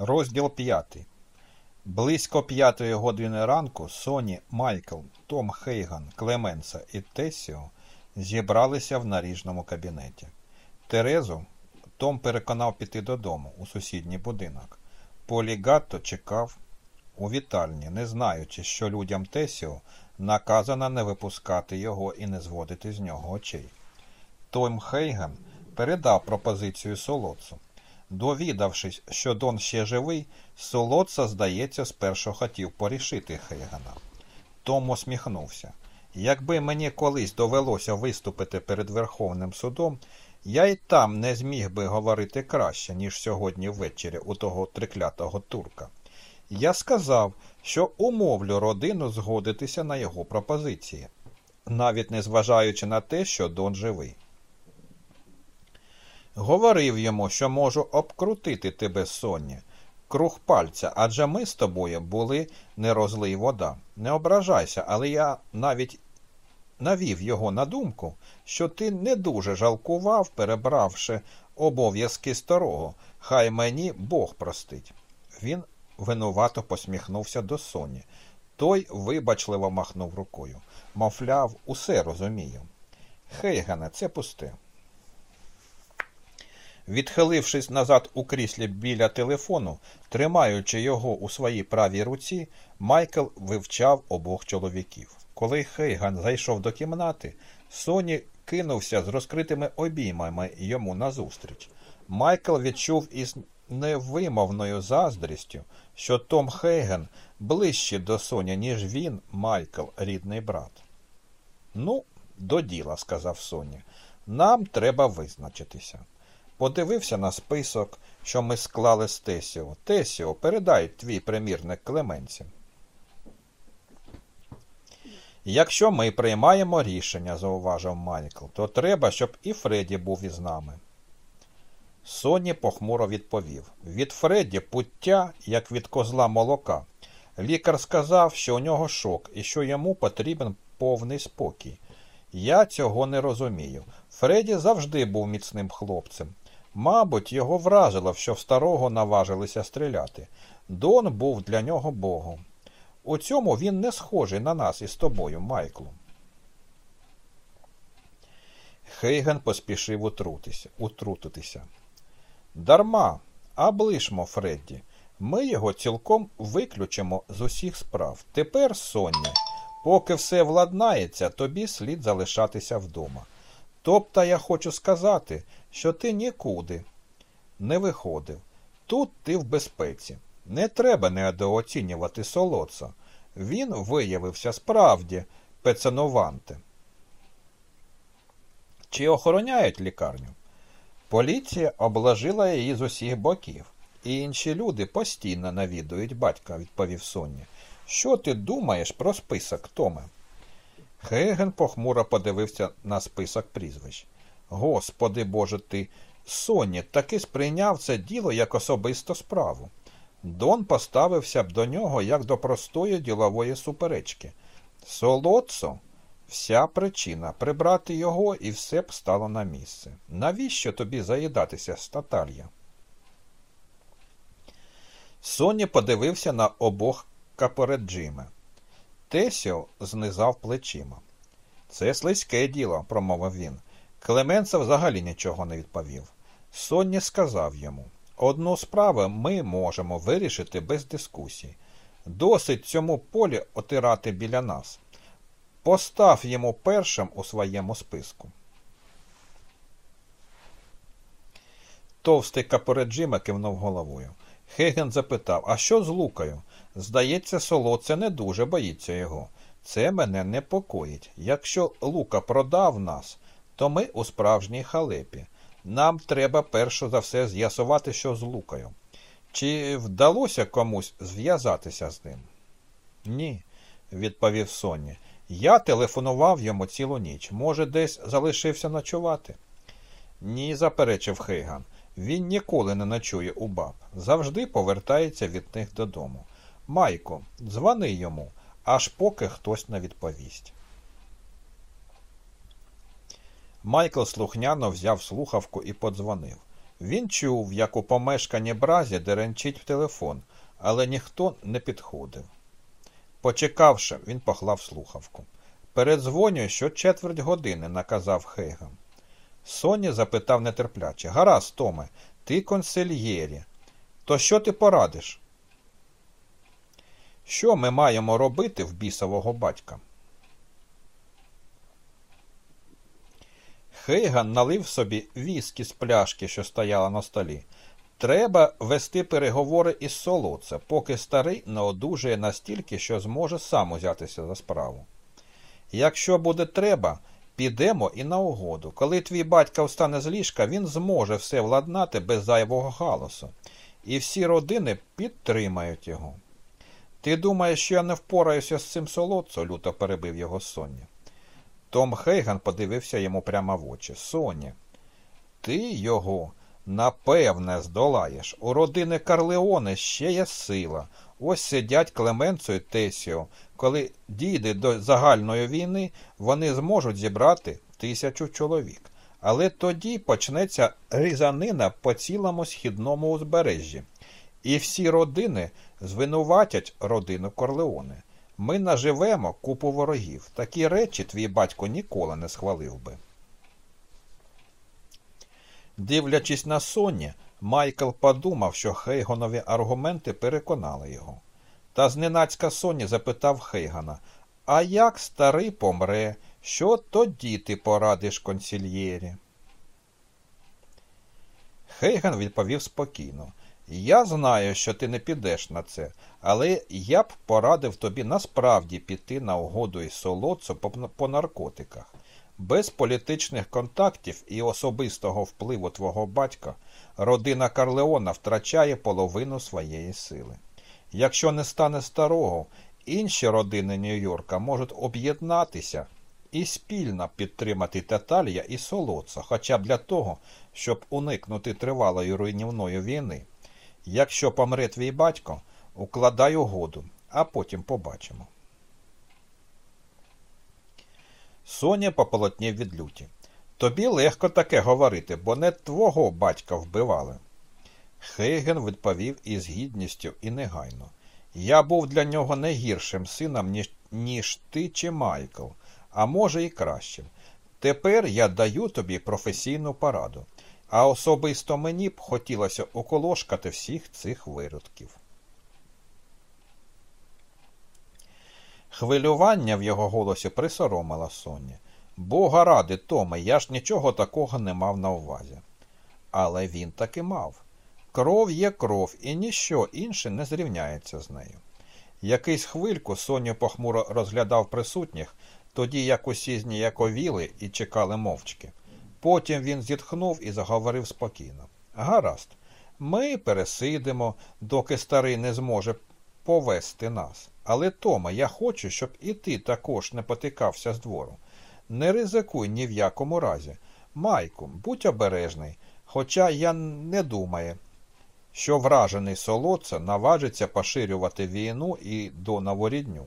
Розділ п'ятий. Близько п'ятої години ранку Соні, Майкл, Том Хейган, Клеменса і Тесіо зібралися в наріжному кабінеті. Терезу Том переконав піти додому у сусідній будинок. Полігатто чекав у вітальні, не знаючи, що людям Тесіо наказано не випускати його і не зводити з нього очей. Том Хейган передав пропозицію солодцу. Довідавшись, що Дон ще живий, солодца, здається, спершу хотів порішити Хейгана. Том усміхнувся. Якби мені колись довелося виступити перед Верховним судом, я й там не зміг би говорити краще, ніж сьогодні ввечері у того триклятого турка. Я сказав, що умовлю родину згодитися на його пропозиції, навіть не зважаючи на те, що Дон живий. Говорив йому, що можу обкрутити тебе, Сонні, круг пальця, адже ми з тобою були не розлий вода. Не ображайся, але я навіть навів його на думку, що ти не дуже жалкував, перебравши обов'язки старого. Хай мені Бог простить. Він винувато посміхнувся до Соні. Той вибачливо махнув рукою. Мовляв, усе розумію. Хейгане, це пусте. Відхилившись назад у кріслі біля телефону, тримаючи його у своїй правій руці, Майкл вивчав обох чоловіків. Коли Хейган зайшов до кімнати, Соні кинувся з розкритими обіймами йому назустріч. Майкл відчув із невимовною заздрістю, що Том Хейген ближче до Соні, ніж він, Майкл, рідний брат. Ну, до діла, сказав Соні. Нам треба визначитися. Подивився на список, що ми склали з Тесіо. Тесіо, передай твій примірник Клеменці. Якщо ми приймаємо рішення, зауважив Майкл, то треба, щоб і Фредді був із нами. Соні похмуро відповів від Фредді пуття, як від козла молока. Лікар сказав, що у нього шок і що йому потрібен повний спокій. Я цього не розумію. Фредді завжди був міцним хлопцем. Мабуть, його вразило, що в старого наважилися стріляти. Дон був для нього богом. У цьому він не схожий на нас із тобою, Майклу. Хейген поспішив утрутися, утрутитися. Дарма, облишмо, Фредді. Ми його цілком виключимо з усіх справ. Тепер, Соння, поки все владнається, тобі слід залишатися вдома. Тобто я хочу сказати, що ти нікуди не виходив. Тут ти в безпеці. Не треба недооцінювати солодца. Він виявився справді пеценованте. Чи охороняють лікарню? Поліція обложила її з усіх боків, і інші люди постійно навідують батька, відповів Сонні. Що ти думаєш про список, Томе? Хеген похмуро подивився на список прізвищ. Господи Боже ти, Сонні таки сприйняв це діло як особисту справу. Дон поставився б до нього як до простої ділової суперечки. Солодцо, вся причина прибрати його і все б стало на місце. Навіщо тобі заїдатися, статалья? Соні подивився на обох капереджима. Тесіо знизав плечима. Це слизьке діло, промовив він. Клеменса взагалі нічого не відповів. Сонні сказав йому одну справу ми можемо вирішити без дискусій. Досить цьому полі отирати біля нас. Постав йому першим у своєму списку. Товстий капореджима кивнув головою. Хеген запитав, а що з лукою? Здається, солодце не дуже боїться його. Це мене непокоїть. Якщо Лука продав нас, то ми у справжній халепі. Нам треба перше за все з'ясувати, що з Лукою. Чи вдалося комусь зв'язатися з ним? Ні, відповів Сонні. Я телефонував йому цілу ніч. Може, десь залишився ночувати? Ні, заперечив Хейган. Він ніколи не ночує у баб. Завжди повертається від них додому. Майко, дзвони йому, аж поки хтось не відповість. Майкл слухняно взяв слухавку і подзвонив. Він чув, як у помешканні бразі деренчить в телефон, але ніхто не підходив. Почекавши, він поклав слухавку. Передзвонюй що четверть години, наказав Хейган. Соні запитав нетерпляче. Гаразд, Томе, ти консильєрі. То що ти порадиш? Що ми маємо робити в бісового батька? Хейган налив собі віскі з пляшки, що стояла на столі. Треба вести переговори із солодце, поки старий не одужує настільки, що зможе сам узятися за справу. Якщо буде треба, підемо і на угоду. Коли твій батько встане з ліжка, він зможе все владнати без зайвого галасу, і всі родини підтримають його. Ти думаєш, що я не впораюся з цим солодцем? люто перебив його Соння. Том Хейган подивився йому прямо в очі. Соня, ти його напевне здолаєш. У родини Карлеоне ще є сила. Ось сидять Клеменцо і Тесіо. Коли дійде до загальної війни, вони зможуть зібрати тисячу чоловік. Але тоді почнеться різанина по цілому східному узбережжі. І всі родини звинуватять родину Корлеоне. Ми наживемо купу ворогів. Такі речі твій батько ніколи не схвалив би. Дивлячись на Соні, Майкл подумав, що Хейгонові аргументи переконали його. Та зненацька Соні запитав Хейгана А як старий помре, що тоді ти порадиш консільєрі? Хейган відповів спокійно. Я знаю, що ти не підеш на це, але я б порадив тобі насправді піти на угоду із солодцем по наркотиках. Без політичних контактів і особистого впливу твого батька родина Карлеона втрачає половину своєї сили. Якщо не стане старого, інші родини Нью-Йорка можуть об'єднатися і спільно підтримати Таталія і Солоца, хоча б для того, щоб уникнути тривалої руйнівної війни. Якщо помре твій батько, укладай угоду, а потім побачимо. Соня пополотнів від люті. Тобі легко таке говорити, бо не твого батька вбивали. Хейген відповів із гідністю і негайно. Я був для нього не гіршим сином, ніж, ніж ти чи Майкл, а може і кращим. Тепер я даю тобі професійну пораду, а особисто мені б хотілося околошкати всіх цих виродків. Хвилювання в його голосі присоромила Соня. Бога ради, Томе, я ж нічого такого не мав на увазі. Але він таки мав. Кров є кров, і ніщо інше не зрівняється з нею. Якийсь хвильку Соню похмуро розглядав присутніх, тоді як усі зніяковіли і чекали мовчки. Потім він зітхнув і заговорив спокійно. Гаразд, ми пересидимо, доки старий не зможе повести нас. Але, Тома, я хочу, щоб і ти також не потикався з двору. Не ризикуй ні в якому разі. Майку, будь обережний, хоча я не думаю, що вражений солодце наважиться поширювати війну і до новорідню,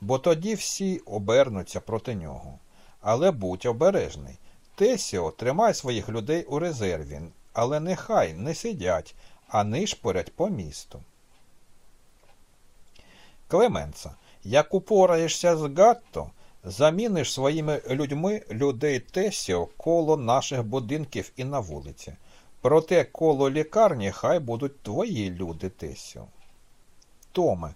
бо тоді всі обернуться проти нього. Але будь обережний. Тесіо тримай своїх людей у резерві, але нехай не сидять, а нишпорять по місту. Клеменца, як упораєшся з Гатто, заміниш своїми людьми людей Тесіо коло наших будинків і на вулиці. Проте коло лікарні хай будуть твої люди Тесіо. Томе,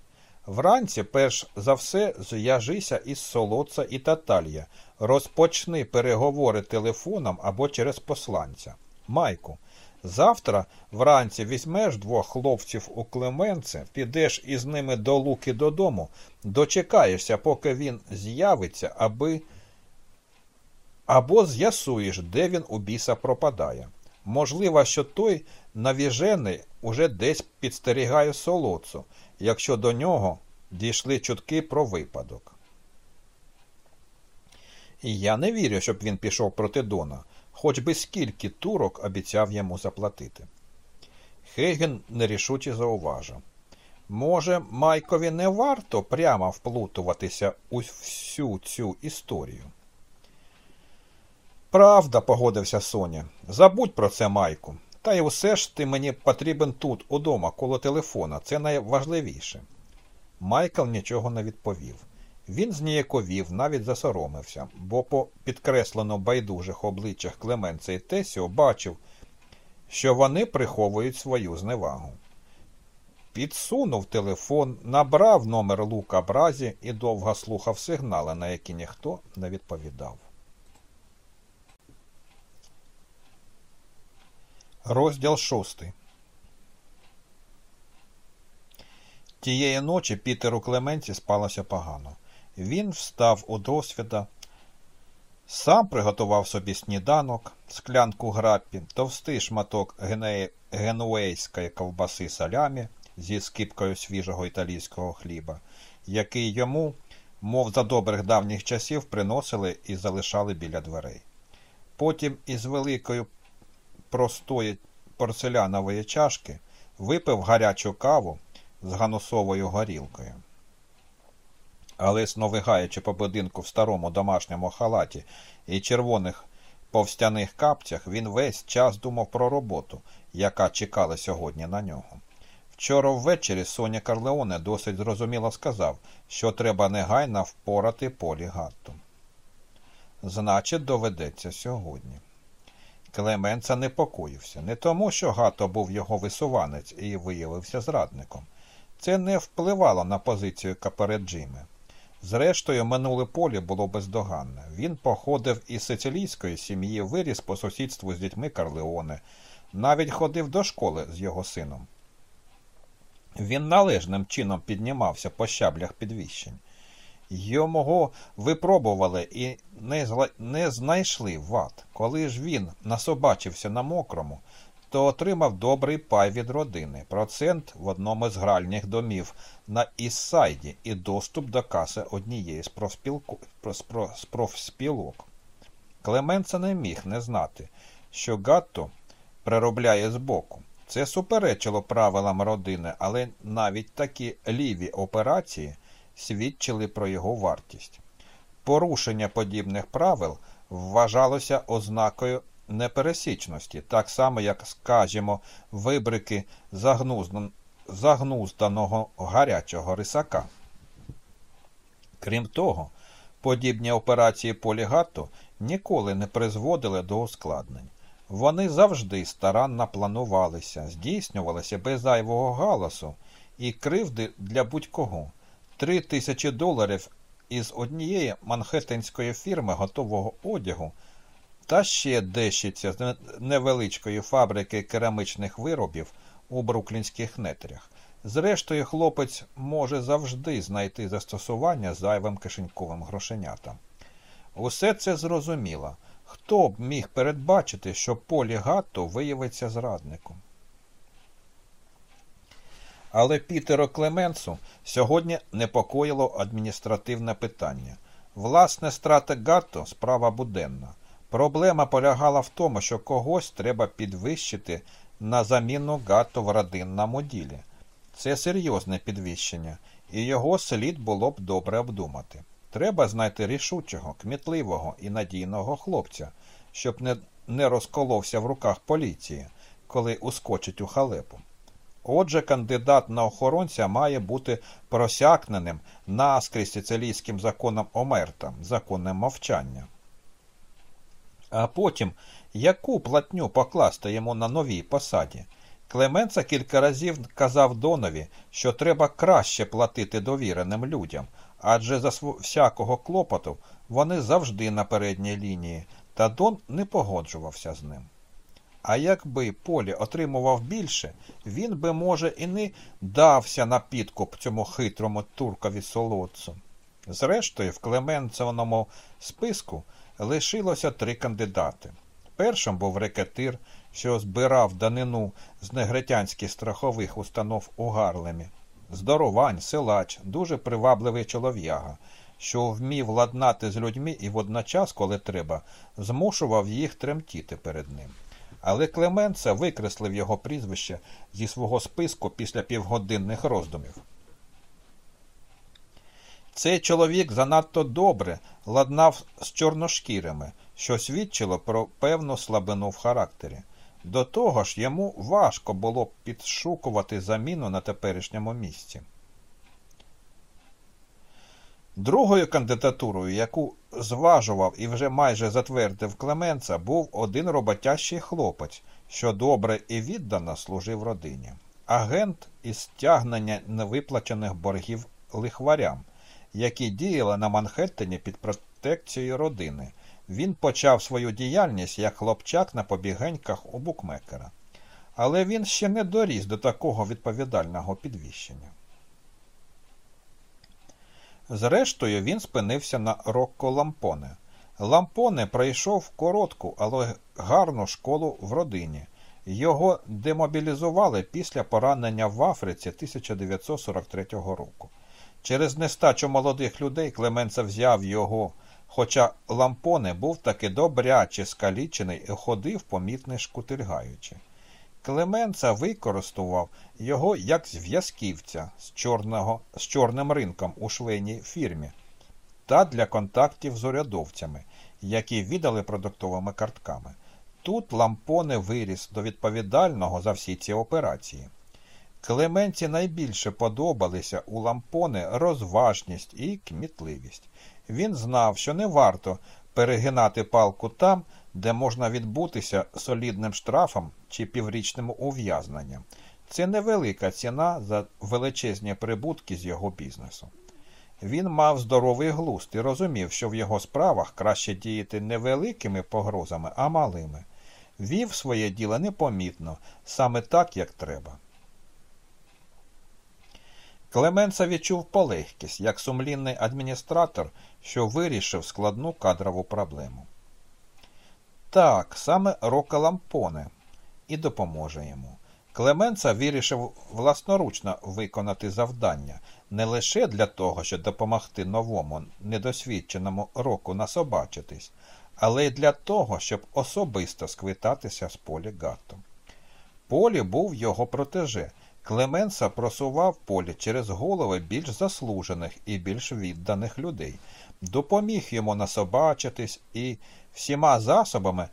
вранці, перш за все, зв'яжися із Солоца і Таталія. Розпочни переговори телефоном або через посланця. Майку, Завтра вранці візьмеш двох хлопців у Клеменце, підеш із ними до луки додому, дочекаєшся, поки він з'явиться, аби або з'ясуєш, де він у біса пропадає. Можливо, що той навіжений уже десь підстерігає солоцу, якщо до нього дійшли чутки про випадок. І я не вірю, щоб він пішов проти Дона хоч би скільки турок обіцяв йому заплатити. Хейген нерішуче зауважив. Може, Майкові не варто прямо вплутуватися у всю цю історію. Правда, погодився Соня. Забудь про це, Майку. Та й усе ж ти мені потрібен тут, удома, коло телефона. Це найважливіше. Майкл нічого не відповів. Він зніяковів, навіть засоромився, бо по підкреслено байдужих обличчях Клеменца і Тесіо бачив, що вони приховують свою зневагу. Підсунув телефон, набрав номер Лука Бразі і довго слухав сигнали, на які ніхто не відповідав. Розділ шостий. Тієї ночі Пітеру Клеменці спалося погано. Він встав у досвіда, сам приготував собі сніданок, склянку граппі, товстий шматок генуейської ковбаси салямі зі скипкою свіжого італійського хліба, який йому, мов за добрих давніх часів, приносили і залишали біля дверей. Потім із великою простої порцелянової чашки випив гарячу каву з ганусовою горілкою. Але сновигаючи по будинку в старому домашньому халаті і червоних повстяних капцях, він весь час думав про роботу, яка чекала сьогодні на нього. Вчора ввечері Соня Карлеоне досить зрозуміло сказав, що треба негайно впорати полі гатту. Значить, доведеться сьогодні. Клеменца непокоївся не тому, що Гато був його висуванець і виявився зрадником. Це не впливало на позицію Капереджими. Зрештою, минуле полі було бездоганне. Він походив із сицилійської сім'ї, виріс по сусідству з дітьми Карлеоне, навіть ходив до школи з його сином. Він належним чином піднімався по щаблях підвищень. Його випробували і не зла... не знайшли вад. Коли ж він насобачився на мокрому, то отримав добрий пай від родини, процент в одному з гральних домів на Іссайді і доступ до каси однієї з, профспілку... з профспілок. Клеменца не міг не знати, що Гатто приробляє збоку. Це суперечило правилам родини, але навіть такі ліві операції свідчили про його вартість. Порушення подібних правил вважалося ознакою непересічності, так само, як, скажімо, вибрики загнузданого гарячого рисака. Крім того, подібні операції полігату ніколи не призводили до ускладнень. Вони завжди старанно планувалися, здійснювалися без зайвого галасу і кривди для будь-кого. Три тисячі доларів із однієї манхеттенської фірми готового одягу та ще дещиця з невеличкої фабрики керамичних виробів у бруклінських нетрях. Зрештою, хлопець може завжди знайти застосування зайвим кишеньковим грошенятам. Усе це зрозуміло. Хто б міг передбачити, що Полі Гатто виявиться зрадником? Але Пітеро Клеменсу сьогодні непокоїло адміністративне питання. Власне, страта Гатто справа буденна. Проблема полягала в тому, що когось треба підвищити на заміну Гатто в родинному ділі. Це серйозне підвищення, і його слід було б добре обдумати. Треба знайти рішучого, кмітливого і надійного хлопця, щоб не, не розколовся в руках поліції, коли ускочить у халепу. Отже, кандидат на охоронця має бути просякненим наскрізь сицилійським законом Омерта, законом мовчання. А потім яку платню покласти йому на новій посаді? Клеменца кілька разів казав Донові, що треба краще платити довіреним людям, адже за всякого клопоту вони завжди на передній лінії, та Дон не погоджувався з ним. А якби Полі отримував більше, він би, може, і не дався на підкуп цьому хитрому туркові солодцу. Зрештою, в Клеменцевному списку лишилося три кандидати. Першим був рекетир, що збирав данину з негритянських страхових установ у Гарлемі. Здоровань, силач, дуже привабливий чолов'яга, що вмів ладнати з людьми і водночас, коли треба, змушував їх тремтіти перед ним. Але Клеменца викреслив його прізвище зі свого списку після півгодинних роздумів. Цей чоловік занадто добре ладнав з чорношкірими, що свідчило про певну слабину в характері. До того ж, йому важко було підшукувати заміну на теперішньому місці. Другою кандидатурою, яку зважував і вже майже затвердив Клеменца, був один роботящий хлопець, що добре і віддано служив родині. Агент із стягнення невиплачених боргів лихварям, які діяли на Манхеттені під протекцією родини. Він почав свою діяльність як хлопчак на побігеньках у букмекера. Але він ще не доріс до такого відповідального підвіщення. Зрештою, він спинився на Рокко Лампоне. Лампоне пройшов коротку, але гарну школу в родині. Його демобілізували після поранення в Африці 1943 року. Через нестачу молодих людей Клеменца взяв його, хоча Лампоне був таки добряче скалічений і ходив помітне шкутильгаючи. Клеменца використовував його як зв'язківця з чорного, з чорним ринком у швейній фірмі та для контактів з урядовцями, які віддали продуктовими картками. Тут Лампоне виріс до відповідального за всі ці операції. Клеменці найбільше подобалися у Лампоне розважність і кмітливість. Він знав, що не варто перегинати палку там, де можна відбутися солідним штрафом чи піврічним ув'язненням. Це невелика ціна за величезні прибутки з його бізнесу. Він мав здоровий глузд і розумів, що в його справах краще діяти не великими погрозами, а малими. Вів своє діло непомітно, саме так, як треба. Клеменца відчув полегкість, як сумлінний адміністратор, що вирішив складну кадрову проблему. Так, саме Рока Лампоне і допоможе йому. Клеменца вирішив власноручно виконати завдання не лише для того, щоб допомогти новому недосвідченому року насобачитись, але й для того, щоб особисто сквитатися з Полі Гатто. Полі був його протеже. Клеменса просував полі через голови більш заслужених і більш відданих людей, допоміг йому насобачитись і всіма засобами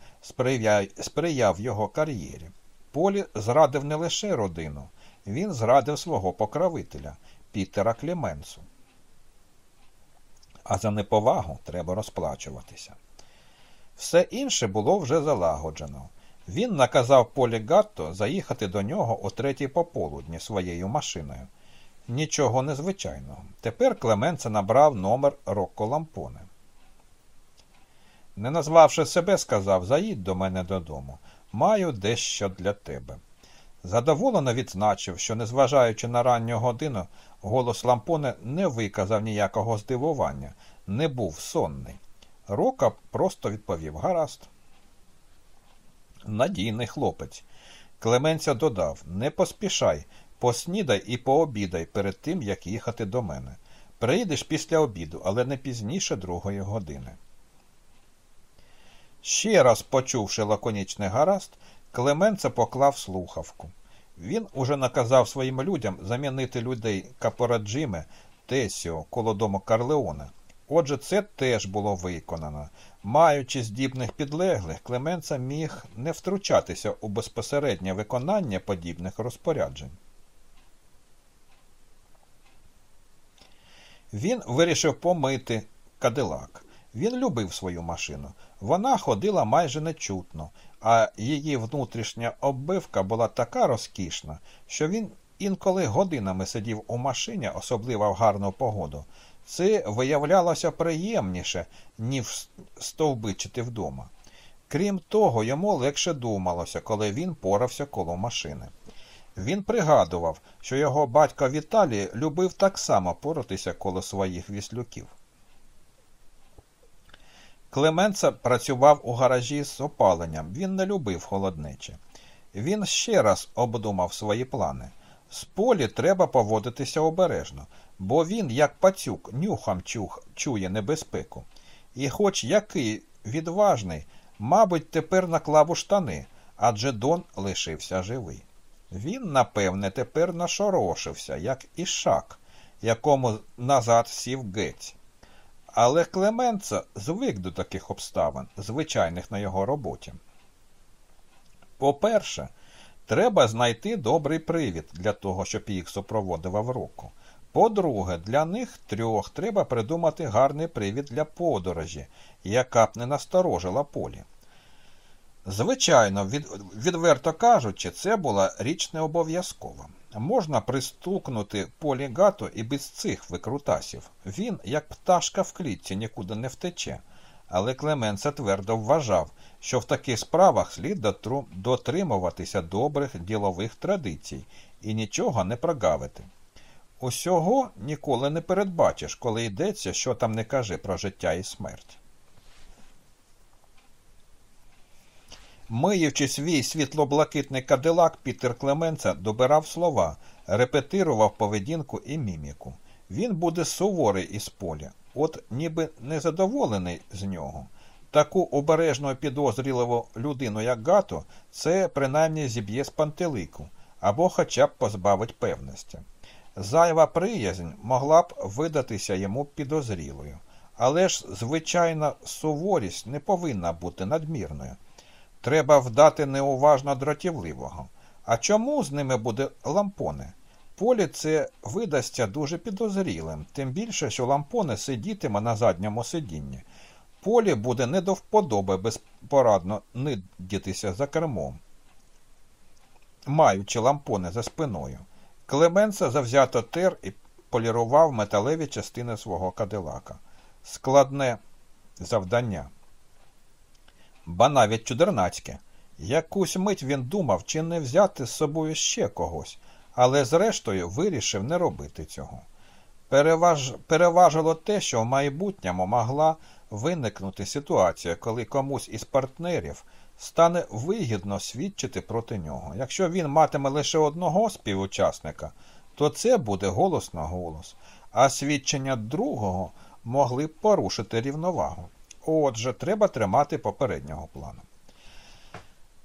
сприяв, його кар'єрі. Полі зрадив не лише родину, він зрадив свого покровителя Пітера Клеменсу. А за неповагу треба розплачуватися. Все інше було вже залагоджено. Він наказав Полі Гатто заїхати до нього о третій пополудні своєю машиною. Нічого незвичайного. Тепер Клеменце набрав номер Рокко Лампоне. Не назвавши себе, сказав Заїдь до мене додому. Маю дещо для тебе. Задоволено відзначив, що, незважаючи на ранню годину, голос Лампоне не виказав ніякого здивування, не був сонний. Рока просто відповів гаразд. Надійний хлопець. Клеменця додав Не поспішай, поснідай і пообідай перед тим, як їхати до мене. Приїдеш після обіду, але не пізніше другої години. Ще раз почувши лаконічний гаразд, Клеменце поклав слухавку. Він уже наказав своїм людям замінити людей Капораджиме, Тесіо коло дому Карлеона. Отже, це теж було виконано. Маючи здібних підлеглих, Клеменца міг не втручатися у безпосереднє виконання подібних розпоряджень. Він вирішив помити кадилак. Він любив свою машину. Вона ходила майже нечутно, а її внутрішня оббивка була така розкішна, що він інколи годинами сидів у машині, особливо в гарну погоду. Це виявлялося приємніше, ніж стовбичити вдома. Крім того, йому легше думалося, коли він порався коло машини. Він пригадував, що його батько Віталій любив так само поратися коло своїх віслюків. Клеменца працював у гаражі з опаленням, він не любив холоднечі. Він ще раз обдумав свої плани. З полі треба поводитися обережно, бо він, як пацюк, нюхом чух, чує небезпеку. І хоч який відважний, мабуть, тепер наклав у штани, адже Дон лишився живий. Він, напевне, тепер нашорошився, як ішак, якому назад сів гець. Але Клеменца звик до таких обставин, звичайних на його роботі. По-перше, треба знайти добрий привід для того, щоб їх супроводив руку. По-друге, для них трьох треба придумати гарний привід для подорожі, яка б не насторожила полі. Звичайно, від, відверто кажучи, це була річ не обов'язкова. Можна пристукнути полі гато і без цих викрутасів. Він, як пташка в клітці, нікуди не втече. Але Клеменса твердо вважав, що в таких справах слід дотримуватися добрих ділових традицій і нічого не прогавити. Усього ніколи не передбачиш, коли йдеться, що там не кажи про життя і смерть. Миючи свій світло-блакитний кадилак, Пітер Клеменца добирав слова, репетирував поведінку і міміку. Він буде суворий із поля, от ніби незадоволений з нього. Таку обережну підозріливу людину, як Гато, це принаймні зіб'є з пантелику або хоча б позбавить певності. Зайва приязнь могла б видатися йому підозрілою, але ж звичайна суворість не повинна бути надмірною. Треба вдати неуважно дратівливого. А чому з ними буде лампоне? Полі це видасться дуже підозрілим, тим більше, що лампоне сидітиме на задньому сидінні. Полі буде не до вподоби безпорадно нидітися за кермом, маючи лампоне за спиною. Клеменса завзято тер і полірував металеві частини свого кадилака. Складне завдання ба навіть чудернацьке. Якусь мить він думав, чи не взяти з собою ще когось, але зрештою вирішив не робити цього. Переваж... Переважило те, що в майбутньому могла виникнути ситуація, коли комусь із партнерів стане вигідно свідчити проти нього. Якщо він матиме лише одного співучасника, то це буде голос на голос, а свідчення другого могли б порушити рівновагу. Отже, треба тримати попереднього плану.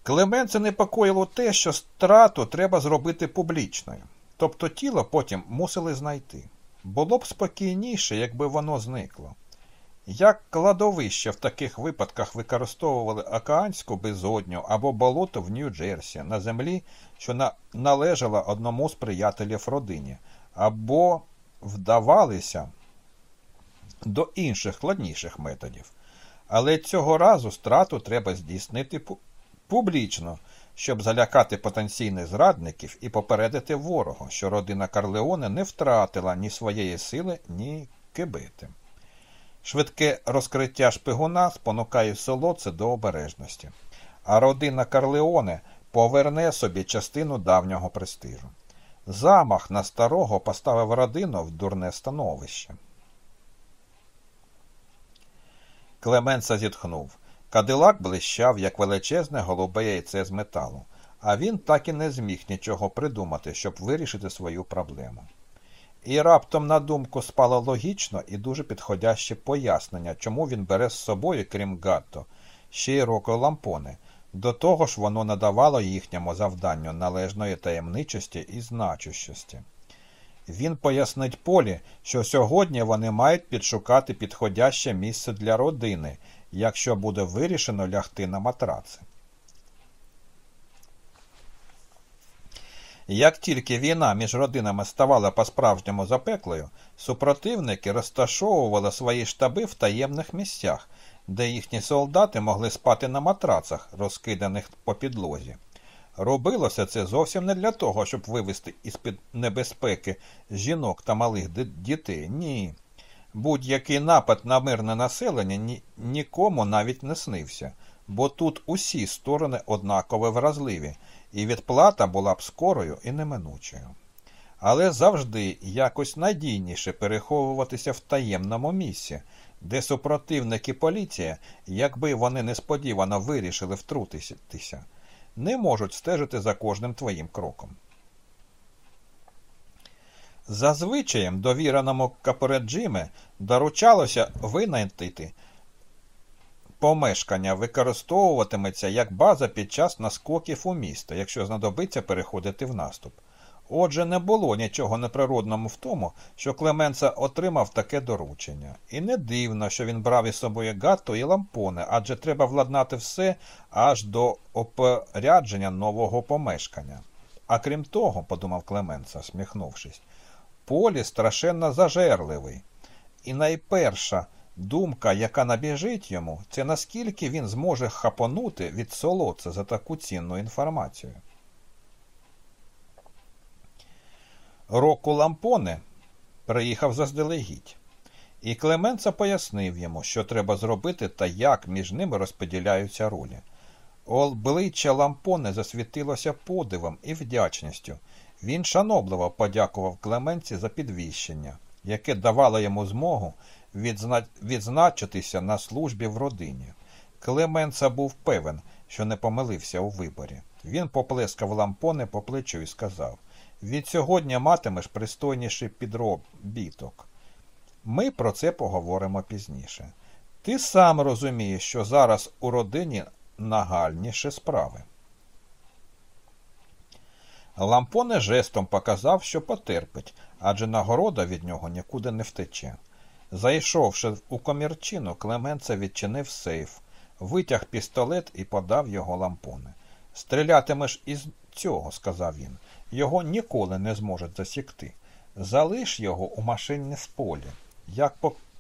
Клеменце непокоїло те, що страту треба зробити публічною, тобто тіло потім мусили знайти. Було б спокійніше, якби воно зникло. Як кладовище в таких випадках використовували океанську безодню або болото в Нью-Джерсі на землі, що на... належала одному з приятелів родині, або вдавалися до інших складніших методів. Але цього разу страту треба здійснити публічно, щоб залякати потенційних зрадників і попередити ворога, що родина Карлеоне не втратила ні своєї сили, ні кибити. Швидке розкриття шпигуна спонукає солоце до обережності, а родина Карлеоне поверне собі частину давнього престижу. Замах на старого поставив родину в дурне становище. Клеменса зітхнув. Кадилак блищав, як величезне голубе яйце з металу, а він так і не зміг нічого придумати, щоб вирішити свою проблему. І раптом на думку спало логічно і дуже підходяще пояснення, чому він бере з собою, крім Гатто, ще й роко лампони. До того ж воно надавало їхньому завданню належної таємничості і значущості. Він пояснить Полі, що сьогодні вони мають підшукати підходяще місце для родини, якщо буде вирішено лягти на матраци. Як тільки війна між родинами ставала по-справжньому запеклою, супротивники розташовували свої штаби в таємних місцях, де їхні солдати могли спати на матрацах, розкиданих по підлозі. Робилося це зовсім не для того, щоб вивести із під небезпеки жінок та малих дітей. Ні. Будь-який напад на мирне населення ні, нікому навіть не снився, бо тут усі сторони однаково вразливі, і відплата була б скорою і неминучою. Але завжди якось надійніше переховуватися в таємному місці, де супротивники поліція, якби вони несподівано вирішили втрутитися не можуть стежити за кожним твоїм кроком. Зазвичаєм довіреному капереджиме доручалося винайти помешкання використовуватиметься як база під час наскоків у місто, якщо знадобиться переходити в наступ. Отже, не було нічого неприродному в тому, що Клеменца отримав таке доручення. І не дивно, що він брав із собою гатто і лампоне, адже треба владнати все аж до опорядження нового помешкання. А крім того, подумав Клеменца, сміхнувшись, полі страшенно зажерливий. І найперша думка, яка набіжить йому, це наскільки він зможе хапонути від солодця за таку цінну інформацію. Року Лампоне приїхав заздалегідь, і Клеменца пояснив йому, що треба зробити та як між ними розподіляються ролі. Обличчя Лампоне засвітилося подивом і вдячністю. Він шанобливо подякував Клеменці за підвіщення, яке давало йому змогу відзна... відзначитися на службі в родині. Клеменца був певен, що не помилився у виборі. Він поплескав лампоне по плечу і сказав від сьогодні матимеш пристойніший підробіток. Ми про це поговоримо пізніше. Ти сам розумієш, що зараз у родині нагальніші справи. Лампоне жестом показав, що потерпить, адже нагорода від нього нікуди не втече. Зайшовши у комірчину, Клеменце відчинив сейф, витяг пістолет і подав його лампоне. Стрілятимеш із цього, сказав він. Його ніколи не зможуть засікти. Залиш його у машині в полі. Як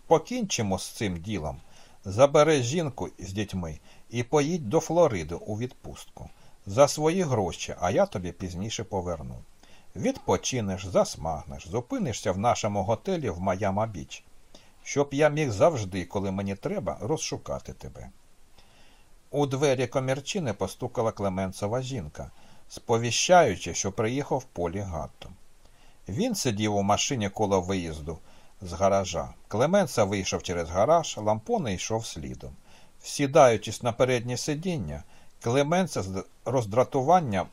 покінчимо з цим ділом, забери жінку з дітьми і поїдь до Флориди у відпустку. За свої гроші, а я тобі пізніше поверну. Відпочинеш, засмагнеш, зупинишся в нашому готелі в Майама Біч, щоб я міг завжди, коли мені треба, розшукати тебе. У двері комірчини постукала Клеменцева жінка сповіщаючи, що приїхав полі Гатто. Він сидів у машині коло виїзду з гаража. Клеменса вийшов через гараж, лампоне йшов слідом. Сідаючись на переднє сидіння, Клеменса з роздратування,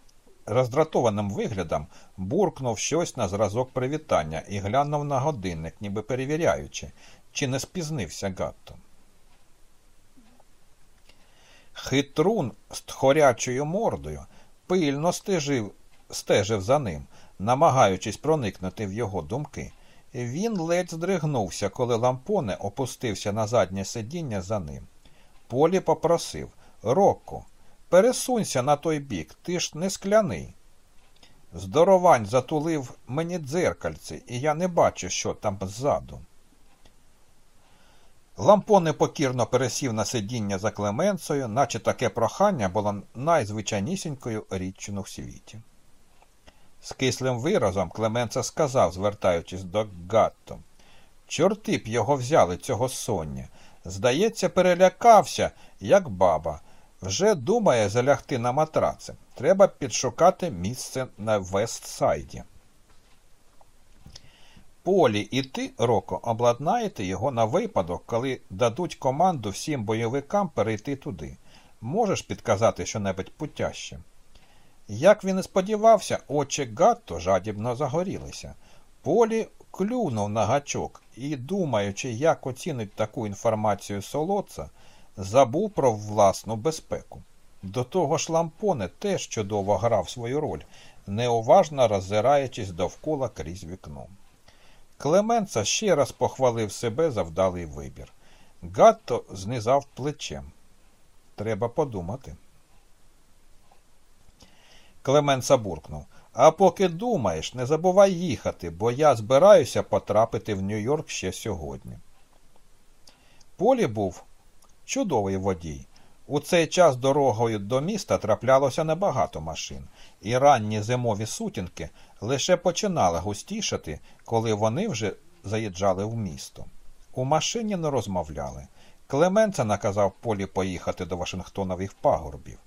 роздратованим виглядом буркнув щось на зразок привітання і глянув на годинник, ніби перевіряючи, чи не спізнився Гатто. Хитрун з тхорячою мордою пильно стежив, стежив за ним, намагаючись проникнути в його думки. Він ледь здригнувся, коли лампоне опустився на заднє сидіння за ним. Полі попросив Рокко, пересунься на той бік, ти ж не скляний. Здоровань затулив мені дзеркальце, і я не бачу, що там ззаду. Лампоне покірно пересів на сидіння за Клеменцею, наче таке прохання було найзвичайнісінькою річчю в світі. З кислим виразом Клеменца сказав, звертаючись до Гатто. Чорти б його взяли, цього соння. Здається, перелякався, як баба. Вже думає залягти на матраце. Треба підшукати місце на Вестсайді. Полі і ти, Роко, обладнаєте його на випадок, коли дадуть команду всім бойовикам перейти туди. Можеш підказати щонебудь путяще? Як він і сподівався, очі Гатто жадібно загорілися. Полі клюнув на гачок і, думаючи, як оцінить таку інформацію солодца, забув про власну безпеку. До того ж лампоне теж чудово грав свою роль, неуважно роззираючись довкола крізь вікно. Клеменца ще раз похвалив себе за вдалий вибір. Гатто знизав плечем. Треба подумати. Клеменца буркнув. А поки думаєш, не забувай їхати, бо я збираюся потрапити в Нью-Йорк ще сьогодні. Полі був чудовий водій. У цей час дорогою до міста траплялося небагато машин, і ранні зимові сутінки лише починали густішати, коли вони вже заїжджали в місто. У машині не розмовляли. Клеменце наказав Полі поїхати до Вашингтонових пагорбів.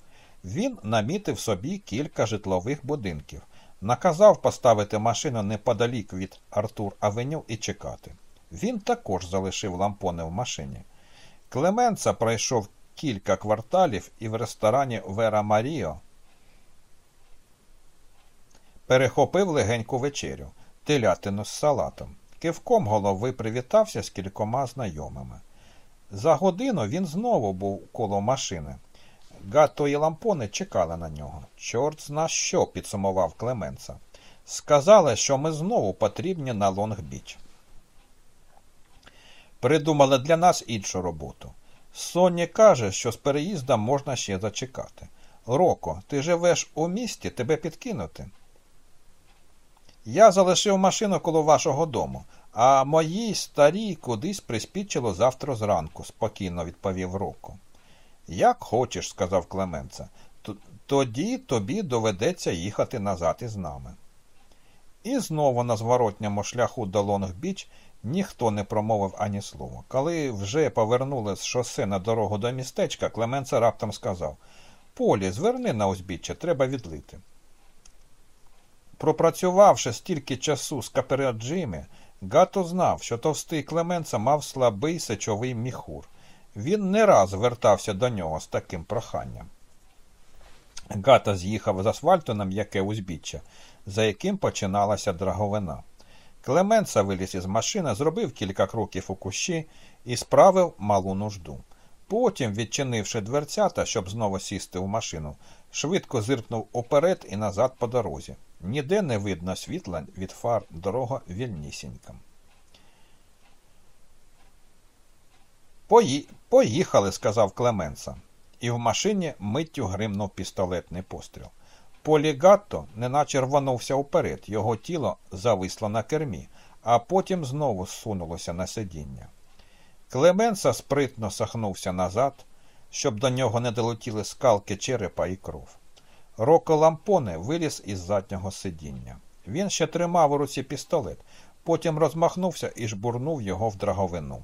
Він намітив собі кілька житлових будинків, наказав поставити машину неподалік від Артур Авеню і чекати. Він також залишив лампони в машині. Клеменца пройшов кілька кварталів і в ресторані Вера Маріо перехопив легеньку вечерю, телятину з салатом. Кивком голови привітався з кількома знайомими. За годину він знову був коло машини. Гато і лампони чекали на нього. Чорт зна що, підсумував Клеменца. Сказали, що ми знову потрібні на Лонг-Біч. Придумали для нас іншу роботу. Сонні каже, що з переїздом можна ще зачекати. Роко, ти живеш у місті, тебе підкинути. Я залишив машину коло вашого дому, а моїй старій кудись приспічило завтра зранку, спокійно відповів Роко. Як хочеш, сказав Клеменца, тоді тобі доведеться їхати назад із нами. І знову на зворотньому шляху до Лонг-Біч ніхто не промовив ані слова. Коли вже повернули з шосе на дорогу до містечка, Клеменца раптом сказав Полі, зверни на узбіччя, треба відлити. Пропрацювавши стільки часу з капераджими, Гато знав, що товстий Клеменца мав слабий сечовий міхур. Він не раз звертався до нього з таким проханням. Гата з'їхав з асфальту на м'яке узбіччя, за яким починалася драговина. Клеменца виліз із машини, зробив кілька кроків у кущі і справив малу нужду. Потім, відчинивши дверцята, щоб знову сісти в машину, швидко зиркнув уперед і назад по дорозі. Ніде не видно світла від фар дорога вільнісінька. Пої... Поїхали, сказав Клеменса, і в машині миттю гримнув пістолетний постріл. Полігатто неначе рванувся вперед, його тіло зависло на кермі, а потім знову сунулося на сидіння. Клеменса спритно сахнувся назад, щоб до нього не долетіли скалки черепа і кров. Роко Лампоне виліз із заднього сидіння. Він ще тримав у руці пістолет, потім розмахнувся і жбурнув його в драговину.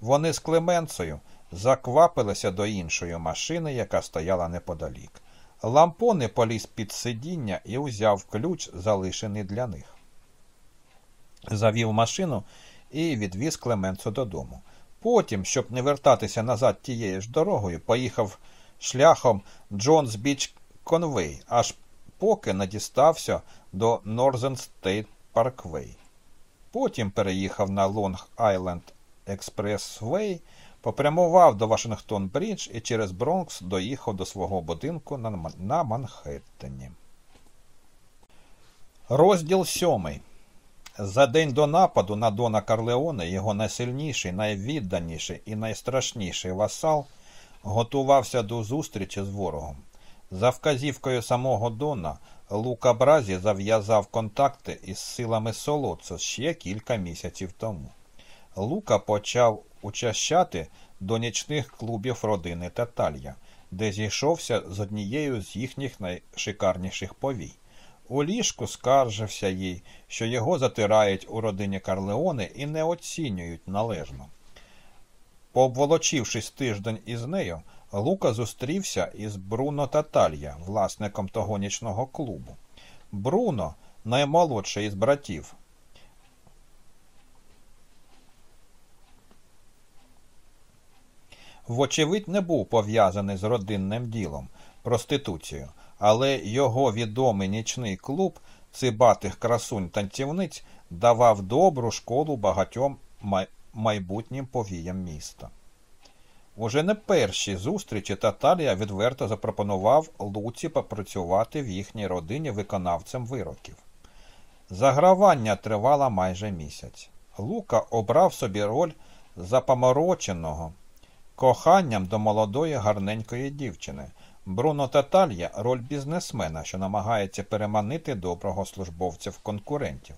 Вони з Клеменцею заквапилися до іншої машини, яка стояла неподалік. Лампоне поліз під сидіння і узяв ключ, залишений для них. Завів машину і відвіз Клеменцу додому. Потім, щоб не вертатися назад тією ж дорогою, поїхав шляхом Джонс Біч Конвей, аж поки не дістався до Northern State Parkway. Потім переїхав на Long Island Expressway, попрямував до Вашингтон Брідж і через Бронкс доїхав до свого будинку на Манхеттені. Розділ сьомий. За день до нападу на Дона Карлеоне його найсильніший, найвідданіший і найстрашніший васал готувався до зустрічі з ворогом. За вказівкою самого Дона Лука Бразі зав'язав контакти із силами Солоцо ще кілька місяців тому. Лука почав учащати до нічних клубів родини Таталья, де зійшовся з однією з їхніх найшикарніших повій. У ліжку скаржився їй, що його затирають у родині Карлеоне і не оцінюють належно. Пообволочившись тиждень із нею, Лука зустрівся із Бруно Таталья, власником того нічного клубу. Бруно, наймолодший із братів, вочевидь, не був пов'язаний з родинним ділом, проституцією, але його відомий нічний клуб цибатих красунь танцівниць давав добру школу багатьом май... майбутнім повіям міста. Уже не перші зустрічі Татарія відверто запропонував Луці попрацювати в їхній родині виконавцем вироків. Загравання тривало майже місяць. Лука обрав собі роль запомороченого коханням до молодої гарненької дівчини. Бруно Таталья роль бізнесмена, що намагається переманити доброго службовця-конкурентів.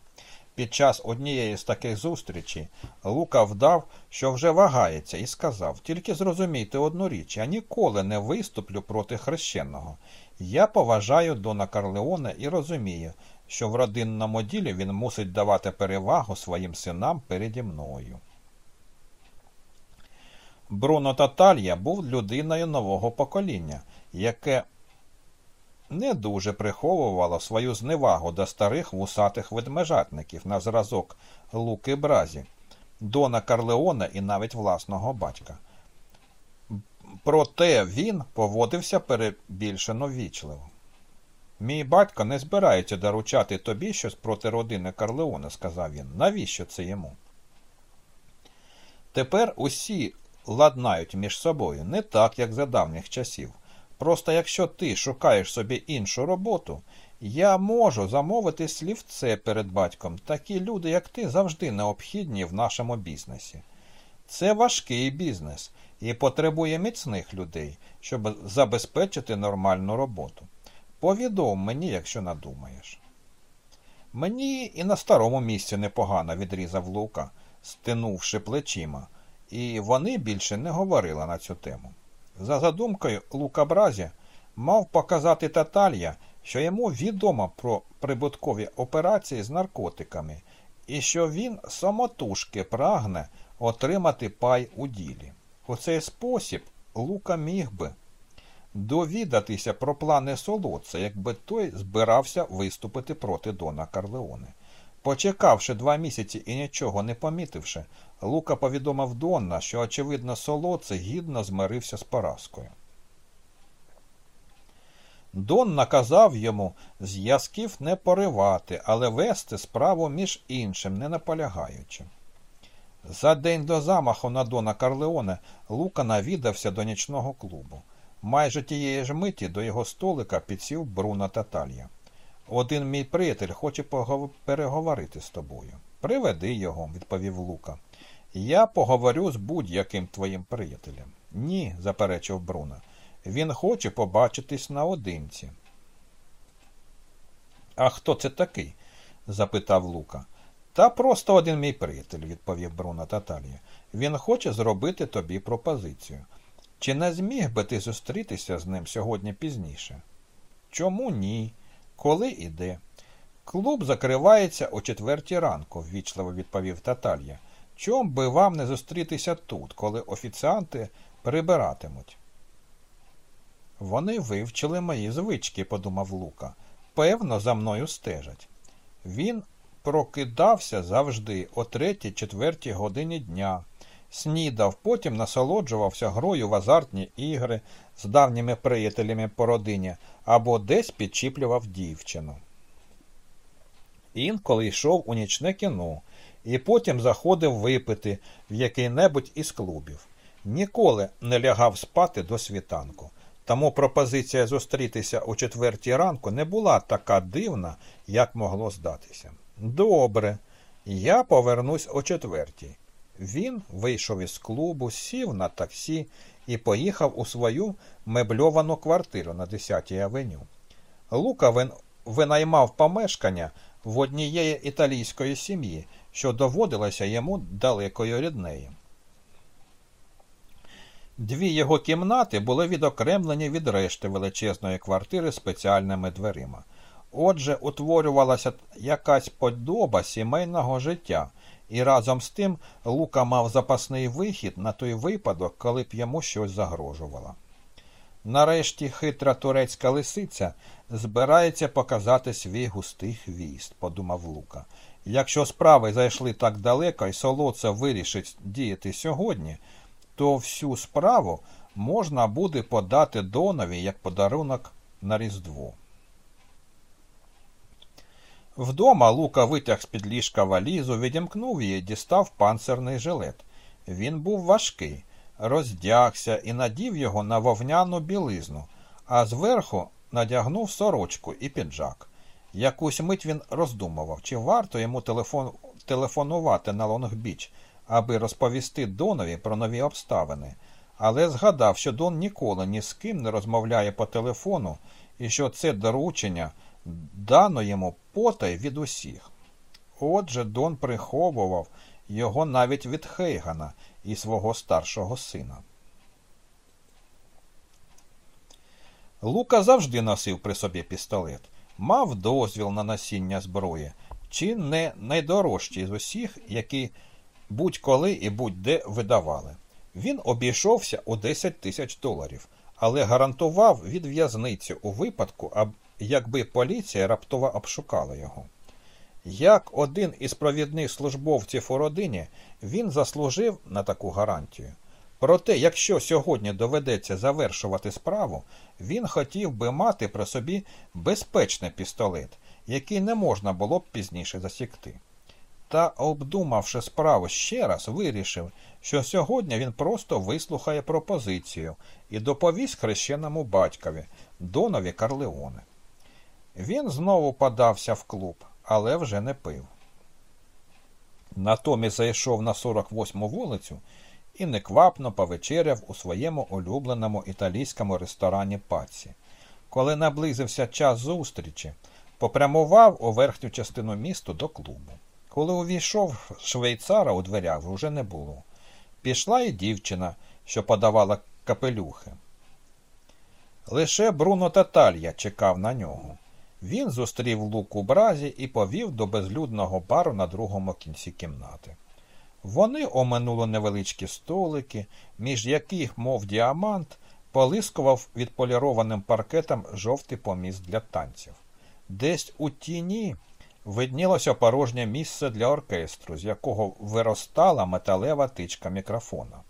Під час однієї з таких зустрічей Лука вдав, що вже вагається, і сказав тільки зрозумійте одну річ, я ніколи не виступлю проти хрещеного. Я поважаю Дона Карлеоне і розумію, що в родинному ділі він мусить давати перевагу своїм синам переді мною. Бруно Таталья був людиною нового покоління, яке не дуже приховувало свою зневагу до старих вусатих ведмежатників на зразок Луки Бразі, Дона Карлеона і навіть власного батька. Проте він поводився перебільшено вічливо. Мій батько не збирається доручати тобі щось проти родини Карлеона, сказав він. Навіщо це йому? Тепер усі ладнають між собою не так, як за давніх часів. Просто якщо ти шукаєш собі іншу роботу, Я можу замовити слівце перед батьком. Такі люди, як ти, завжди необхідні в нашому бізнесі. Це важкий бізнес і потребує міцних людей, щоб забезпечити нормальну роботу. Повідом мені, якщо надумаєш. Мені і на старому місці непогано відрізав Лука, стинувши плечима, і вони більше не говорили на цю тему. За задумкою Лука Бразі мав показати Таталья, що йому відомо про прибуткові операції з наркотиками і що він самотужки прагне отримати пай у ділі. У цей спосіб Лука міг би довідатися про плани солодця, якби той збирався виступити проти Дона Карлеоне. Почекавши два місяці і нічого не помітивши, Лука повідомив Донна, що, очевидно, солодце гідно змирився з поразкою. Дон наказав йому зв'язків не поривати, але вести справу між іншим, не наполягаючи. За день до замаху на Дона Карлеоне Лука навідався до нічного клубу. Майже тієї ж миті до його столика підсів Бруно Таталья. Один мій приятель хоче переговорити з тобою. Приведи його, відповів Лука. Я поговорю з будь-яким твоїм приятелем. Ні, заперечив Бруно. Він хоче побачитись наодинці. А хто це такий? запитав Лука. Та просто один мій приятель, відповів Бруно Таталія. Він хоче зробити тобі пропозицію. Чи не зміг би ти зустрітися з ним сьогодні пізніше? Чому ні? Коли іде? Клуб закривається о четвертій ранку, ввічливо відповів Таталья. Чом би вам не зустрітися тут, коли офіціанти прибиратимуть? Вони вивчили мої звички, подумав Лука. Певно, за мною стежать. Він прокидався завжди о третій четвертій годині дня, снідав, потім насолоджувався грою в азартні ігри з давніми приятелями по родині або десь підчіплював дівчину. Інколи йшов у нічне кіно і потім заходив випити в який-небудь із клубів. Ніколи не лягав спати до світанку. Тому пропозиція зустрітися о четвертій ранку не була така дивна, як могло здатися. Добре, я повернусь о четвертій. Він вийшов із клубу, сів на таксі і поїхав у свою мебльовану квартиру на 10-й авеню. Лука винаймав помешкання в однієї італійської сім'ї, що доводилося йому далекою ріднею. Дві його кімнати були відокремлені від решти величезної квартири спеціальними дверима. Отже, утворювалася якась подоба сімейного життя, і разом з тим Лука мав запасний вихід на той випадок, коли б йому щось загрожувало. Нарешті хитра турецька лисиця збирається показати свій густий хвіст, подумав Лука. Якщо справи зайшли так далеко і солоце вирішить діяти сьогодні, то всю справу можна буде подати Донові як подарунок на Різдво. Вдома Лука витяг з під ліжка валізу, відімкнув її, дістав панцерний жилет. Він був важкий, роздягся і надів його на вовняну білизну, а зверху надягнув сорочку і піджак. Якусь мить він роздумував, чи варто йому телефон... телефонувати на Лонгбіч, аби розповісти Донові про нові обставини, але згадав, що Дон ніколи ні з ким не розмовляє по телефону і що це доручення дано йому потай від усіх. Отже, Дон приховував його навіть від Хейгана і свого старшого сина. Лука завжди носив при собі пістолет, мав дозвіл на носіння зброї, чи не найдорожчий з усіх, які будь-коли і будь-де видавали. Він обійшовся у 10 тисяч доларів, але гарантував від в'язниці у випадку, якби поліція раптово обшукала його. Як один із провідних службовців у родині, він заслужив на таку гарантію. Проте, якщо сьогодні доведеться завершувати справу, він хотів би мати при собі безпечний пістолет, який не можна було б пізніше засікти. Та, обдумавши справу ще раз, вирішив, що сьогодні він просто вислухає пропозицію і доповість хрещеному батькові, Донові Карлеоне. Він знову подався в клуб, але вже не пив. Натомість зайшов на 48-му вулицю і неквапно повечеряв у своєму улюбленому італійському ресторані Паці. Коли наблизився час зустрічі, попрямував у верхню частину місту до клубу. Коли увійшов швейцара у дверях вже не було. Пішла і дівчина, що подавала капелюхи. Лише Бруно Таталья чекав на нього. Він зустрів лук у бразі і повів до безлюдного бару на другому кінці кімнати. Вони оминули невеличкі столики, між яких, мов діамант, полискував відполірованим паркетом жовтий поміст для танців. Десь у тіні виднілося порожнє місце для оркестру, з якого виростала металева тичка мікрофона.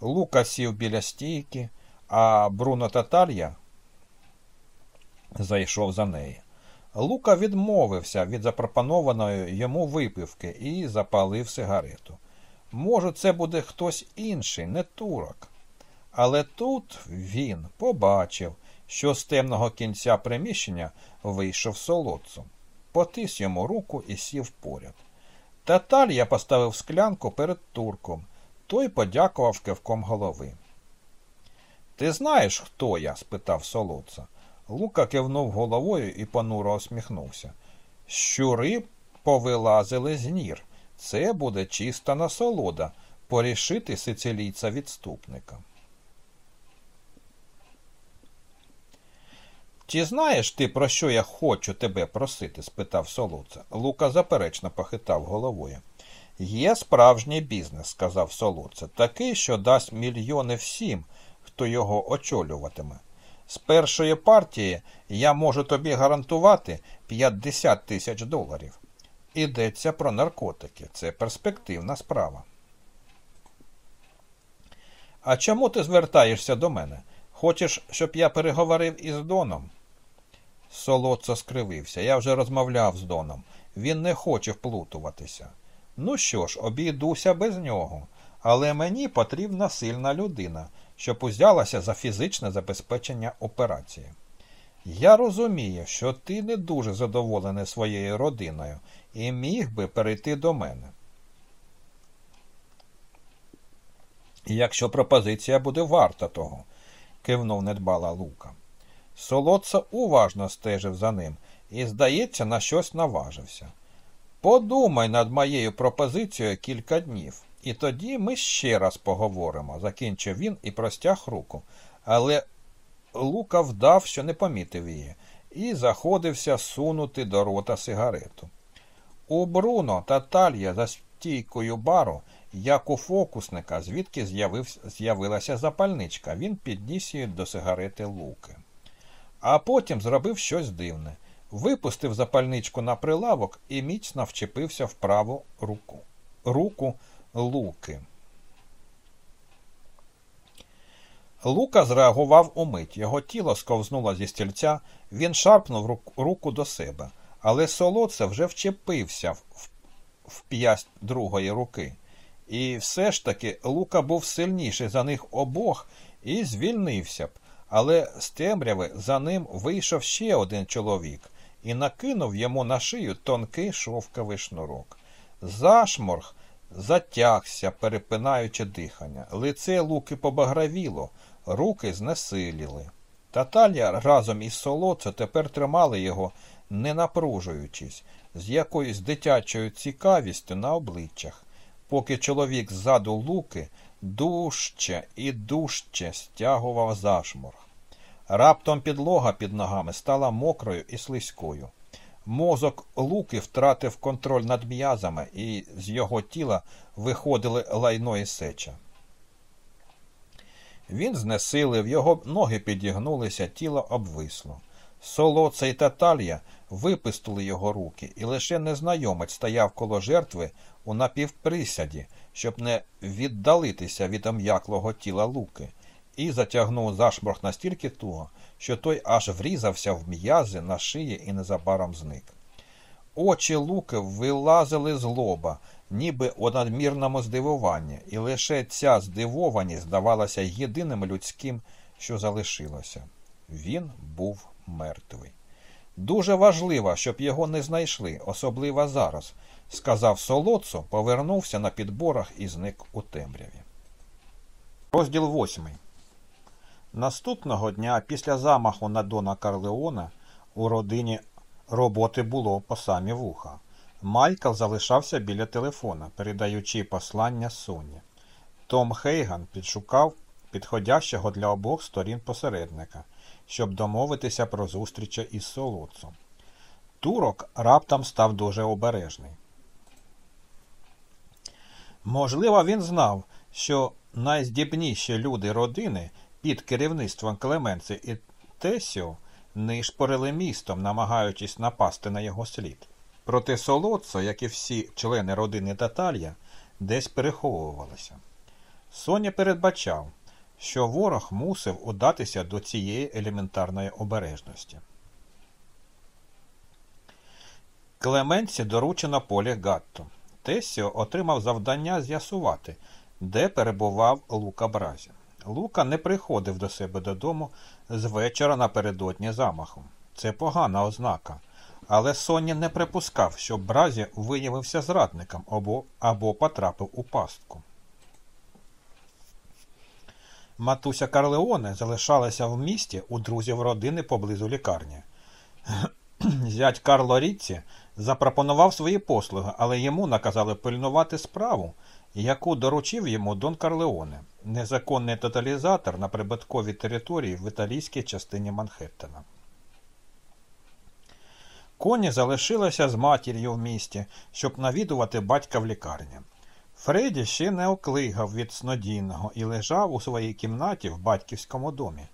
Лука сів біля стійки, а Бруно Таталья зайшов за неї. Лука відмовився від запропонованої йому випивки і запалив сигарету. Може, це буде хтось інший, не турок. Але тут він побачив, що з темного кінця приміщення вийшов солодцем. Потис йому руку і сів поряд. Таталья поставив склянку перед турком. Той подякував кивком голови. Ти знаєш, хто я? спитав солодца. Лука кивнув головою і понуро усміхнувся. Щури повилазили з нір. Це буде чиста насолода порішити сицилійця відступника. Чи знаєш ти, про що я хочу тебе просити? спитав солодца. Лука заперечно похитав головою. Є справжній бізнес, сказав солодце, такий, що дасть мільйони всім, хто його очолюватиме. З першої партії я можу тобі гарантувати 50 тисяч доларів. Ідеться про наркотики. Це перспективна справа. А чому ти звертаєшся до мене? Хочеш, щоб я переговорив із Доном? Солодце скривився. Я вже розмовляв з Доном. Він не хоче вплутуватися. Ну що ж, обійдуся без нього, але мені потрібна сильна людина, щоб узялася за фізичне забезпечення операції. Я розумію, що ти не дуже задоволений своєю родиною і міг би перейти до мене. Якщо пропозиція буде варта того, кивнув недбала Лука. Солодце уважно стежив за ним і, здається, на щось наважився. Подумай над моєю пропозицією кілька днів, і тоді ми ще раз поговоримо, закінчив він і простяг руку. Але Лука вдав, що не помітив її, і заходився сунути до рота сигарету. У Бруно та Талья за стійкою бару, як у фокусника, звідки з'явилася запальничка, він підніс її до сигарети Луки. А потім зробив щось дивне випустив запальничку на прилавок і міцно вчепився в праву руку руку Луки. Лука зреагував умить. Його тіло сковзнуло зі стільця, він шарпнув руку до себе, але солоце вже вчепився в, п'ясть другої руки. І все ж таки Лука був сильніший за них обох і звільнився б, але з темряви за ним вийшов ще один чоловік, і накинув йому на шию тонкий шовковий шнурок. Зашморг затягся, перепинаючи дихання. Лице луки побагравіло, руки знесиліли. Таталія разом із солоце тепер тримали його, не напружуючись, з якоюсь дитячою цікавістю на обличчях, поки чоловік ззаду луки дужче і дужче стягував зашморг. Раптом підлога під ногами стала мокрою і слизькою. Мозок луки втратив контроль над м'язами, і з його тіла виходили лайно і сеча. Він знесилив, його ноги підігнулися, тіло обвисло. Солоце і таталія випистили його руки, і лише незнайомець стояв коло жертви у напівприсяді, щоб не віддалитися від ом'яклого тіла луки і затягнув зашморг настільки туго, що той аж врізався в м'язи на шиї і незабаром зник. Очі луки вилазили з лоба, ніби у надмірному здивуванні, і лише ця здивованість здавалася єдиним людським, що залишилося. Він був мертвий. Дуже важливо, щоб його не знайшли, особливо зараз, сказав Солоцо, повернувся на підборах і зник у темряві. Розділ восьмий. Наступного дня після замаху на Дона Карлеона у родині роботи було по самі вуха. Майкл залишався біля телефона, передаючи послання Соні. Том Хейган підшукав підходящого для обох сторін посередника, щоб домовитися про зустрічі із Солоцом. Турок раптом став дуже обережний. Можливо, він знав, що найздібніші люди родини під керівництвом Клеменци і Тесіо нишпорили містом, намагаючись напасти на його слід. Проте Солоцо, як і всі члени родини Таталья, десь переховувалися. Соня передбачав, що ворог мусив удатися до цієї елементарної обережності. Клеменці доручено полі Гатто. Тесіо отримав завдання з'ясувати, де перебував Лука Бразі. Лука не приходив до себе додому з вечора напередодні замаху. Це погана ознака. Але Соні не припускав, що Бразі виявився зрадником або, або потрапив у пастку. Матуся Карлеоне залишалася в місті у друзів родини поблизу лікарні. Зять Карло Ріцці запропонував свої послуги, але йому наказали пильнувати справу, яку доручив йому Дон Карлеоне, незаконний тоталізатор на прибутковій території в італійській частині Манхеттена. Коні залишилася з матір'ю в місті, щоб навідувати батька в лікарні. Фредді ще не оклигав від снодійного і лежав у своїй кімнаті в батьківському домі.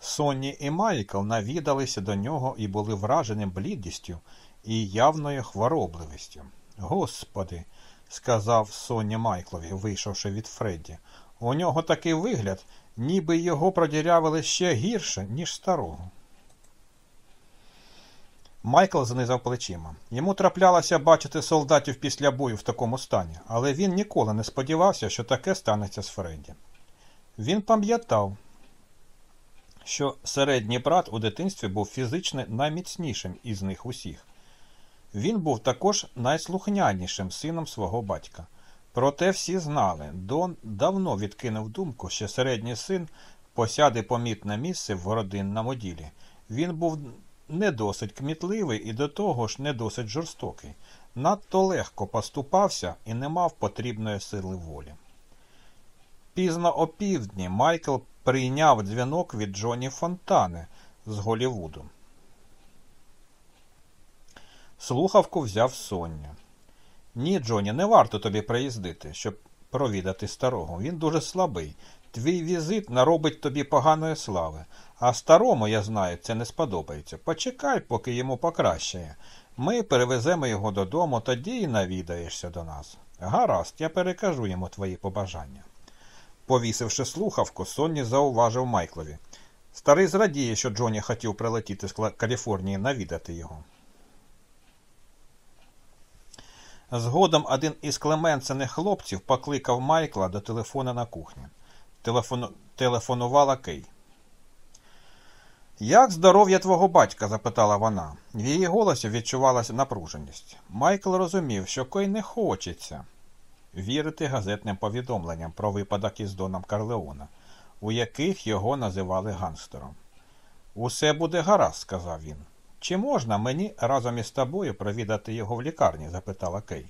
Сонні і Майкл навідалися до нього і були вражені блідістю і явною хворобливістю. Господи, сказав Сонні Майклові, вийшовши від Фредді, у нього такий вигляд, ніби його продірявили ще гірше, ніж старого. Майкл знизав плечима. Йому траплялося бачити солдатів після бою в такому стані, але він ніколи не сподівався, що таке станеться з Фредді. Він пам'ятав, що середній брат у дитинстві був фізично найміцнішим із них усіх. Він був також найслухнянішим сином свого батька. Проте всі знали, Дон давно відкинув думку, що середній син посяде помітне місце в родинному ділі. Він був не досить кмітливий і до того ж не досить жорстокий. Надто легко поступався і не мав потрібної сили волі. Пізно опівдні Майкл прийняв дзвінок від Джоні Фонтани з Голівуду. Слухавку взяв Соня. Ні, Джоні, не варто тобі приїздити, щоб провідати старого. Він дуже слабий. Твій візит наробить тобі поганої слави, а старому, я знаю, це не сподобається. Почекай, поки йому покращає. Ми перевеземо його додому, тоді і навідаєшся до нас. Гаразд, я перекажу йому твої побажання. Повісивши слухавку, Сонні зауважив Майклові. Старий зрадіє, що Джоні хотів прилетіти з Каліфорнії навідати його. Згодом один із Клеменсених хлопців покликав Майкла до телефона на кухні. Телефону... Телефонувала Кей. Як здоров'я твого батька? запитала вона. В її голосі відчувалася напруженість. Майкл розумів, що Кей не хочеться вірити газетним повідомленням про випадок із Доном Карлеона, у яких його називали гангстером. Усе буде гаразд, сказав він. Чи можна мені разом із тобою провідати його в лікарні? запитала Кей.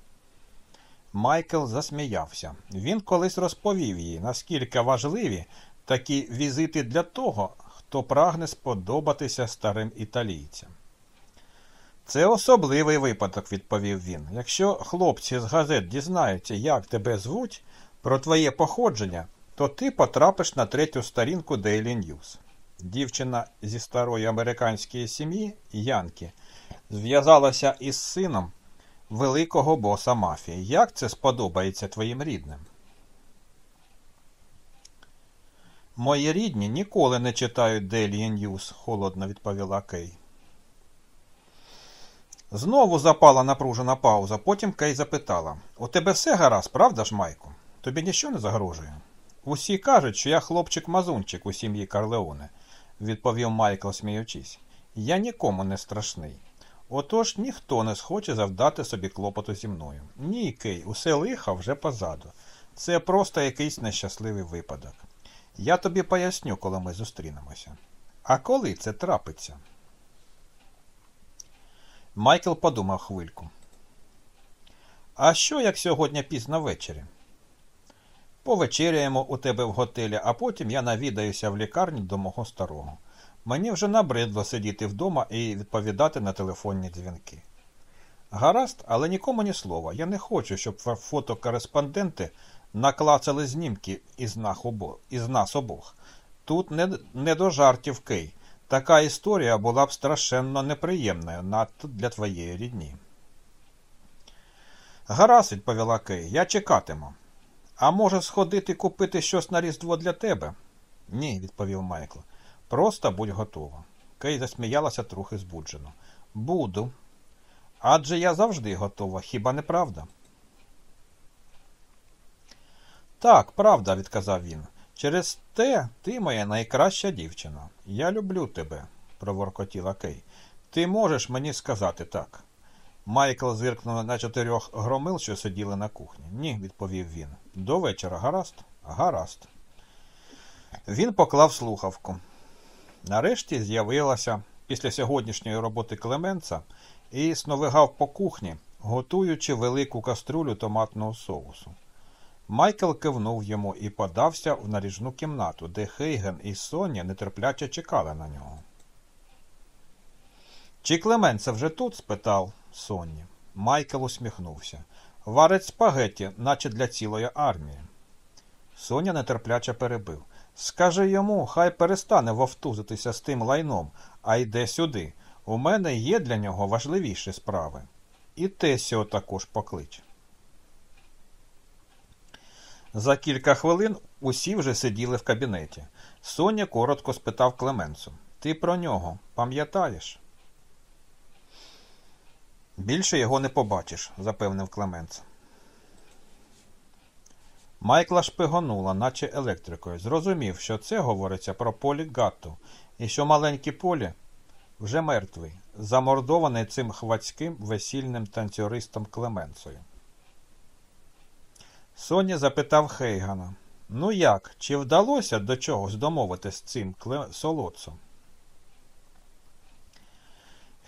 Майкл засміявся. Він колись розповів їй, наскільки важливі такі візити для того, хто прагне сподобатися старим італійцям. Це особливий випадок, відповів він. Якщо хлопці з газет дізнаються, як тебе звуть, про твоє походження, то ти потрапиш на третю сторінку Daily News. Дівчина зі старої американської сім'ї Янки зв'язалася із сином великого боса мафії. Як це сподобається твоїм рідним? Мої рідні ніколи не читають Daily News, холодно відповіла Кей. Знову запала напружена пауза, потім Кей запитала У тебе все гаразд, правда ж, Майку? Тобі нічого не загрожує? Усі кажуть, що я хлопчик-мазунчик у сім'ї Карлеоне, відповів Майкл, сміючись. Я нікому не страшний. Отож ніхто не схоче завдати собі клопоту зі мною. Ні, Кей, усе лиха вже позаду. Це просто якийсь нещасливий випадок. Я тобі поясню, коли ми зустрінемося. А коли це трапиться? Майкл подумав хвильку. А що, як сьогодні пізно ввечері? Повечеряємо у тебе в готелі, а потім я навідаюся в лікарні до мого старого. Мені вже набридло сидіти вдома і відповідати на телефонні дзвінки. Гаразд, але нікому ні слова. Я не хочу, щоб фотокореспонденти наклацали знімки із, нас обох. Тут не, не до жартів Кей. Така історія була б страшенно неприємною надто для твоєї рідні. Гаразд, відповіла Кей, я чекатиму. А може, сходити купити щось на Різдво для тебе? Ні, відповів Майкл. Просто будь готова. Кей засміялася трохи збуджено. Буду. Адже я завжди готова, хіба не правда? Так, правда, відказав він. Через те ти моя найкраща дівчина. Я люблю тебе, проворкотіла Кей. Ти можеш мені сказати так. Майкл зиркнув на чотирьох громил, що сиділи на кухні. Ні, відповів він. До вечора, гаразд? Гаразд. Він поклав слухавку. Нарешті з'явилася після сьогоднішньої роботи Клеменца і сновигав по кухні, готуючи велику каструлю томатного соусу. Майкл кивнув йому і подався в наріжну кімнату, де Хейген і Соня нетерпляче чекали на нього. Чи Клеменце вже тут? спитав Сонні. Майкл усміхнувся. Варить спагетті, наче для цілої армії. Соня нетерпляче перебив. Скажи йому, хай перестане вовтузитися з тим лайном, а йде сюди. У мене є для нього важливіші справи. І Тесіо також поклич. За кілька хвилин усі вже сиділи в кабінеті. Соня коротко спитав Клеменцу. Ти про нього пам'ятаєш? Більше його не побачиш, запевнив Клеменц. Майкла шпигонула, наче електрикою. Зрозумів, що це говориться про полі Гатту, і що маленький полі вже мертвий, замордований цим хвацьким весільним танцюристом Клеменцею. Соня запитав Хейгана Ну як, чи вдалося до чогось домовитись з цим солодцем?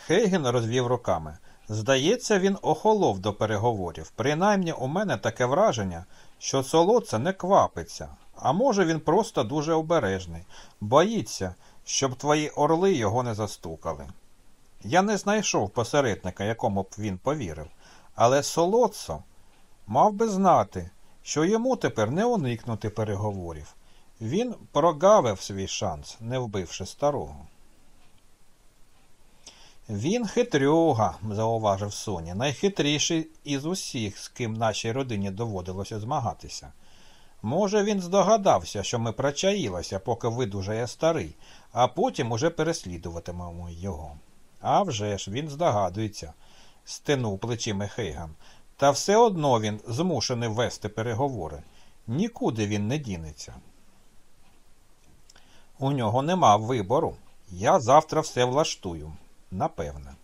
Хейген розвів руками. Здається, він охолов до переговорів. Принаймні у мене таке враження, що солодце не квапиться, а може він просто дуже обережний, боїться, щоб твої орли його не застукали. Я не знайшов посередника, якому б він повірив, але солодцо мав би знати, що йому тепер не уникнути переговорів. Він прогавив свій шанс, не вбивши старого. Він хитрюга, зауважив Соня, найхитріший із усіх, з ким нашій родині доводилося змагатися. Може, він здогадався, що ми причаїлися, поки видужає старий, а потім уже переслідуватимемо його. А вже ж, він здогадується, стенув плечима Хейган. Та все одно він змушений вести переговори. Нікуди він не дінеться. У нього нема вибору. Я завтра все влаштую. Напевне.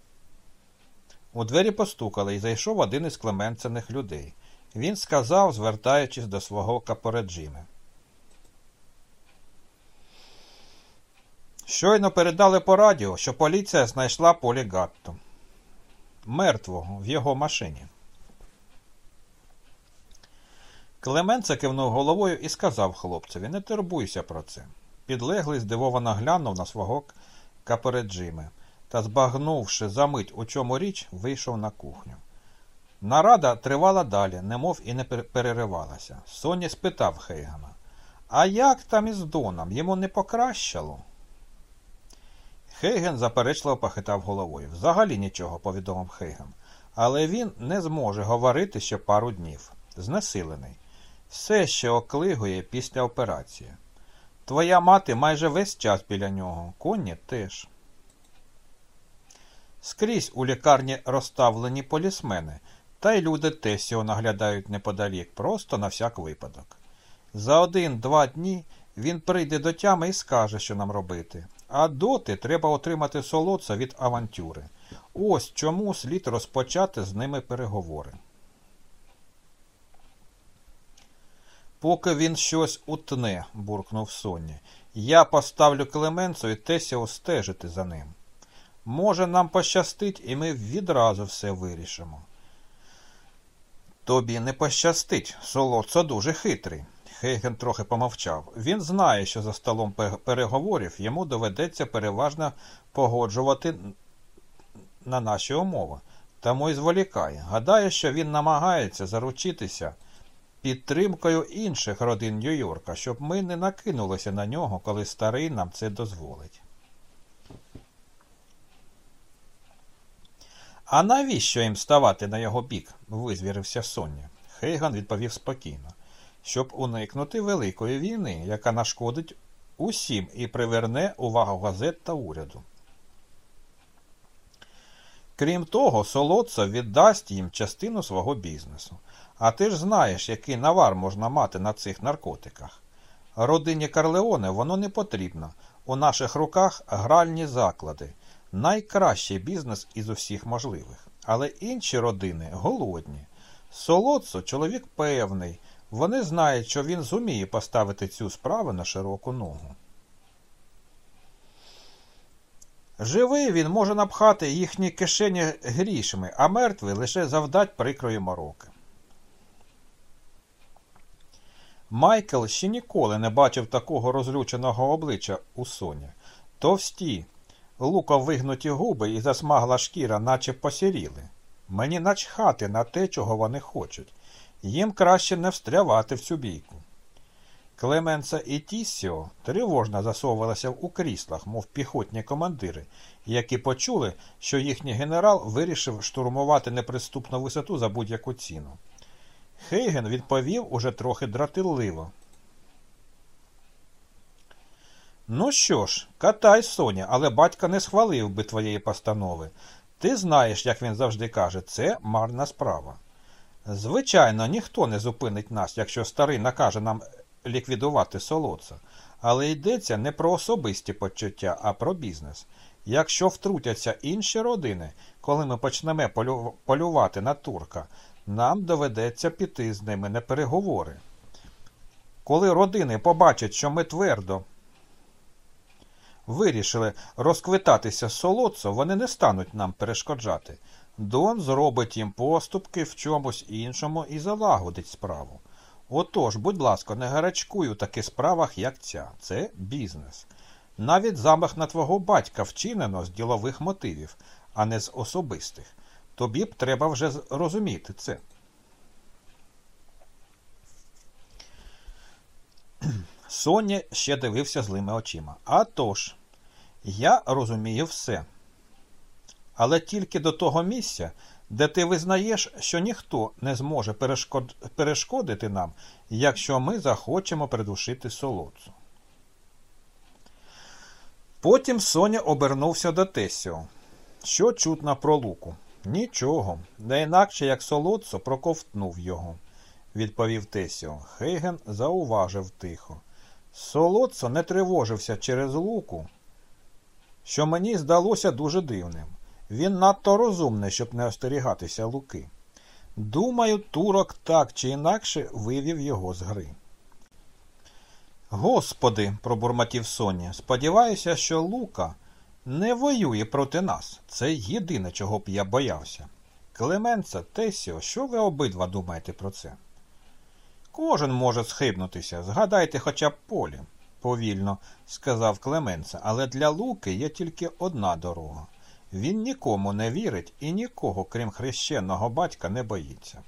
У двері постукали і зайшов один із клеменцених людей. Він сказав, звертаючись до свого капореджими. Щойно передали по радіо, що поліція знайшла полі Гатту. Мертвого в його машині. Клеменце кивнув головою і сказав хлопцеві Не турбуйся про це. Підлеглий здивовано глянув на свого капереджими та, збагнувши за мить, у чому річ, вийшов на кухню. Нарада тривала далі, немов і не переривалася. Соня спитав Хейгана А як там із Доном? Йому не покращало? Хейген заперечливо похитав головою. Взагалі нічого, повідомив Хейген. Але він не зможе говорити ще пару днів. Знесилений. Все ще оклигує після операції. Твоя мати майже весь час біля нього, коні теж. Скрізь у лікарні розставлені полісмени, та й люди Тесіо наглядають неподалік, просто на всяк випадок. За один-два дні він прийде до тями і скаже, що нам робити, А доти треба отримати солодца від авантюри. Ось чому слід розпочати з ними переговори. Поки він щось утне, буркнув Сонні. Я поставлю Клеменцу і Тесіо стежити за ним. Може, нам пощастить, і ми відразу все вирішимо. Тобі не пощастить, Солоцо дуже хитрий. Хейген трохи помовчав. Він знає, що за столом переговорів йому доведеться переважно погоджувати на наші умови, тому й зволікає. Гадає, що він намагається заручитися підтримкою інших родин Нью-Йорка, щоб ми не накинулися на нього, коли старий нам це дозволить. А навіщо їм ставати на його бік? визвірився Соння. Хейган відповів спокійно, щоб уникнути великої війни, яка нашкодить усім і приверне увагу газет та уряду. Крім того, Солодца віддасть їм частину свого бізнесу. А ти ж знаєш, який навар можна мати на цих наркотиках. Родині Карлеоне воно не потрібно. У наших руках гральні заклади. Найкращий бізнес із усіх можливих. Але інші родини голодні. Солодцо чоловік певний. Вони знають, що він зуміє поставити цю справу на широку ногу. Живий він може напхати їхні кишені грішми, а мертвий лише завдать прикрої мороки. Майкл ще ніколи не бачив такого розлюченого обличчя у Соні. Товсті, луко вигнуті губи і засмагла шкіра, наче посіріли. Мені начхати на те, чого вони хочуть. Їм краще не встрявати в цю бійку. Клеменса і Тіссіо тривожно засовувалися у кріслах, мов піхотні командири, які почули, що їхній генерал вирішив штурмувати неприступну висоту за будь-яку ціну. Хейген відповів уже трохи дратилливо. Ну що ж, катай, Соня, але батько не схвалив би твоєї постанови. Ти знаєш, як він завжди каже, це марна справа. Звичайно, ніхто не зупинить нас, якщо старий накаже нам ліквідувати солодца, але йдеться не про особисті почуття, а про бізнес. Якщо втрутяться інші родини, коли ми почнемо полю... полювати на турка, нам доведеться піти з ними на переговори. Коли родини побачать, що ми твердо вирішили розквитатися з солодцем, вони не стануть нам перешкоджати. Дон зробить їм поступки в чомусь іншому і залагодить справу. Отож, будь ласка, не гарячкуй у таких справах, як ця. Це бізнес. Навіть замах на твого батька вчинено з ділових мотивів, а не з особистих. Тобі б треба вже розуміти це. Соня ще дивився злими очима. А тож, я розумію все. Але тільки до того місця, де ти визнаєш, що ніхто не зможе перешкод... перешкодити нам, якщо ми захочемо придушити солодцу. Потім Соня обернувся до Тесіо. Що чутно про луку? Нічого, не інакше як солодцо проковтнув його, відповів Тесіо. Хейген зауважив тихо. Солодцо не тривожився через луку, що мені здалося дуже дивним. Він надто розумний, щоб не остерігатися луки. Думаю, турок так чи інакше вивів його з гри. Господи, пробурмотів Соня, сподіваюся, що Лука не воює проти нас. Це єдине, чого б я боявся. Клеменца, Тесіо, що ви обидва думаєте про це? Кожен може схибнутися, згадайте хоча б полі, повільно сказав Клеменца, але для Луки є тільки одна дорога. Він нікому не вірить і нікого, крім хрещеного батька, не боїться.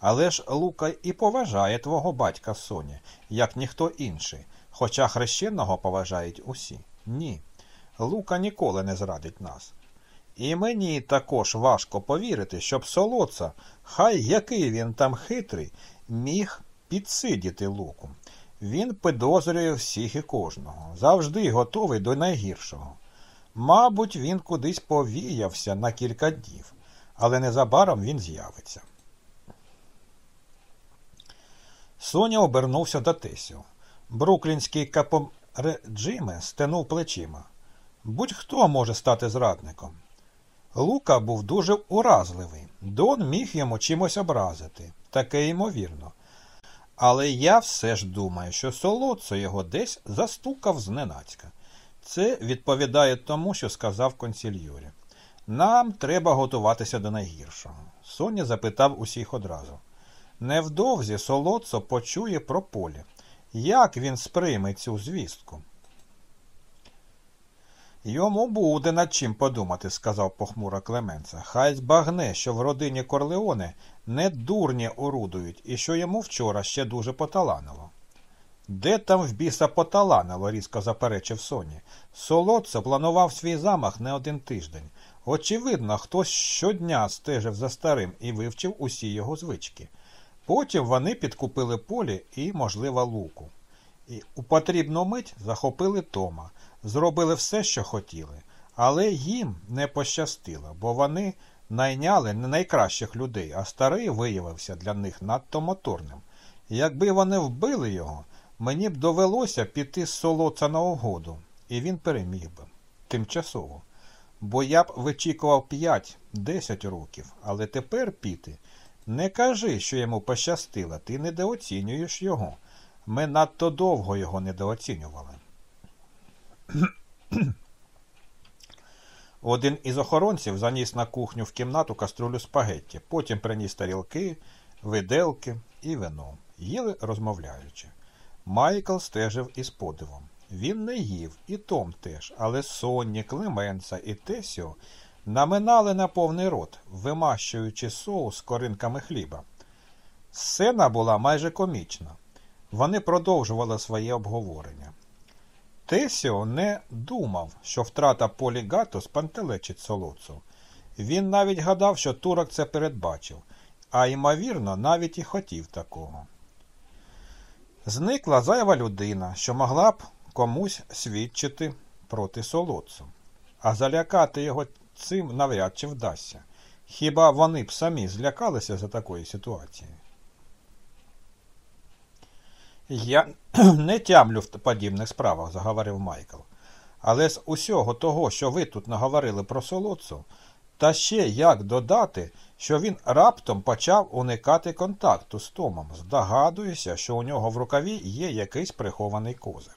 Але ж Лука і поважає твого батька Соня, як ніхто інший, хоча хрещеного поважають усі. Ні. Лука ніколи не зрадить нас. І мені також важко повірити, щоб солодца, хай який він там хитрий, міг підсидіти луку. Він підозрює всіх і кожного, завжди готовий до найгіршого. Мабуть, він кудись повіявся на кілька днів, але незабаром він з'явиться. Соня обернувся до Тесю. Бруклінський капореджиме стенув плечима. Будь-хто може стати зрадником. Лука був дуже уразливий. Дон міг йому чимось образити, таке ймовірно. Але я все ж думаю, що солодцо його десь застукав зненацька. Це відповідає тому, що сказав консільйорі. Нам треба готуватися до найгіршого. Соня запитав усіх одразу. Невдовзі солоцо почує про полі. Як він сприйме цю звістку? Йому буде над чим подумати, сказав похмуро Клеменца. Хай збагне, що в родині Корлеоне не дурні орудують і що йому вчора ще дуже поталанило. Де там в біса поталанило, різко заперечив Соні. Солодце планував свій замах не один тиждень. Очевидно, хтось щодня стежив за старим і вивчив усі його звички. Потім вони підкупили полі і, можливо, луку. І у потрібну мить захопили Тома, зробили все, що хотіли, але їм не пощастило, бо вони найняли не найкращих людей, а старий виявився для них надто моторним. Якби вони вбили його, мені б довелося піти з солоца на угоду, і він переміг би тимчасово. Бо я б вичікував 5-10 років, але тепер піти. Не кажи, що йому пощастило, ти недооцінюєш його. Ми надто довго його недооцінювали. Один із охоронців заніс на кухню в кімнату каструлю спагетті, потім приніс тарілки, виделки і вино. Їли розмовляючи. Майкл стежив із подивом. Він не їв, і Том теж, але Сонні, Клеменса і Тесіо наминали на повний рот, вимащуючи соус коринками хліба. Сцена була майже комічна. Вони продовжували своє обговорення. Тесіо не думав, що втрата полігату спантелечить солоцу. Він навіть гадав, що турок це передбачив, а ймовірно, навіть і хотів такого. Зникла зайва людина, що могла б комусь свідчити проти солодцу, а залякати його цим навряд чи вдасться. Хіба вони б самі злякалися за такої ситуації? Я не тямлю в подібних справах, заговорив Майкл. Але з усього того, що ви тут наговорили про солодцу, та ще як додати, що він раптом почав уникати контакту з Томом, здогадуюся, що у нього в рукаві є якийсь прихований козир.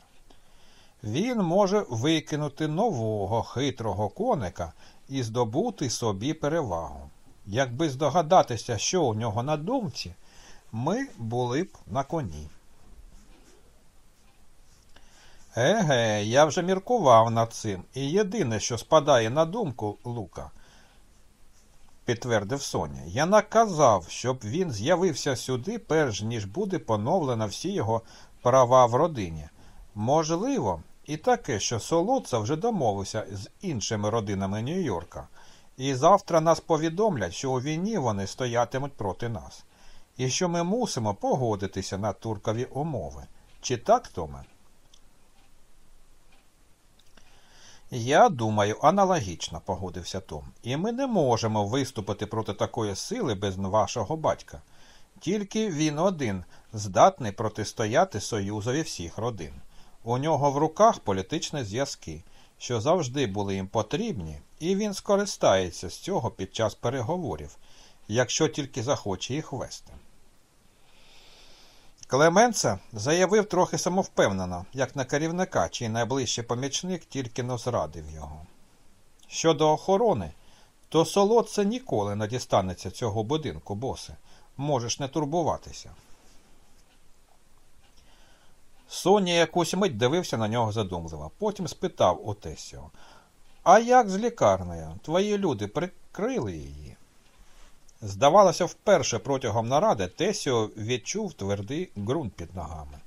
Він може викинути нового хитрого коника і здобути собі перевагу. Якби здогадатися, що у нього на думці, ми були б на коні. Еге, я вже міркував над цим, і єдине, що спадає на думку Лука, підтвердив Соня, я наказав, щоб він з'явився сюди, перш ніж буде поновлено всі його права в родині. Можливо, і таке, що Солоца вже домовився з іншими родинами Нью-Йорка, і завтра нас повідомлять, що у війні вони стоятимуть проти нас, і що ми мусимо погодитися на туркові умови. Чи так, Томе? Я думаю, аналогічно, погодився Том. І ми не можемо виступити проти такої сили без вашого батька. Тільки він один здатний протистояти союзові всіх родин. У нього в руках політичні зв'язки, що завжди були їм потрібні, і він скористається з цього під час переговорів, якщо тільки захоче їх вести. Клеменца заявив трохи самовпевнено, як на керівника, чий найближчий помічник тільки но зрадив його. Щодо охорони, то солодце ніколи не дістанеться цього будинку, босе. Можеш не турбуватися. Соня якусь мить дивився на нього задумливо. Потім спитав у Тесіо, А як з лікарнею? Твої люди прикрили її? Здавалося, вперше протягом наради Тесіо відчув твердий ґрунт під ногами.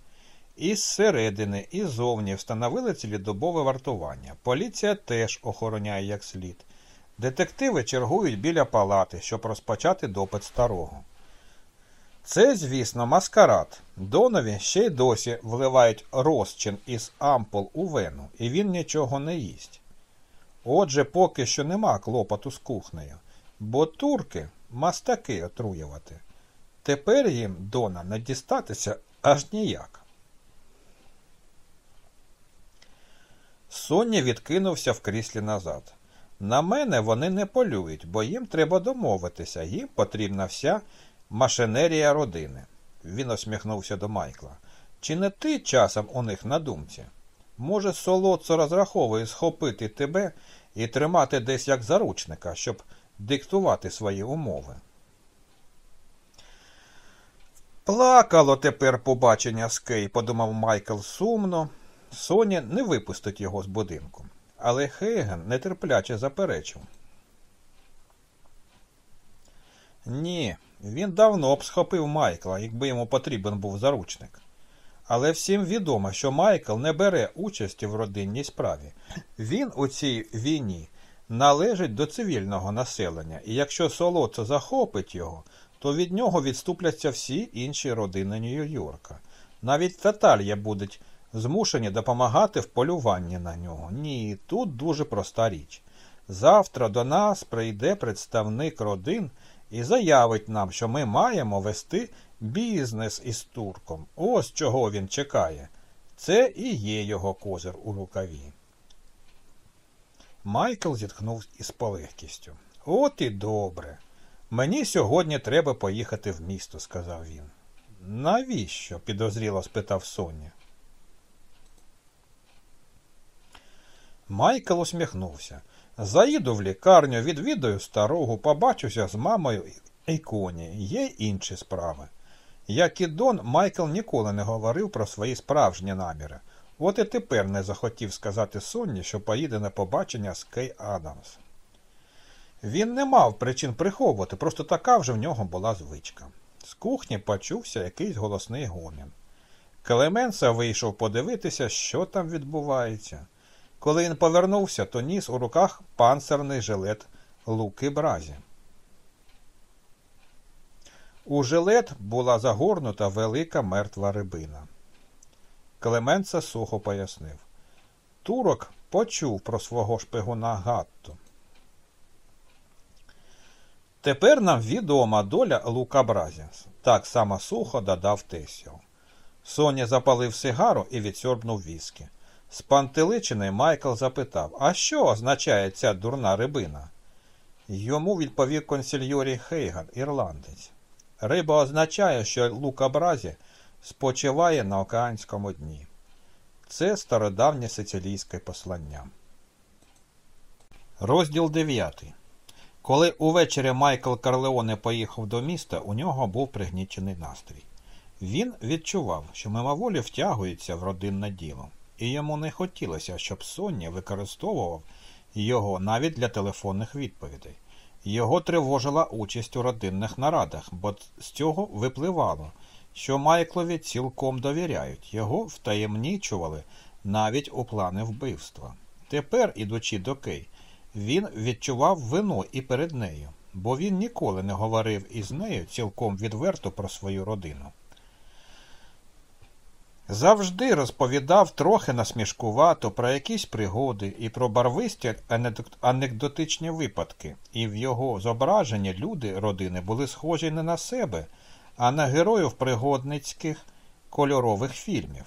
І зсередини, і зовні встановили цілідобове вартування. Поліція теж охороняє як слід. Детективи чергують біля палати, щоб розпочати допит старого. Це, звісно, маскарад. Донові ще й досі вливають розчин із ампул у вену, і він нічого не їсть. Отже, поки що нема клопоту з кухнею, бо турки мастаки отруювати. Тепер їм Дона не дістатися аж ніяк. Соння відкинувся в кріслі назад. На мене вони не полюють, бо їм треба домовитися, їм потрібна вся машинерія родини. Він усміхнувся до Майкла. Чи не ти часом у них на думці? Може, солодцо розраховує схопити тебе і тримати десь як заручника, щоб диктувати свої умови. Плакало тепер побачення з Кей, подумав Майкл сумно. Соня не випустить його з будинку. Але Хейген нетерпляче заперечив. Ні, він давно б схопив Майкла, якби йому потрібен був заручник. Але всім відомо, що Майкл не бере участі в родинній справі. Він у цій війні належить до цивільного населення, і якщо солодце захопить його, то від нього відступляться всі інші родини Нью-Йорка. Навіть Таталья будуть змушені допомагати в полюванні на нього. Ні, тут дуже проста річ. Завтра до нас прийде представник родин і заявить нам, що ми маємо вести бізнес із турком. Ось чого він чекає. Це і є його козир у рукаві. Майкл зітхнув із полегкістю. От і добре. Мені сьогодні треба поїхати в місто, сказав він. Навіщо? підозріло спитав Соня. Майкл усміхнувся. Заїду в лікарню, відвідаю старого, побачуся з мамою і коні. Є інші справи. Як і Дон, Майкл ніколи не говорив про свої справжні наміри. От і тепер не захотів сказати Сонні, що поїде на побачення з Кей Адамс. Він не мав причин приховувати, просто така вже в нього була звичка. З кухні почувся якийсь голосний гомін. Клеменса вийшов подивитися, що там відбувається. Коли він повернувся, то ніс у руках панцерний жилет Луки Бразі. У жилет була загорнута велика мертва рибина. Клеменца сухо пояснив. Турок почув про свого шпигуна Гатту. Тепер нам відома доля Лука Бразіс. Так само сухо додав Тесіо. Соня запалив сигару і відсьорбнув віскі. Пантеличини Майкл запитав, а що означає ця дурна рибина? Йому відповів консільйорі Хейган, ірландець. Риба означає, що Лука Бразі спочиває на океанському дні. Це стародавнє сицилійське послання. Розділ 9. Коли увечері Майкл Карлеоне поїхав до міста, у нього був пригнічений настрій. Він відчував, що мимоволі втягується в родинне діло, і йому не хотілося, щоб Соння використовував його навіть для телефонних відповідей. Його тривожила участь у родинних нарадах, бо з цього випливало, що Майклові цілком довіряють, його втаємнічували навіть у плани вбивства. Тепер, ідучи до Кей, він відчував вину і перед нею, бо він ніколи не говорив із нею цілком відверто про свою родину. Завжди розповідав трохи насмішкувато про якісь пригоди і про барвисті анекдотичні випадки, і в його зображенні люди родини були схожі не на себе, а на героїв пригодницьких кольорових фільмів.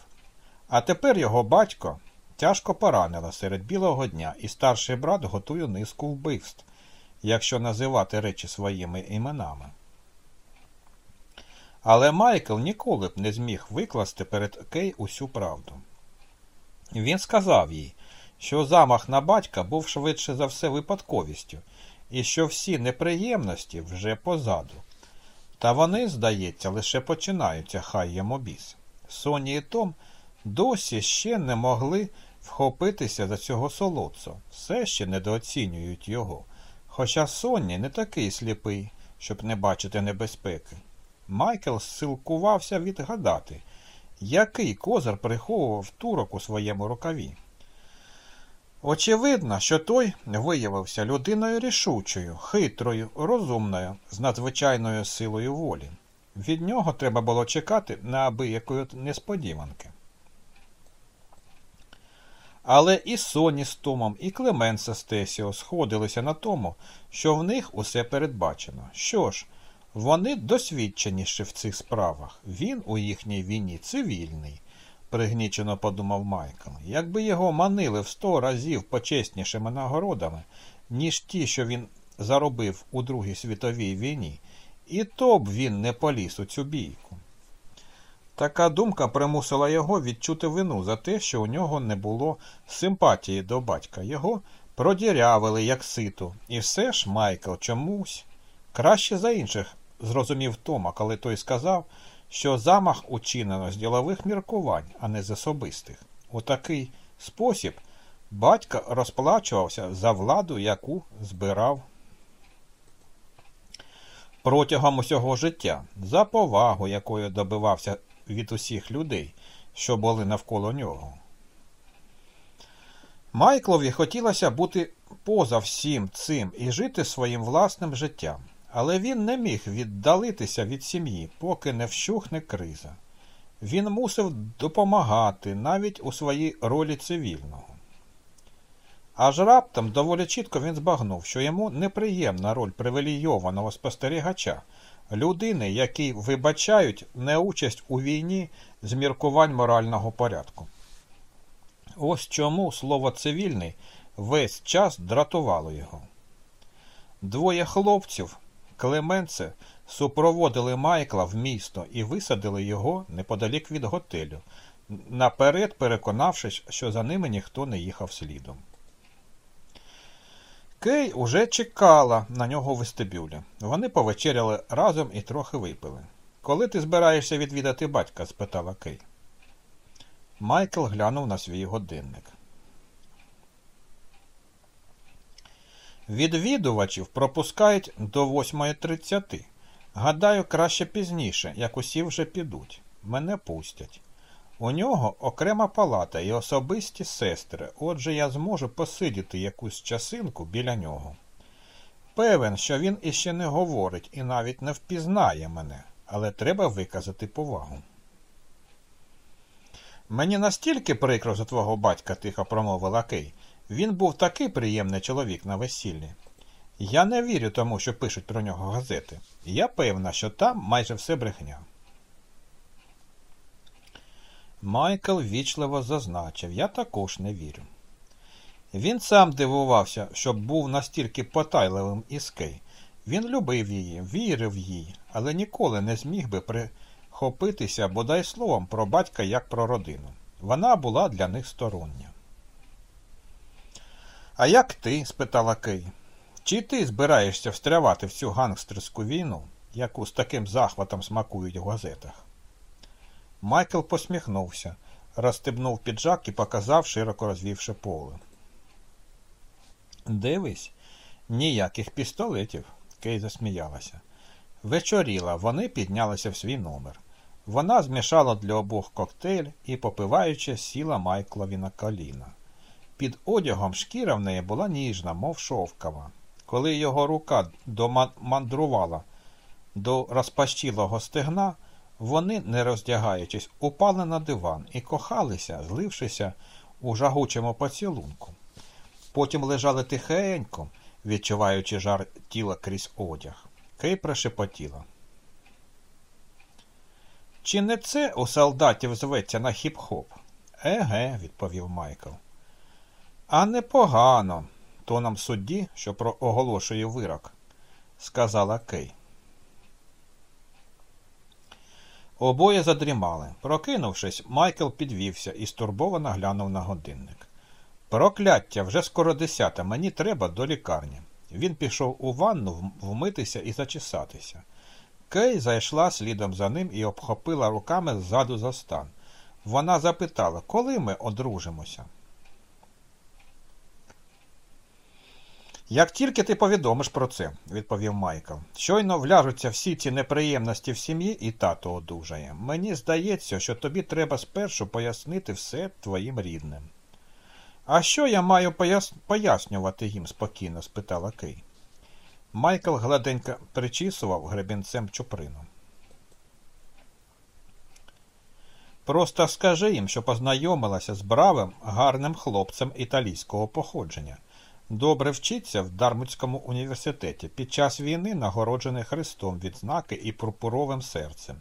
А тепер його батько тяжко поранило серед білого дня, і старший брат готує низку вбивств, якщо називати речі своїми іменами. Але Майкл ніколи б не зміг викласти перед Кей усю правду. Він сказав їй, що замах на батька був швидше за все випадковістю, і що всі неприємності вже позаду. Та вони, здається, лише починаються, хай йому біс. Соні і Том досі ще не могли вхопитися за цього солодцу, все ще недооцінюють його. Хоча Сонні не такий сліпий, щоб не бачити небезпеки. Майкл силкувався відгадати, який козир приховував турок у своєму рукаві. Очевидно, що той виявився людиною рішучою, хитрою, розумною, з надзвичайною силою волі. Від нього треба було чекати неабиякої несподіванки. Але і Соні з Томом, і Клеменса з Тесіо сходилися на тому, що в них усе передбачено. Що ж, вони досвідченіші в цих справах. Він у їхній війні цивільний. Пригнічено подумав Майкл. Якби його манили в сто разів почеснішими нагородами, ніж ті, що він заробив у Другій світовій війні, і то б він не поліз у цю бійку. Така думка примусила його відчути вину за те, що у нього не було симпатії до батька. Його продірявили, як сито, і все ж Майкл чомусь краще за інших зрозумів Тома, коли той сказав, що замах учинено з ділових міркувань, а не з особистих. У такий спосіб батько розплачувався за владу, яку збирав протягом усього життя, за повагу, якою добивався від усіх людей, що були навколо нього. Майклові хотілося бути поза всім цим і жити своїм власним життям, але він не міг віддалитися від сім'ї, поки не вщухне криза. Він мусив допомагати навіть у своїй ролі цивільного. Аж раптом доволі чітко він збагнув, що йому неприємна роль привілейованого спостерігача, людини, які вибачають неучасть у війні з міркувань морального порядку. Ось чому слово цивільний весь час дратувало його. Двоє хлопців, Клеменце, супроводили Майкла в місто і висадили його неподалік від готелю, наперед переконавшись, що за ними ніхто не їхав слідом. Кей уже чекала на нього в вестибюлі. Вони повечеряли разом і трохи випили. Коли ти збираєшся відвідати батька? спитала Кей. Майкл глянув на свій годинник. Відвідувачів пропускають до 8.30. Гадаю, краще пізніше, як усі вже підуть. Мене пустять. У нього окрема палата і особисті сестри, отже я зможу посидіти якусь часинку біля нього. Певен, що він іще не говорить і навіть не впізнає мене, але треба виказати повагу. Мені настільки прикро за твого батька, тихо промовила Кей. Він був такий приємний чоловік на весіллі. Я не вірю тому, що пишуть про нього газети. Я певна, що там майже все брехня. Майкл вічливо зазначив, я також не вірю. Він сам дивувався, що був настільки потайливим із Кей. Він любив її, вірив їй, але ніколи не зміг би прихопитися бодай словом про батька як про родину. Вона була для них стороння. А як ти? спитала Кей. Чи ти збираєшся встрявати в цю гангстерську війну, яку з таким захватом смакують в газетах? Майкл посміхнувся, розстебнув піджак і показав, широко розвівши поле. Дивись, ніяких пістолетів, Кей засміялася. Вечоріла, вони піднялися в свій номер. Вона змішала для обох коктейль і, попиваючи, сіла Майклові на коліна. Під одягом шкіра в неї була ніжна, мов шовкова. Коли його рука домандрувала до розпащілого стегна, вони, не роздягаючись, упали на диван і кохалися, злившися у жагучому поцілунку. Потім лежали тихенько, відчуваючи жар тіла крізь одяг. Кей прошепотіла. Чи не це у солдатів зветься на хіп-хоп? Еге, відповів Майкл. А непогано, тоном судді, що оголошує вирок, сказала Кей. Обоє задрімали. Прокинувшись, Майкл підвівся і стурбовано глянув на годинник. Прокляття вже скоро десята, мені треба до лікарні. Він пішов у ванну вмитися і зачесатися. Кей зайшла слідом за ним і обхопила руками ззаду за стан. Вона запитала, коли ми одружимося. Як тільки ти повідомиш про це, відповів Майкл, щойно вляжуться всі ці неприємності в сім'ї і тато одужає. Мені здається, що тобі треба спершу пояснити все твоїм рідним. А що я маю пояс... пояснювати їм? спокійно спитала Кей. Майкл гладенько причісував гребінцем чуприну. Просто скажи їм, що познайомилася з бравим, гарним хлопцем італійського походження. Добре вчиться в Дармутському університеті. Під час війни нагороджений Христом відзнаки і пурпуровим серцем.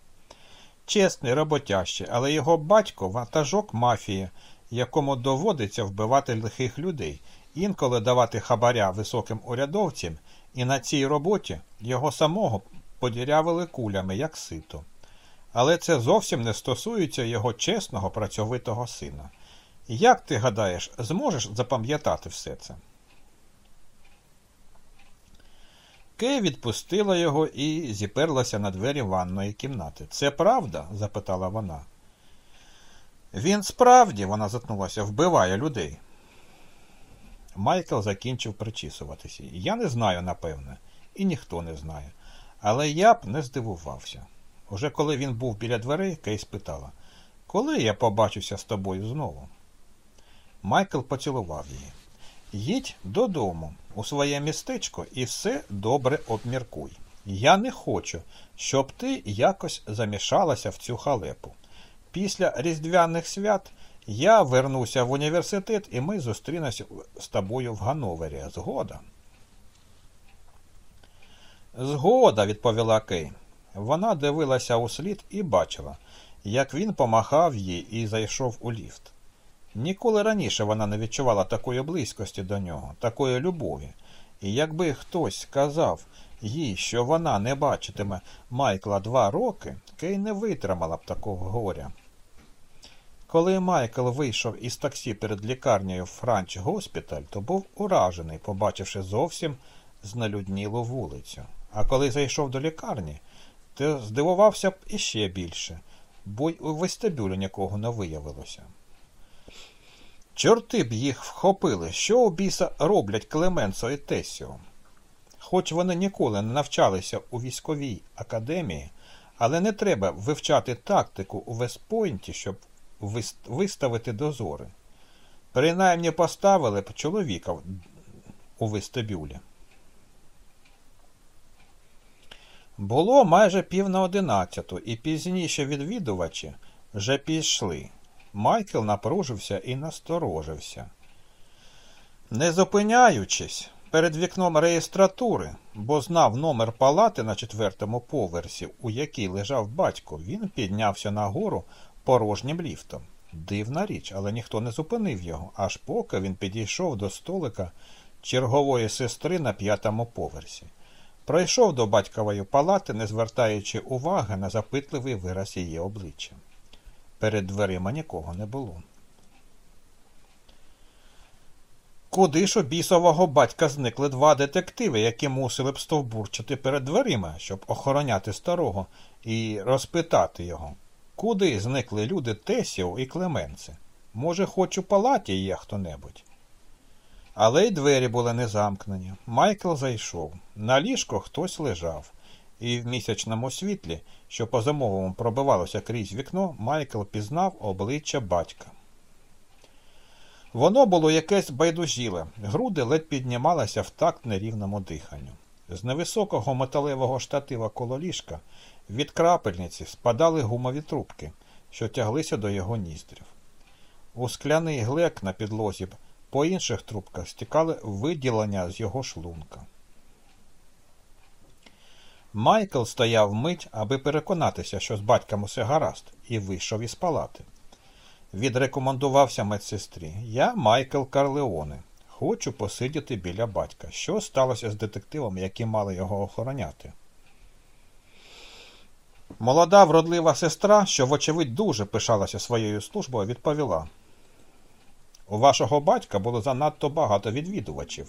чесний, роботящий, але його батько вантажок мафії, якому доводиться вбивати лихих людей, інколи давати хабаря високим урядовцям, і на цій роботі його самого подірявили кулями, як сито. Але це зовсім не стосується його чесного, працьовитого сина. Як ти гадаєш, зможеш запам'ятати все це? Кей відпустила його і зіперлася на двері ванної кімнати. Це правда? запитала вона. Він справді, вона затнулася, вбиває людей. Майкл закінчив причісуватися. Я не знаю, напевне, і ніхто не знає. Але я б не здивувався. Уже коли він був біля дверей, Кей спитала, коли я побачуся з тобою знову? Майкл поцілував її. Їдь додому, у своє містечко, і все добре обміркуй. Я не хочу, щоб ти якось замішалася в цю халепу. Після Різдвяних свят я вернуся в університет, і ми зустрінемося з тобою в Гановері. Згода. Згода, відповіла Кей. Вона дивилася у слід і бачила, як він помахав їй і зайшов у ліфт. Ніколи раніше вона не відчувала такої близькості до нього, такої любові. І якби хтось сказав їй, що вона не бачитиме Майкла два роки, Кей не витримала б такого горя. Коли Майкл вийшов із таксі перед лікарнею Франч Госпіталь, то був уражений, побачивши зовсім знелюднілу вулицю. А коли зайшов до лікарні, то здивувався б іще більше, бо й у вестибюлі нікого не виявилося. Чорти б їх вхопили, що у біса роблять Клеменцо і Тесіо. Хоч вони ніколи не навчалися у військовій академії, але не треба вивчати тактику у Вестпойнті, щоб виставити дозори. Принаймні поставили б чоловіка у вестибюлі. Було майже пів на одинадцяту, і пізніше відвідувачі вже пішли. Майкл напружився і насторожився. Не зупиняючись перед вікном реєстратури, бо знав номер палати на четвертому поверсі, у якій лежав батько, він піднявся нагору порожнім ліфтом. Дивна річ, але ніхто не зупинив його, аж поки він підійшов до столика чергової сестри на п'ятому поверсі. Пройшов до батькової палати, не звертаючи уваги на запитливий вираз її обличчя. Перед дверима нікого не було. Куди ж у бісового батька зникли два детективи, які мусили б стовбурчити перед дверима, щоб охороняти старого і розпитати його? Куди зникли люди Тесіо і Клеменце? Може, хоч у палаті є хто небудь? Але й двері були не замкнені. Майкл зайшов. На ліжко хтось лежав і в місячному світлі, що по зимовому пробивалося крізь вікно, Майкл пізнав обличчя батька. Воно було якесь байдужіле, груди ледь піднімалися в такт нерівному диханню. З невисокого металевого штатива коло ліжка від крапельниці спадали гумові трубки, що тяглися до його ніздрів. У скляний глек на підлозі по інших трубках стікали виділення з його шлунка. Майкл стояв мить, аби переконатися, що з батьком усе гаразд, і вийшов із палати. Відрекомендувався медсестрі. Я Майкл Карлеоне. Хочу посидіти біля батька. Що сталося з детективами, які мали його охороняти? Молода вродлива сестра, що, вочевидь, дуже пишалася своєю службою, відповіла. У вашого батька було занадто багато відвідувачів.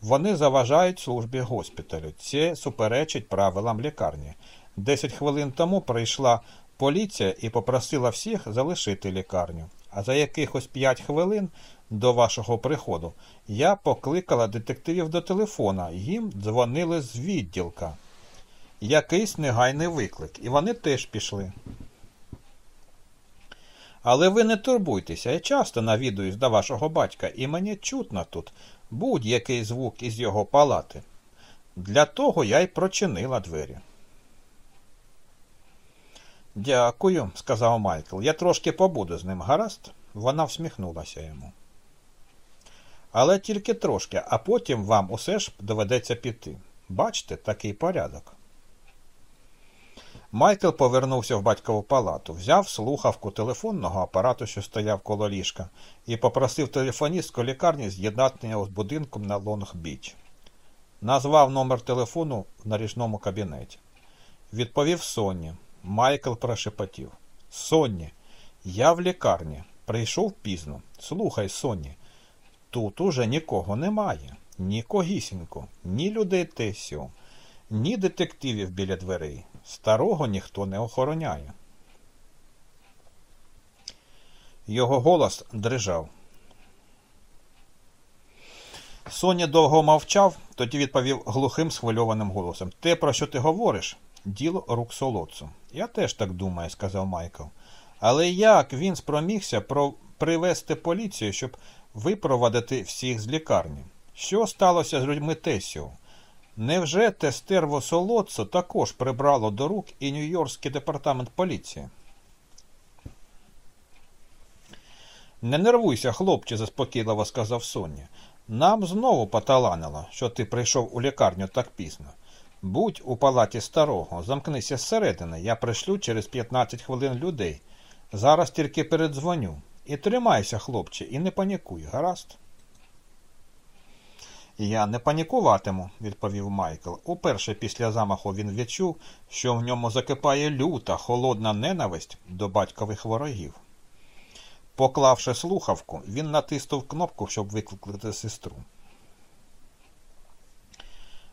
Вони заважають службі госпіталю. Це суперечить правилам лікарні. Десять хвилин тому прийшла поліція і попросила всіх залишити лікарню. А за якихось п'ять хвилин до вашого приходу я покликала детективів до телефона, їм дзвонили з відділка. Якийсь негайний виклик, і вони теж пішли. Але ви не турбуйтеся, я часто навідуюсь до вашого батька, і мені чутно тут будь-який звук із його палати. Для того я й прочинила двері. Дякую, сказав Майкл. Я трошки побуду з ним, гаразд? Вона всміхнулася йому. Але тільки трошки, а потім вам усе ж доведеться піти. Бачите, такий порядок. Майкл повернувся в батькову палату, взяв слухавку телефонного апарату, що стояв коло ліжка, і попросив телефоністку лікарні з'єднати його з будинком на Лонг-Біч. Назвав номер телефону в наріжному кабінеті. Відповів Сонні. Майкл прошепотів. Сонні, я в лікарні. Прийшов пізно. Слухай, Сонні, тут уже нікого немає. Нікогісінько, ні людей Тесіо, ні детективів біля дверей. Старого ніхто не охороняє. Його голос дрижав. Соня довго мовчав, тоді відповів глухим схвильованим голосом. Те, про що ти говориш, діло рук солодцу. Я теж так думаю, сказав Майкл. Але як він спромігся про... привезти поліцію, щоб випровадити всіх з лікарні? Що сталося з людьми Тесіо? Невже те стерво солодцо також прибрало до рук і Нью-Йоркський департамент поліції? Не нервуйся, хлопче, заспокійливо сказав Соня. Нам знову поталанило, що ти прийшов у лікарню так пізно. Будь у палаті старого, замкнися зсередини, я пришлю через 15 хвилин людей. Зараз тільки передзвоню. І тримайся, хлопче, і не панікуй, гаразд? Я не панікуватиму, відповів Майкл. Уперше після замаху він відчув, що в ньому закипає люта, холодна ненависть до батькових ворогів. Поклавши слухавку, він натиснув кнопку, щоб викликати сестру.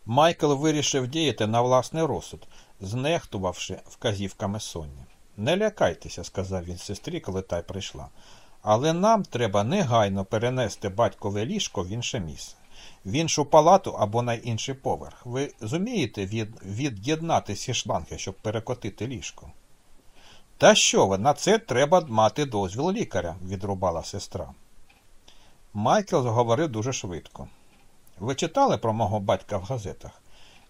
Майкл вирішив діяти на власний розсуд, знехтувавши вказівками Соні. Не лякайтеся, сказав він сестрі, коли та й прийшла. Але нам треба негайно перенести батькове ліжко в інше місце, в іншу палату або на інший поверх. Ви зумієте від... від'єднати ці шланги, щоб перекотити ліжко? Та що ви, на це треба мати дозвіл лікаря, відрубала сестра. Майкл говорив дуже швидко. Ви читали про мого батька в газетах?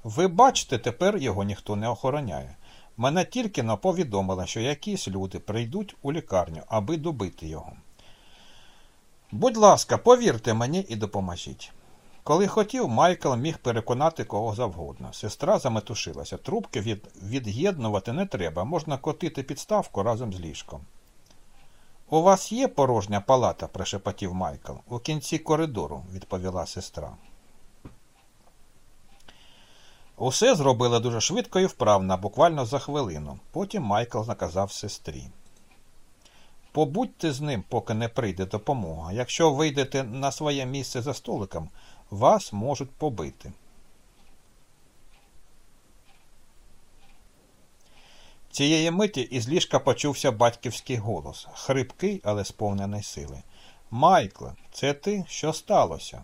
Ви бачите, тепер його ніхто не охороняє. Мене тільки но повідомили, що якісь люди прийдуть у лікарню, аби добити його. Будь ласка, повірте мені і допоможіть. Коли хотів, Майкл міг переконати кого завгодно. Сестра заметушилася. Трубки від... від'єднувати не треба, можна котити підставку разом з ліжком. У вас є порожня палата, прошепотів Майкл. У кінці коридору, відповіла сестра. Усе зробили дуже швидко і вправно, буквально за хвилину. Потім Майкл наказав сестрі. Побудьте з ним, поки не прийде допомога. Якщо вийдете на своє місце за столиком, вас можуть побити. Цієї миті із ліжка почувся батьківський голос, хрипкий, але сповнений сили. Майкле, це ти? Що сталося?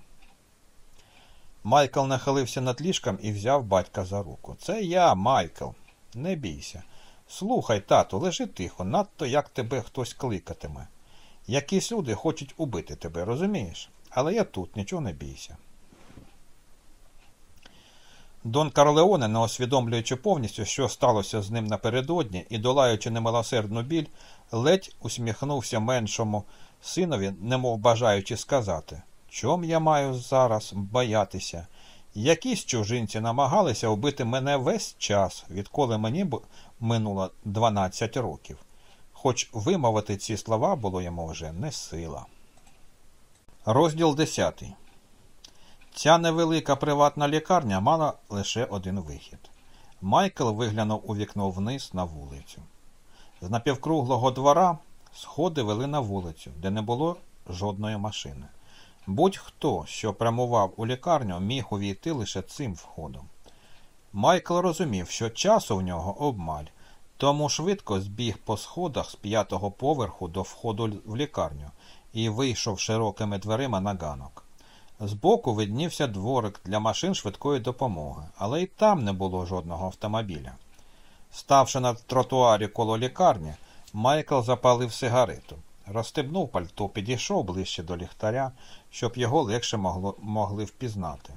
Майкл нахилився над ліжком і взяв батька за руку. Це я, Майкл. Не бійся. Слухай, тату, лежи тихо, надто як тебе хтось кликатиме. Якісь люди хочуть убити тебе, розумієш? Але я тут, нічого не бійся. Дон Карлеоне, не усвідомлюючи повністю, що сталося з ним напередодні, і долаючи немилосердну біль, ледь усміхнувся меншому синові, немов бажаючи сказати Чом я маю зараз боятися? Якісь чужинці намагалися вбити мене весь час, відколи мені минуло 12 років. Хоч вимовити ці слова було йому вже не сила. Розділ 10 Ця невелика приватна лікарня мала лише один вихід. Майкл виглянув у вікно вниз на вулицю. З напівкруглого двора сходи вели на вулицю, де не було жодної машини. Будь-хто, що прямував у лікарню, міг увійти лише цим входом. Майкл розумів, що часу в нього обмаль, тому швидко збіг по сходах з п'ятого поверху до входу в лікарню і вийшов широкими дверима на ганок. Збоку виднівся дворик для машин швидкої допомоги, але й там не було жодного автомобіля. Ставши на тротуарі коло лікарні, Майкл запалив сигарету. Розстебнув пальто, підійшов ближче до ліхтаря, щоб його легше могло, могли впізнати.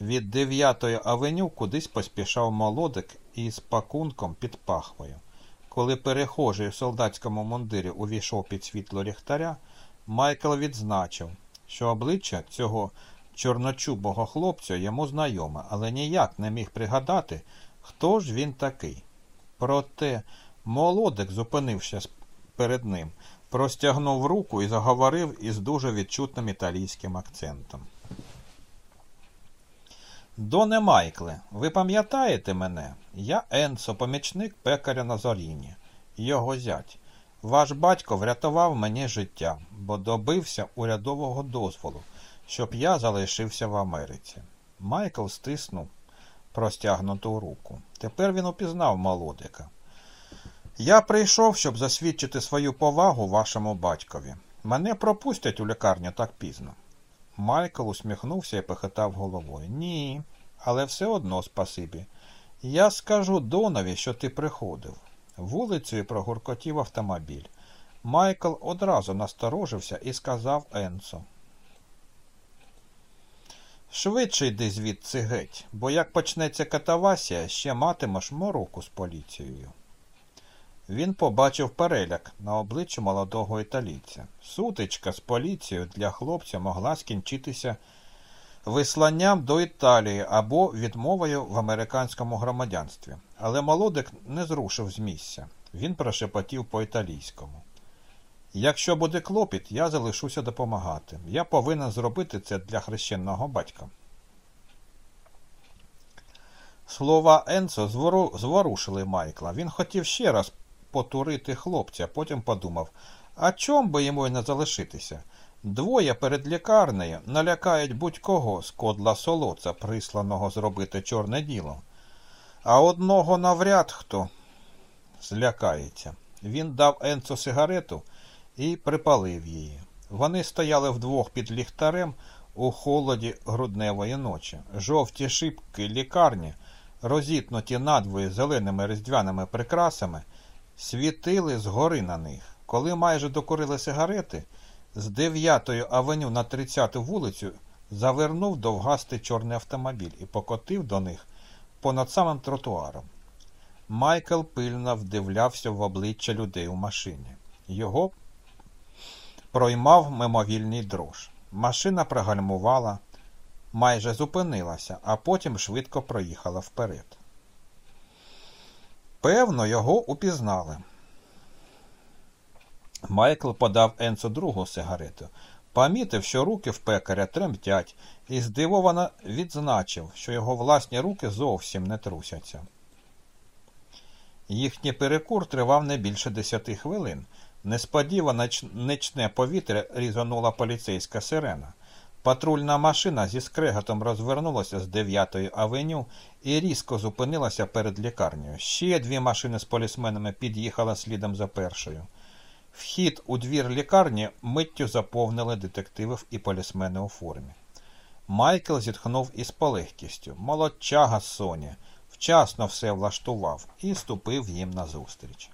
Від дев'ятої авеню кудись поспішав молодик із пакунком під пахвою. Коли перехожий у солдатському мундирі увійшов під світло ліхтаря, Майкл відзначив, що обличчя цього чорночубого хлопця йому знайоме, але ніяк не міг пригадати, хто ж він такий. Проте молодик зупинився перед ним, простягнув руку і заговорив із дуже відчутним італійським акцентом. Доне Майкле, ви пам'ятаєте мене? Я Енсо, помічник пекаря на Зоріні, його зять. Ваш батько врятував мені життя, бо добився урядового дозволу, щоб я залишився в Америці. Майкл стиснув простягнуту руку. Тепер він упізнав молодика. Я прийшов, щоб засвідчити свою повагу вашому батькові. Мене пропустять у лікарню так пізно. Майкл усміхнувся і похитав головою. Ні, але все одно спасибі. Я скажу Донові, що ти приходив. Вулицею прогуркотів автомобіль. Майкл одразу насторожився і сказав Енсо. Швидше йди звідси геть, бо як почнеться катавасія, ще матимеш мороку з поліцією. Він побачив переляк на обличчі молодого італійця. Сутичка з поліцією для хлопця могла скінчитися висланням до Італії або відмовою в американському громадянстві. Але молодик не зрушив з місця. Він прошепотів по-італійському. Якщо буде клопіт, я залишуся допомагати. Я повинен зробити це для хрещеного батька. Слова Енцо зворушили Майкла. Він хотів ще раз потурити хлопця, потім подумав, а чом би йому й не залишитися? Двоє перед лікарнею налякають будь-кого з кодла солоца, присланого зробити чорне діло. А одного навряд хто злякається. Він дав Енцо сигарету і припалив її. Вони стояли вдвох під ліхтарем у холоді грудневої ночі. Жовті шибки лікарні, розітнуті надвоє зеленими різдвяними прикрасами, світили згори на них. Коли майже докурили сигарети, з 9-ї авеню на 30-ту вулицю завернув довгастий чорний автомобіль і покотив до них понад самим тротуаром. Майкл пильно вдивлявся в обличчя людей у машині. Його проймав мимовільний дрож. Машина прогальмувала, майже зупинилася, а потім швидко проїхала вперед. Певно, його упізнали. Майкл подав Енцу другу сигарету, помітив, що руки в пекаря тремтять, і здивовано відзначив, що його власні руки зовсім не трусяться. Їхній перекур тривав не більше десяти хвилин. Несподівано нічне повітря різанула поліцейська сирена. Патрульна машина зі скреготом розвернулася з 9-ї авеню і різко зупинилася перед лікарнею. Ще дві машини з полісменами під'їхали слідом за першою. Вхід у двір лікарні миттю заповнили детективів і полісмени у формі. Майкл зітхнув із полегкістю. Молодчага Соня вчасно все влаштував і ступив їм назустріч.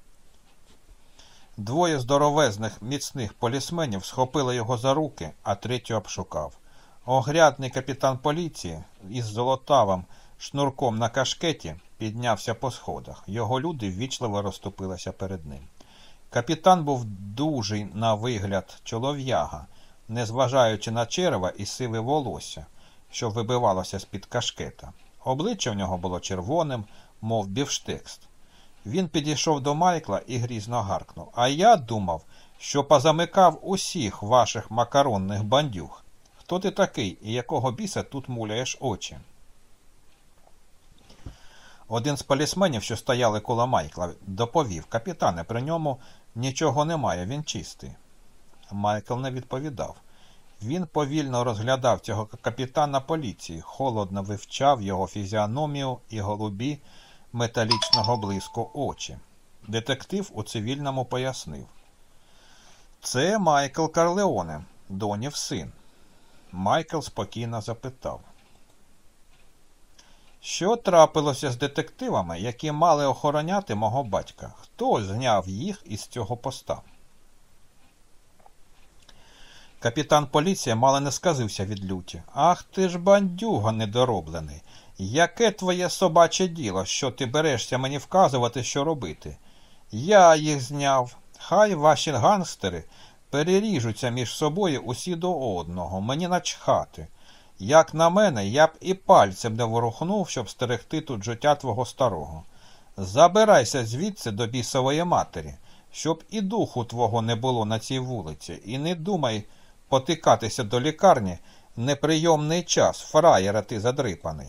Двоє здоровезних міцних полісменів схопили його за руки, а третю обшукав. Огрядний капітан поліції із золотавим шнурком на кашкеті піднявся по сходах. Його люди ввічливо розступилися перед ним. Капітан був дужий на вигляд чолов'яга, незважаючи на черева і сиве волосся, що вибивалося з-під кашкета. Обличчя в нього було червоним, мов бівштекст. Він підійшов до Майкла і грізно гаркнув. А я думав, що позамикав усіх ваших макаронних бандюг. Хто ти такий і якого біса тут муляєш очі? Один з полісменів, що стояли коло Майкла, доповів капітане, при ньому нічого немає, він чистий. Майкл не відповідав. Він повільно розглядав цього капітана поліції, холодно вивчав його фізіономію і голубі металічного блиску очі. Детектив у цивільному пояснив. Це Майкл Карлеоне, донів син. Майкл спокійно запитав. Що трапилося з детективами, які мали охороняти мого батька? Хто зняв їх із цього поста? Капітан поліції мало не сказився від люті. Ах ти ж бандюга недороблений. Яке твоє собаче діло, що ти берешся мені вказувати, що робити? Я їх зняв. Хай ваші гангстери переріжуться між собою усі до одного, мені начхати. Як на мене, я б і пальцем не ворухнув, щоб стерегти тут життя твого старого. Забирайся звідси до бісової матері, щоб і духу твого не було на цій вулиці, і не думай потикатися до лікарні неприйомний час, фраєра ти задрипаний.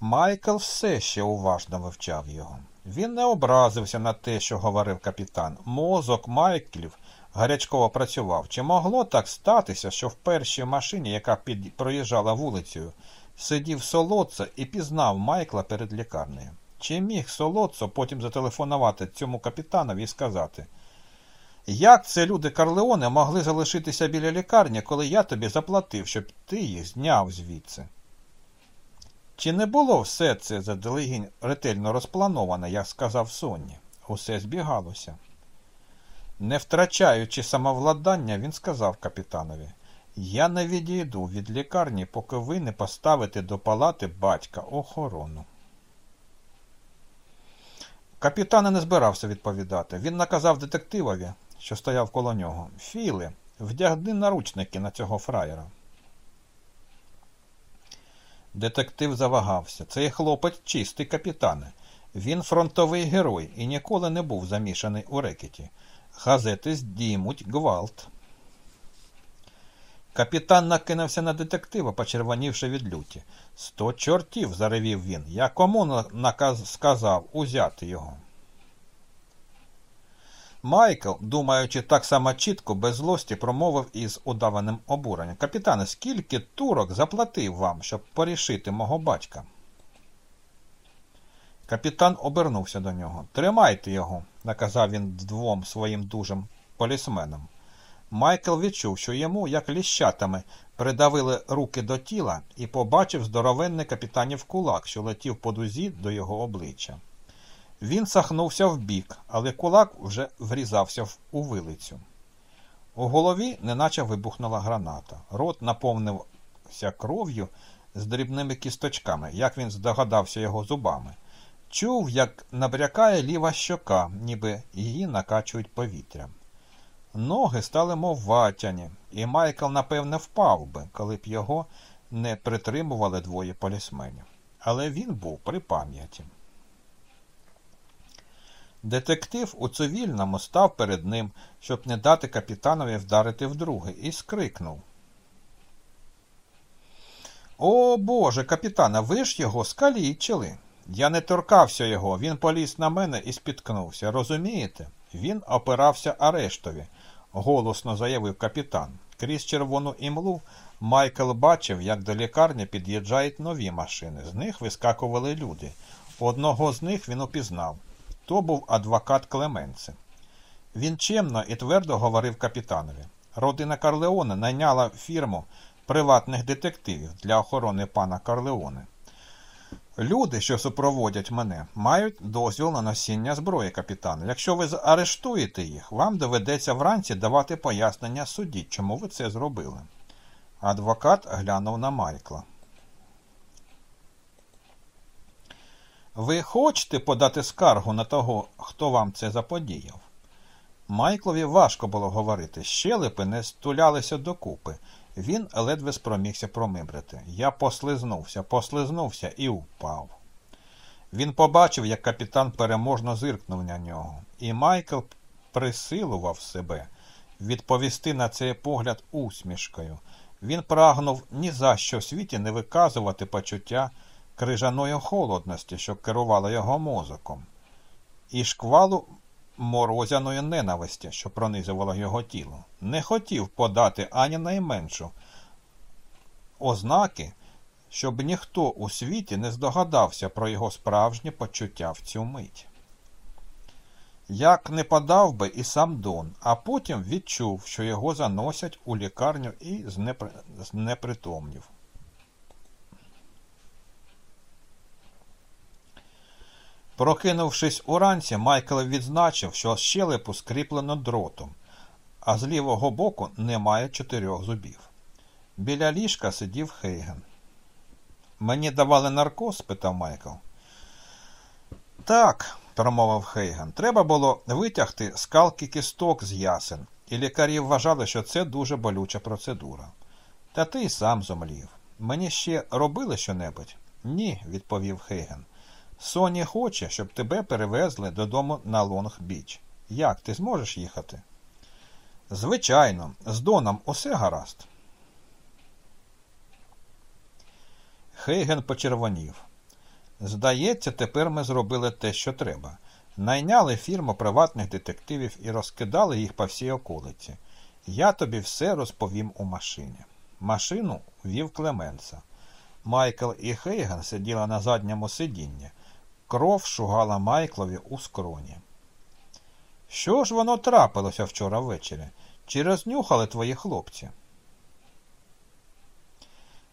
Майкл все ще уважно вивчав його. Він не образився на те, що говорив капітан. Мозок Майклів гарячково працював. Чи могло так статися, що в першій машині, яка під... проїжджала вулицею, сидів Солоца і пізнав Майкла перед лікарнею? Чи міг Солоцо потім зателефонувати цьому капітанові і сказати, як це люди Карлеоне могли залишитися біля лікарні, коли я тобі заплатив, щоб ти їх зняв звідси? Чи не було все це заделегінь ретельно розплановане, як сказав Сонні? Усе збігалося. Не втрачаючи самовладання, він сказав капітанові Я не відійду від лікарні, поки ви не поставите до палати батька охорону. Капітан не збирався відповідати. Він наказав детективові, що стояв коло нього Філе, вдягни наручники на цього фраєра. Детектив завагався. Цей хлопець чистий капітане. Він фронтовий герой і ніколи не був замішаний у рекеті. Газети здіймуть гвалт. Капітан накинувся на детектива, почервонівши від люті. Сто чортів, заревів він. Я кому наказ сказав узяти його. Майкл, думаючи так само чітко, без злості, промовив із удаваним обуренням. Капітане, скільки турок заплатив вам, щоб порішити мого батька? Капітан обернувся до нього. Тримайте його, наказав він двом своїм дужим полісменам. Майкл відчув, що йому, як ліщатами, придавили руки до тіла і побачив здоровенний капітанів кулак, що летів по дузі до його обличчя. Він сахнувся вбік, але кулак вже врізався у вилицю. У голові неначе вибухнула граната. Рот наповнився кров'ю з дрібними кісточками, як він здогадався його зубами. Чув, як набрякає ліва щока, ніби її накачують повітрям. Ноги стали мов ватяні, і Майкл, напевне, впав би, коли б його не притримували двоє полісменів. Але він був при пам'яті. Детектив у цивільному став перед ним, щоб не дати капітанові вдарити вдруге, і скрикнув. О Боже, капітана, ви ж його скалічили. Я не торкався його, він поліз на мене і спіткнувся. Розумієте? Він опирався арештові, голосно заявив капітан. Крізь червону імлу Майкл бачив, як до лікарні під'їжджають нові машини. З них вискакували люди. Одного з них він упізнав. То був адвокат Клеменце. Він чемно і твердо говорив капітанові. Родина Карлеоне найняла фірму приватних детективів для охорони пана Карлеоне. Люди, що супроводять мене, мають дозвіл на носіння зброї, капітан. Якщо ви заарештуєте їх, вам доведеться вранці давати пояснення судді, чому ви це зробили. Адвокат глянув на Майкла. Ви хочете подати скаргу на того, хто вам це заподіяв? Майклові важко було говорити. Щелепи не стулялися докупи. Він ледве спромігся промибрити. Я послизнувся, послизнувся і впав. Він побачив, як капітан переможно зиркнув на нього, і Майкл присилував себе відповісти на цей погляд усмішкою. Він прагнув ні за що в світі не виказувати почуття крижаної холодності, що керувала його мозоком, і шквалу морозяної ненависті, що пронизувала його тіло, не хотів подати ані найменшу ознаки, щоб ніхто у світі не здогадався про його справжнє почуття в цю мить. Як не подав би і сам Дон, а потім відчув, що його заносять у лікарню і знепритомнів. Прокинувшись уранці, Майкл відзначив, що щелепу скріплено дротом, а з лівого боку немає чотирьох зубів. Біля ліжка сидів Хейген. Мені давали наркоз? спитав Майкл. Так, промовив Хейген, треба було витягти скалки кісток з ясен, і лікарі вважали, що це дуже болюча процедура. Та ти й сам зомлів. Мені ще робили щонебудь? Ні, відповів Хейген. Соні хоче, щоб тебе перевезли додому на Лонг-Біч. Як ти зможеш їхати? Звичайно, з Доном усе гаразд. Хейген почервонів. Здається, тепер ми зробили те, що треба. Найняли фірму приватних детективів і розкидали їх по всій околиці. Я тобі все розповім у машині. Машину вів Клеменса. Майкл і Хейген сиділи на задньому сидінні. Кров шугала Майклові у скроні. Що ж воно трапилося вчора ввечері? Чи рознюхали твої хлопці?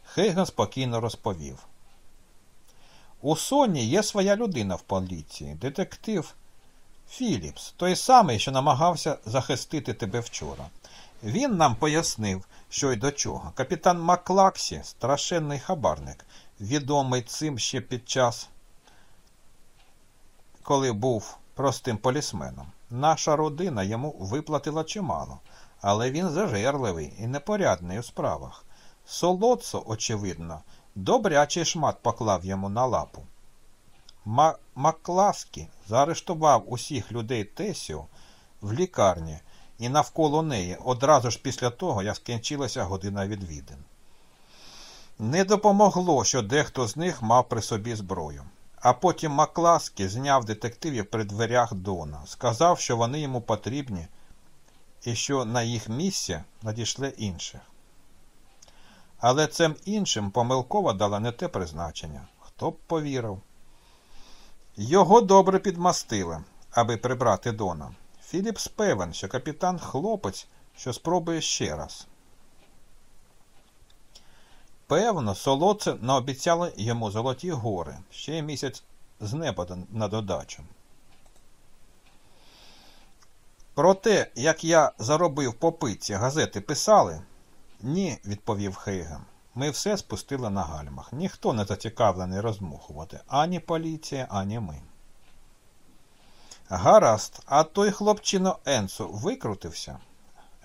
Хейген спокійно розповів. У Соні є своя людина в поліції, детектив Філіпс, той самий, що намагався захистити тебе вчора. Він нам пояснив, що й до чого. Капітан Маклаксі страшенний хабарник, відомий цим ще під час, коли був простим полісменом. Наша родина йому виплатила чимало, але він зажерливий і непорядний у справах. Солоцо, очевидно, добрячий шмат поклав йому на лапу. Ма Макласкі заарештував усіх людей Тесіо в лікарні і навколо неї одразу ж після того, як скінчилася година відвідин. Не допомогло, що дехто з них мав при собі зброю. А потім Макласкі зняв детективів при дверях Дона, сказав, що вони йому потрібні і що на їх місце надійшли інших. Але цим іншим помилково дала не те призначення. Хто б повірив? Його добре підмастили, аби прибрати Дона. Філіпс певен, що капітан хлопець, що спробує ще раз. Певно, солодце наобіцяли йому золоті гори, ще місяць з неба на додачу. Про те, як я заробив по пиці, газети писали? Ні, відповів Хейген. Ми все спустили на гальмах. Ніхто не зацікавлений розмухувати ані поліція, ані ми. Гаразд, а той хлопчино Енцо викрутився?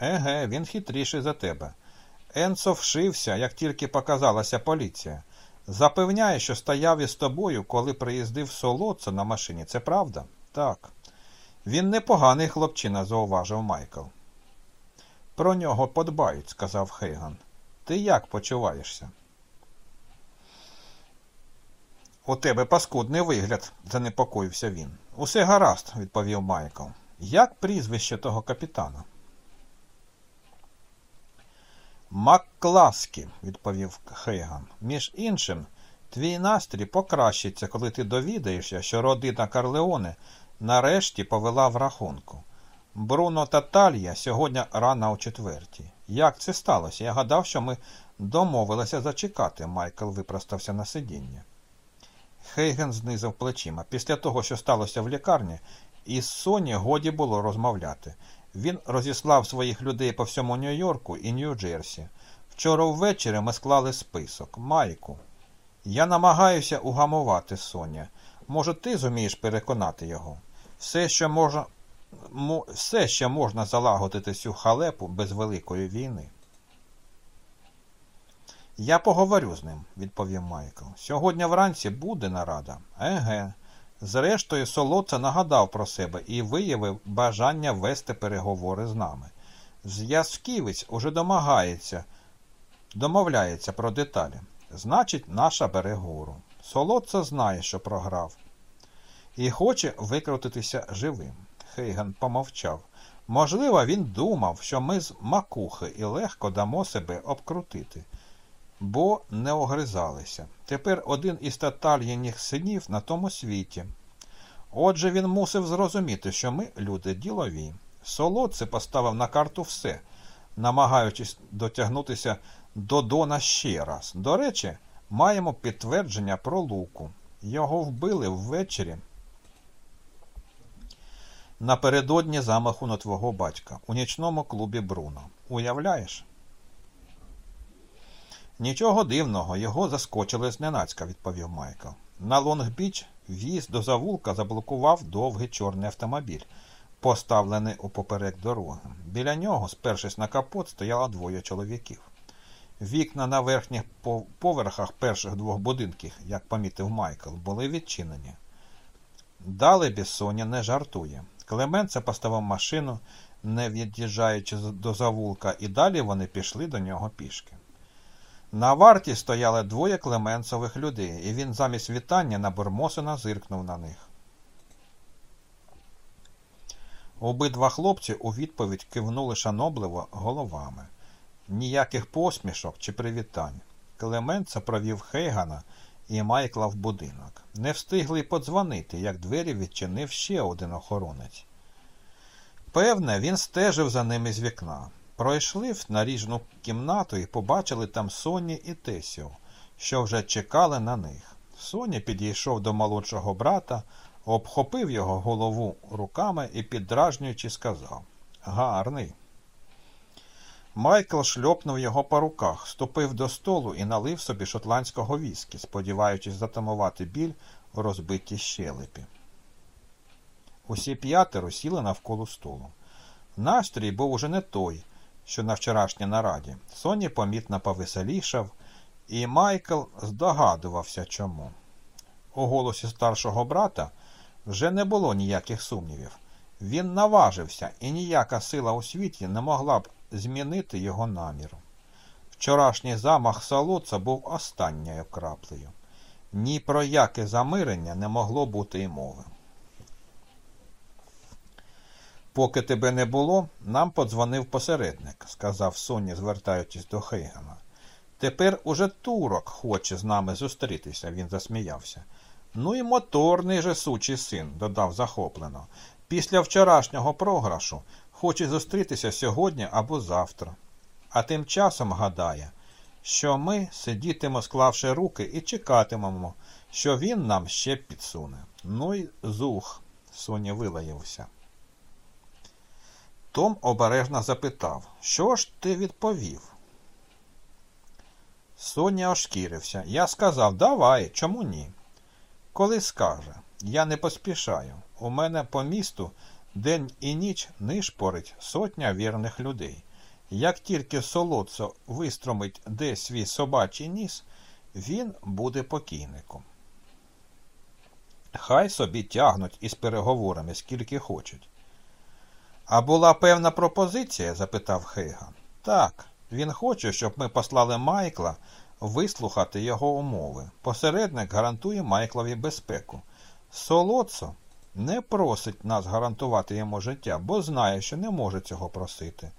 Еге, він хитріший за тебе. Енцо вшився, як тільки показалася поліція. Запевняє, що стояв із тобою, коли приїздив солодце на машині. Це правда? Так. Він непоганий хлопчина, зауважив Майкл. Про нього подбають, сказав Хейган. Ти як почуваєшся? У тебе паскудний вигляд, занепокоївся він. Усе гаразд, відповів Майкл. Як прізвище того капітана? Маккласкі, відповів Хейган. Між іншим, твій настрій покращиться, коли ти довідаєшся, що родина Карлеоне нарешті повела в рахунку. Бруно та Талія сьогодні рано о четвертій. Як це сталося? Я гадав, що ми домовилися зачекати. Майкл випростався на сидіння. Хейген знизав плечима. Після того, що сталося в лікарні, із Соні годі було розмовляти. Він розіслав своїх людей по всьому Нью-Йорку і Нью-Джерсі. Вчора ввечері ми склали список. Майку. Я намагаюся угамувати Соня. Може, ти зумієш переконати його? Все, що можна все ще можна залагодити цю халепу без великої війни. Я поговорю з ним, відповів Майкл. Сьогодні вранці буде нарада. Еге. Зрештою, солодце нагадав про себе і виявив бажання вести переговори з нами. Зв'язківець уже домагається, домовляється про деталі. Значить, наша бере гору. Солодце знає, що програв, і хоче викрутитися живим. Хейган помовчав. Можливо, він думав, що ми з макухи і легко дамо себе обкрутити, бо не огризалися. Тепер один із татальєніх синів на тому світі. Отже, він мусив зрозуміти, що ми люди ділові. Солодце поставив на карту все, намагаючись дотягнутися до Дона ще раз. До речі, маємо підтвердження про луку. Його вбили ввечері напередодні замаху на твого батька у нічному клубі Бруно. Уявляєш? Нічого дивного, його заскочили зненацька, відповів Майкл. На Лонг-Біч в'їзд до завулка заблокував довгий чорний автомобіль, поставлений у поперек дороги. Біля нього, спершись на капот, стояло двоє чоловіків. Вікна на верхніх поверхах перших двох будинків, як помітив Майкл, були відчинені. Далебі Соня не жартує. Клеменце поставив машину, не від'їжджаючи до завулка, і далі вони пішли до нього пішки. На варті стояли двоє клеменцевих людей, і він замість вітання на Бурмосина зиркнув на них. Обидва хлопці у відповідь кивнули шанобливо головами. Ніяких посмішок чи привітань. Клеменца провів Хейгана і Майкла в будинок. Не встигли подзвонити, як двері відчинив ще один охоронець. Певне, він стежив за ними з вікна. Пройшли в наріжну кімнату і побачили там Соні і Тесю, що вже чекали на них. Соня підійшов до молодшого брата, обхопив його голову руками і, піддражнюючи, сказав Гарний. Майкл шльопнув його по руках, ступив до столу і налив собі шотландського віскі, сподіваючись затамувати біль у розбитій щелепі. Усі п'ятеро сіли навколо столу. Настрій був уже не той, що на вчорашній нараді. Соні помітно повеселішав, і Майкл здогадувався чому. У голосі старшого брата вже не було ніяких сумнівів. Він наважився, і ніяка сила у світі не могла б змінити його наміру. Вчорашній замах Солоца був останньою краплею. Ні про яке замирення не могло бути й мови. Поки тебе не було, нам подзвонив посередник, сказав Соні, звертаючись до Хейгана. Тепер уже турок хоче з нами зустрітися, він засміявся. Ну і моторний же сучий син, додав захоплено. Після вчорашнього програшу хоче зустрітися сьогодні або завтра. А тим часом гадає, що ми сидітимо, склавши руки, і чекатимемо, що він нам ще підсуне. Ну й зух, Соня вилаявся. Том обережно запитав, що ж ти відповів? Соня ошкірився. Я сказав, давай, чому ні? Коли скаже, я не поспішаю. У мене по місту день і ніч нишпорить сотня вірних людей. Як тільки солодцо вистромить десь свій собачий ніс, він буде покійником. Хай собі тягнуть із переговорами скільки хочуть. А була певна пропозиція? запитав Хейган. Так, він хоче, щоб ми послали Майкла вислухати його умови. Посередник гарантує Майклові безпеку. Солоцо не просить нас гарантувати йому життя, бо знає, що не може цього просити.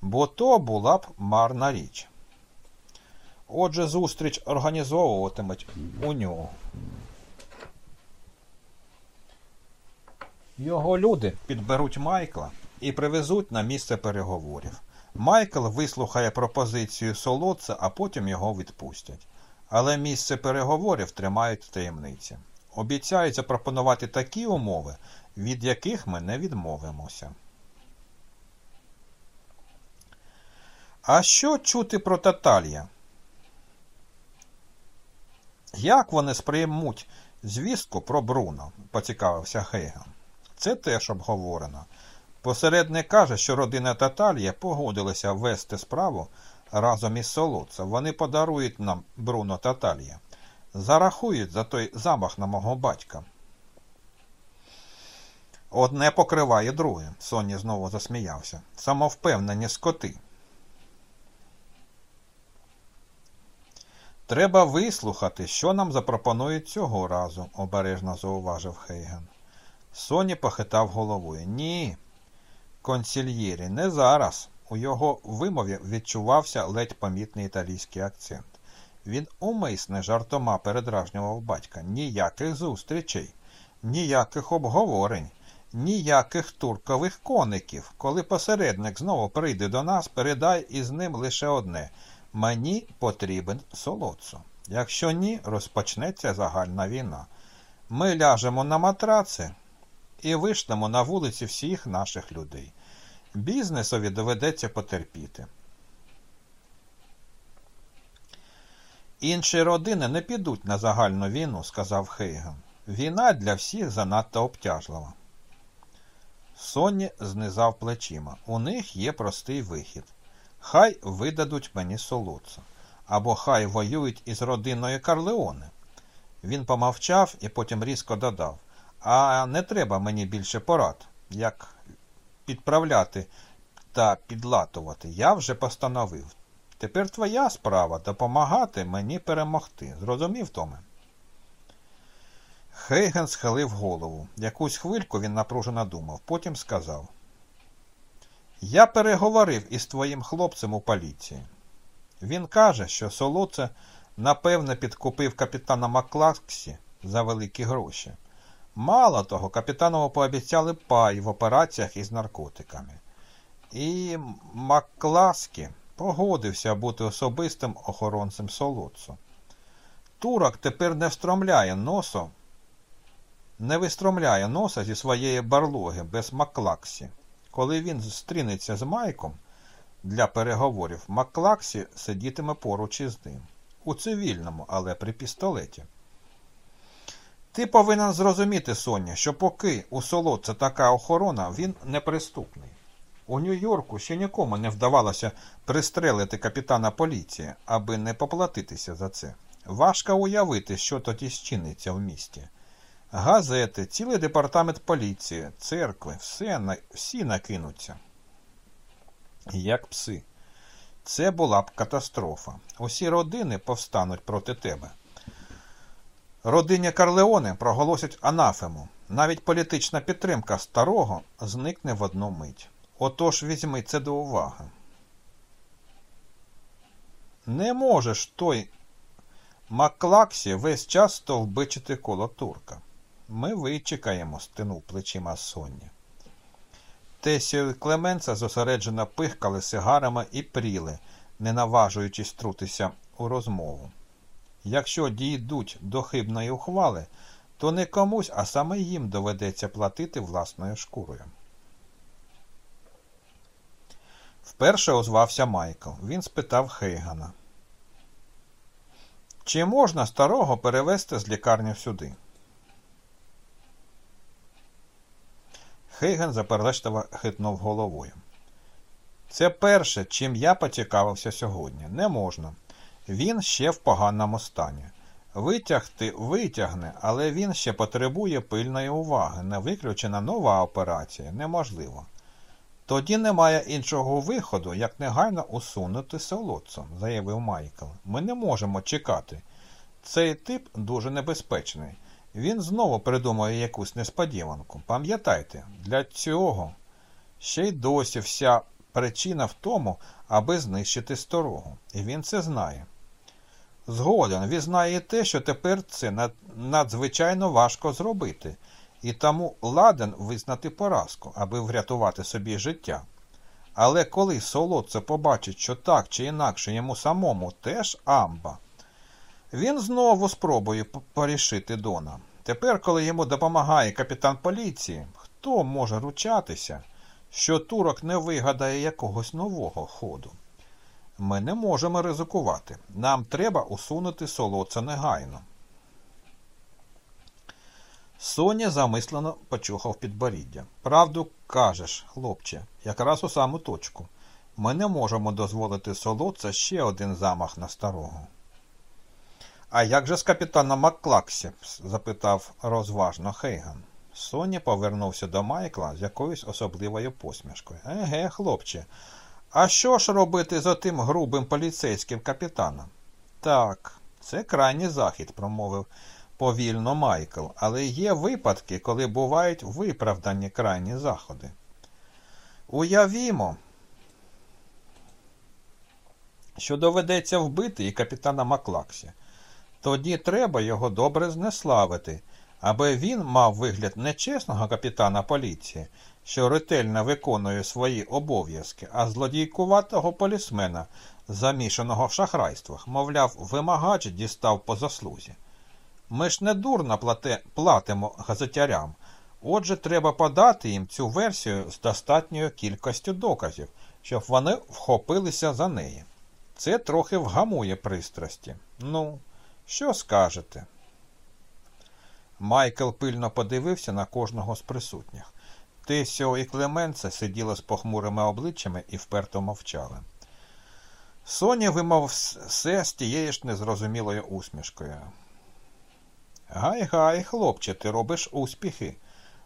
Бо то була б марна річ. Отже, зустріч організовуватимуть у нього. Його люди підберуть Майкла і привезуть на місце переговорів. Майкл вислухає пропозицію солодця, а потім його відпустять. Але місце переговорів тримають в таємниці. Обіцяють запропонувати такі умови, від яких ми не відмовимося. А що чути про Таталія? Як вони сприймуть звістку про Бруно? поцікавився Хейган. Це теж обговорено. Посередник каже, що родина Таталія погодилася вести справу разом із Солоцем. Вони подарують нам Бруно Таталія. Зарахують за той замах на мого батька. Одне покриває друге, Соні знову засміявся. Самовпевнені скоти. Треба вислухати, що нам запропонують цього разу, обережно зауважив Хейген. Соні похитав головою. Ні, консільєрі, не зараз. У його вимові відчувався ледь помітний італійський акцент. Він умисне жартома передражнював батька. Ніяких зустрічей, ніяких обговорень, ніяких туркових коників. Коли посередник знову прийде до нас, передай із ним лише одне мені потрібен солодцо. Якщо ні, розпочнеться загальна війна. Ми ляжемо на матраци і вишлемо на вулиці всіх наших людей. Бізнесові доведеться потерпіти. Інші родини не підуть на загальну війну, сказав Хейган. Війна для всіх занадто обтяжлива. Сонні знизав плечима. У них є простий вихід. Хай видадуть мені солодца, або хай воюють із родиною Карлеоне. Він помовчав і потім різко додав А не треба мені більше порад, як підправляти та підлатувати. Я вже постановив. Тепер твоя справа допомагати мені перемогти. Зрозумів, Томе? Хейген схилив голову. Якусь хвильку він напружено думав, потім сказав Я переговорив із твоїм хлопцем у поліції. Він каже, що Солоце напевне підкупив капітана Маклаксі за великі гроші. Мало того, капітанову пообіцяли пай в операціях із наркотиками. І Макласкі погодився бути особистим охоронцем Солоцу. Турок тепер не встромляє носу, не вистромляє носа зі своєї барлоги без Маклаксі. Коли він зустрінеться з Майком для переговорів, Маклаксі сидітиме поруч із ним. У цивільному, але при пістолеті. Ти повинен зрозуміти, Соня, що поки у солодце така охорона, він неприступний. У Нью-Йорку ще нікому не вдавалося пристрелити капітана поліції, аби не поплатитися за це. Важко уявити, що тоді щиниться в місті. Газети, цілий департамент поліції, церкви, все, всі накинуться. Як пси. Це була б катастрофа. Усі родини повстануть проти тебе. Родині Карлеоне проголосять анафему. Навіть політична підтримка старого зникне в одну мить. Отож візьми це до уваги. Не можеш той Маклаксі весь час стовбичити коло турка. Ми вичекаємо, стинув плечима Сонні. Тесіо і Клеменца зосереджено пихкали сигарами і пріли, не наважуючись трутися у розмову. Якщо дійдуть до хибної ухвали, то не комусь, а саме їм доведеться платити власною шкурою. Вперше озвався Майкл. Він спитав Хейгана. Чи можна старого перевезти з лікарні сюди? Хейген заперечливо хитнув головою. Це перше, чим я поцікавився сьогодні. Не можна. Він ще в поганому стані. Витягти витягне, але він ще потребує пильної уваги. Не виключена нова операція. Неможливо. Тоді немає іншого виходу, як негайно усунути солодцом, заявив Майкл. Ми не можемо чекати. Цей тип дуже небезпечний. Він знову придумає якусь несподіванку. Пам'ятайте, для цього ще й досі вся причина в тому, аби знищити старого. І він це знає. Згоден, він знає те, що тепер це надзвичайно важко зробити, і тому ладен визнати поразку, аби врятувати собі життя. Але коли солодце побачить, що так чи інакше йому самому теж амба, він знову спробує порішити Дона. Тепер, коли йому допомагає капітан поліції, хто може ручатися, що турок не вигадає якогось нового ходу? Ми не можемо ризикувати. Нам треба усунути солодце негайно. Соня замислено почухав підборіддя. Правду кажеш, хлопче, якраз у саму точку. Ми не можемо дозволити солодце ще один замах на старого. А як же з капітаном Макклаксі? запитав розважно Хейган. Соня повернувся до Майкла з якоюсь особливою посмішкою. Еге, хлопче, а що ж робити з отим грубим поліцейським капітаном? Так, це крайній захід, промовив повільно Майкл, але є випадки, коли бувають виправдані крайні заходи. Уявімо, що доведеться вбити і капітана Маклаксі. Тоді треба його добре знеславити, аби він мав вигляд нечесного капітана поліції, що ретельно виконує свої обов'язки, а злодійкуватого полісмена, замішаного в шахрайствах, мовляв, вимагач дістав по заслузі. Ми ж не дурно плате, платимо газетярям, отже, треба подати їм цю версію з достатньою кількістю доказів, щоб вони вхопилися за неї. Це трохи вгамує пристрасті. Ну, що скажете? Майкл пильно подивився на кожного з присутніх. Тесіо і Клеменце сиділи з похмурими обличчями і вперто мовчали. Соня вимов все з тією ж незрозумілою усмішкою. Гай гай, хлопче, ти робиш успіхи.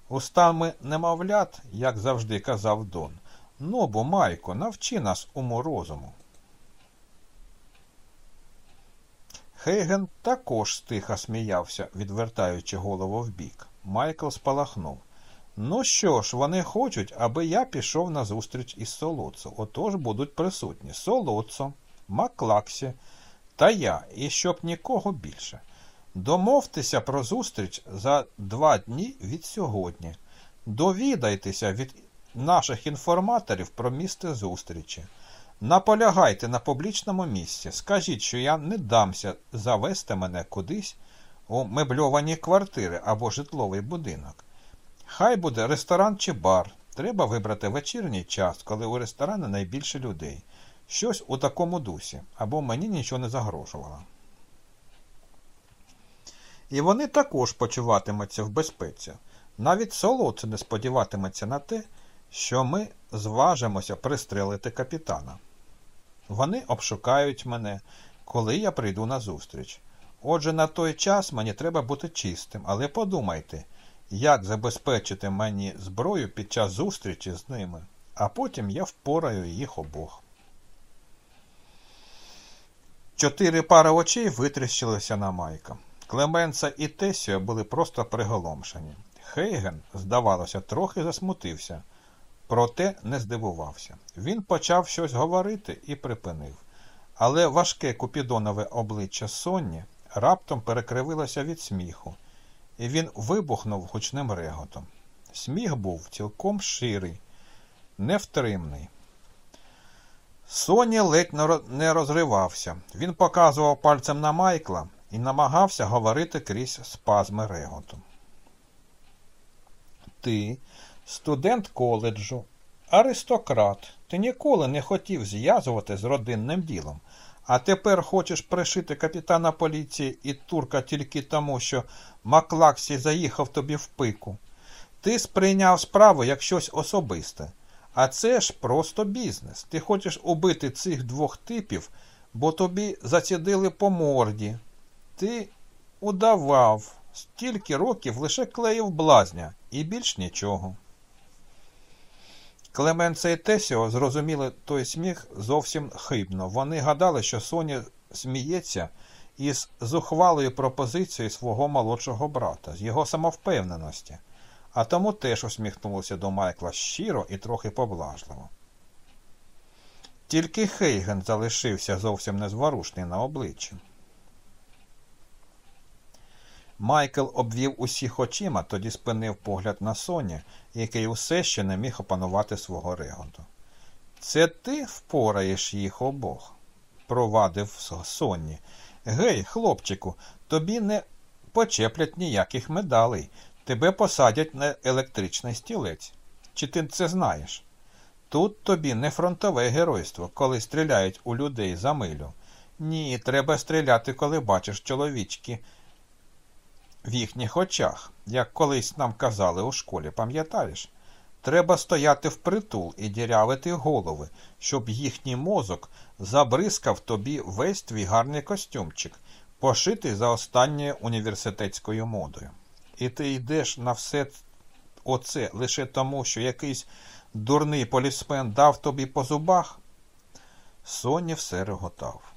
Устами немовлят, як завжди казав Дон. Ну, бо, Майко, навчи нас уму розуму. Хейген також стиха сміявся, відвертаючи голову вбік. Майкл спалахнув. Ну що ж, вони хочуть, аби я пішов на зустріч із Солоцо. Отож будуть присутні Солоцо, Маклаксі та я, і щоб нікого більше. Домовтеся про зустріч за два дні від сьогодні. Довідайтеся від наших інформаторів про місце зустрічі. Наполягайте на публічному місці. Скажіть, що я не дамся завести мене кудись у мебльовані квартири або житловий будинок. Хай буде ресторан чи бар. Треба вибрати вечірній час, коли у ресторані найбільше людей. Щось у такому дусі, або мені нічого не загрожувало. І вони також почуватимуться в безпеці. Навіть солодце не сподіватиметься на те, що ми зважимося пристрелити капітана. Вони обшукають мене, коли я прийду на зустріч. Отже, на той час мені треба бути чистим, але подумайте, як забезпечити мені зброю під час зустрічі з ними, а потім я впораю їх обох. Чотири пари очей витріщилися на Майка. Клеменца і Тесіо були просто приголомшені. Хейген, здавалося, трохи засмутився, проте не здивувався. Він почав щось говорити і припинив. Але важке купідонове обличчя Сонні раптом перекривилося від сміху, і він вибухнув гучним реготом. Сміх був цілком ширий, невтримний. Соні ледь не розривався. Він показував пальцем на Майкла і намагався говорити крізь спазми реготу. Ти, студент коледжу, аристократ, ти ніколи не хотів зв'язувати з родинним ділом, а тепер хочеш пришити капітана поліції і турка тільки тому, що Маклаксі заїхав тобі в пику. Ти сприйняв справу як щось особисте. А це ж просто бізнес. Ти хочеш убити цих двох типів, бо тобі зацідили по морді. Ти удавав, стільки років лише клеїв блазня і більш нічого. Клеменце і Тесіо зрозуміли той сміх зовсім хибно. Вони гадали, що Соня сміється із зухвалою пропозицією свого молодшого брата, з його самовпевненості, а тому теж усміхнулися до Майкла щиро і трохи поблажливо. Тільки Хейген залишився зовсім незворушний на обличчі. Майкл обвів усіх очима, тоді спинив погляд на Соні, який усе ще не міг опанувати свого реготу. Це ти впораєш їх обох, провадив Соні. Гей, хлопчику, тобі не почеплять ніяких медалей. Тебе посадять на електричний стілець. Чи ти це знаєш? Тут тобі не фронтове геройство, коли стріляють у людей за милю. Ні, треба стріляти, коли бачиш чоловічки в їхніх очах, як колись нам казали у школі, пам'ятаєш? Треба стояти впритул і дірявити голови, щоб їхній мозок забризкав тобі весь твій гарний костюмчик, пошитий за останньою університетською модою. І ти йдеш на все оце лише тому, що якийсь дурний полісмен дав тобі по зубах? Соні все реготав.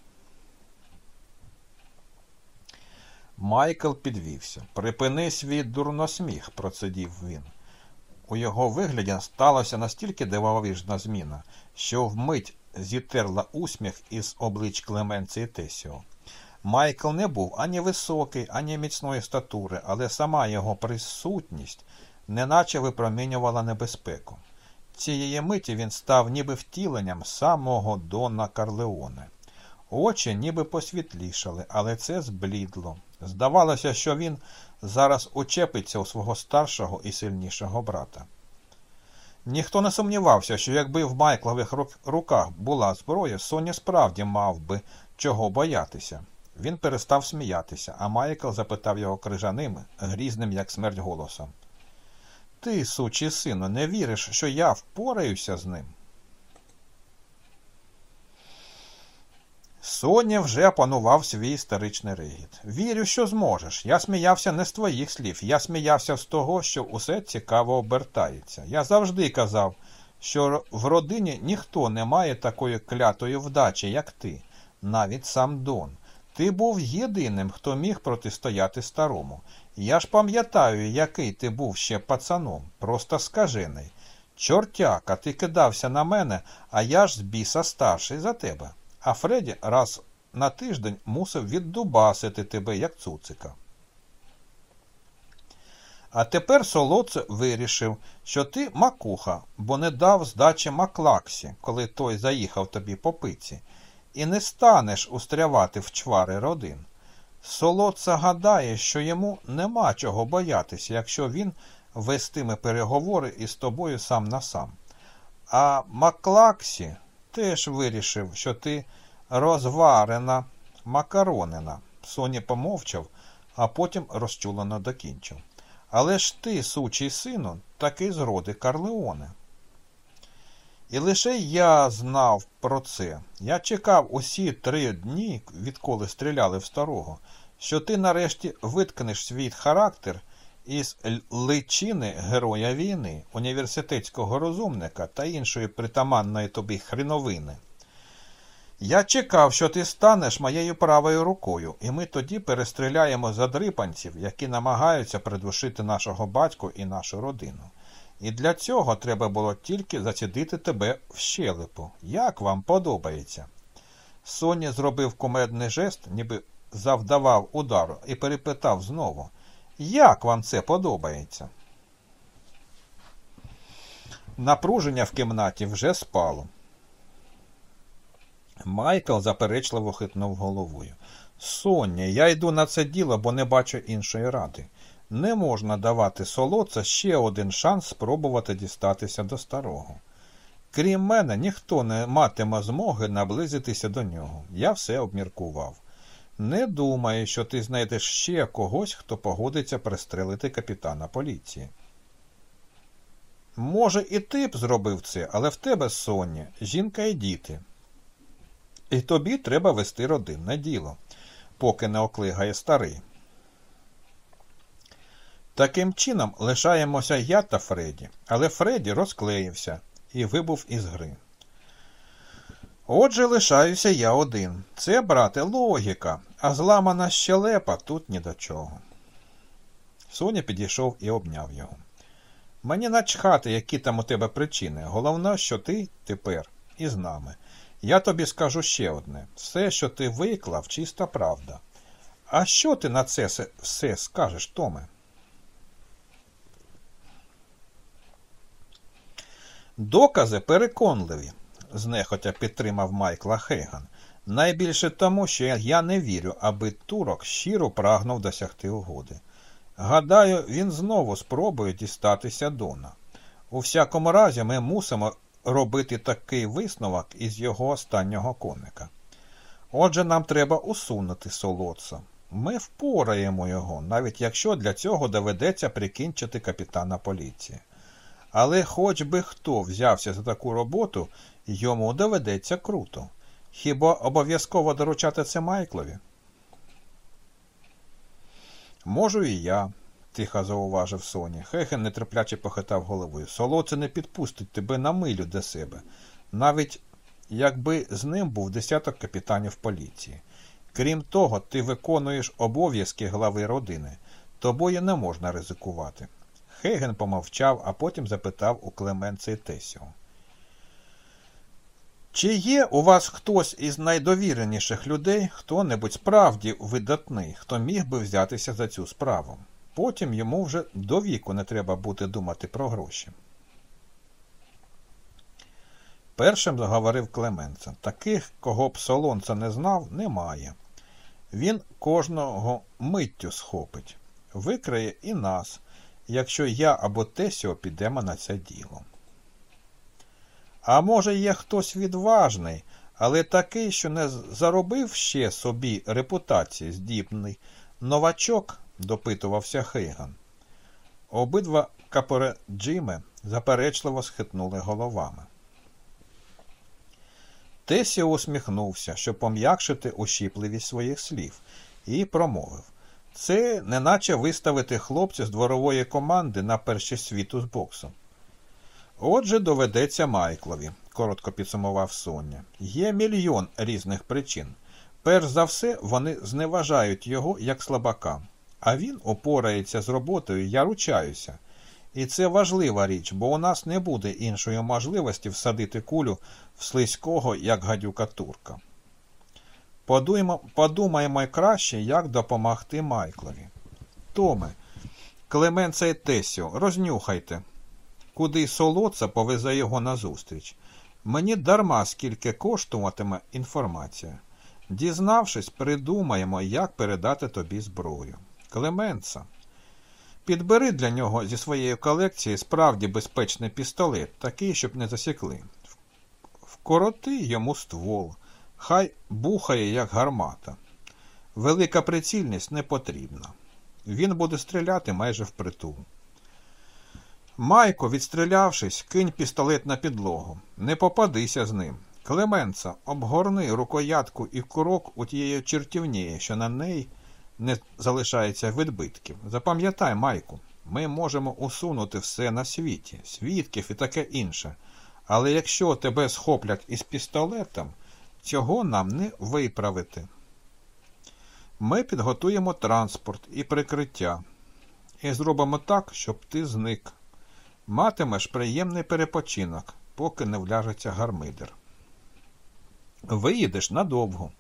Майкл підвівся. Припини свій дурносміх, процидів він. У його вигляді сталася настільки дивовижна зміна, що вмить зітерла усміх із облич Клеменці Тесіо. Майкл не був ані високий, ані міцної статури, але сама його присутність неначе випромінювала небезпеку. Цієї миті він став ніби втіленням самого Дона Карлеоне. Очі ніби посвітлішали, але це зблідло. Здавалося, що він зараз учепиться у свого старшого і сильнішого брата. Ніхто не сумнівався, що якби в Майклових руках була зброя, Соня справді мав би чого боятися. Він перестав сміятися, а Майкл запитав його крижаним, грізним, як смерть голосом. Ти, сучий сину, не віриш, що я впораюся з ним? Соня вже опанував свій історичний регіт. Вірю, що зможеш. Я сміявся не з твоїх слів, я сміявся з того, що усе цікаво обертається. Я завжди казав, що в родині ніхто не має такої клятої вдачі, як ти, навіть сам Дон. Ти був єдиним, хто міг протистояти старому. Я ж пам'ятаю, який ти був ще пацаном, просто скажений. Чортяка, ти кидався на мене, а я ж з біса старший за тебе. А Фредді раз на тиждень мусив віддубасити тебе, як цуцика. А тепер солоце вирішив, що ти макуха, бо не дав здачі Маклаксі, коли той заїхав тобі по пиці, і не станеш устрявати в чвари родин. Солоца гадає, що йому нема чого боятися, якщо він вестиме переговори із тобою сам на сам. А Маклаксі теж вирішив, що ти розварена, макаронина. Соні помовчав, а потім розчулено докінчив. Але ж ти, сучий сину, такий з роди Карлеоне. І лише я знав про це. Я чекав усі три дні, відколи стріляли в старого, що ти нарешті виткнеш свій характер із личини героя війни, університетського розумника та іншої притаманної тобі хріновини. Я чекав, що ти станеш моєю правою рукою, і ми тоді перестріляємо задрипанців, які намагаються придушити нашого батьку і нашу родину. І для цього треба було тільки зацідити тебе в щелепу. Як вам подобається? Соні зробив кумедний жест, ніби завдавав удару, і перепитав знову. Як вам це подобається? Напруження в кімнаті вже спало. Майкл заперечливо хитнув головою. Соня, я йду на це діло, бо не бачу іншої ради. Не можна давати солоца ще один шанс спробувати дістатися до старого. Крім мене, ніхто не матиме змоги наблизитися до нього. Я все обміркував. Не думаю, що ти знайдеш ще когось, хто погодиться пристрелити капітана поліції. Може, і ти б зробив це, але в тебе Соня, жінка і діти. І тобі треба вести родинне діло, поки не оклигає старий. Таким чином лишаємося я та Фредді, але Фредді розклеївся і вибув із гри. Отже, лишаюся я один. Це, брате, логіка, а зламана щелепа тут ні до чого. Соня підійшов і обняв його. Мені начхати, які там у тебе причини. Головне, що ти тепер із нами. Я тобі скажу ще одне все, що ти виклав, чиста правда. А що ти на це все скажеш, Томе? Докази переконливі, знехотя підтримав Майкла Хейган. Найбільше тому, що я не вірю, аби турок щиро прагнув досягти угоди. Гадаю, він знову спробує дістатися Дона. У всякому разі, ми мусимо робити такий висновок із його останнього коника. Отже, нам треба усунути солодца. Ми впораємо його, навіть якщо для цього доведеться прикінчити капітана поліції. Але хоч би хто взявся за таку роботу, йому доведеться круто. Хіба обов'язково доручати це Майклові? Можу і я, тихо зауважив Соні. Хехен нетерпляче похитав головою. Солоце не підпустить тебе на милю до себе, навіть якби з ним був десяток капітанів поліції. Крім того, ти виконуєш обов'язки глави родини, тобою не можна ризикувати. Хейген помовчав, а потім запитав у Клеменца і Тесіо. Чи є у вас хтось із найдовіреніших людей, хто небудь справді видатний, хто міг би взятися за цю справу? Потім йому вже до віку не треба бути думати про гроші. Першим заговорив Клеменца. Таких, кого б солонца не знав, немає. Він кожного миттю схопить, викриє і нас, якщо я або Тесіо підемо на це діло. А може, є хтось відважний, але такий, що не заробив ще собі репутації здібний новачок допитувався Хейган. Обидва капореджими заперечливо схитнули головами. Тесіо усміхнувся, щоб пом'якшити ущіпливість своїх слів, і промовив це неначе виставити хлопця з дворової команди на перші світу з боксом. Отже, доведеться Майклові, коротко підсумував Соня. Є мільйон різних причин. Перш за все, вони зневажають його як слабака, а він опорається з роботою, я ручаюся. І це важлива річ, бо у нас не буде іншої можливості всадити кулю в слизького, як гадюка турка. Подумаємо краще, як допомогти Майклові. Томе, Клеменце і Тесіо, рознюхайте, куди солоца повезе його назустріч. Мені дарма скільки коштуватиме інформація. Дізнавшись, придумаємо, як передати тобі зброю. Клеменца. Підбери для нього зі своєї колекції справді безпечний пістолет, такий, щоб не засікли. Вкороти йому ствол. Хай бухає, як гармата. Велика прицільність не потрібна. Він буде стріляти майже впритул. Майко, відстрілявшись, кинь пістолет на підлогу. Не попадися з ним. Клеменца, обгорни рукоятку і курок у тієї чертівні, що на неї не залишається відбитків. Запам'ятай, Майку, ми можемо усунути все на світі, свідків і таке інше. Але якщо тебе схоплять із пістолетом, цього нам не виправити. Ми підготуємо транспорт і прикриття і зробимо так, щоб ти зник. Матимеш приємний перепочинок, поки не вляжеться гармидер. Виїдеш надовго.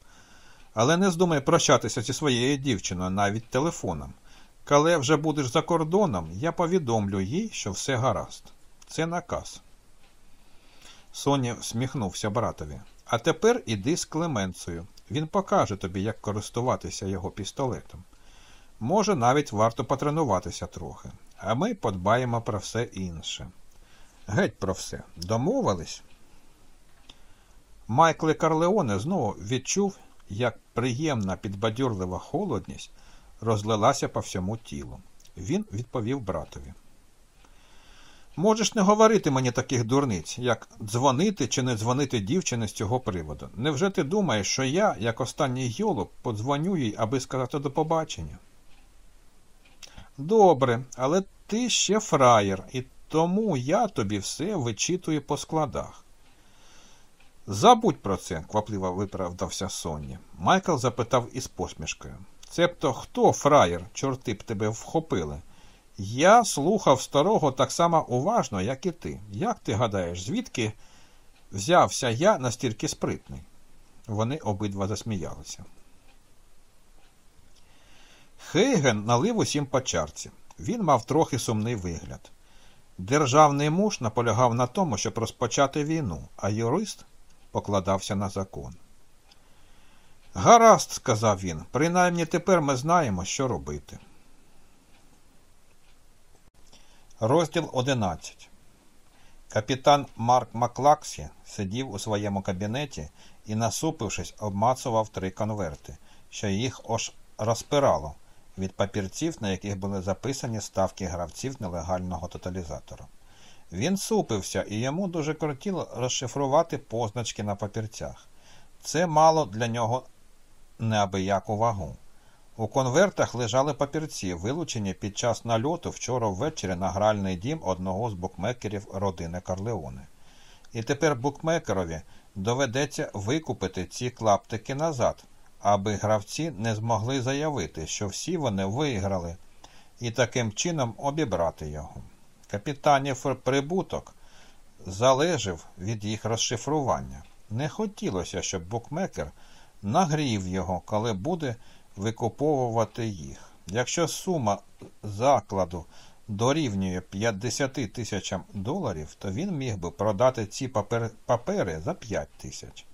Але не здумай прощатися зі своєю дівчиною навіть телефоном. Коли вже будеш за кордоном, я повідомлю їй, що все гаразд. Це наказ. Соня всміхнувся братові. А тепер іди з Клеменцею. Він покаже тобі, як користуватися його пістолетом. Може, навіть варто потренуватися трохи, а ми подбаємо про все інше. Геть про все. Домовились? Майкле Карлеоне знову відчув, як приємна підбадьорлива холодність розлилася по всьому тілу. Він відповів братові. Можеш не говорити мені таких дурниць, як дзвонити чи не дзвонити дівчині з цього приводу. Невже ти думаєш, що я, як останній йолоп, подзвоню їй, аби сказати до побачення? Добре, але ти ще фраєр, і тому я тобі все вичитую по складах. Забудь про це, квапливо виправдався Сонні. Майкл запитав із посмішкою. Цебто хто фраєр, чорти б тебе вхопили? Я слухав старого так само уважно, як і ти. Як ти гадаєш, звідки взявся я настільки спритний? Вони обидва засміялися. Хейген налив усім по чарці. Він мав трохи сумний вигляд. Державний муж наполягав на тому, щоб розпочати війну, а юрист покладався на закон. Гаразд, сказав він, принаймні тепер ми знаємо, що робити. Розділ 11 Капітан Марк Маклаксі сидів у своєму кабінеті і, насупившись, обмацував три конверти, що їх аж розпирало від папірців, на яких були записані ставки гравців нелегального тоталізатора. Він супився, і йому дуже кортіло розшифрувати позначки на папірцях. Це мало для нього неабияку вагу. У конвертах лежали папірці, вилучені під час нальоту вчора ввечері на гральний дім одного з букмекерів родини Карлеоне. І тепер букмекерові доведеться викупити ці клаптики назад, аби гравці не змогли заявити, що всі вони виграли, і таким чином обібрати його. Капітанів прибуток залежав від їх розшифрування. Не хотілося, щоб букмекер нагрів його, коли буде викуповувати їх. Якщо сума закладу дорівнює 50 тисячам доларів, то він міг би продати ці папери за 5 тисяч.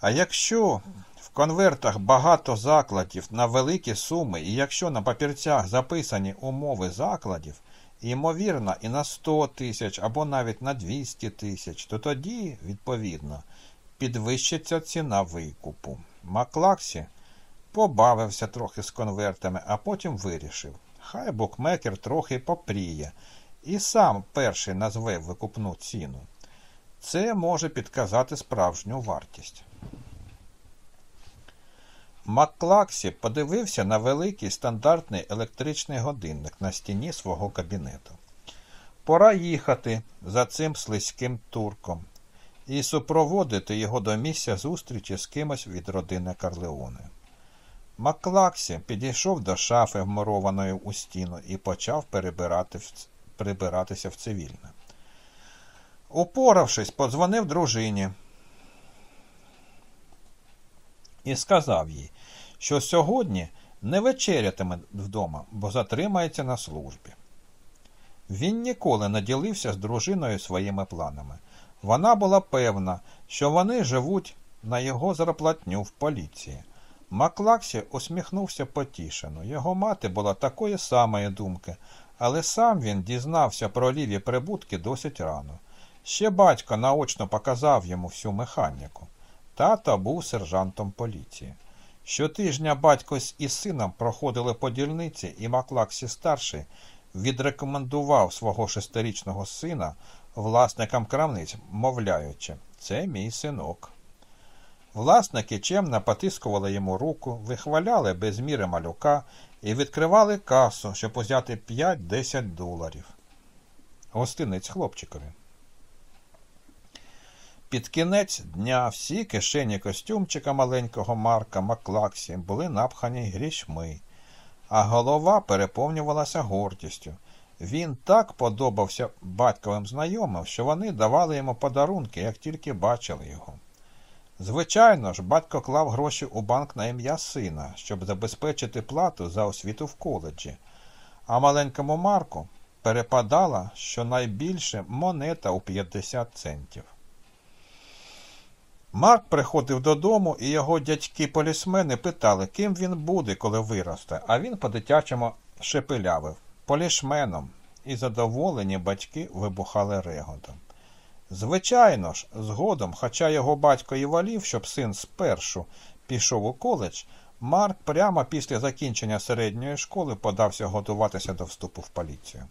А якщо в конвертах багато закладів на великі суми, і якщо на папірцях записані умови закладів, ймовірно, і на 100 тисяч або навіть на 200 тисяч, то тоді, відповідно, підвищиться ціна викупу. Маклаксі побавився трохи з конвертами, а потім вирішив. Хай букмекер трохи попріє і сам перший назве викупну ціну. Це може підказати справжню вартість. Макклаксі подивився на великий стандартний електричний годинник на стіні свого кабінету. Пора їхати за цим слизьким турком і супроводити його до місця зустрічі з кимось від родини Карлеоне. Маклаксі підійшов до шафи, вмурованої у стіну, і почав перебирати в... прибиратися в цивільне. Упоравшись, подзвонив дружині і сказав їй, що сьогодні не вечерятиме вдома, бо затримається на службі. Він ніколи не ділився з дружиною своїми планами. Вона була певна, що вони живуть на його зарплатню в поліції. Маклаксі усміхнувся потішено. Його мати була такої самої думки, але сам він дізнався про ліві прибутки досить рано. Ще батько наочно показав йому всю механіку. Тато був сержантом поліції. Щотижня батько із сином проходили по дільниці, і Маклаксі старший відрекомендував свого шестирічного сина власникам крамниць, мовляючи, це мій синок. Власники чемно потискували йому руку, вихваляли без міри малюка і відкривали касу, щоб узяти 5-10 доларів. Гостинець хлопчикові. Під кінець дня всі кишені костюмчика маленького Марка Маклаксі були напхані грішми, а голова переповнювалася гордістю. Він так подобався батьковим знайомим, що вони давали йому подарунки, як тільки бачили його. Звичайно ж, батько клав гроші у банк на ім'я сина, щоб забезпечити плату за освіту в коледжі, а маленькому Марку перепадала щонайбільше монета у 50 центів. Марк приходив додому, і його дядьки-полісмени питали, ким він буде, коли виросте, а він по-дитячому шепелявив полішменом, і задоволені батьки вибухали реготом. Звичайно ж, згодом, хоча його батько і валів, щоб син спершу пішов у коледж, Марк прямо після закінчення середньої школи подався готуватися до вступу в поліцію.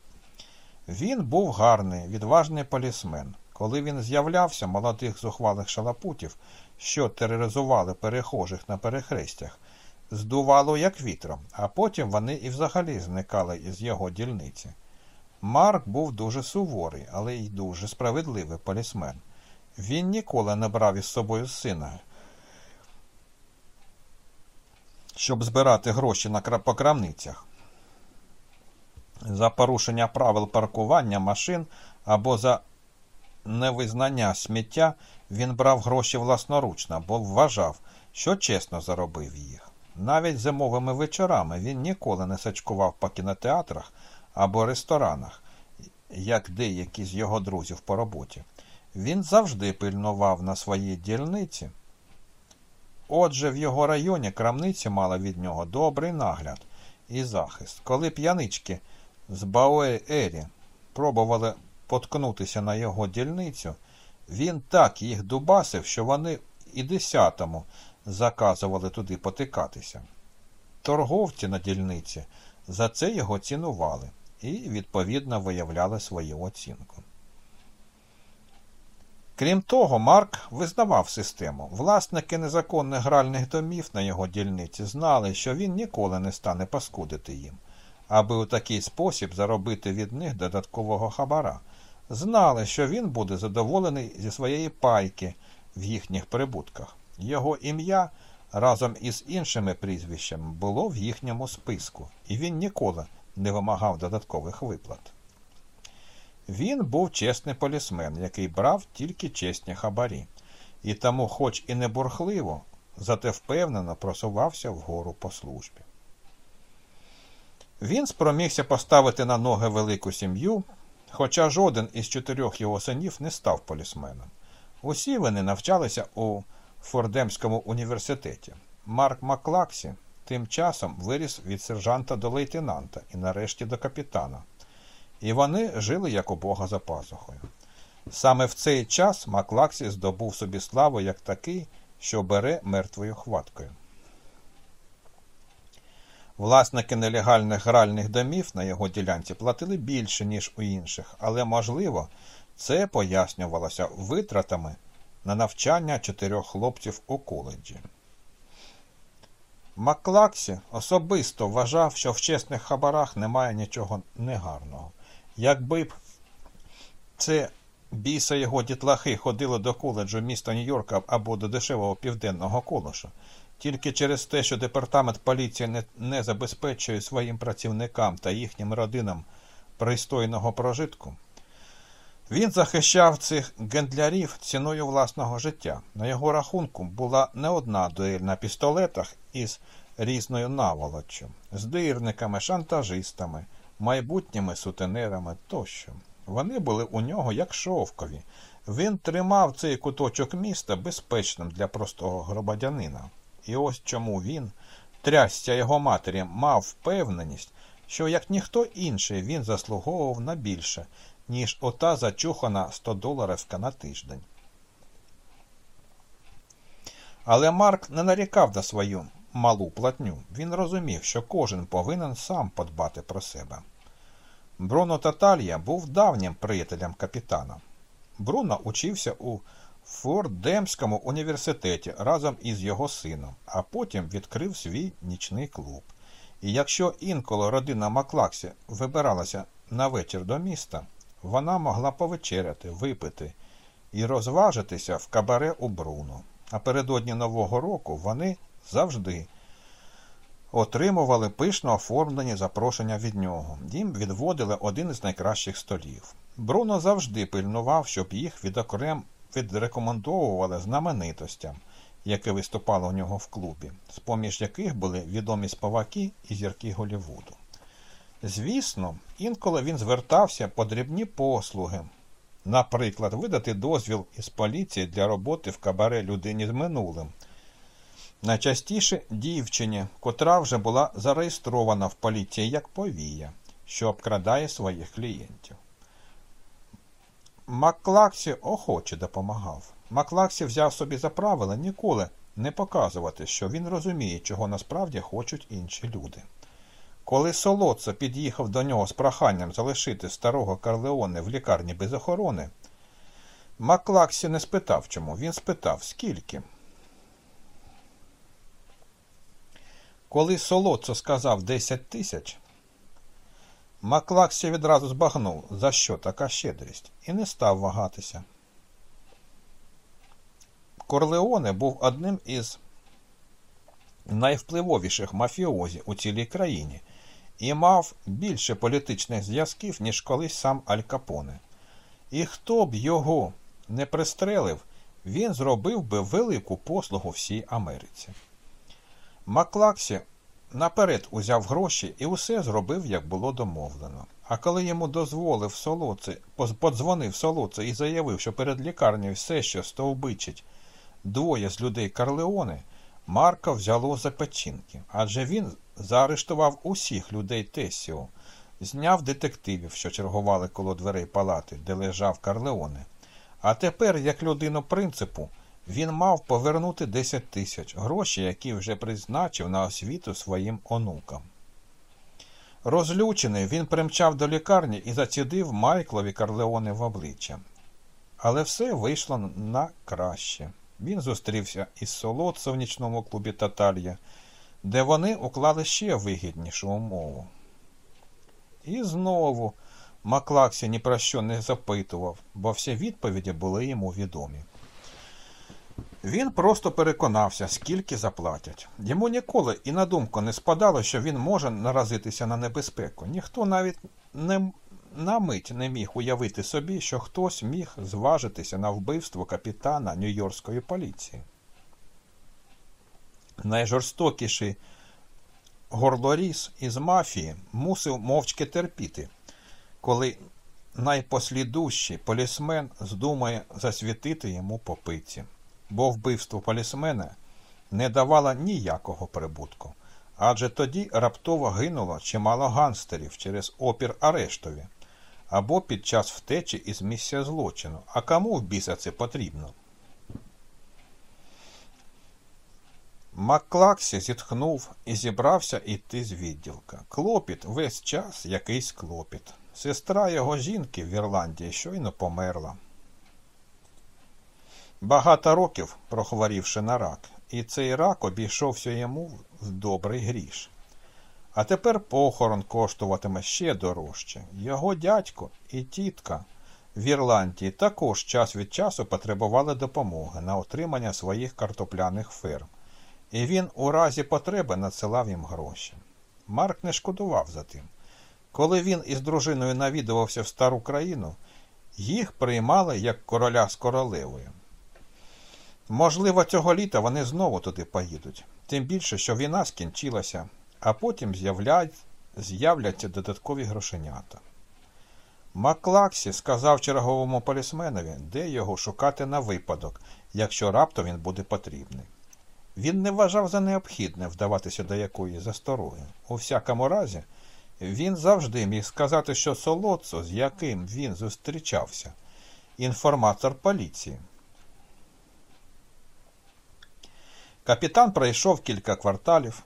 Він був гарний, відважний полісмен. Коли він з'являвся, молодих зухвалих шалапутів, що тероризували перехожих на перехрестях, здувало як вітром, а потім вони і взагалі зникали із його дільниці. Марк був дуже суворий, але й дуже справедливий полісмен. Він ніколи не брав із собою сина, щоб збирати гроші на по. За порушення правил паркування машин або за невизнання сміття він брав гроші власноручно, бо вважав, що чесно заробив їх. Навіть зимовими вечорами він ніколи не сачкував по кінотеатрах або ресторанах, як деякі з його друзів по роботі. Він завжди пильнував на своїй дільниці. Отже, в його районі крамниці мали від нього добрий нагляд і захист. Коли п'янички з Бауері пробували поткнутися на його дільницю, він так їх дубасив, що вони і десятому заказували туди потикатися. Торговці на дільниці за це його цінували і, відповідно, виявляли свою оцінку. Крім того, Марк визнавав систему. Власники незаконних гральних домів на його дільниці знали, що він ніколи не стане паскудити їм, аби у такий спосіб заробити від них додаткового хабара. Знали, що він буде задоволений зі своєї пайки в їхніх прибутках. Його ім'я разом із іншими прізвищами було в їхньому списку, і він ніколи не вимагав додаткових виплат. Він був чесний полісмен, який брав тільки чесні хабарі, і тому, хоч і не бурхливо, зате впевнено просувався вгору по службі. Він спромігся поставити на ноги велику сім'ю, хоча жоден із чотирьох його синів не став полісменом. Усі вони навчалися у Фордемському університеті. Марк Маклаксі тим часом виріс від сержанта до лейтенанта і нарешті до капітана. І вони жили як у Бога за пазухою. Саме в цей час Маклаксі здобув собі славу як такий, що бере мертвою хваткою. Власники нелегальних гральних домів на його ділянці платили більше, ніж у інших, але, можливо, Це пояснювалося витратами на навчання чотирьох хлопців у коледжі. Маклаксі особисто вважав, що в чесних хабарах немає нічого негарного. Якби б це біса його дітлахи ходили до коледжу міста Нью-Йорка або до дешевого південного колоша, тільки через те, що департамент поліції не, не забезпечує своїм працівникам та їхнім родинам пристойного прожитку, він захищав цих гендлярів ціною власного життя. На його рахунку була не одна дуель на пістолетах із різною наволоччю, з дирниками, шантажистами, майбутніми сутенерами тощо. Вони були у нього як шовкові. Він тримав цей куточок міста безпечним для простого громадянина. І ось чому він, трясця його матері, мав впевненість, що як ніхто інший він заслуговував на більше, ніж ота зачухана 100 доларівка на тиждень. Але Марк не нарікав на свою малу платню. Він розумів, що кожен повинен сам подбати про себе. Бруно Таталія був давнім приятелем капітана. Бруно учився у Фордемському університеті разом із його сином, а потім відкрив свій нічний клуб. І якщо інколи родина Маклаксі вибиралася на вечір до міста, вона могла повечеряти, випити і розважитися в кабаре у Бруно. А передодні Нового року вони завжди отримували пишно оформлені запрошення від нього. Їм відводили один із найкращих столів. Бруно завжди пильнував, щоб їх відокрем відрекомендовували знаменитостям, які виступали у нього в клубі, з поміж яких були відомі співаки і зірки Голівуду. Звісно, інколи він звертався по дрібні послуги, наприклад, видати дозвіл із поліції для роботи в кабаре людині з минулим. Найчастіше дівчині, котра вже була зареєстрована в поліції як повія, що обкрадає своїх клієнтів. Маклаксі охоче допомагав. Маклаксі взяв собі за правило ніколи не показувати, що він розуміє, чого насправді хочуть інші люди. Коли Солоцо під'їхав до нього з проханням залишити старого Карлеоне в лікарні без охорони, Маклаксі не спитав чому. Він спитав, скільки. Коли Солоцо сказав 10 тисяч, Маклаксі відразу збагнув, за що така щедрість, і не став вагатися. Корлеоне був одним із найвпливовіших мафіозі у цілій країні і мав більше політичних зв'язків, ніж колись сам Аль Капоне. І хто б його не пристрелив, він зробив би велику послугу всій Америці. Маклаксі наперед узяв гроші і усе зробив, як було домовлено. А коли йому дозволив солоці, подзвонив солоце і заявив, що перед лікарнею все, що стовбичить двоє з людей Карлеони, Марка взяло за печінки, адже він заарештував усіх людей Тесіо, зняв детективів, що чергували коло дверей палати, де лежав Карлеоне. А тепер, як людину принципу, він мав повернути 10 тисяч гроші, які вже призначив на освіту своїм онукам. Розлючений, він примчав до лікарні і зацідив Майклові Карлеоне в обличчя. Але все вийшло на краще. Він зустрівся із Солодцем в нічному клубі Таталья, де вони уклали ще вигіднішу умову. І знову Маклаксі ні про що не запитував, бо всі відповіді були йому відомі. Він просто переконався, скільки заплатять. Йому ніколи і на думку не спадало, що він може наразитися на небезпеку. Ніхто навіть не на мить не міг уявити собі, що хтось міг зважитися на вбивство капітана Нью-Йоркської поліції. Найжорстокіший горлоріс із мафії мусив мовчки терпіти, коли найпослідущий полісмен здумає засвітити йому по пиці бо вбивство полісмена не давало ніякого прибутку, адже тоді раптово гинуло чимало ганстерів через опір арештові або під час втечі із місця злочину. А кому в біса це потрібно? Макклаксі зітхнув і зібрався йти з відділка. Клопіт весь час якийсь клопіт. Сестра його жінки в Ірландії щойно померла. Багато років прохворівши на рак, і цей рак обійшовся йому в добрий гріш. А тепер похорон коштуватиме ще дорожче. Його дядько і тітка в Ірландії також час від часу потребували допомоги на отримання своїх картопляних ферм, і він у разі потреби надсилав їм гроші. Марк не шкодував за тим. Коли він із дружиною навідувався в стару країну, їх приймали як короля з королевою. Можливо, цього літа вони знову туди поїдуть, тим більше, що війна скінчилася, а потім з'являться додаткові грошенята. Маклаксі сказав черговому полісменові, де його шукати на випадок, якщо раптом він буде потрібний. Він не вважав за необхідне вдаватися до якої застороги. У всякому разі, він завжди міг сказати, що солодцо, з яким він зустрічався, інформатор поліції. Капітан пройшов кілька кварталів,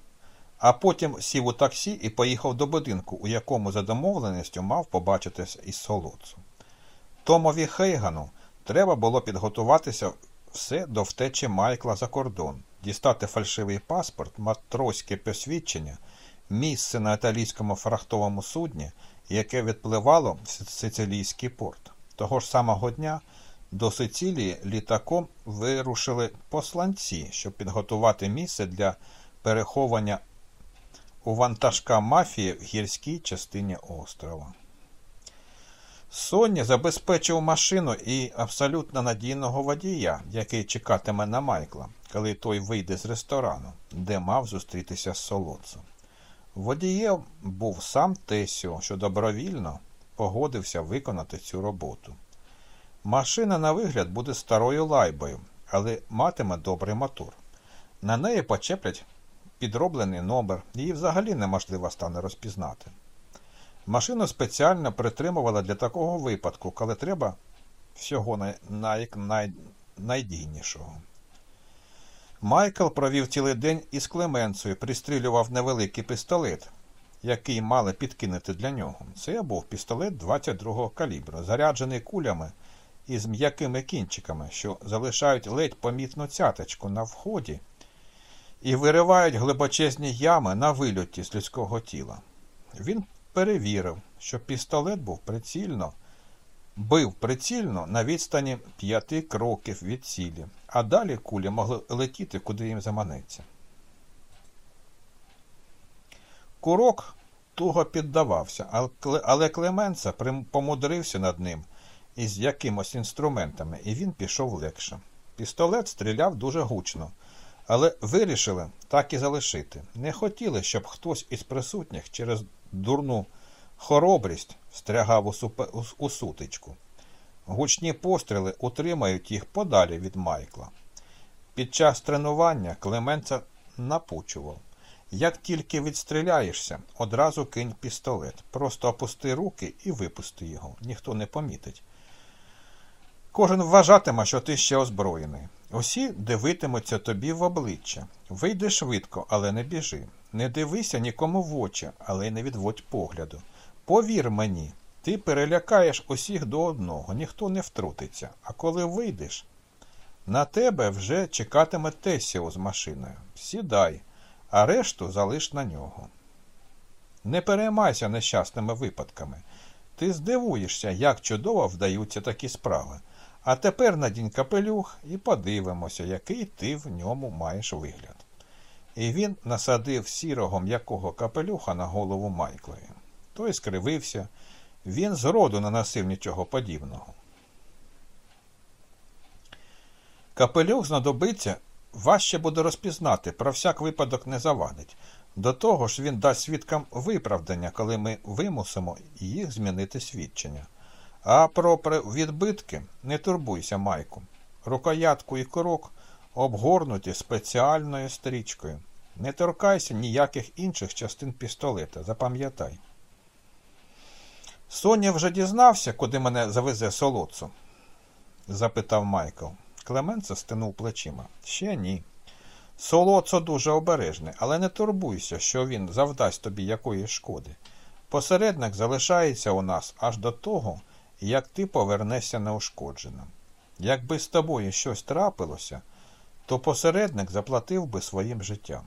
а потім сів у таксі і поїхав до будинку, у якому за домовленістю мав побачитися із солодцем. Томові Хейгану треба було підготуватися все до втечі Майкла за кордон, дістати фальшивий паспорт, матроське посвідчення, місце на італійському фрахтовому судні, яке відпливало в Сицилійський порт. Того ж самого дня до Сицилії літаком вирушили посланці, щоб підготувати місце для переховання у вантажка мафії в гірській частині острова. Соня забезпечив машину і абсолютно надійного водія, який чекатиме на Майкла, коли той вийде з ресторану, де мав зустрітися з солодцем. Водієм був сам Тесіо, що добровільно погодився виконати цю роботу. Машина, на вигляд, буде старою лайбою, але матиме добрий мотор. На неї почеплять підроблений номер, її взагалі неможливо стане розпізнати. Машину спеціально притримували для такого випадку, коли треба всього най... Най... Най... найдійнішого. Майкл провів цілий день із Клеменцею, пристрілював невеликий пістолет, який мали підкинути для нього. Це був пістолет 22-го калібру, заряджений кулями із м'якими кінчиками, що залишають ледь помітну цяточку на вході і виривають глибочезні ями на вильоті з людського тіла. Він перевірив, що пістолет був прицільно, бив прицільно на відстані п'яти кроків від цілі, а далі кулі могли летіти, куди їм заманеться. Курок туго піддавався, але Клеменца помудрився над ним із якимось інструментами, і він пішов легше. Пістолет стріляв дуже гучно, але вирішили так і залишити. Не хотіли, щоб хтось із присутніх через дурну хоробрість встрягав у, супе... у сутичку. Гучні постріли утримають їх подалі від Майкла. Під час тренування Клеменца напучував. Як тільки відстріляєшся, одразу кинь пістолет. Просто опусти руки і випусти його. Ніхто не помітить. Кожен вважатиме, що ти ще озброєний. Усі дивитимуться тобі в обличчя. Вийди швидко, але не біжи. Не дивися нікому в очі, але не відводь погляду. Повір мені, ти перелякаєш усіх до одного, ніхто не втрутиться. А коли вийдеш, на тебе вже чекатиме Тесіо з машиною. Сідай, а решту залиш на нього. Не переймайся нещасними випадками. Ти здивуєшся, як чудово вдаються такі справи. А тепер надінь капелюх і подивимося, який ти в ньому маєш вигляд. І він насадив сірого м'якого капелюха на голову Майклові. Той скривився, він зроду не носив нічого подібного. Капелюх знадобиться, важче буде розпізнати, про всяк випадок не завадить. До того ж він дасть свідкам виправдання, коли ми вимусимо їх змінити свідчення. А про відбитки не турбуйся, Майку. Рукоятку і курок обгорнуті спеціальною стрічкою. Не торкайся ніяких інших частин пістолета, запам'ятай. Соня вже дізнався, куди мене завезе солодцу? запитав Майкл. Клеменце стинув плечима. Ще ні. Солоцо дуже обережний, але не турбуйся, що він завдасть тобі якоїсь шкоди. Посередник залишається у нас аж до того, як ти повернешся неушкодженим. Якби з тобою щось трапилося, то посередник заплатив би своїм життям.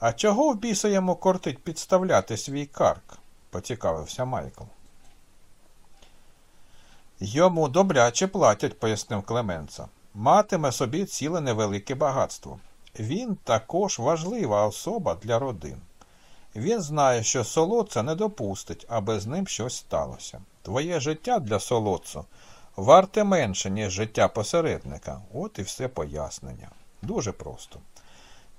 А чого в біса йому кортить підставляти свій карк? поцікавився Майкл. Йому добряче платять, пояснив Клеменца. Матиме собі ціле невелике багатство. Він також важлива особа для родин. Він знає, що солодца не допустить, аби з ним щось сталося. Твоє життя для солодцу варте менше, ніж життя посередника. От і все пояснення. Дуже просто.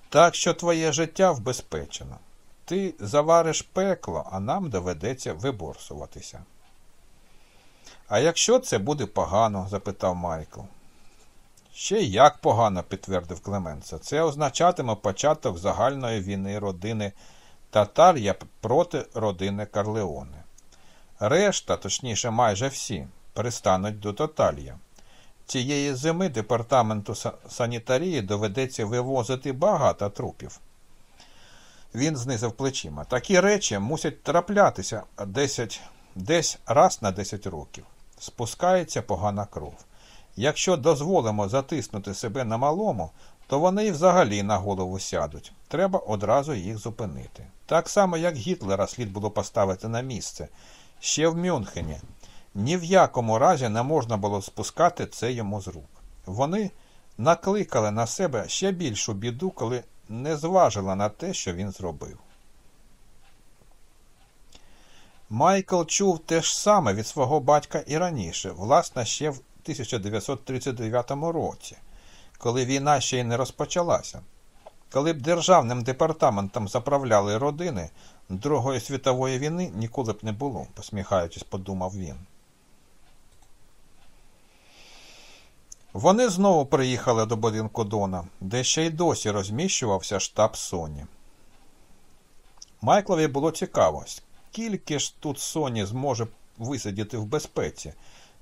Так що твоє життя вбезпечено. Ти завариш пекло, а нам доведеться виборсуватися. А якщо це буде погано? запитав Майкл. Ще як погано, підтвердив Клеменца. Це означатиме початок загальної війни родини Татар'я проти родини Карлеоне. Решта, точніше, майже всі, пристануть до Таталья. Цієї зими департаменту санітарії доведеться вивозити багато трупів. Він знизив плечима. Такі речі мусять траплятися 10, десь раз на 10 років. Спускається погана кров. Якщо дозволимо затиснути себе на малому, то вони й взагалі на голову сядуть. Треба одразу їх зупинити. Так само, як Гітлера слід було поставити на місце. Ще в Мюнхені. Ні в якому разі не можна було спускати це йому з рук. Вони накликали на себе ще більшу біду, коли не зважила на те, що він зробив. Майкл чув те ж саме від свого батька і раніше, власне, ще в 1939 році, коли війна ще й не розпочалася. Коли б державним департаментом заправляли родини, Другої світової війни ніколи б не було, посміхаючись, подумав він. Вони знову приїхали до будинку Дона, де ще й досі розміщувався штаб Соні. Майклові було цікаво, скільки ж тут Соні зможе висидіти в безпеці,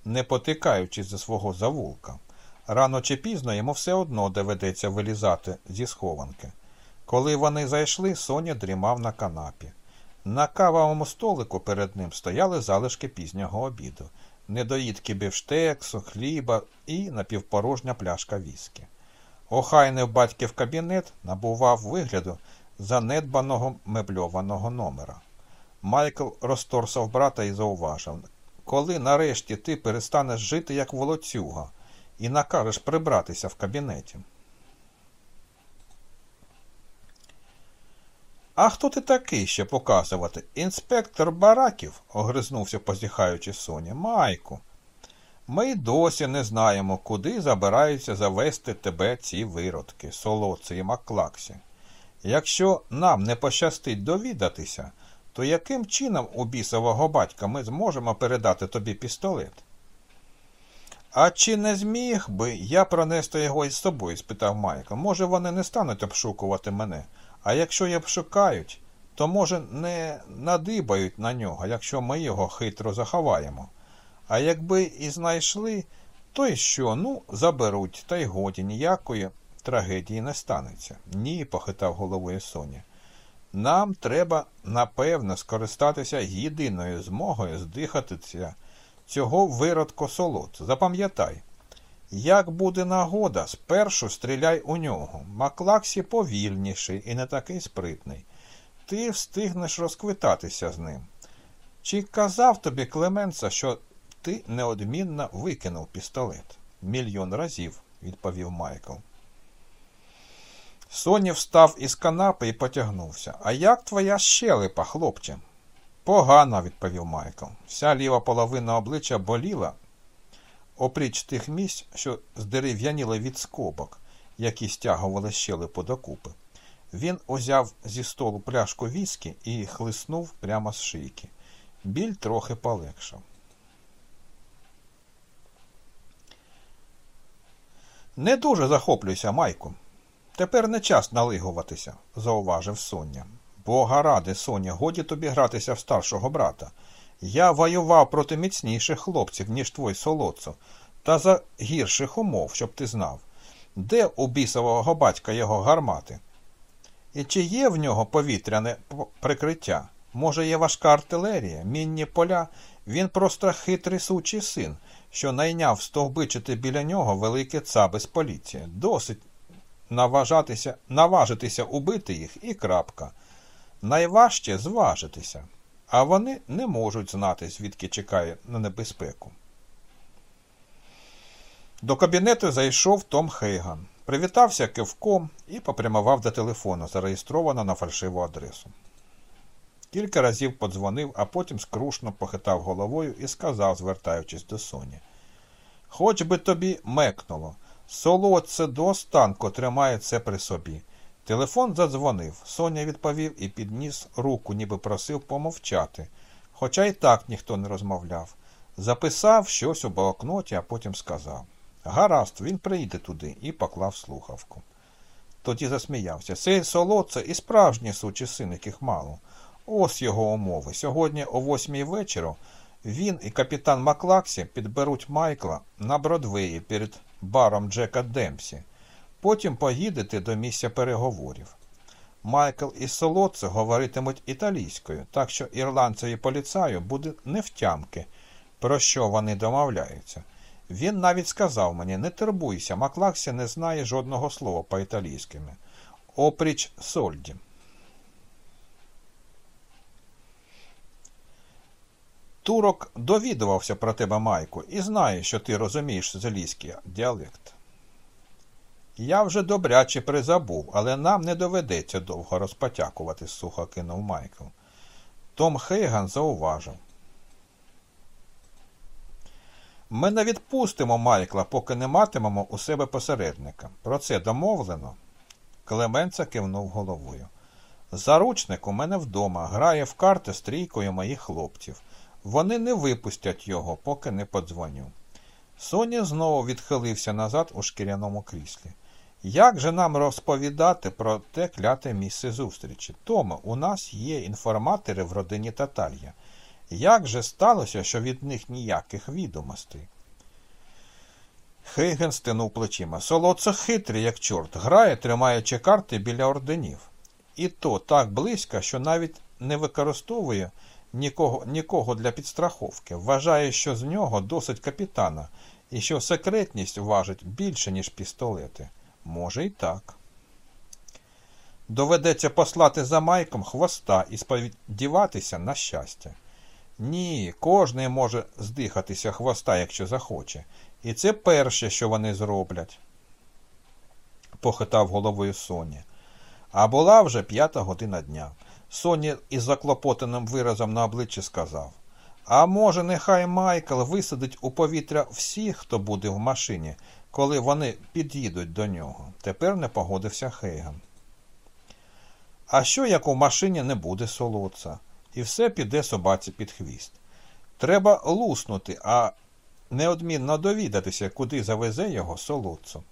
не потикаючись за свого завулка. Рано чи пізно йому все одно доведеться вилізати зі схованки. Коли вони зайшли, Соня дрімав на канапі. На кавовому столику перед ним стояли залишки пізнього обіду, недоїдки бівштексу, хліба і напівпорожня пляшка віскі. Охайний батьків кабінет набував вигляду занедбаного мебльованого номера. Майкл розторсав брата і зауважив коли нарешті ти перестанеш жити як волоцюга і накажеш прибратися в кабінеті. А хто ти такий ще показувати? Інспектор бараків, огризнувся, позіхаючи Соня. Майку. Ми й досі не знаємо, куди забираються завести тебе ці виродки, солоці і маклаксі. Якщо нам не пощастить довідатися, то яким чином у бісового батька ми зможемо передати тобі пістолет? А чи не зміг би я пронести його із собою? спитав Майкл. Може, вони не стануть обшукувати мене. А якщо їх шукають, то, може, не надибають на нього, якщо ми його хитро заховаємо. А якби і знайшли, то й що? Ну, заберуть, та й годі ніякої трагедії не станеться. Ні, похитав головою Соня. Нам треба, напевно, скористатися єдиною змогою здихатися цього виродко солод. Запам'ятай, як буде нагода, спершу стріляй у нього. Маклаксі повільніший і не такий спритний. Ти встигнеш розквитатися з ним. Чи казав тобі Клеменца, що ти неодмінно викинув пістолет? Мільйон разів, відповів Майкл. Соні встав із канапи і потягнувся. А як твоя щелепа, хлопче? Погано, відповів Майкл. Вся ліва половина обличчя боліла, опріч тих місць, що здерев'яніли від скобок, які стягували щелепу докупи. Він узяв зі столу пляшку віскі і хлиснув прямо з шийки. Біль трохи полегшав. Не дуже захоплюйся, Майку. Тепер не час налигуватися, зауважив Соня. Бога ради, Соня, годі тобі гратися в старшого брата. Я воював проти міцніших хлопців, ніж твой солодцо, та за гірших умов, щоб ти знав. Де у бісового батька його гармати? І чи є в нього повітряне прикриття? Може, є важка артилерія, мінні поля. Він просто хитрий сучий син, що найняв стовбичити біля нього велике цаби з поліції. Досить наважатися, наважитися убити їх і крапка. Найважче зважитися, а вони не можуть знати, звідки чекає на небезпеку. До кабінету зайшов Том Хейган, привітався кивком і попрямував до телефону, зареєстровано на фальшиву адресу. Кілька разів подзвонив, а потім скрушно похитав головою і сказав, звертаючись до Соні. Хоч би тобі мекнуло, солодце до останку тримає це при собі. Телефон задзвонив. Соня відповів і підніс руку, ніби просив помовчати, хоча й так ніхто не розмовляв. Записав щось у блокноті, а потім сказав Гаразд, він прийде туди і поклав слухавку. Тоді засміявся. Цей солодце і справжній сучий син, яких мало. Ось його умови. Сьогодні о восьмій вечора він і капітан Маклаксі підберуть Майкла на Бродвеї перед баром Джека Демсі. Потім поїдете до місця переговорів. Майкл і Солодце говоритимуть італійською, так що ірландцеві поліцаю буде невтямки, про що вони домовляються. Він навіть сказав мені не турбуйся, Маклаксі не знає жодного слова по-італійськими. Опріч Сольді. Турок довідувався про тебе, Майку, і знає, що ти розумієш зелійський діалект. Я вже добряче призабув, але нам не доведеться довго розпотякувати, сухо кинув Майкл. Том Хейган зауважив. Ми не відпустимо Майкла, поки не матимемо у себе посередника. Про це домовлено. Клеменца кивнув головою. Заручник у мене вдома грає в карти з трійкою моїх хлопців. Вони не випустять його, поки не подзвоню. Соні знову відхилився назад у шкіряному кріслі. Як же нам розповідати про те кляте місце зустрічі? Тома, у нас є інформатори в родині Таталья. Як же сталося, що від них ніяких відомостей? Хейген стинув плечима. Солодце хитрий, як чорт, грає, тримаючи карти біля орденів. І то так близько, що навіть не використовує нікого, нікого для підстраховки. Вважає, що з нього досить капітана, і що секретність важить більше, ніж пістолети. Може, і так. Доведеться послати за майком хвоста і сподіватися на щастя. Ні, кожний може здихатися хвоста, якщо захоче. І це перше, що вони зроблять, похитав головою Соні. А була вже п'ята година дня. Соні із заклопотаним виразом на обличчі сказав А може, нехай Майкл висадить у повітря всіх, хто буде в машині, коли вони під'їдуть до нього. Тепер не погодився Хейган. А що як у машині не буде солодца, і все піде собаці під хвіст? Треба луснути, а неодмінно довідатися, куди завезе його солодцо.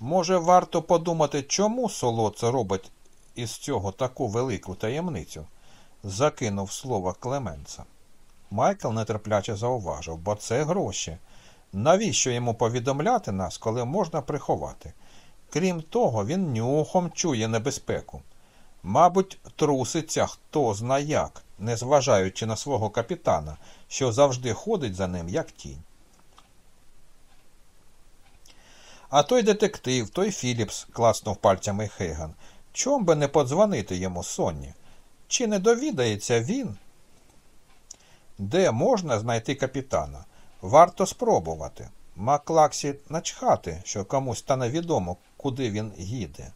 Може, варто подумати, чому солодце робить із цього таку велику таємницю? закинув слово Клеменца. Майкл нетерпляче зауважив, бо це гроші. Навіщо йому повідомляти нас, коли можна приховати? Крім того, він нюхом чує небезпеку. Мабуть, труситься хто зна як, незважаючи на свого капітана, що завжди ходить за ним, як тінь. А той детектив, той Філіпс, класнув пальцями Хейган, чом би не подзвонити йому Сонні? Чи не довідається він? Де можна знайти капітана? Варто спробувати. Маклаксі начхати, що комусь стане відомо, куди він їде.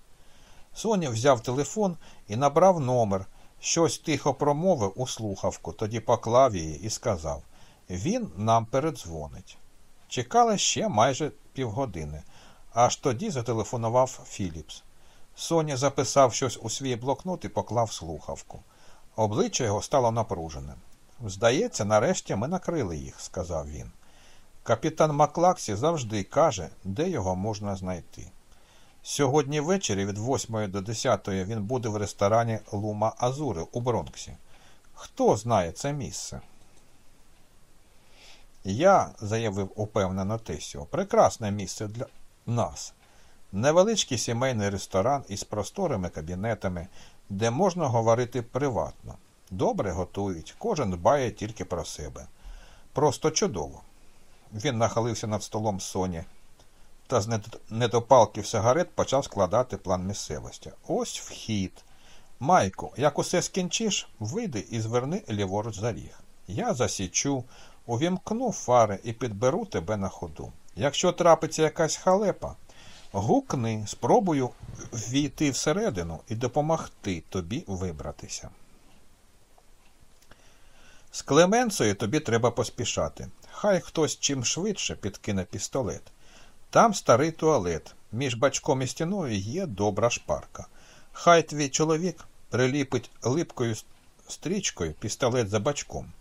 Соня взяв телефон і набрав номер, щось тихо промовив у слухавку, тоді поклав її і сказав Він нам передзвонить. Чекали ще майже півгодини. Аж тоді зателефонував Філіпс. Соня записав щось у свій блокнот і поклав слухавку. Обличчя його стало напруженим. Здається, нарешті ми накрили їх, сказав він. Капітан Маклаксі завжди каже, де його можна знайти. Сьогодні ввечері від 8 до 10 він буде в ресторані Лума Азури у Бронксі. Хто знає це місце? Я, заявив упевнено Тесіо, прекрасне місце для нас. Невеличкий сімейний ресторан із просторими кабінетами, де можна говорити приватно. Добре готують, кожен дбає тільки про себе. Просто чудово. Він нахилився над столом Соні та з недопалків сигарет почав складати план місцевості. Ось вхід. Майку, як усе скінчиш, вийди і зверни ліворуч за ріг. Я засічу, увімкну фари і підберу тебе на ходу. Якщо трапиться якась халепа, гукни, спробую ввійти всередину і допомогти тобі вибратися. З Клеменцею тобі треба поспішати. Хай хтось чим швидше підкине пістолет. Там старий туалет. Між бачком і стіною є добра шпарка. Хай твій чоловік приліпить липкою стрічкою пістолет за бачком.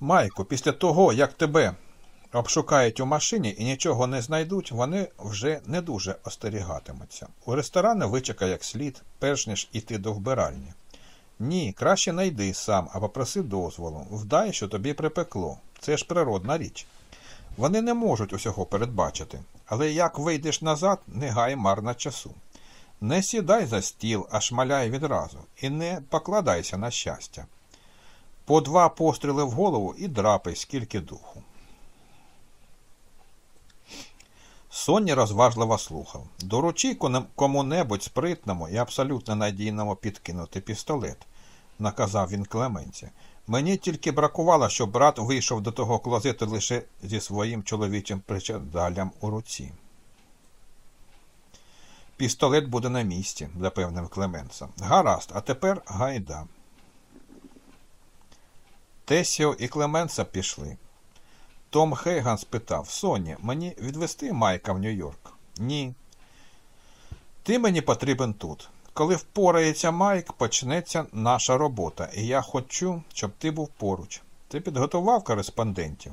Майку, після того, як тебе обшукають у машині і нічого не знайдуть, вони вже не дуже остерігатимуться. У ресторани вичекай як слід, перш ніж іти до вбиральні. Ні, краще найди сам, а попроси дозволу. Вдай, що тобі припекло. Це ж природна річ. Вони не можуть усього передбачити, але як вийдеш назад, не гай марна часу. Не сідай за стіл, а шмаляй відразу, і не покладайся на щастя. По два постріли в голову і драпай, скільки духу. Сонні розважливо слухав. Доручи кому-небудь спритному і абсолютно надійному підкинути пістолет, наказав він Клеменці. Мені тільки бракувало, щоб брат вийшов до того клозету лише зі своїм чоловічим причадалям у руці. Пістолет буде на місці, запевнив Клеменса. Гаразд, а тепер гайда. Тесіо і Клеменса пішли. Том Хейган спитав Соні, мені відвести Майка в Нью-Йорк? Ні. Ти мені потрібен тут. Коли впорається Майк, почнеться наша робота, і я хочу, щоб ти був поруч. Ти підготував кореспондентів?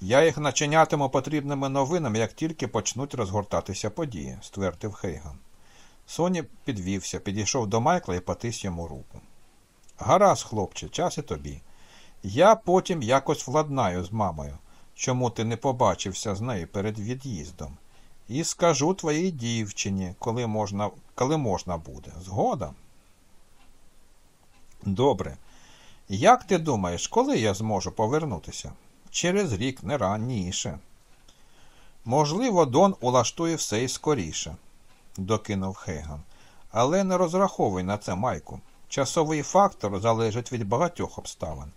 Я їх начинятиму потрібними новинами, як тільки почнуть розгортатися події, ствердив Хейган. Соні підвівся, підійшов до Майкла і потис йому руку. Гаразд, хлопче, час і тобі. Я потім якось владнаю з мамою, чому ти не побачився з нею перед від'їздом. І скажу твоїй дівчині, коли можна коли можна буде. Згода? Добре. Як ти думаєш, коли я зможу повернутися? Через рік, не раніше. Можливо, Дон улаштує все і скоріше, докинув Хейган. Але не розраховуй на це, Майку. Часовий фактор залежить від багатьох обставин.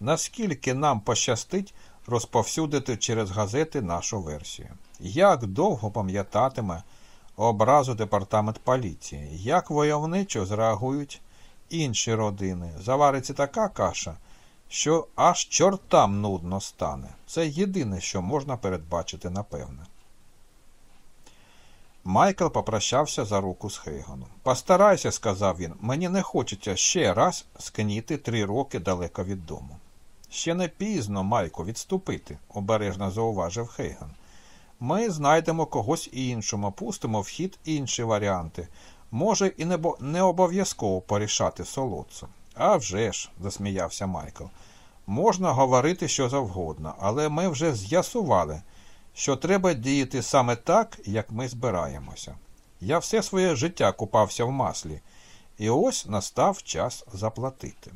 Наскільки нам пощастить розповсюдити через газети нашу версію? Як довго пам'ятатиме образу департамент поліції, як войовничо зреагують інші родини? Завариться така каша, що аж чортам нудно стане. Це єдине, що можна передбачити напевне. Майкл попрощався за руку з Хейганом. Постарайся, сказав він, мені не хочеться ще раз скніти три роки далеко від дому. Ще не пізно, Майко, відступити, обережно зауважив Хейган. Ми знайдемо когось іншому, пустимо в хід інші варіанти. Може, і не, обов'язково порішати солодцу. «А вже ж», – засміявся Майкл. Можна говорити що завгодно, але ми вже з'ясували, що треба діяти саме так, як ми збираємося. Я все своє життя купався в маслі, і ось настав час заплатити.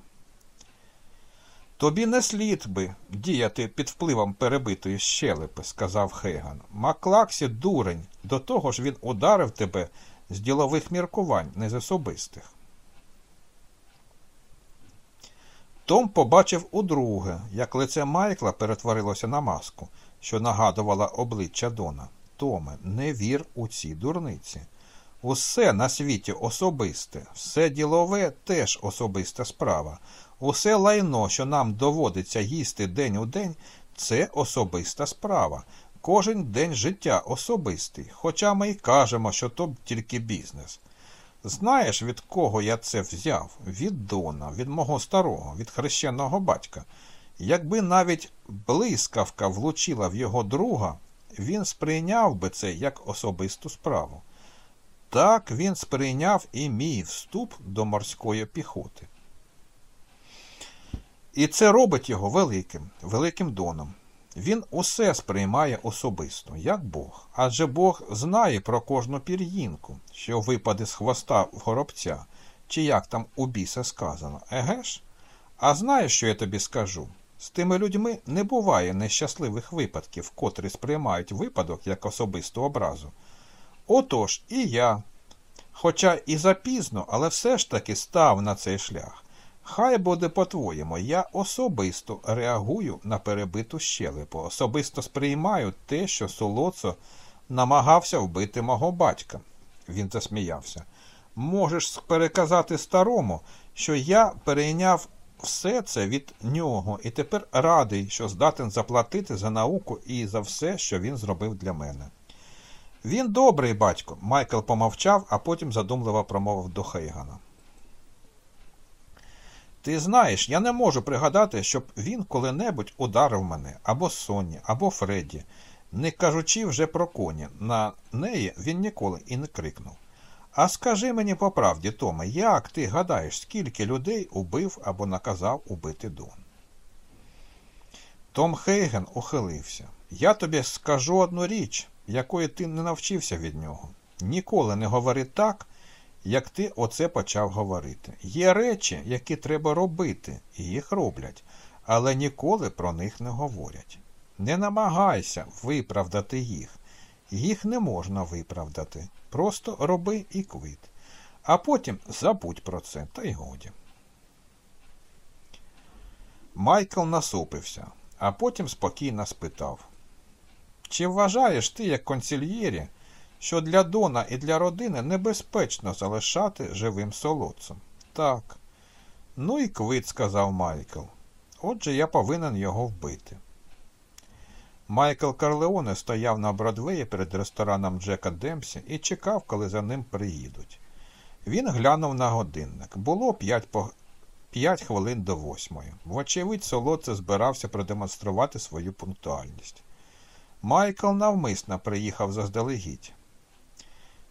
Тобі не слід би діяти під впливом перебитої щелепи, сказав Хейган. Маклаксі дурень, до того ж він ударив тебе з ділових міркувань, не з особистих. Том побачив удруге, як лице Майкла перетворилося на маску, що нагадувала обличчя Дона. Томе, не вір у ці дурниці. Усе на світі особисте, все ділове теж особиста справа. Усе лайно, що нам доводиться їсти день у день, це особиста справа. Кожен день життя особистий, хоча ми й кажемо, що то тільки бізнес. Знаєш, від кого я це взяв? Від Дона, від мого старого, від хрещеного батька. Якби навіть блискавка влучила в його друга, він сприйняв би це як особисту справу. Так він сприйняв і мій вступ до морської піхоти. І це робить його великим, великим доном. Він усе сприймає особисто, як Бог, адже Бог знає про кожну пір'їнку, що випаде з хвоста в горобця, Чи як там у біса сказано, еге ж? А знаєш, що я тобі скажу? З тими людьми не буває нещасливих випадків, котрі сприймають випадок як особисту образу. Отож і я, хоча і запізно, але все ж таки став на цей шлях. Хай буде по-твоєму, я особисто реагую на перебиту щелепу, особисто сприймаю те, що Солоцо намагався вбити мого батька. Він засміявся. Можеш переказати старому, що я перейняв все це від нього і тепер радий, що здатен заплатити за науку і за все, що він зробив для мене. Він добрий батько. Майкл помовчав, а потім задумливо промовив до Хейгана. Ти знаєш, я не можу пригадати, щоб він коли-небудь ударив мене або Сонні, або Фредді, не кажучи вже про коні. На неї він ніколи і не крикнув. А скажи мені по правді, Томе, як ти гадаєш, скільки людей убив або наказав убити Дон? Том Хейген ухилився. Я тобі скажу одну річ, якої ти не навчився від нього. Ніколи не говори так, як ти оце почав говорити. Є речі, які треба робити, і їх роблять, але ніколи про них не говорять. Не намагайся виправдати їх. Їх не можна виправдати. Просто роби і квит. А потім забудь про це, та й годі. Майкл насупився, а потім спокійно спитав Чи вважаєш ти, як консільєрі, що для Дона і для родини небезпечно залишати живим солодцем? Так. Ну і квит, сказав Майкл. Отже, я повинен його вбити. Майкл Карлеоне стояв на Бродвеї перед рестораном Джека Демсі і чекав, коли за ним приїдуть. Він глянув на годинник. Було п'ять по... хвилин до восьмої. Вочевидь, солодце збирався продемонструвати свою пунктуальність. Майкл навмисно приїхав заздалегідь.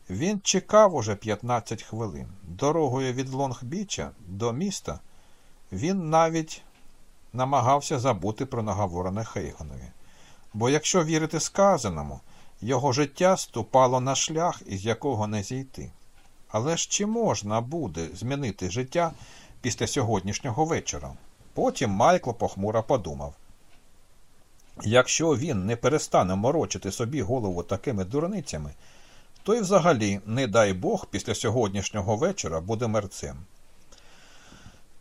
Він чекав уже 15 хвилин. Дорогою від Лонгбіча до міста він навіть намагався забути про наговорене Хейгонові. Бо якщо вірити сказаному, його життя ступало на шлях, із якого не зійти. Але ж чи можна буде змінити життя після сьогоднішнього вечора? Потім Майкло похмуро подумав. Якщо він не перестане морочити собі голову такими дурницями, то й взагалі, не дай Бог, після сьогоднішнього вечора буде мерцем.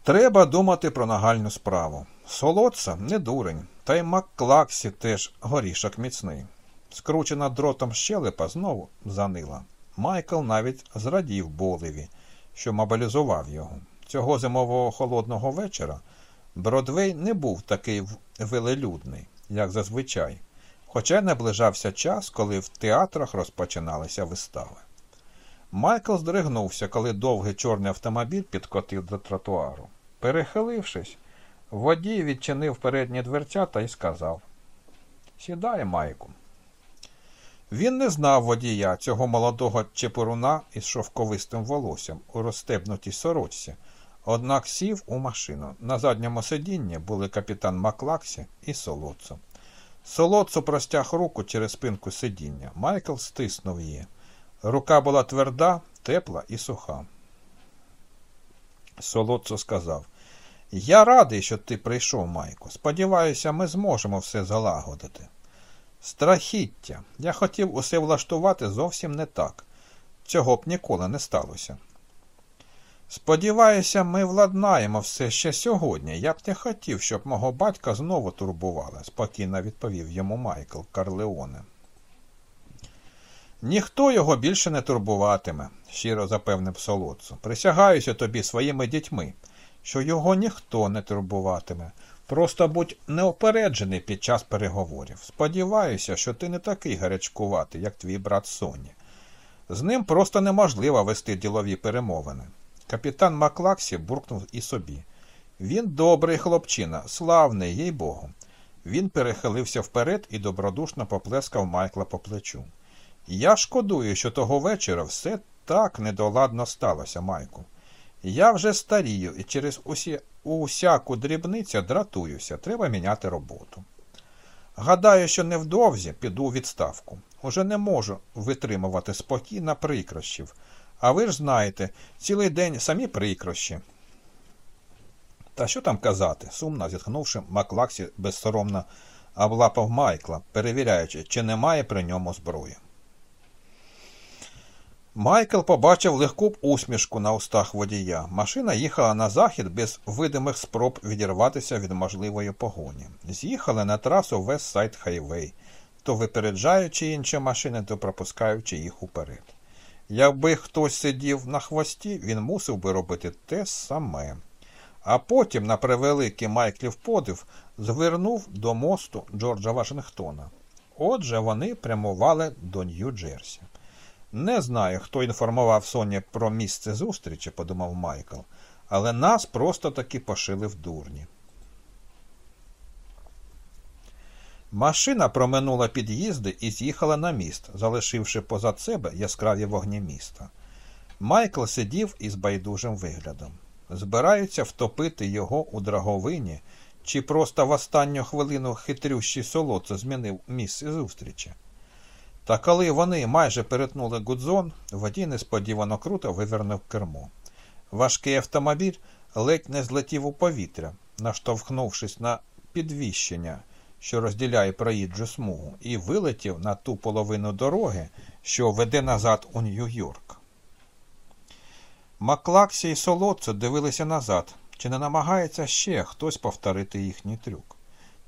Треба думати про нагальну справу. Солодца не дурень, та й Макклаксі теж горішок міцний. Скручена дротом щелепа знову занила. Майкл навіть зрадів болеві, що мобілізував його. Цього зимового холодного вечора Бродвей не був такий велелюдний, як зазвичай, хоча наближався час, коли в театрах розпочиналися вистави. Майкл здригнувся, коли довгий чорний автомобіль підкотив до тротуару. Перехилившись, водій відчинив передні дверцята і сказав Сідай, Майку. Він не знав водія цього молодого чепуруна із шовковистим волоссям у розстебнутій сорочці, однак сів у машину. На задньому сидінні були капітан Маклаксі і Солоцо. Солоцо простяг руку через спинку сидіння. Майкл стиснув її. Рука була тверда, тепла і суха. Солоцо сказав Я радий, що ти прийшов, Майку. Сподіваюся, ми зможемо все залагодити. Страхіття. Я хотів усе влаштувати зовсім не так. Цього б ніколи не сталося. Сподіваюся, ми владнаємо все ще сьогодні. Я б не хотів, щоб мого батька знову турбували, спокійно відповів йому Майкл Карлеоне. Ніхто його більше не турбуватиме, щиро запевнив солодцу. Присягаюся тобі своїми дітьми, що його ніхто не турбуватиме. Просто будь неопереджений під час переговорів. Сподіваюся, що ти не такий гарячкуватий, як твій брат Соні. З ним просто неможливо вести ділові перемовини. Капітан Маклаксі буркнув і собі. Він добрий хлопчина, славний, їй Богу. Він перехилився вперед і добродушно поплескав Майкла по плечу. Я шкодую, що того вечора все так недоладно сталося, Майку. Я вже старію і через усі, усяку дрібницю дратуюся, треба міняти роботу. Гадаю, що невдовзі піду у відставку. Уже не можу витримувати спокійно прикрощів, А ви ж знаєте, цілий день самі прикрощі. Та що там казати? сумно зітхнувши, Маклаксі безсоромно облапав Майкла, перевіряючи, чи немає при ньому зброї. Майкл побачив легку усмішку на устах водія. Машина їхала на захід без видимих спроб відірватися від можливої погоні. З'їхали на трасу Вестсайд Хайвей, то випереджаючи інші машини, то пропускаючи їх уперед. Якби хтось сидів на хвості, він мусив би робити те саме. А потім, на превеликий Майклів подив, звернув до мосту Джорджа Вашингтона. Отже, вони прямували до Нью-Джерсі. Не знаю, хто інформував Соні про місце зустрічі, подумав Майкл, але нас просто таки пошили в дурні. Машина проминула під'їзди і з'їхала на міст, залишивши позад себе яскраві вогні міста. Майкл сидів із байдужим виглядом. Збираються втопити його у драговині, чи просто в останню хвилину хитрющий солоце змінив місце зустрічі. Та коли вони майже перетнули Гудзон, водій несподівано круто вивернув кермо. Важкий автомобіль ледь не злетів у повітря, наштовхнувшись на підвіщення, що розділяє проїжджу смугу, і вилетів на ту половину дороги, що веде назад у Нью-Йорк. Маклаксі і Солоцо дивилися назад, чи не намагається ще хтось повторити їхній трюк.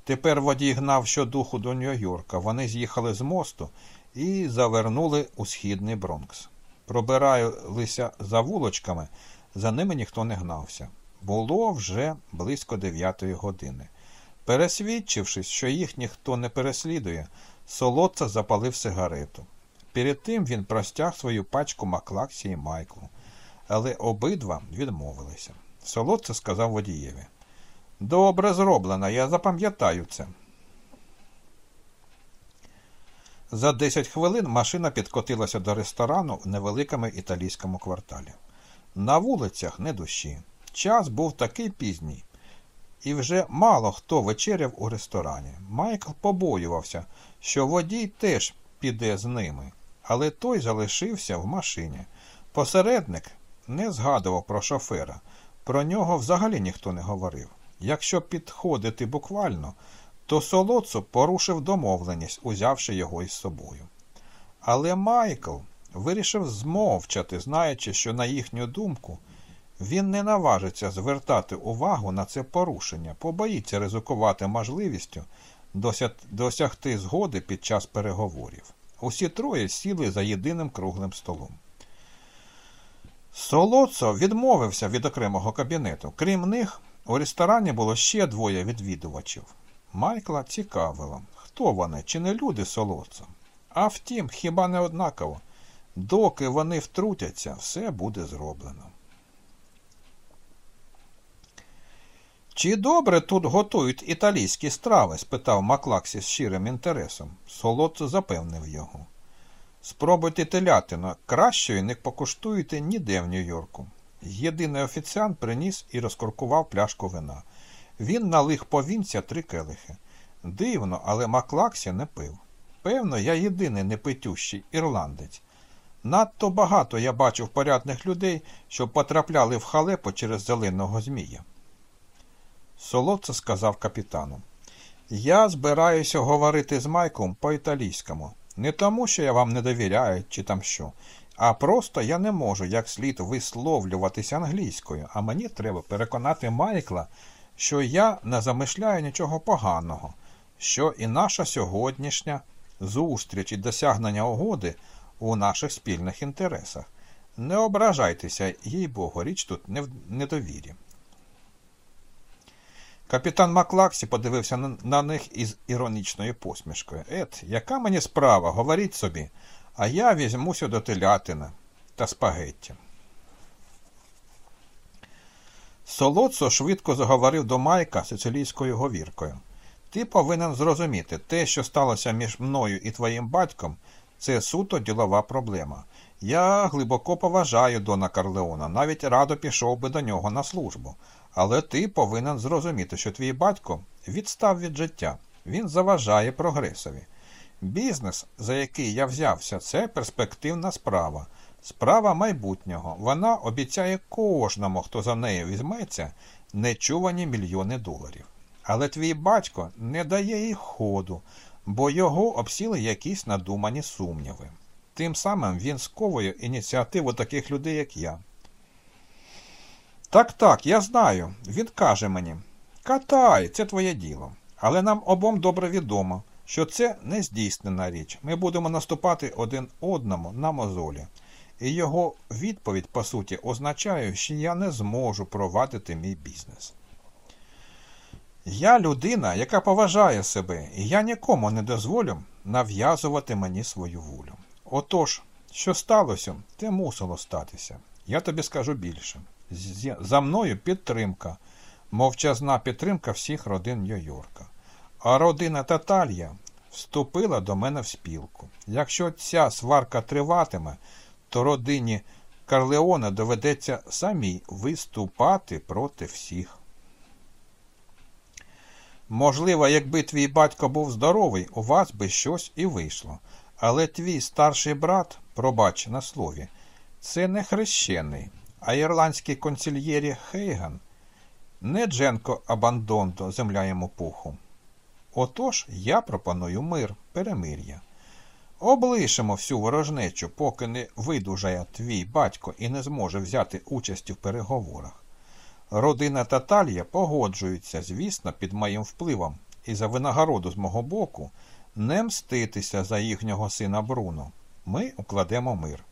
Тепер водій гнав щодуху до Нью-Йорка. Вони з'їхали з мосту і завернули у східний Бронкс. Пробиралися за вулочками, за ними ніхто не гнався. Було вже близько дев'ятої години. Пересвідчившись, що їх ніхто не переслідує, солодца запалив сигарету. Перед тим він простяг свою пачку Маклаксі і Майклу, але обидва відмовилися. Солодце сказав водієві. Добре зроблено, я запам'ятаю це. За 10 хвилин машина підкотилася до ресторану в невеликому італійському кварталі. На вулицях не душі. Час був такий пізній, і вже мало хто вечеряв у ресторані. Майкл побоювався, що водій теж піде з ними, але той залишився в машині. Посередник не згадував про шофера, про нього взагалі ніхто не говорив. Якщо підходити буквально, то солодцу порушив домовленість, узявши його із собою. Але Майкл вирішив змовчати, знаючи, що, на їхню думку, він не наважиться звертати увагу на це порушення, побоїться ризикувати можливістю досягти згоди під час переговорів. Усі троє сіли за єдиним круглим столом. Солоцо відмовився від окремого кабінету. Крім них, у ресторані було ще двоє відвідувачів. Майкла цікавило, хто вони, чи не люди солодця. А втім, хіба не однаково, доки вони втрутяться, все буде зроблено. Чи добре тут готують італійські страви? спитав Маклаксі з щирим інтересом. Солодце запевнив його. Спробуйте телятину, кращої не покуштуєте ніде в Нью-Йорку. Єдиний офіціант приніс і розкоркував пляшку вина. Він налих повінця три келихи. Дивно, але Маклаксі не пив. Певно, я єдиний непитющий ірландець. Надто багато я бачив порядних людей, що потрапляли в халепу через зеленого змія. Солодце сказав капітану. Я збираюся говорити з Майком по-італійському. Не тому, що я вам не довіряю, чи там що, а просто я не можу як слід висловлюватися англійською, а мені треба переконати Майкла, що я не замишляю нічого поганого, що і наша сьогоднішня зустріч і досягнення угоди у наших спільних інтересах. Не ображайтеся, їй Богу, річ тут не в недовірі. Капітан Маклаксі подивився на них із іронічною посмішкою. Ет, яка мені справа, говоріть собі, а я візьмуся до телятина та спагеття. Солоцо швидко заговорив до Майка сицилійською говіркою. Ти повинен зрозуміти, те, що сталося між мною і твоїм батьком, це суто ділова проблема. Я глибоко поважаю Дона Карлеона, навіть радо пішов би до нього на службу. Але ти повинен зрозуміти, що твій батько відстав від життя, він заважає прогресові. Бізнес, за який я взявся, це перспективна справа. Справа майбутнього. Вона обіцяє кожному, хто за нею візьметься, нечувані мільйони доларів. Але твій батько не дає їй ходу, бо його обсіли якісь надумані сумніви. Тим самим він сковує ініціативу таких людей, як я. Так, так, я знаю. Він каже мені Катай, це твоє діло. Але нам обом добре відомо, що це не здійснена річ. Ми будемо наступати один одному на мозолі. І його відповідь, по суті, означає, що я не зможу провадити мій бізнес. Я людина, яка поважає себе, і я нікому не дозволю нав'язувати мені свою волю. Отож, що сталося, те мусило статися. Я тобі скажу більше. За мною підтримка, мовчазна підтримка всіх родин Нью-Йорка. А родина Таталья вступила до мене в спілку. Якщо ця сварка триватиме, то родині Карлеона доведеться самій виступати проти всіх. Можливо, якби твій батько був здоровий, у вас би щось і вийшло. Але твій старший брат, пробач на слові, це не хрещений, а ірландський консільєрі Хейган, не Дженко Абандондо, земля йому пуху. Отож я пропоную мир, перемир'я. Облишимо всю ворожнечу, поки не видужає твій батько і не зможе взяти участі в переговорах. Родина Таталія погоджується, звісно, під моїм впливом, і за винагороду з мого боку не мститися за їхнього сина Бруно. Ми укладемо мир.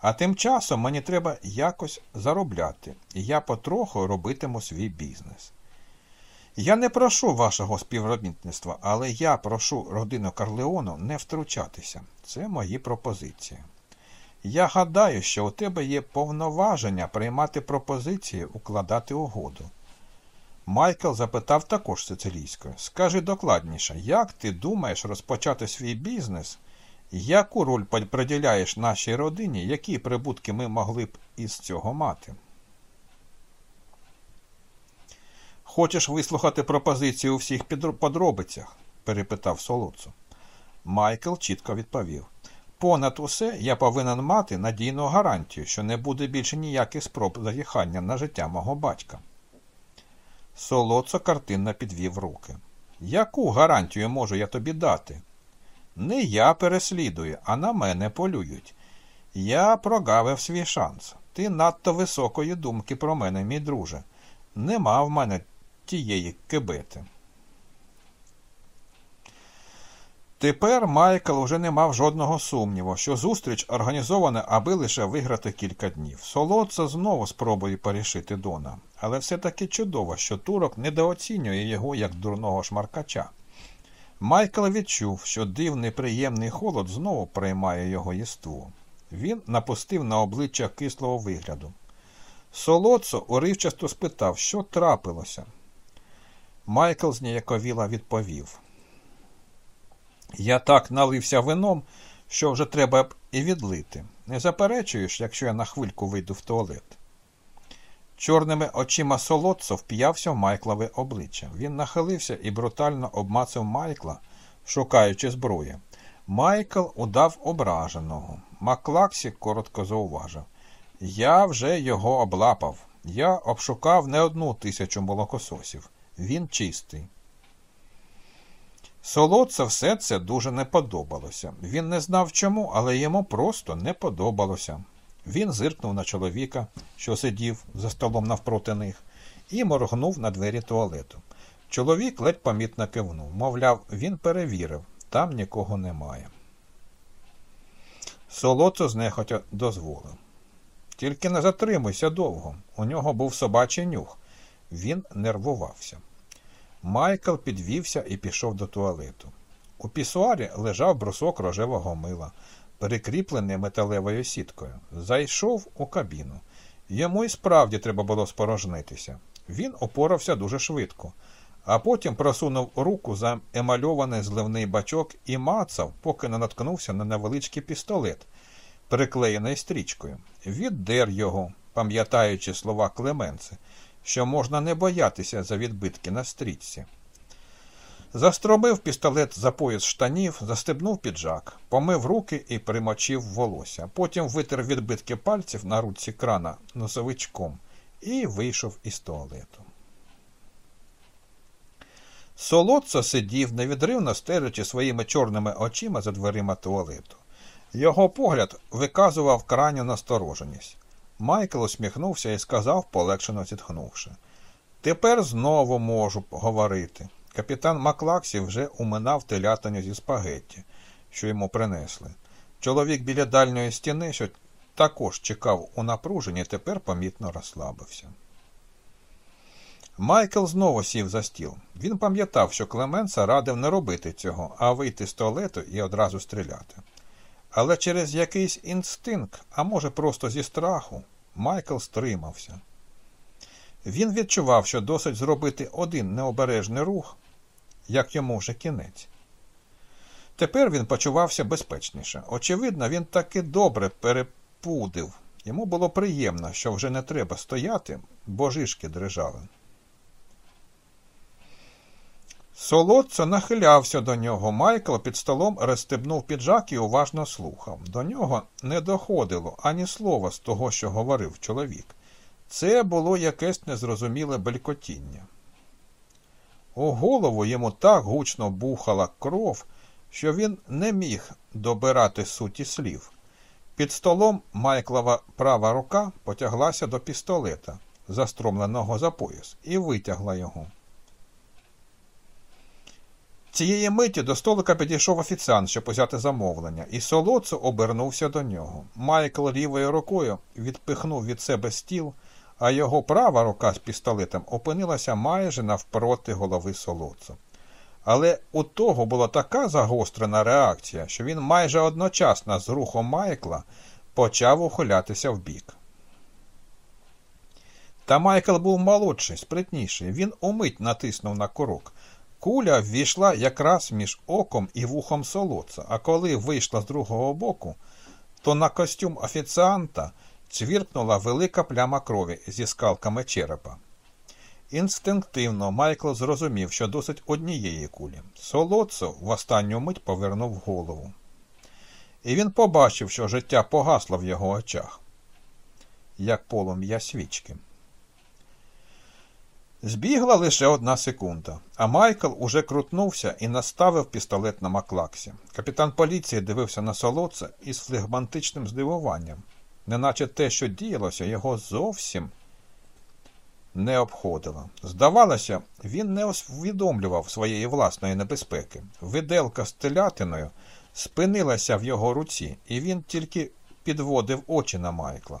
А тим часом мені треба якось заробляти, і я потроху робитиму свій бізнес. Я не прошу вашого співробітництва, але я прошу родину Карлеону не втручатися. Це мої пропозиції. Я гадаю, що у тебе є повноваження приймати пропозиції, укладати угоду. Майкл запитав також сицилійською Скажи докладніше, як ти думаєш розпочати свій бізнес? Яку роль приділяєш нашій родині, які прибутки ми могли б із цього мати? Хочеш вислухати пропозицію у всіх подробицях? перепитав солоцу. Майкл чітко відповів. Понад усе я повинен мати надійну гарантію, що не буде більше ніяких спроб заїхання на життя мого батька. Солоцо картинно підвів руки. Яку гарантію можу я тобі дати? Не я переслідую, а на мене полюють. Я прогавив свій шанс. Ти надто високої думки про мене, мій друже. Нема в мене тієї кибити. Тепер Майкл уже не мав жодного сумніву, що зустріч організована, аби лише виграти кілька днів. Солодце знову спробує порішити Дона, але все таки чудово, що турок недооцінює його як дурного шмаркача. Майкл відчув, що дивний приємний холод знову приймає його єство. Він напустив на обличчя кислого вигляду. Солоцо уривчасто спитав, що трапилося. Майкл зніяковіла відповів. Я так налився вином, що вже треба б і відлити. Не заперечуєш, якщо я на хвильку вийду в туалет. Чорними очима солодцо вп'явся в Майклове обличчя. Він нахилився і брутально обмацав Майкла, шукаючи зброї. Майкл удав ображеного. Маклаксі коротко зауважив. Я вже його облапав. Я обшукав не одну тисячу молокососів. Він чистий. Солодце все це дуже не подобалося. Він не знав чому, але йому просто не подобалося. Він зиркнув на чоловіка, що сидів за столом навпроти них, і моргнув на двері туалету. Чоловік ледь помітно кивнув, мовляв, він перевірив, там нікого немає. Солоцо знехотя дозволив. Тільки не затримуйся довго. У нього був собачий нюх. Він нервувався. Майкл підвівся і пішов до туалету. У пісуарі лежав брусок рожевого мила, перекріплений металевою сіткою. Зайшов у кабіну. Йому і справді треба було спорожнитися. Він опорався дуже швидко, а потім просунув руку за емальований зливний бачок і мацав, поки не наткнувся на невеличкий пістолет, приклеєний стрічкою. Віддер його, пам'ятаючи слова Клеменце, що можна не боятися за відбитки на стрічці. Застробив пістолет за пояс штанів, застебнув піджак, помив руки і примочив волосся. Потім витер відбитки пальців на руці крана носовичком і вийшов із туалету. Солодцо сидів, невідривно стежачи своїми чорними очима за дверима туалету. Його погляд виказував крайню настороженість. Майкл усміхнувся і сказав, полегшено зітхнувши. Тепер знову можу говорити. Капітан Маклаксі вже уминав телятаню зі спагетті, що йому принесли. Чоловік біля дальньої стіни, що також чекав у напруженні, тепер помітно розслабився. Майкл знову сів за стіл. Він пам'ятав, що Клеменса радив не робити цього, а вийти з туалету і одразу стріляти. Але через якийсь інстинкт, а може просто зі страху, Майкл стримався. Він відчував, що досить зробити один необережний рух, як йому вже кінець. Тепер він почувався безпечніше. Очевидно, він таки добре перепудив. Йому було приємно, що вже не треба стояти, бо жишки дрижали. Солодце нахилявся до нього. Майкл під столом розстебнув піджак і уважно слухав. До нього не доходило ані слова з того, що говорив чоловік. Це було якесь незрозуміле белькотіння. У голову йому так гучно бухала кров, що він не міг добирати суті слів. Під столом Майклова права рука потяглася до пістолета, застромленого за пояс, і витягла його. Цієї миті до столика підійшов офіціант, щоб узяти замовлення, і солоцу обернувся до нього. Майкл лівою рукою відпихнув від себе стіл, а його права рука з пістолетом опинилася майже навпроти голови солоцу. Але у того була така загострена реакція, що він майже одночасно з рухом Майкла почав ухилятися вбік. Та Майкл був молодший, спритніший. Він умить натиснув на курок. Куля ввійшла якраз між оком і вухом солоца, а коли вийшла з другого боку, то на костюм офіціанта цвіркнула велика пляма крові зі скалками черепа. Інстинктивно Майкл зрозумів, що досить однієї кулі. Солоцо в останню мить повернув голову. І він побачив, що життя погасло в його очах, як полум'я свічки. Збігла лише одна секунда, а Майкл уже крутнувся і наставив пістолет на Маклаксі. Капітан поліції дивився на солодце із флегмантичним здивуванням, неначе те, що діялося, його зовсім не обходило. Здавалося, він не усвідомлював своєї власної небезпеки. Виделка з телятиною спинилася в його руці, і він тільки підводив очі на Майкла.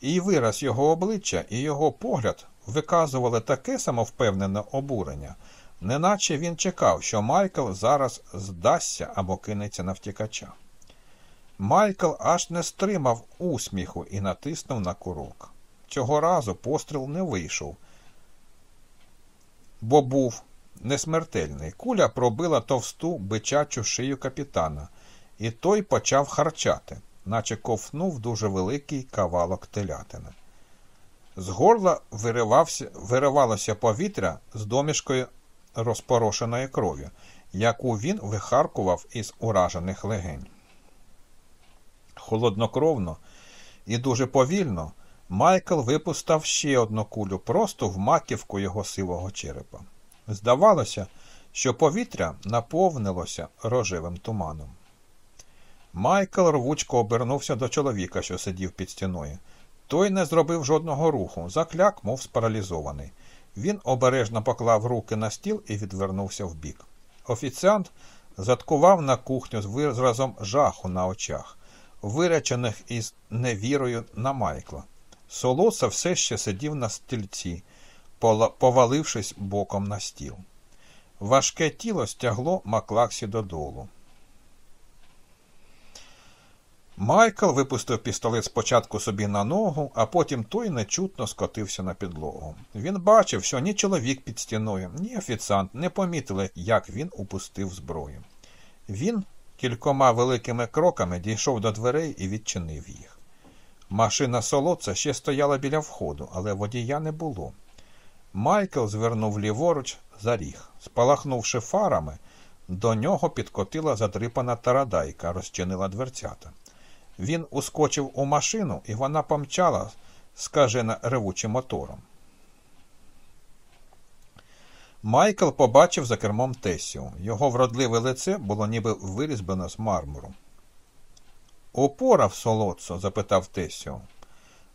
І вираз його обличчя, і його погляд виказували таке самовпевнене обурення, неначе він чекав, що Майкл зараз здасться або кинеться на втікача. Майкл аж не стримав усміху і натиснув на курок. Цього разу постріл не вийшов, бо був несмертельний. Куля пробила товсту бичачу шию капітана, і той почав харчати, наче ковтнув дуже великий кавалок телятини. З горла виривався, виривалося повітря з домішкою розпорошеної крові, яку він вихаркував із уражених легень. Холоднокровно і дуже повільно Майкл випустав ще одну кулю просто в маківку його сивого черепа. Здавалося, що повітря наповнилося рожевим туманом. Майкл рвучко обернувся до чоловіка, що сидів під стіною. Той не зробив жодного руху, закляк, мов спаралізований. Він обережно поклав руки на стіл і відвернувся вбік. Офіціант заткував на кухню з виразом жаху на очах, виречених із невірою на Майкла. Солоса все ще сидів на стільці, повалившись боком на стіл. Важке тіло стягло Маклаксі додолу. Майкл випустив пістолет спочатку собі на ногу, а потім той нечутно скотився на підлогу. Він бачив, що ні чоловік під стіною, ні офіціант не помітили, як він упустив зброю. Він кількома великими кроками дійшов до дверей і відчинив їх. Машина солодца ще стояла біля входу, але водія не було. Майкл звернув ліворуч за ріг. Спалахнувши фарами, до нього підкотила задрипана тарадайка, розчинила дверцята. Він ускочив у машину, і вона помчала, скажена ревучим мотором. Майкл побачив за кермом Тесіо. Його вродливе лице було ніби вирізбено з мармуру. Упорав солодцо? запитав Тесіо.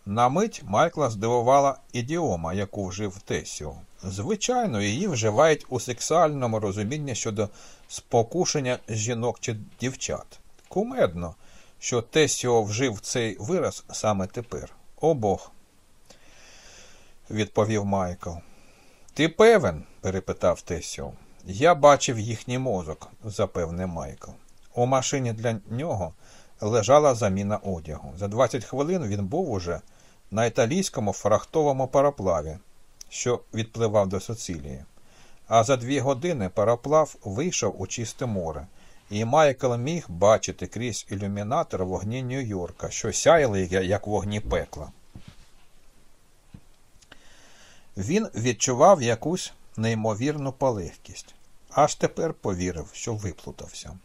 На мить Майкла здивувала ідіома, яку вжив Тесіо. Звичайно, її вживають у сексуальному розумінні щодо спокушення жінок чи дівчат. Кумедно, що Тесіо вжив цей вираз саме тепер. О Бог, відповів Майкл. Ти певен? Перепитав Тесіо. Я бачив їхній мозок, запевнив Майкл. У машині для нього лежала заміна одягу. За 20 хвилин він був уже на італійському фрахтовому пароплаві, що відпливав до Социлії. А за дві години пароплав вийшов у чисте море, і Майкл міг бачити крізь ілюмінатор вогні Нью-Йорка, що сяяли, як вогні пекла. Він відчував якусь неймовірну полегкість, аж тепер повірив, що виплутався.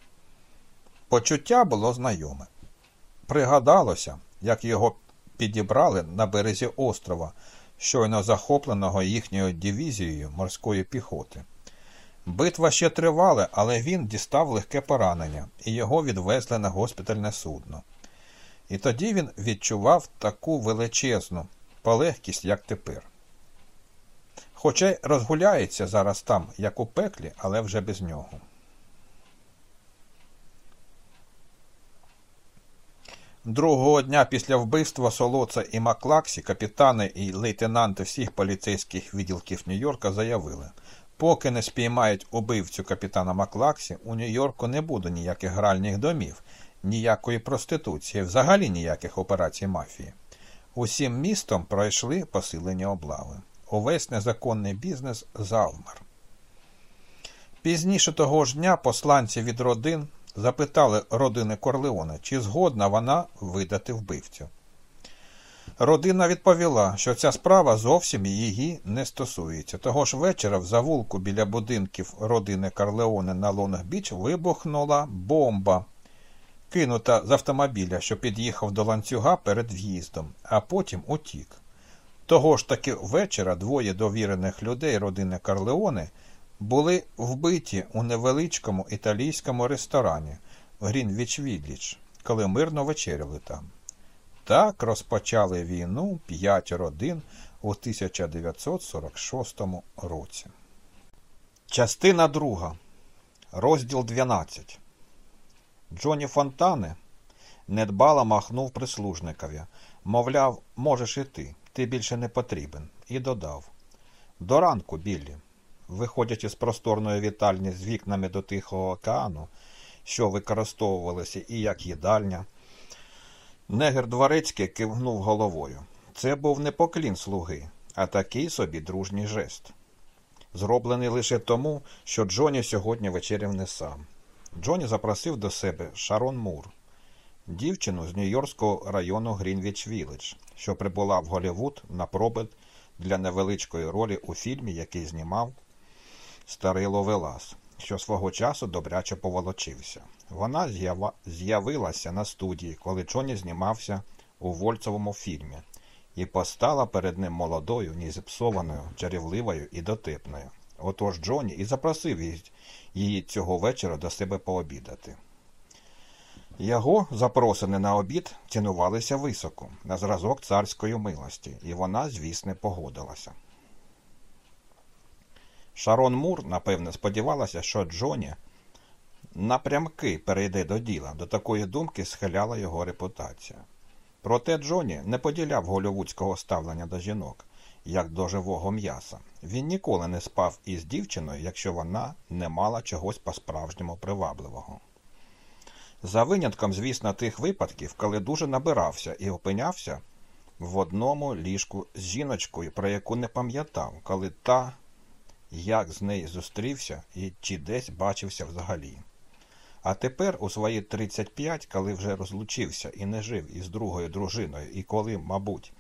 Почуття було знайоме. Пригадалося, як його підібрали на березі острова, щойно захопленого їхньою дивізією морської піхоти. Битва ще тривала, але він дістав легке поранення, і його відвезли на госпітальне судно. І тоді він відчував таку величезну полегкість, як тепер. Хоча й розгуляється зараз там, як у пеклі, але вже без нього. Другого дня після вбивства Солоца і Маклаксі капітани і лейтенанти всіх поліцейських відділків Нью-Йорка заявили, поки не спіймають убивцю капітана Маклаксі, у Нью-Йорку не буде ніяких гральних домів, ніякої проституції, взагалі ніяких операцій мафії. Усім містом пройшли посилені облави. Увесь незаконний бізнес завмер. Пізніше того ж дня посланці від родин запитали родини Корлеоне, чи згодна вона видати вбивцю. Родина відповіла, що ця справа зовсім її не стосується. Того ж вечора в завулку біля будинків родини Карлеоне на Лонг Біч вибухнула бомба, кинута з автомобіля, що під'їхав до ланцюга перед в'їздом, а потім утік. Того ж таки вечора двоє довірених людей родини Карлеоне були вбиті у невеличкому італійському ресторані Грінвіч Відліч, коли мирно вечеряли там. Так розпочали війну п'ять родин у 1946 році. Частина друга. Розділ 12. Джоні Фонтане недбало махнув прислужникові. Мовляв, можеш іти, ти більше не потрібен, і додав До ранку, Біллі виходячи з просторної вітальні з вікнами до Тихого океану, що використовувалися і як їдальня. Негер дворецький кивнув головою. Це був не поклін слуги, а такий собі дружній жест. Зроблений лише тому, що Джоні сьогодні вечеряв не сам. Джоні запросив до себе Шарон Мур, дівчину з Нью-Йоркського району Грінвіч Вілледж, що прибула в Голівуд на проби для невеличкої ролі у фільмі, який знімав старий ловелас, що свого часу добряче поволочився. Вона з'явилася на студії, коли Джоні знімався у Вольцевому фільмі, і постала перед ним молодою, незіпсованою, чарівливою і дотипною. Отож Джоні і запросив її цього вечора до себе пообідати. Його, запросини на обід, цінувалися високо, на зразок царської милості, і вона, звісно, погодилася. Шарон Мур, напевне, сподівалася, що Джоні напрямки перейде до діла, до такої думки схиляла його репутація. Проте Джоні не поділяв голівудського ставлення до жінок, як до живого м'яса. Він ніколи не спав із дівчиною, якщо вона не мала чогось по-справжньому привабливого. За винятком, звісно, тих випадків, коли дуже набирався і опинявся в одному ліжку з жіночкою, про яку не пам'ятав, коли та як з нею зустрівся і чи десь бачився взагалі. А тепер, у свої 35, коли вже розлучився і не жив із другою дружиною, і коли, мабуть,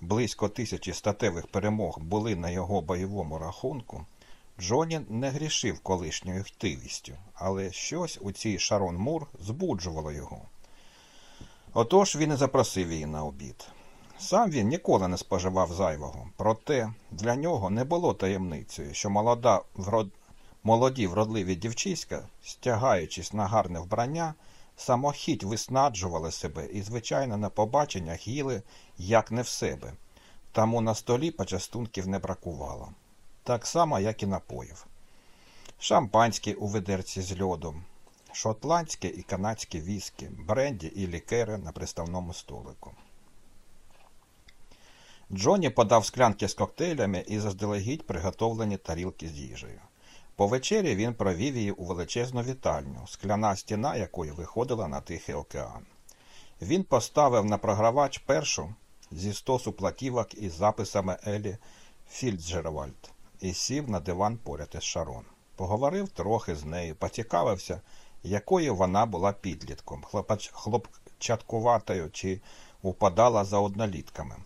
близько тисячі статевих перемог були на його бойовому рахунку, Джоні не грішив колишньою хтивістю, але щось у цій Шарон Мур збуджувало його. Отож він і запросив її на обід. Сам він ніколи не споживав зайвого, проте для нього не було таємницею, що молода врод... молоді вродливі дівчиська, стягаючись на гарне вбрання, самохідь виснаджували себе і, звичайно, на побаченнях їли як не в себе, тому на столі почастунків не бракувало, так само, як і напоїв. Шампанське у ведерці з льодом, шотландське і канадське віскі, бренді і лікери на приставному столику. Джонні подав склянки з коктейлями і заздалегідь приготовлені тарілки з їжею. По вечері він провів її у величезну вітальню, скляна стіна якої виходила на Тихий океан. Він поставив на програвач першу зі стосу платівок із записами Елі Фільдджервальд і сів на диван поряд із Шарон. Поговорив трохи з нею, поцікавився, якою вона була підлітком, хлопач... хлопчаткуватою чи упадала за однолітками,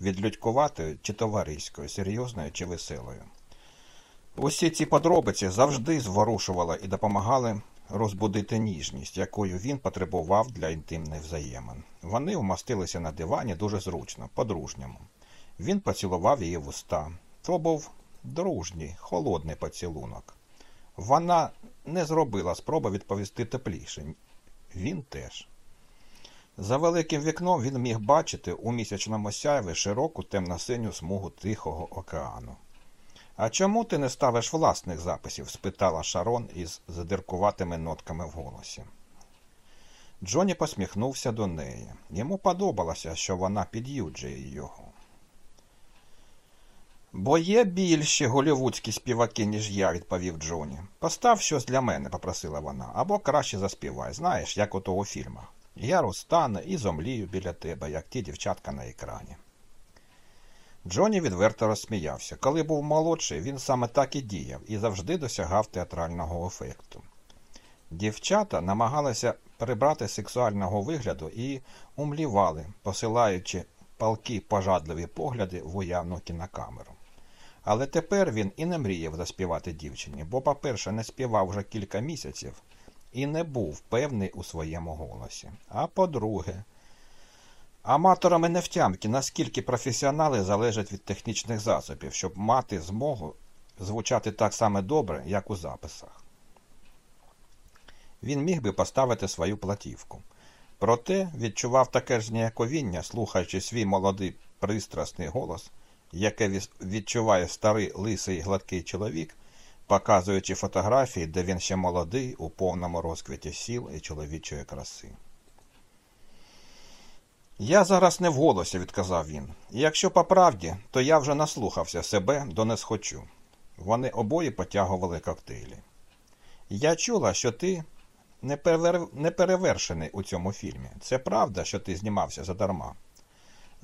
відлюдькуватою чи товариською, серйозною чи веселою. Усі ці подробиці завжди зворушували і допомагали розбудити ніжність, якою він потребував для інтимних взаємин. Вони вмостилися на дивані дуже зручно, по-дружньому. Він поцілував її в уста. То був дружній, холодний поцілунок. Вона не зробила спроби відповісти тепліше. Він теж. За великим вікном він міг бачити у місячному сяйві широку темно-синю смугу Тихого океану. А чому ти не ставиш власних записів? спитала Шарон із задиркуватими нотками в голосі. Джоні посміхнувся до неї. Йому подобалося, що вона під'юджує його. Бо є більші голівудські співаки, ніж я, відповів Джоні. Постав щось для мене, попросила вона, або краще заспівай, знаєш, як у фільмах. Я розтане і зомлію біля тебе, як ті дівчатка на екрані. Джоні відверто розсміявся. Коли був молодший, він саме так і діяв і завжди досягав театрального ефекту. Дівчата намагалися прибрати сексуального вигляду і умлівали, посилаючи палки пожадливі погляди в уявну кінокамеру. Але тепер він і не мріяв заспівати дівчині, бо, по-перше, не співав вже кілька місяців і не був певний у своєму голосі. А по-друге, аматорами не втямки, наскільки професіонали залежать від технічних засобів, щоб мати змогу звучати так само добре, як у записах. Він міг би поставити свою платівку. Проте відчував таке ж зніяковіння, слухаючи свій молодий пристрасний голос, яке відчуває старий лисий гладкий чоловік, показуючи фотографії, де він ще молодий у повному розквіті сіл і чоловічої краси. Я зараз не в голосі, відказав він. Якщо по правді, то я вже наслухався себе до не схочу. Вони обоє потягували коктейлі. Я чула, що ти неперевершений у цьому фільмі. Це правда, що ти знімався задарма.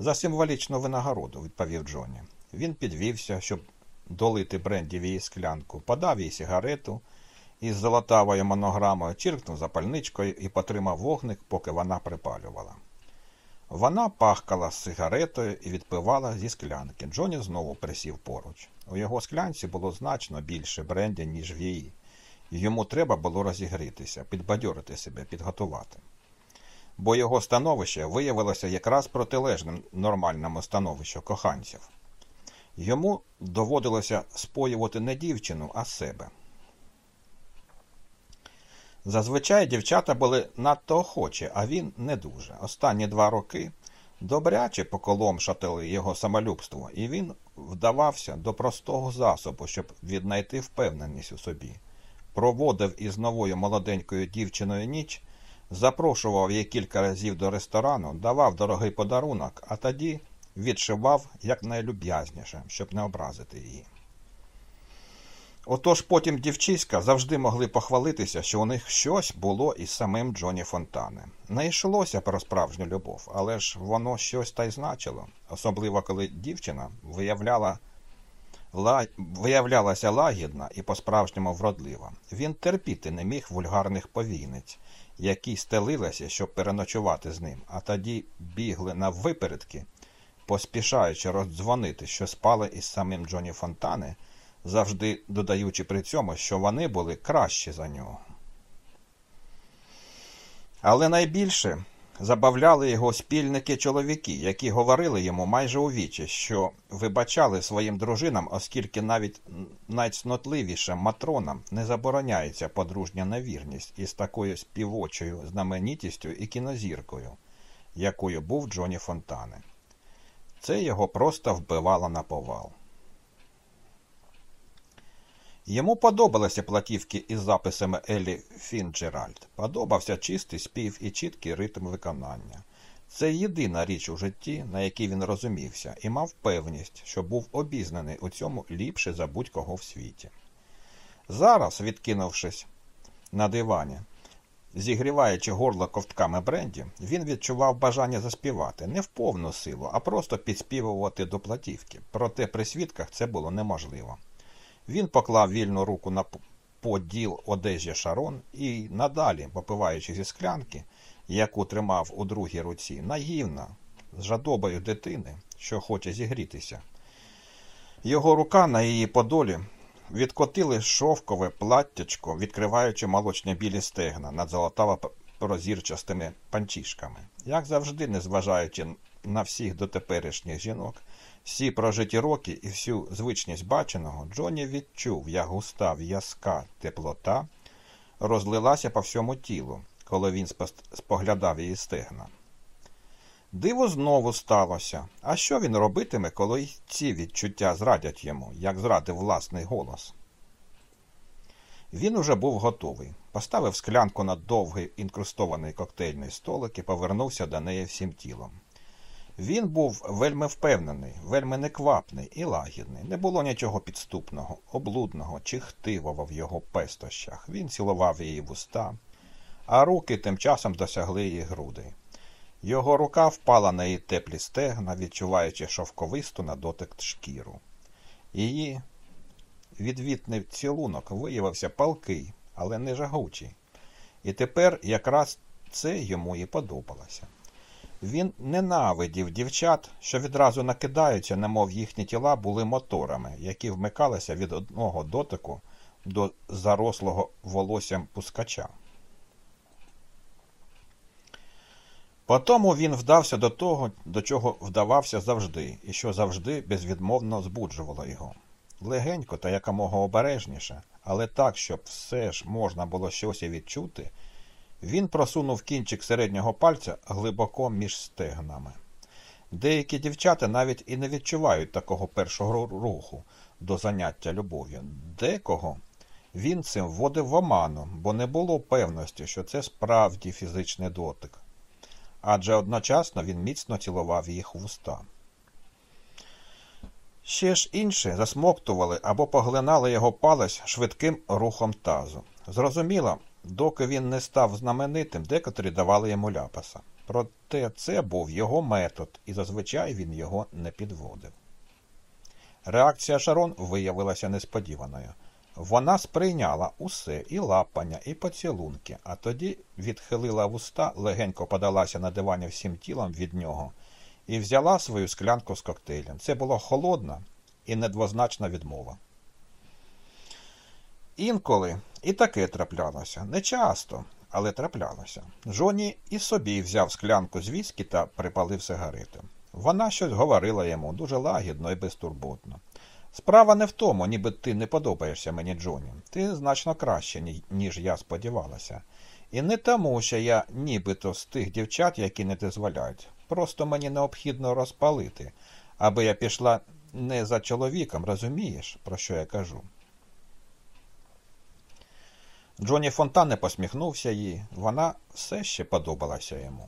За символічну винагороду, відповів Джонні. Він підвівся, щоб долити брендів її склянку, подав їй сигарету із золотавою монограмою, чиркнув запальничкою і потримав вогник, поки вона припалювала. Вона пахкала з сигаретою і відпивала зі склянки. Джоні знову присів поруч. У його склянці було значно більше бренді, ніж в її. Йому треба було розігрітися, підбадьорити себе, підготувати. Бо його становище виявилося якраз протилежним нормальному становищу коханців. Йому доводилося споювати не дівчину, а себе. Зазвичай дівчата були надто охочі, а він не дуже. Останні два роки добряче поколомшатили його самолюбство, і він вдавався до простого засобу, щоб віднайти впевненість у собі. Проводив із новою молоденькою дівчиною ніч, запрошував її кілька разів до ресторану, давав дорогий подарунок, а тоді відшивав якнайлюб'язніше, щоб не образити її. Отож потім дівчиська завжди могли похвалитися, що у них щось було із самим Джоні Фонтане. Не йшлося про справжню любов, але ж воно щось та й значило, особливо коли дівчина виявляла, ла... виявлялася лагідна і по-справжньому вродлива. Він терпіти не міг вульгарних повійниць, які стелилися, щоб переночувати з ним, а тоді бігли на випередки поспішаючи роздзвонити, що спали із самим Джоні Фонтане, завжди додаючи при цьому, що вони були кращі за нього. Але найбільше забавляли його спільники чоловіки, які говорили йому майже у вічі, що вибачали своїм дружинам, оскільки навіть найцнотливішим матронам не забороняється подружня невірність із такою співочою знаменитістю і кінозіркою, якою був Джоні Фонтане. Це його просто вбивало на повал. Йому подобалися платівки із записами Елі Фінджеральд. Подобався чистий спів і чіткий ритм виконання. Це єдина річ у житті, на якій він розумівся, і мав певність, що був обізнаний у цьому ліпше за будь-кого в світі. Зараз, відкинувшись на дивані, зігріваючи горло ковтками бренді, він відчував бажання заспівати не в повну силу, а просто підспівувати до платівки. Проте при свідках це було неможливо. Він поклав вільну руку на поділ одежі Шарон і надалі, попиваючи зі склянки, яку тримав у другій руці, наївно, з жадобою дитини, що хоче зігрітися. Його рука на її подолі відкотили шовкове платтячко, відкриваючи молочні білі стегна над золотаво прозірчастими панчішками. Як завжди, незважаючи на всіх дотеперішніх жінок, всі прожиті роки і всю звичність баченого, Джоні відчув, як густа в'язка теплота розлилася по всьому тілу, коли він споглядав її стегна. Диво знову сталося. А що він робитиме, коли й ці відчуття зрадять йому, як зрадив власний голос? Він уже був готовий. Поставив склянку на довгий інкрустований коктейльний столик і повернувся до неї всім тілом. Він був вельми впевнений, вельми неквапний і лагідний. Не було нічого підступного, облудного чи хтивого в його пестощах. Він цілував її вуста, а руки тим часом досягли її грудей. Його рука впала на її теплі стегна, відчуваючи шовковисту на дотик шкіру. Її відвітний цілунок виявився палкий, але не жагучий. І тепер якраз це йому і подобалося. Він ненавидів дівчат, що відразу накидаються, немов їхні тіла були моторами, які вмикалися від одного дотику до зарослого волоссям пускача. Потому він вдався до того, до чого вдавався завжди, і що завжди безвідмовно збуджувало його. Легенько та якомога обережніше, але так, щоб все ж можна було щось і відчути. Він просунув кінчик середнього пальця глибоко між стегнами. Деякі дівчата навіть і не відчувають такого першого руху до заняття любов'ю. Декого він цим вводив в оману, бо не було певності, що це справді фізичний дотик. Адже одночасно він міцно цілував їх вуста. Ще ж інші засмоктували або поглинали його палець швидким рухом тазу. Зрозуміло, Доки він не став знаменитим, декотрі давали йому ляпаса. Проте це був його метод, і зазвичай він його не підводив. Реакція Шарон виявилася несподіваною. Вона сприйняла усе і лапання, і поцілунки, а тоді відхилила вуста, легенько подалася на дивані всім тілом від нього і взяла свою склянку з коктейлем. Це була холодна і недвозначна відмова. Інколи і таке траплялося. Не часто, але траплялося. Джоні і собі взяв склянку з віскі та припалив сигарету. Вона щось говорила йому дуже лагідно і безтурботно. Справа не в тому, ніби ти не подобаєшся мені, Джоні. Ти значно краще, ніж я сподівалася. І не тому, що я нібито з тих дівчат, які не дозволяють. Просто мені необхідно розпалити, аби я пішла не за чоловіком, розумієш, про що я кажу. Джоні Фонтане посміхнувся їй, вона все ще подобалася йому.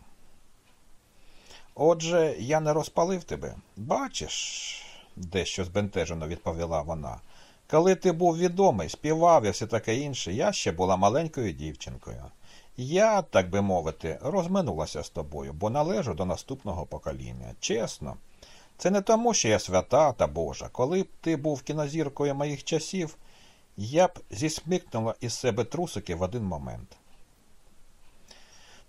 Отже, я не розпалив тебе. Бачиш, дещо збентежено відповіла вона. Коли ти був відомий, співав і все таке інше, я ще була маленькою дівчинкою. Я, так би мовити, розминулася з тобою, бо належу до наступного покоління. Чесно, це не тому, що я свята та Божа. Коли б ти був кінозіркою моїх часів, я б зісмикнула із себе трусики в один момент.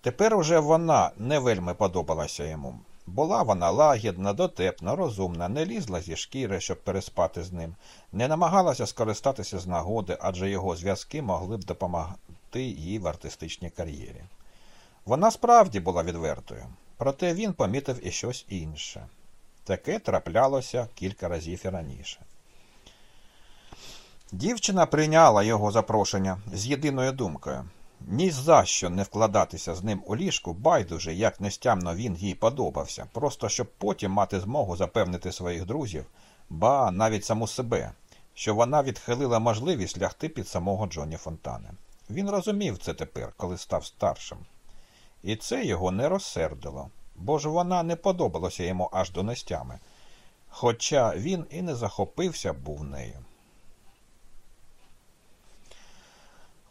Тепер уже вона не вельми подобалася йому. Була вона лагідна, дотепна, розумна, не лізла зі шкіри, щоб переспати з ним, не намагалася скористатися з нагоди, адже його зв'язки могли б допомогти їй в артистичній кар'єрі. Вона справді була відвертою, проте він помітив і щось інше. Таке траплялося кілька разів і раніше. Дівчина прийняла його запрошення з єдиною думкою ні за що не вкладатися з ним у ліжку, байдуже, як нестямно він їй подобався, просто щоб потім мати змогу запевнити своїх друзів, ба навіть саму себе, що вона відхилила можливість лягти під самого Джоні Фонтане. Він розумів це тепер, коли став старшим. І це його не розсердило, бо ж вона не подобалася йому аж до нестями, хоча він і не захопився був нею.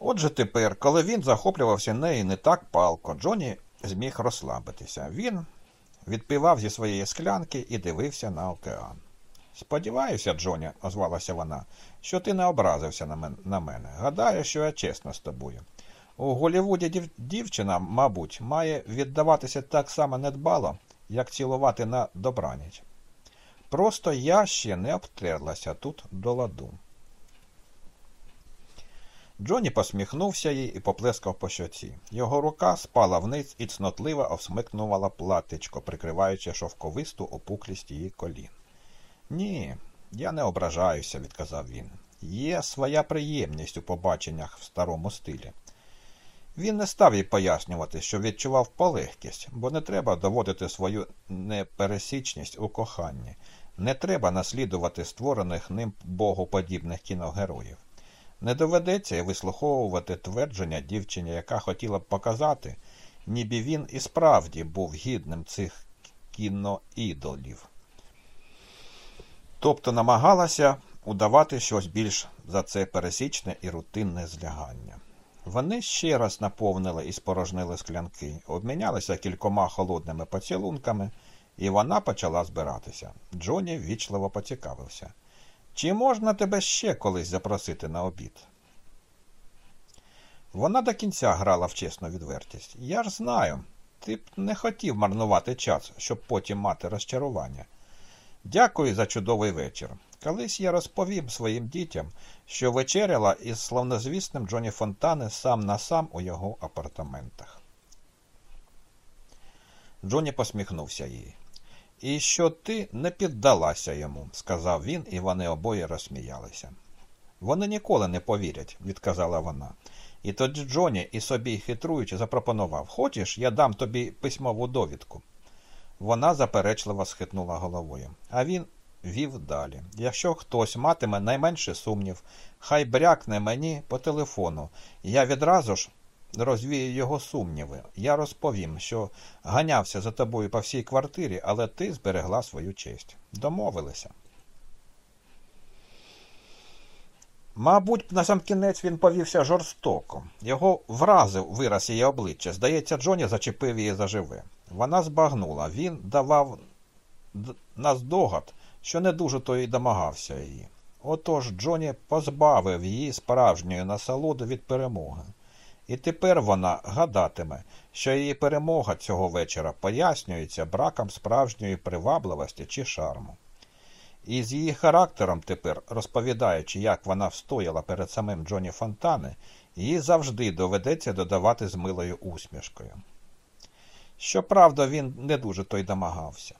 Отже тепер, коли він захоплювався нею не так палко, Джоні зміг розслабитися. Він відпивав зі своєї склянки і дивився на океан. Сподіваюся, Джоні, озвалася вона, що ти не образився на, мен на мене. Гадаю, що я чесна з тобою. У Голівуді дів дівчина, мабуть, має віддаватися так само недбало, як цілувати на добраніч. Просто я ще не обтерлася тут до ладу. Джоні посміхнувся їй і поплескав по щоці. Його рука спала вниз і цнотливо осмикнувала платечко, прикриваючи шовковисту опуклість її колін. Ні, я не ображаюся, відказав він. Є своя приємність у побаченнях в старому стилі. Він не став їй пояснювати, що відчував полегкість, бо не треба доводити свою непересічність у коханні, не треба наслідувати створених ним богоподібних кіногероїв. Не доведеться вислуховувати твердження дівчині, яка хотіла б показати, ніби він і справді був гідним цих кіноідолів. Тобто намагалася удавати щось більш за це пересічне і рутинне злягання. Вони ще раз наповнили і спорожнили склянки, обмінялися кількома холодними поцілунками, і вона почала збиратися. Джоні ввічливо поцікавився. Чи можна тебе ще колись запросити на обід? Вона до кінця грала в чесну відвертість. Я ж знаю, ти б не хотів марнувати час, щоб потім мати розчарування. Дякую за чудовий вечір. Колись я розповім своїм дітям, що вечеряла із славнозвісним Джоні Фонтане сам на сам у його апартаментах. Джоні посміхнувся їй. І що ти не піддалася йому, сказав він, і вони обоє розсміялися. Вони ніколи не повірять, відказала вона. І тоді Джоні і собі хитруючи запропонував Хочеш, я дам тобі письмову довідку. Вона заперечливо схитнула головою, а він вів далі. Якщо хтось матиме найменше сумнів, хай брякне мені по телефону. Я відразу ж розвію його сумніви. Я розповім, що ганявся за тобою по всій квартирі, але ти зберегла свою честь. Домовилися. Мабуть, на сам кінець він повівся жорстоко. Його вразив вираз її обличчя. Здається, Джоні зачепив її заживе. Вона збагнула. Він давав наздогад, що не дуже то й домагався її. Отож Джоні позбавив її справжньої насолоди від перемоги. І тепер вона гадатиме, що її перемога цього вечора пояснюється браком справжньої привабливості чи шарму. І з її характером тепер, розповідаючи, як вона встояла перед самим Джоні Фонтане, їй завжди доведеться додавати з милою усмішкою. Щоправда, він не дуже той домагався.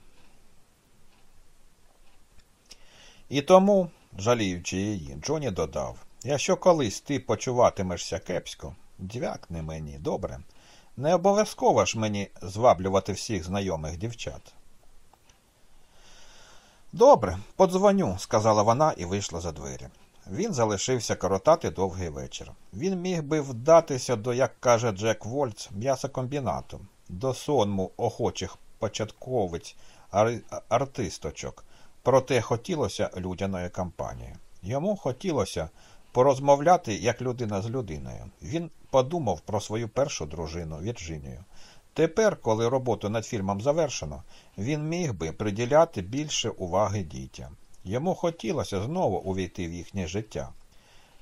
І тому, жаліючи її, Джоні додав Якщо колись ти почуватимешся кепсько, дзвякни мені, добре. Не обов'язково ж мені зваблювати всіх знайомих дівчат. Добре, подзвоню, сказала вона і вийшла за двері. Він залишився коротати довгий вечір. Він міг би вдатися до, як каже Джек Вольц, м'ясокомбінату, до сонму охочих початковиць ар артисточок, проте хотілося людяної кампанії. Йому хотілося порозмовляти як людина з людиною. Він подумав про свою першу дружину Вірджинію. Тепер, коли роботу над фільмом завершено, він міг би приділяти більше уваги дітям. Йому хотілося знову увійти в їхнє життя.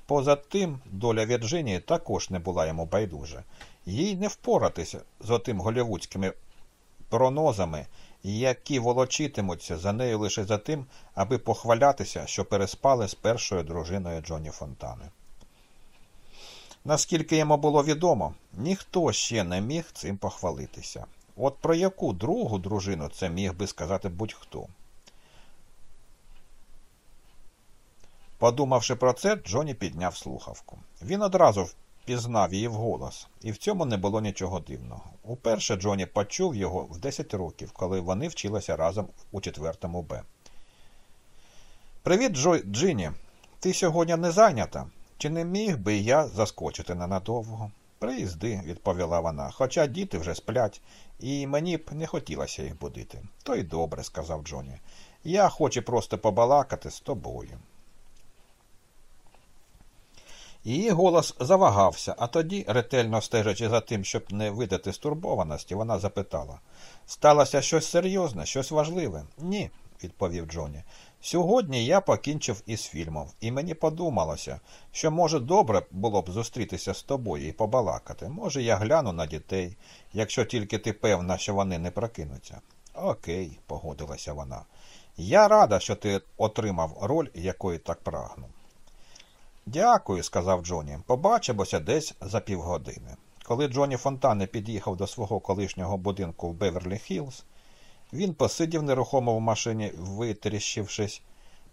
Поза тим, доля Вірджинії також не була йому байдужа. Їй не впоратися з отим голівудськими пронозами які волочитимуться за нею лише за тим, аби похвалятися, що переспали з першою дружиною Джоні Фонтани. Наскільки йому було відомо, ніхто ще не міг цим похвалитися. От про яку другу дружину це міг би сказати будь-хто. Подумавши про це, Джоні підняв слухавку. Він одразу впізнав її вголос, і в цьому не було нічого дивного. Уперше Джоні почув його в 10 років, коли вони вчилися разом у 4 Б. Привіт, Джо... Джині. Ти сьогодні не зайнята? Чи не міг би я заскочити ненадовго? Приїзди, відповіла вона, хоча діти вже сплять, і мені б не хотілося їх будити. То й добре, сказав Джоні. Я хочу просто побалакати з тобою. Її голос завагався, а тоді, ретельно стежачи за тим, щоб не видати стурбованості, вона запитала Сталося щось серйозне, щось важливе? Ні, відповів Джоні. Сьогодні я покінчив із фільмом, і мені подумалося, що, може, добре було б зустрітися з тобою і побалакати. Може, я гляну на дітей, якщо тільки ти певна, що вони не прокинуться. Окей, погодилася вона. Я рада, що ти отримав роль, якої так прагнув. Дякую, сказав Джоні. Побачимося десь за півгодини. Коли Джоні Фонтане під'їхав до свого колишнього будинку в Беверлі Хіллз, він посидів нерухомо в машині, витріщившись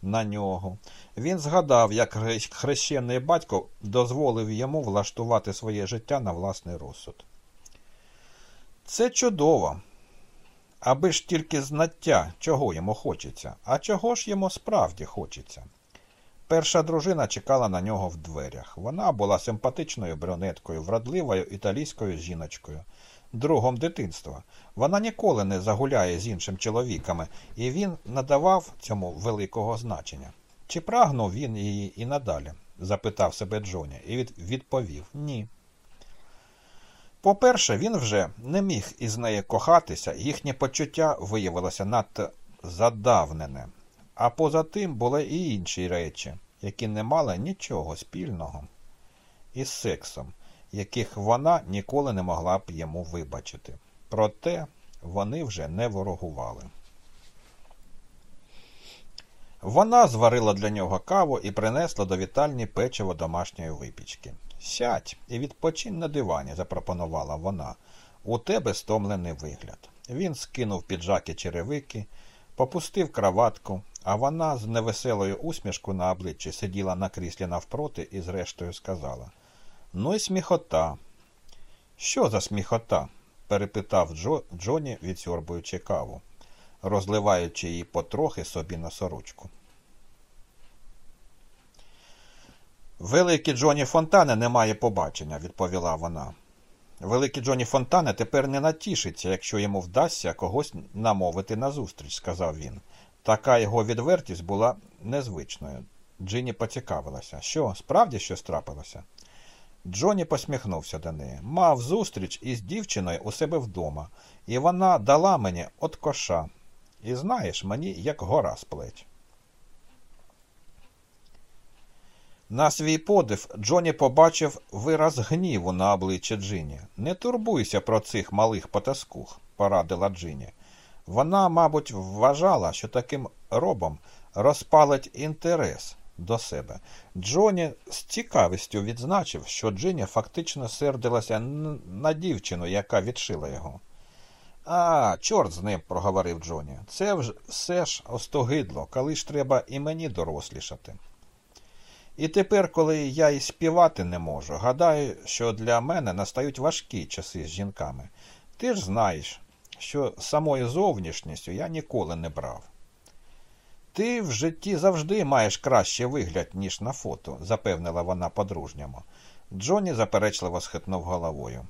на нього. Він згадав, як хрещений батько дозволив йому влаштувати своє життя на власний розсуд. Це чудово. Аби ж тільки знаття, чого йому хочеться, а чого ж йому справді хочеться. Перша дружина чекала на нього в дверях. Вона була симпатичною брюнеткою, вродливою італійською жіночкою, другом дитинства. Вона ніколи не загуляє з іншим чоловіками, і він надавав цьому великого значення. Чи прагнув він її і надалі? запитав себе Джоні, і відповів ні. По-перше, він вже не міг із нею кохатися, їхнє почуття виявилося надто задавнене. А поза тим були і інші речі, які не мали нічого спільного із сексом, яких вона ніколи не могла б йому вибачити. Проте вони вже не ворогували. Вона зварила для нього каву і принесла до вітальні печиво домашньої випічки. Сядь і відпочинь на дивані, запропонувала вона. У тебе стомлений вигляд. Він скинув піджаки черевики, попустив краватку, а вона з невеселою усмішкою на обличчі сиділа на кріслі навпроти і зрештою сказала Ну й сміхота. Що за сміхота? перепитав Джо, Джоні, відсьорбуючи каву, розливаючи її потрохи собі на сорочку. Великий Джоні Фонтане не має побачення, відповіла вона. Великий Джоні Фонтане тепер не натішиться, якщо йому вдасться когось намовити назустріч, сказав він. Така його відвертість була незвичною. Джині поцікавилася, що справді щось трапилося. Джоні посміхнувся до неї. Мав зустріч із дівчиною у себе вдома, і вона дала мені от коша. І знаєш, мені як гора з плеч. На свій подив Джоні побачив вираз гніву на обличчі Джині. Не турбуйся про цих малих потаскух, порадила Джині. Вона, мабуть, вважала, що таким робом розпалить інтерес до себе. Джоні з цікавістю відзначив, що Джині фактично сердилася на дівчину, яка відшила його. А, чорт з ним, проговорив Джоні. Це все ж остогидло, коли ж треба і мені дорослішати. І тепер, коли я і співати не можу, гадаю, що для мене настають важкі часи з жінками. Ти ж знаєш, що самою зовнішністю я ніколи не брав. Ти в житті завжди маєш кращий вигляд, ніж на фото, запевнила вона по-дружньому. Джонні заперечливо схитнув головою.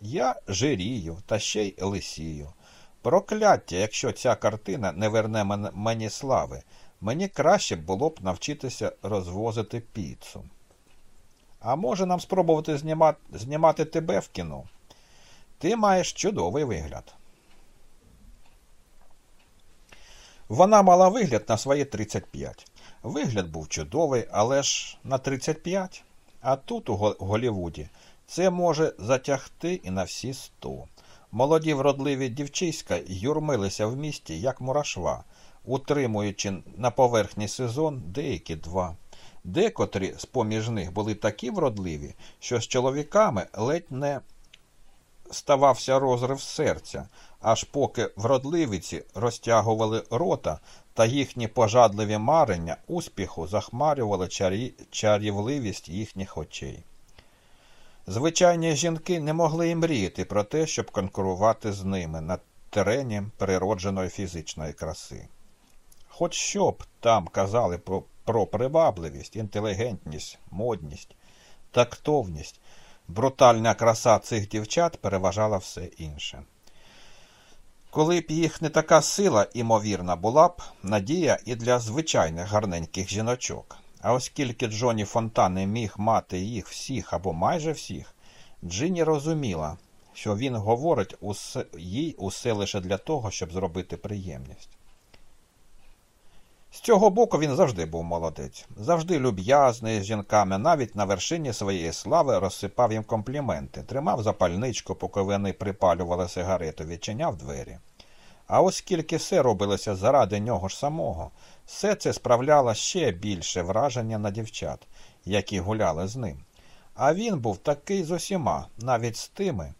Я жирію та ще й лисію. Прокляття, якщо ця картина не верне мені слави, мені краще було б навчитися розвозити піцу. А може нам спробувати знімати, тебе в кіно? Ти маєш чудовий вигляд. Вона мала вигляд на свої 35. Вигляд був чудовий, але ж на 35. А тут, у Голівуді, це може затягти і на всі 100. Молоді вродливі дівчиська юрмилися в місті, як мурашва, утримуючи на поверхні сезон деякі два. Декотрі з поміж них були такі вродливі, що з чоловіками ледь не ставався розрив серця, аж поки вродливиці розтягували рота та їхні пожадливі марення успіху захмарювали чарі... чарівливість їхніх очей. Звичайні жінки не могли й мріяти про те, щоб конкурувати з ними на терені природженої фізичної краси. Хоч що б там казали про, про привабливість, інтелігентність, модність, тактовність, брутальна краса цих дівчат переважала все інше. Коли б їх не така сила, імовірна, була б надія і для звичайних гарненьких жіночок. А оскільки Джоні Фонтане міг мати їх всіх або майже всіх, Джині розуміла, що він говорить усе, їй усе лише для того, щоб зробити приємність. З цього боку він завжди був молодець, завжди люб'язний з жінками, навіть на вершині своєї слави розсипав їм компліменти, тримав запальничку, поки вони припалювали сигарету, відчиняв двері. А оскільки все робилося заради нього ж самого, все це справляло ще більше враження на дівчат, які гуляли з ним. А він був такий з усіма, навіть з тими,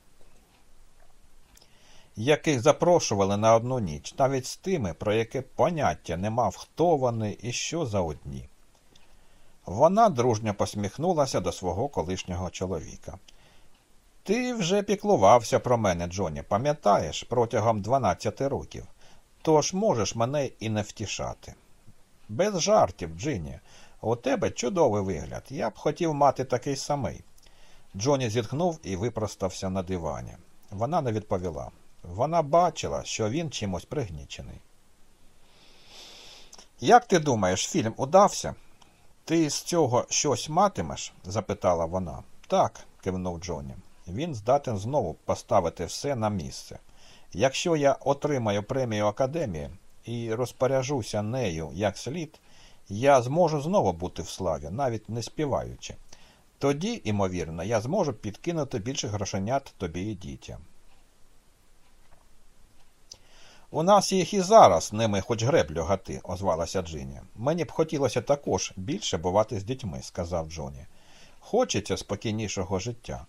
яких запрошували на одну ніч, навіть з тими, про яке поняття не мав, хто вони і що за одні. Вона дружньо посміхнулася до свого колишнього чоловіка. Ти вже піклувався про мене, Джоні, пам'ятаєш, протягом 12 років. Тож можеш мене і не втішати. Без жартів, Джині, у тебе чудовий вигляд. Я б хотів мати такий самий. Джоні зітхнув і випростався на дивані. Вона не відповіла. Вона бачила, що він чимось пригнічений. Як ти думаєш, фільм удався? Ти з цього щось матимеш? запитала вона. Так, кивнув Джоні. Він здатен знову поставити все на місце. Якщо я отримаю премію Академії і розпоряжуся нею як слід, я зможу знову бути в славі, навіть не співаючи. Тоді, імовірно, я зможу підкинути більше грошенят тобі і дітям. У нас їх і зараз ними хоч греблю гати, озвалася Джині. Мені б хотілося також більше бувати з дітьми, сказав Джоні. Хочеться спокійнішого життя.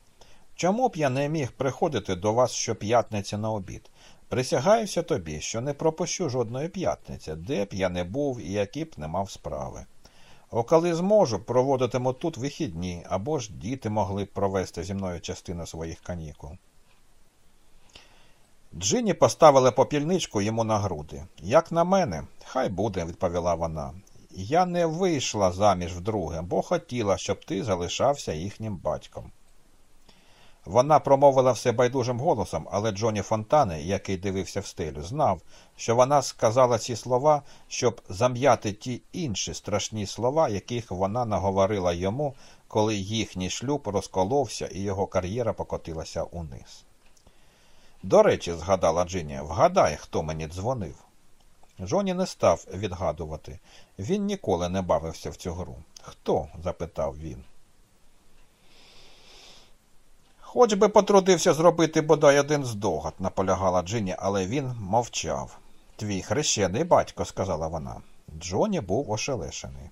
Чому б я не міг приходити до вас щоп'ятниці на обід? Присягаюся тобі, що не пропущу жодної п'ятниці, де б я не був і які б не мав справи. О, коли зможу, проводитиму тут вихідні, або ж діти могли б провести зі мною частину своїх канікул. Джині поставила попільничку йому на груди. Як на мене, хай буде, відповіла вона. Я не вийшла заміж вдруге, бо хотіла, щоб ти залишався їхнім батьком. Вона промовила все байдужим голосом, але Джоні Фонтане, який дивився в стелю, знав, що вона сказала ці слова, щоб зам'яти ті інші страшні слова, яких вона наговорила йому, коли їхній шлюб розколовся і його кар'єра покотилася униз. До речі, згадала Джині, вгадай, хто мені дзвонив. Джоні не став відгадувати. Він ніколи не бавився в цю гру. Хто? запитав він. Хоч би потрудився зробити бодай один здогад, наполягала Джині, але він мовчав. Твій хрещений батько, сказала вона. Джоні був ошелешений.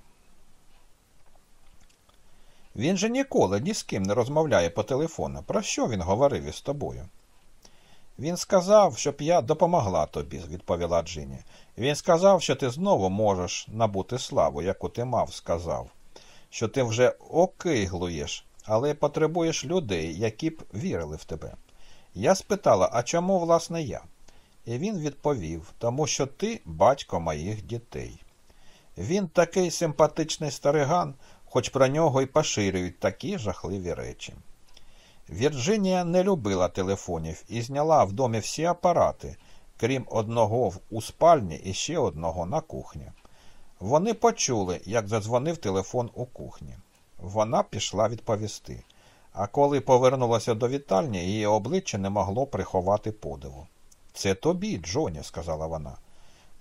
Він же ніколи ні з ким не розмовляє по телефону. Про що він говорив із тобою? Він сказав, щоб я допомогла тобі, відповіла Джині. Він сказав, що ти знову можеш набути славу, яку ти мав, сказав, що ти вже окиглуєш, але потребуєш людей, які б вірили в тебе. Я спитала, а чому, власне, я? І він відповів, тому що ти батько моїх дітей. Він такий симпатичний стариган, хоч про нього й поширюють такі жахливі речі. Вірджинія не любила телефонів і зняла в домі всі апарати, крім одного у спальні і ще одного на кухні. Вони почули, як задзвонив телефон у кухні. Вона пішла відповісти. А коли повернулася до вітальні, її обличчя не могло приховати подиву. Це тобі, Джоні, сказала вона.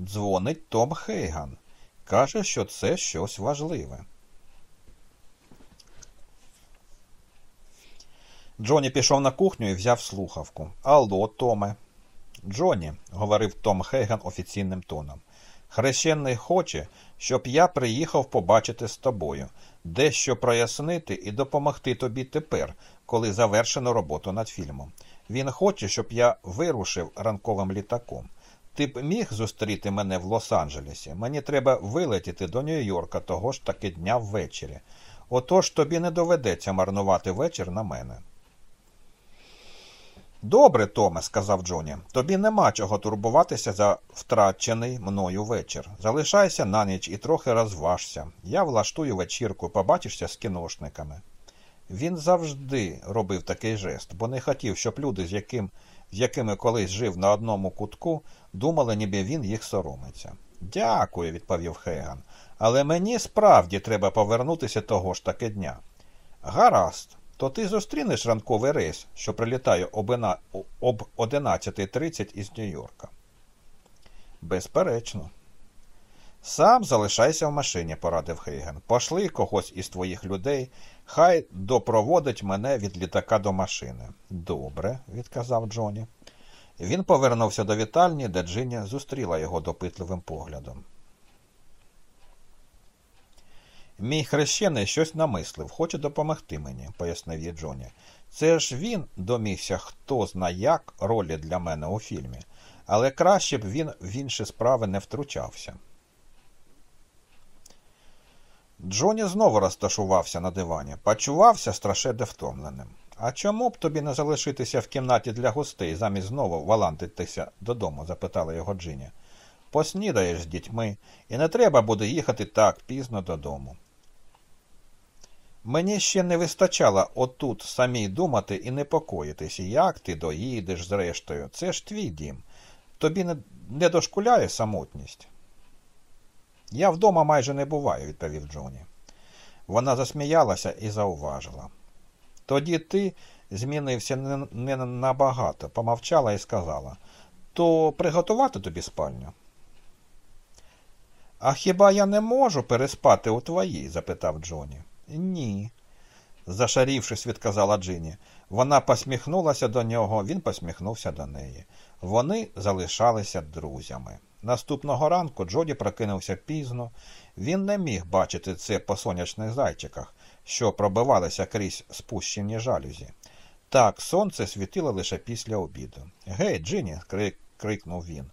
Дзвонить Том Хейган. Каже, що це щось важливе. Джоні пішов на кухню і взяв слухавку. Алло, Томе. Джоні, говорив Том Хейган офіційним тоном. Хрещений хоче, щоб я приїхав побачити з тобою, дещо прояснити і допомогти тобі тепер, коли завершено роботу над фільмом. Він хоче, щоб я вирушив ранковим літаком. Ти б міг зустріти мене в Лос-Анджелесі. Мені треба вилетіти до Нью-Йорка того ж таки дня ввечері. Отож тобі не доведеться марнувати вечір на мене. Добре, Томе, сказав Джоні, тобі нема чого турбуватися за втрачений мною вечір. Залишайся на ніч і трохи розважся. Я влаштую вечірку, побачишся з кіношниками. Він завжди робив такий жест, бо не хотів, щоб люди, з яким, з якими колись жив на одному кутку, думали, ніби він їх соромиться. Дякую, відповів Хейган, але мені справді треба повернутися того ж таки дня. Гаразд, то ти зустрінеш ранковий рейс, що прилітає об 11.30 із Нью-Йорка. Безперечно. Сам залишайся в машині, порадив Хейген. Пошли когось із твоїх людей, хай допроводить мене від літака до машини. Добре, відказав Джоні. Він повернувся до вітальні, де Джині зустріла його допитливим поглядом. Мій хрещений щось намислив, хоче допомогти мені, пояснив їй Джоні. Це ж він домігся, хто зна як ролі для мене у фільмі, але краще б він в інші справи не втручався. Джоні знову розташувався на дивані, почувався страшенно втомленим. А чому б тобі не залишитися в кімнаті для гостей замість знову валантитися додому? запитала його Джині. Поснідаєш з дітьми, і не треба буде їхати так пізно додому. Мені ще не вистачало отут самій думати і непокоїтись, як ти доїдеш зрештою. Це ж твій дім. Тобі не, дошкуляє самотність. Я вдома майже не буваю, відповів Джоні. Вона засміялася і зауважила. Тоді ти змінився не набагато, помовчала і сказала то приготувати тобі спальню. А хіба я не можу переспати у твоїй? запитав Джоні. Ні. Зашарівшись, відказала Джині. Вона посміхнулася до нього, він посміхнувся до неї. Вони залишалися друзями. Наступного ранку Джоді прокинувся пізно. Він не міг бачити це по сонячних зайчиках, що пробивалися крізь спущені жалюзі. Так, сонце світило лише після обіду. Гей, Джині, крик, крикнув він.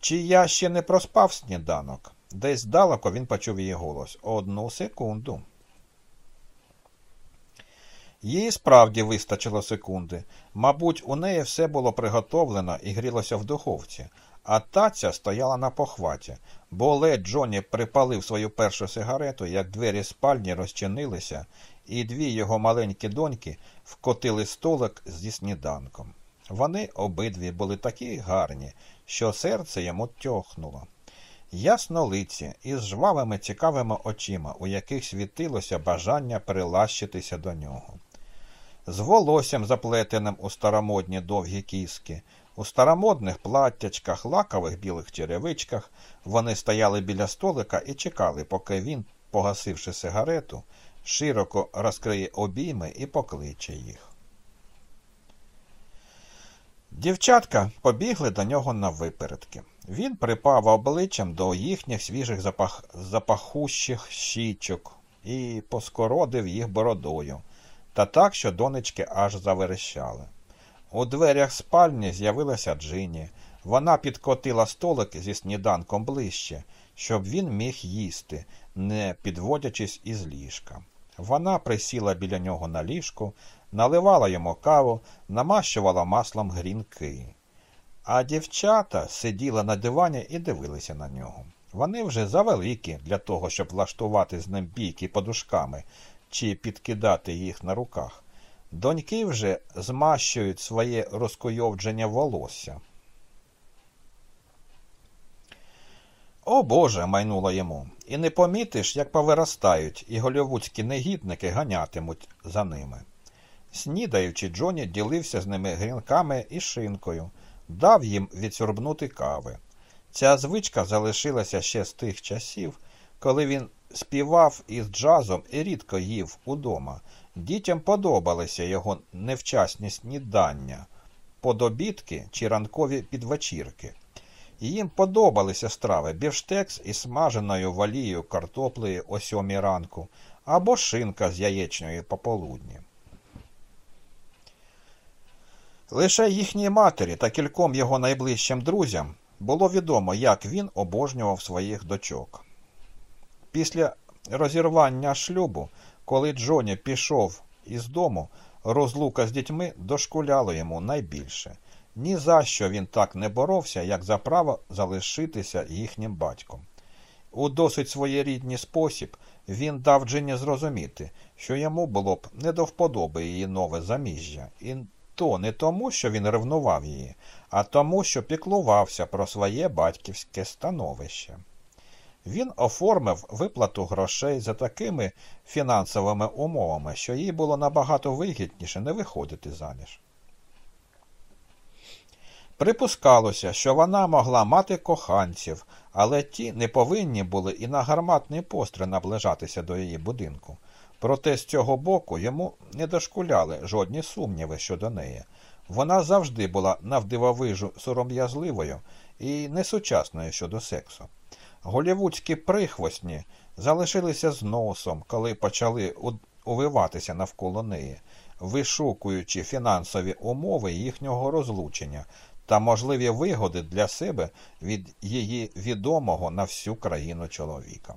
Чи я ще не проспав сніданок? Десь далеко він почув її голос. Одну секунду. Їй справді вистачило секунди. Мабуть, у неї все було приготовлено і грілося в духовці, а таця стояла на похваті, бо ледь Джонні припалив свою першу сигарету, як двері спальні розчинилися, і дві його маленькі доньки вкотили столик зі сніданком. Вони обидві були такі гарні, що серце йому тьохнуло. Яснолиці із жвавими цікавими очима, у яких світилося бажання прилащитися до нього. З волоссям заплетеним у старомодні довгі кіски, у старомодних платтячках, лакових білих черевичках вони стояли біля столика і чекали, поки він, погасивши сигарету, широко розкриє обійми і покличе їх. Дівчатка побігли до нього на випередки. Він припав обличчям до їхніх свіжих запах... запахущих щічок і поскородив їх бородою, та так, що донечки аж заверещали. У дверях спальні з'явилася Джині. Вона підкотила столик зі сніданком ближче, щоб він міг їсти, не підводячись із ліжка. Вона присіла біля нього на ліжку, наливала йому каву, намащувала маслом грінки. А дівчата сиділи на дивані і дивилися на нього. Вони вже завеликі для того, щоб влаштувати з ним бійки подушками чи підкидати їх на руках. Доньки вже змащують своє розкуйовдження волосся. О Боже, майнуло йому, і не помітиш, як повиростають, і голівудські негідники ганятимуть за ними. Снідаючи, Джоні ділився з ними грінками і шинкою, дав їм відсюрбнути кави. Ця звичка залишилася ще з тих часів, коли він співав із джазом і рідко їв удома. Дітям подобалися його невчасні снідання, подобітки чи ранкові підвечірки. Їм подобалися страви бівштекс із смаженою валією картоплею о сьомій ранку або шинка з яєчньої пополудні. Лише їхній матері та кільком його найближчим друзям було відомо, як він обожнював своїх дочок. Після розірвання шлюбу, коли Джоні пішов із дому, розлука з дітьми дошкуляло йому найбільше. Ні за що він так не боровся, як за право залишитися їхнім батьком. У досить своєрідний спосіб він дав Джині зрозуміти, що йому було б не до вподоби її нове заміжжя, і то не тому, що він ревнував її, а тому, що піклувався про своє батьківське становище. Він оформив виплату грошей за такими фінансовими умовами, що їй було набагато вигідніше не виходити заміж. Припускалося, що вона могла мати коханців, але ті не повинні були і на гарматний постріл наближатися до її будинку. Проте з цього боку йому не дошкуляли жодні сумніви щодо неї. Вона завжди була навдивовижу сором'язливою і несучасною щодо сексу. Голівудські прихвостні залишилися з носом, коли почали увиватися навколо неї, вишукуючи фінансові умови їхнього розлучення та можливі вигоди для себе від її відомого на всю країну чоловіка.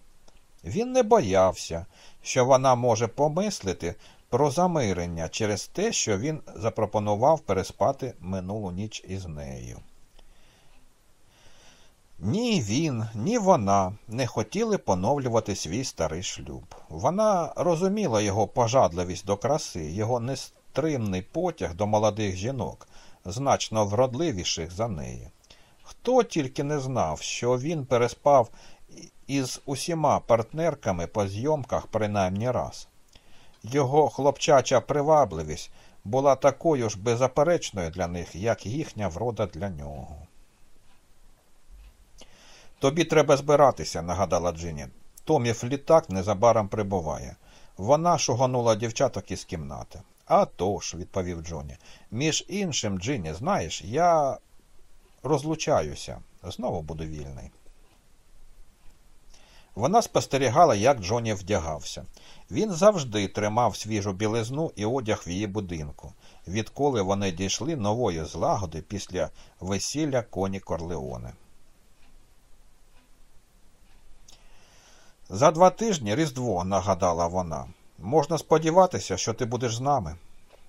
Він не боявся, що вона може помислити про замирення через те, що він запропонував переспати минулу ніч із нею. Ні він, ні вона не хотіли поновлювати свій старий шлюб. Вона розуміла його пожадливість до краси, його нестримний потяг до молодих жінок, значно вродливіших за неї. Хто тільки не знав, що він переспав із усіма партнерками по зйомках принаймні раз. Його хлопчача привабливість була такою ж беззаперечною для них, як їхня врода для нього. Тобі треба збиратися, нагадала Джині. Томів літак незабаром прибуває. Вона шуганула дівчаток із кімнати. «А тож», – відповів Джоні. Між іншим, Джині, знаєш, я розлучаюся. Знову буду вільний. Вона спостерігала, як Джоні вдягався. Він завжди тримав свіжу білизну і одяг в її будинку, відколи вони дійшли нової злагоди після весілля коні Корлеоне. За два тижні Різдво, нагадала вона. Можна сподіватися, що ти будеш з нами.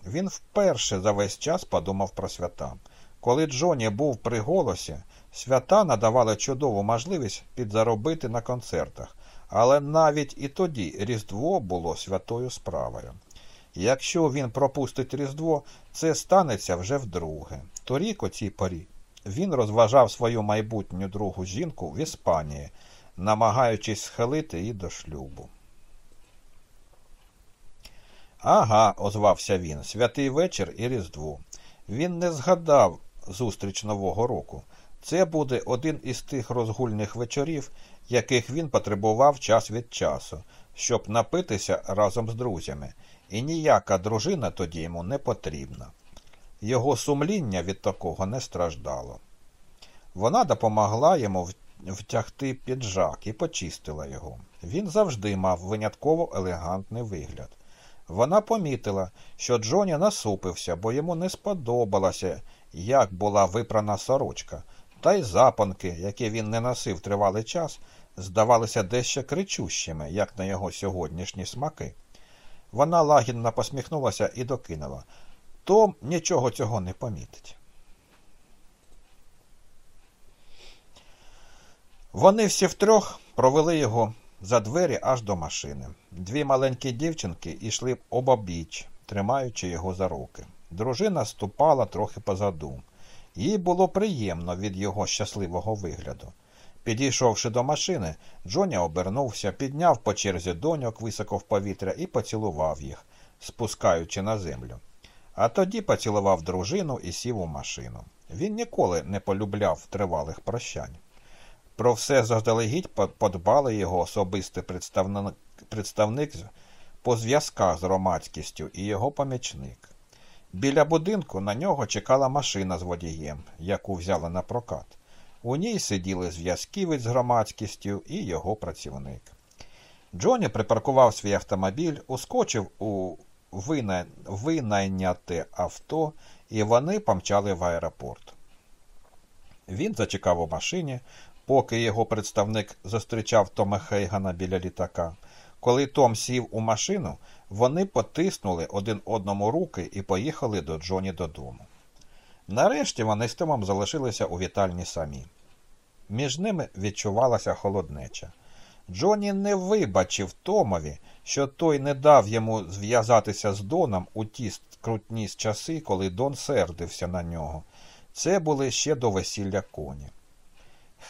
Він вперше за весь час подумав про свята. Коли Джоні був при голосі, свята надавали чудову можливість підзаробити на концертах, але навіть і тоді Різдво було святою справою. Якщо він пропустить Різдво, це станеться вже вдруге. Торік, о цій порі, він розважав свою майбутню другу жінку в Іспанії, намагаючись схилити її до шлюбу. Ага, озвався він, святий вечір і Різдво. Він не згадав зустріч Нового року. Це буде один із тих розгульних вечорів, яких він потребував час від часу, щоб напитися разом з друзями, і ніяка дружина тоді йому не потрібна. Його сумління від такого не страждало. Вона допомогла йому втягти піджак і почистила його. Він завжди мав винятково елегантний вигляд. Вона помітила, що Джоні насупився, бо йому не сподобалося, як була випрана сорочка, та й запанки, які він не носив тривалий час, здавалися дещо кричущими, як на його сьогоднішні смаки. Вона лагідно посміхнулася і докинула Том нічого цього не помітить. Вони всі втрьох провели його за двері аж до машини. Дві маленькі дівчинки йшли обабіч, тримаючи його за руки. Дружина ступала трохи позаду. Їй було приємно від його щасливого вигляду. Підійшовши до машини, Джоні обернувся, підняв по черзі доньок високо в повітря і поцілував їх, спускаючи на землю. А тоді поцілував дружину і сів у машину. Він ніколи не полюбляв тривалих прощань. Про все заздалегідь подбали його особистий представник, представник по зв'язках з громадськістю і його помічник. Біля будинку на нього чекала машина з водієм, яку взяли на прокат. У ній сиділи зв'язківець з громадськістю і його працівник. Джоні припаркував свій автомобіль, ускочив у винайняте авто, і вони помчали в аеропорт. Він зачекав у машині, поки його представник зустрічав Тома Хейгана біля літака. Коли Том сів у машину, вони потиснули один одному руки і поїхали до Джоні додому. Нарешті вони з Томом залишилися у вітальні самі. Між ними відчувалася холоднеча. Джоні не вибачив Томові, що той не дав йому зв'язатися з Доном у ті скрутні часи, коли Дон сердився на нього. Це були ще до весілля коні.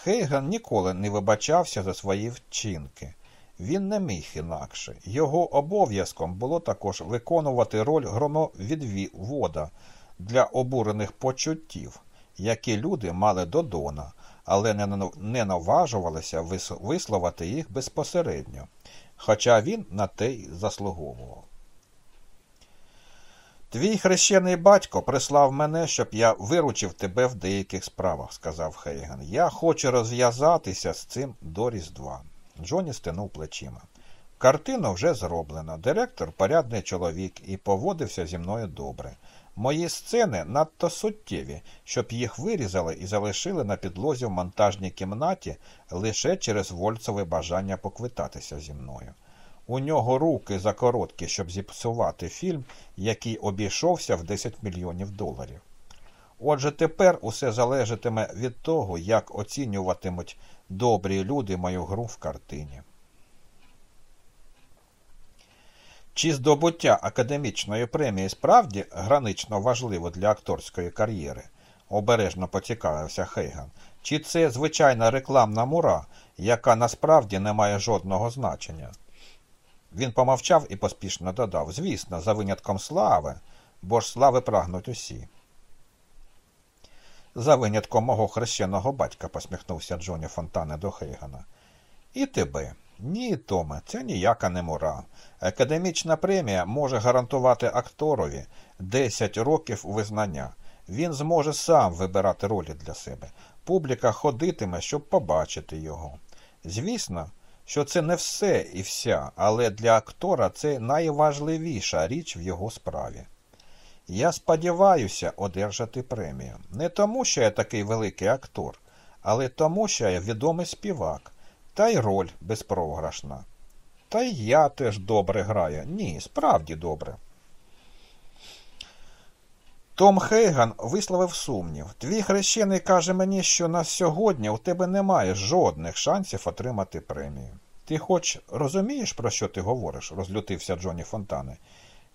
Хейган ніколи не вибачався за свої вчинки. Він не міг інакше. Його обов'язком було також виконувати роль громовідвода для обурених почуттів, які люди мали до Дона, але не наважувалися висловити їх безпосередньо, хоча він на те й заслуговував. Твій хрещений батько прислав мене, щоб я виручив тебе в деяких справах, сказав Хейган. Я хочу розв'язатися з цим до Різдва. Джоні стинув плечима. Картина вже зроблена. Директор порядний чоловік і поводився зі мною добре. Мої сцени надто суттєві, щоб їх вирізали і залишили на підлозі в монтажній кімнаті лише через вольцеве бажання поквитатися зі мною. У нього руки закороткі, щоб зіпсувати фільм, який обійшовся в 10 мільйонів доларів. Отже, тепер усе залежатиме від того, як оцінюватимуть добрі люди мою гру в картині. Чи здобуття академічної премії справді гранично важливо для акторської кар'єри? обережно поцікавився Хейган. Чи це звичайна рекламна мура, яка насправді не має жодного значення? Він помовчав і поспішно додав Звісно, за винятком слави, бо ж слави прагнуть усі. За винятком мого хрещеного батька, посміхнувся Джоні Фонтане до Хейгана. І тебе. Ні, Томе, це ніяка не мура. Академічна премія може гарантувати акторові 10 років визнання. Він зможе сам вибирати ролі для себе. Публіка ходитиме, щоб побачити його. Звісно, що це не все і вся, але для актора це найважливіша річ в його справі. Я сподіваюся одержати премію. Не тому, що я такий великий актор, але тому, що я відомий співак, та й роль безпрограшна. Та й я теж добре граю. Ні, справді добре. Том Хейган висловив сумнів. Твій хрещений каже мені, що на сьогодні у тебе немає жодних шансів отримати премію. Ти хоч розумієш, про що ти говориш? розлютився Джоні Фонтане.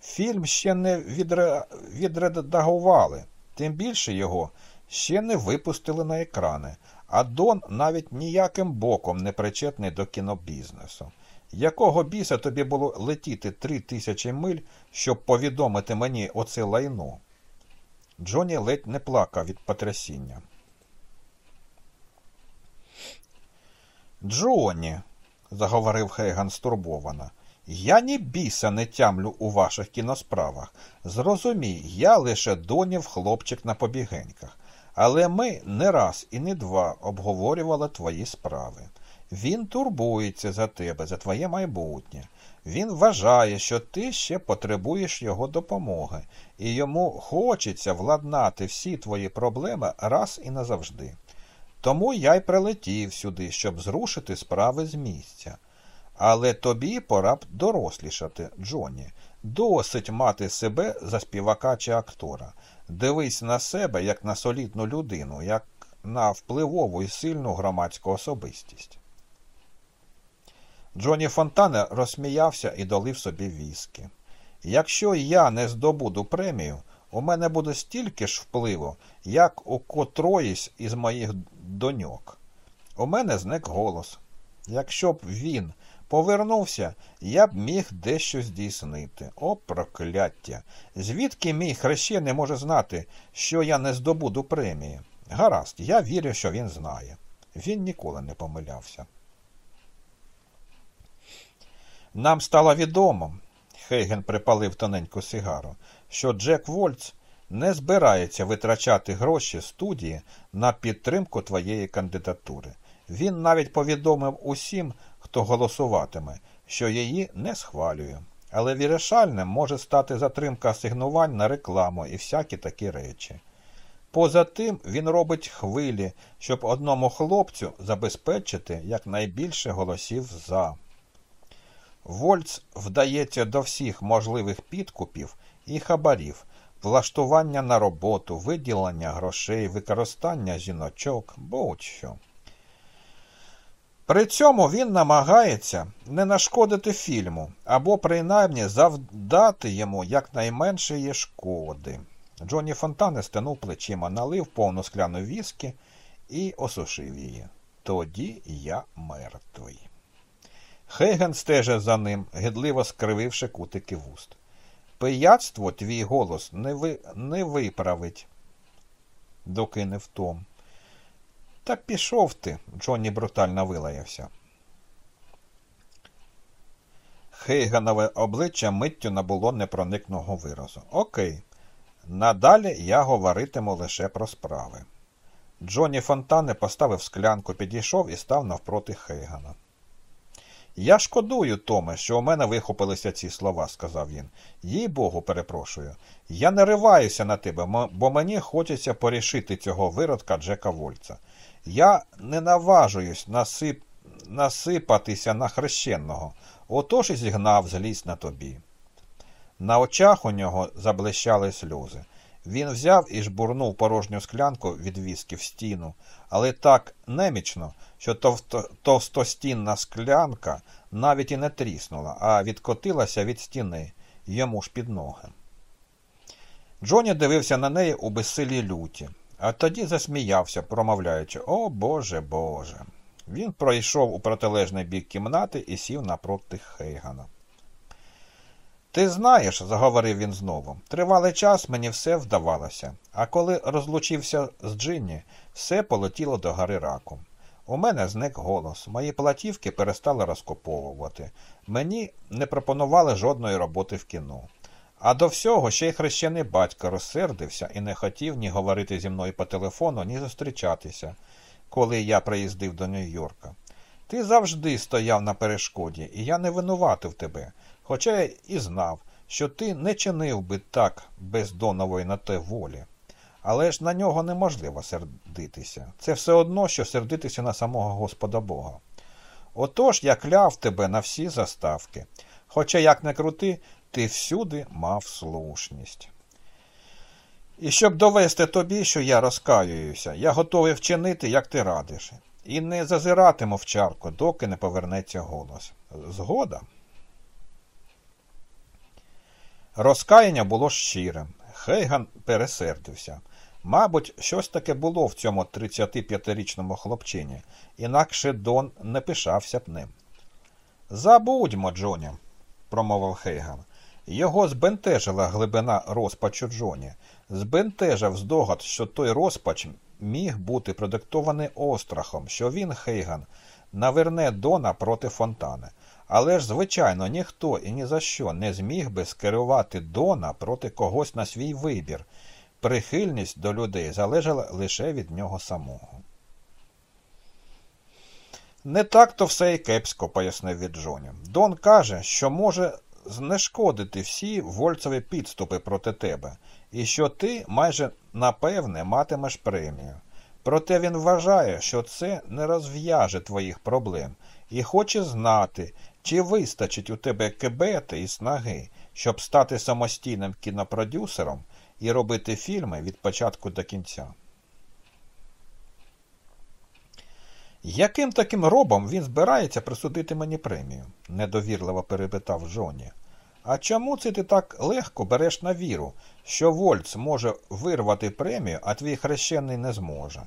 Фільм ще не відре... відредагували, тим більше його ще не випустили на екрани, а Дон навіть ніяким боком не причетний до кінобізнесу. Якого біса тобі було летіти три тисячі миль, щоб повідомити мені оце лайно? Джоні ледь не плакав від потрясіння. Джоні, заговорив Хейган стурбовано, я ні біса не тямлю у ваших кіносправах. Зрозумій, я лише донів хлопчик на побігеньках. Але ми не раз і не два обговорювали твої справи. Він турбується за тебе, за твоє майбутнє. Він вважає, що ти ще потребуєш його допомоги, і йому хочеться владнати всі твої проблеми раз і назавжди. Тому я й прилетів сюди, щоб зрушити справи з місця. Але тобі пора б дорослішати, Джоні. Досить мати себе за співака чи актора. Дивись на себе як на солідну людину, як на впливову і сильну громадську особистість. Джоні Фонтане розсміявся і долив собі віскі. Якщо я не здобуду премію, у мене буде стільки ж впливу, як у котроїсь із моїх доньок. У мене зник голос. Якщо б він повернувся, я б міг дещо здійснити. О, прокляття! Звідки мій хрещений може знати, що я не здобуду премії? Гаразд, я вірю, що він знає. Він ніколи не помилявся. Нам стало відомо, Хейген припалив тоненьку сигару, що Джек Вольц не збирається витрачати гроші студії на підтримку твоєї кандидатури. Він навіть повідомив усім, хто голосуватиме, що її не схвалює. Але вирішальним може стати затримка асигнувань на рекламу і всякі такі речі. Поза тим він робить хвилі, щоб одному хлопцю забезпечити якнайбільше голосів за. Вольц вдається до всіх можливих підкупів і хабарів, влаштування на роботу, виділення грошей, використання жіночок, будь-що. При цьому він намагається не нашкодити фільму або принаймні завдати йому якнайменшої шкоди. Джонні Фонтане стенув плечима, налив повну скляну віскі і осушив її. Тоді я мертвий. Хейген стежив за ним, гидливо скрививши кутики вуст. Пияцтво твій голос не ви... не виправить, докинув Том. Та пішов ти, Джонні брутально вилаявся. Хейганове обличчя миттю набуло непроникного виразу. Окей, надалі я говоритиму лише про справи. Джонні Фонтане поставив склянку, підійшов і став навпроти Хейгана. Я шкодую, Томе, що у мене вихопилися ці слова, сказав він. Їй Богу, перепрошую. Я не риваюся на тебе, бо мені хочеться порішити цього виродка Джека Вольца. Я не наважуюсь насип... насипатися на хрещенного, отож і зігнав злість на тобі. На очах у нього заблищали сльози. Він взяв і жбурнув порожню склянку від віски в стіну, але так немічно, що товстостінна склянка навіть і не тріснула, а відкотилася від стіни йому ж під ноги. Джоні дивився на неї у безсилій люті, а тоді засміявся, промовляючи О Боже Боже. Він пройшов у протилежний бік кімнати і сів напроти Хейгана. Ти знаєш, заговорив він знову, тривалий час мені все вдавалося, а коли розлучився з Джинні, все полетіло до гори раком. У мене зник голос, мої платівки перестали розкоповувати. Мені не пропонували жодної роботи в кіно. А до всього ще й хрещений батько розсердився і не хотів ні говорити зі мною по телефону, ні зустрічатися, коли я приїздив до Нью-Йорка. Ти завжди стояв на перешкоді, і я не винуватив тебе, хоча і знав, що ти не чинив би так без донової на те волі. Але ж на нього неможливо сердитися. Це все одно, що сердитися на самого Господа Бога. Отож я кляв тебе на всі заставки. Хоча, як не крути, ти всюди мав слушність. І щоб довести тобі, що я розкаююся, я готовий вчинити, як ти радиш, і не зазиратиму в чарку, доки не повернеться голос. Згода. Розкаяння було щирим. Хейган пересердився. Мабуть, щось таке було в цьому 35-річному хлопчині, інакше Дон не пишався б ним. Забудьмо, Джоні, промовив Хейган. Його збентежила глибина розпачу Джоні, збентежив здогад, що той розпач міг бути продиктований острахом, що він, Хейган, наверне Дона проти фонтани. Але ж, звичайно, ніхто і ні за що не зміг би скерувати Дона проти когось на свій вибір. Прихильність до людей залежала лише від нього самого. Не так то все і кепсько, пояснив від Джоні. Дон каже, що може знешкодити всі вольцеві підступи проти тебе, і що ти майже напевне матимеш премію. Проте він вважає, що це не розв'яже твоїх проблем, і хоче знати, чи вистачить у тебе кебети і снаги, щоб стати самостійним кінопродюсером і робити фільми від початку до кінця. Яким таким робом він збирається присудити мені премію? недовірливо перепитав Джоні. А чому це ти так легко береш на віру, що Вольц може вирвати премію, а твій хрещений не зможе?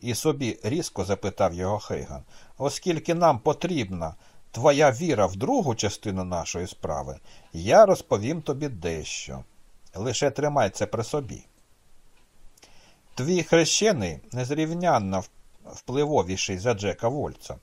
І собі різко запитав його Хейган, оскільки нам потрібна твоя віра в другу частину нашої справи, я розповім тобі дещо. Лише тримай це при собі. Твій хрещений незрівнянно впливовіший за Джека Вольца.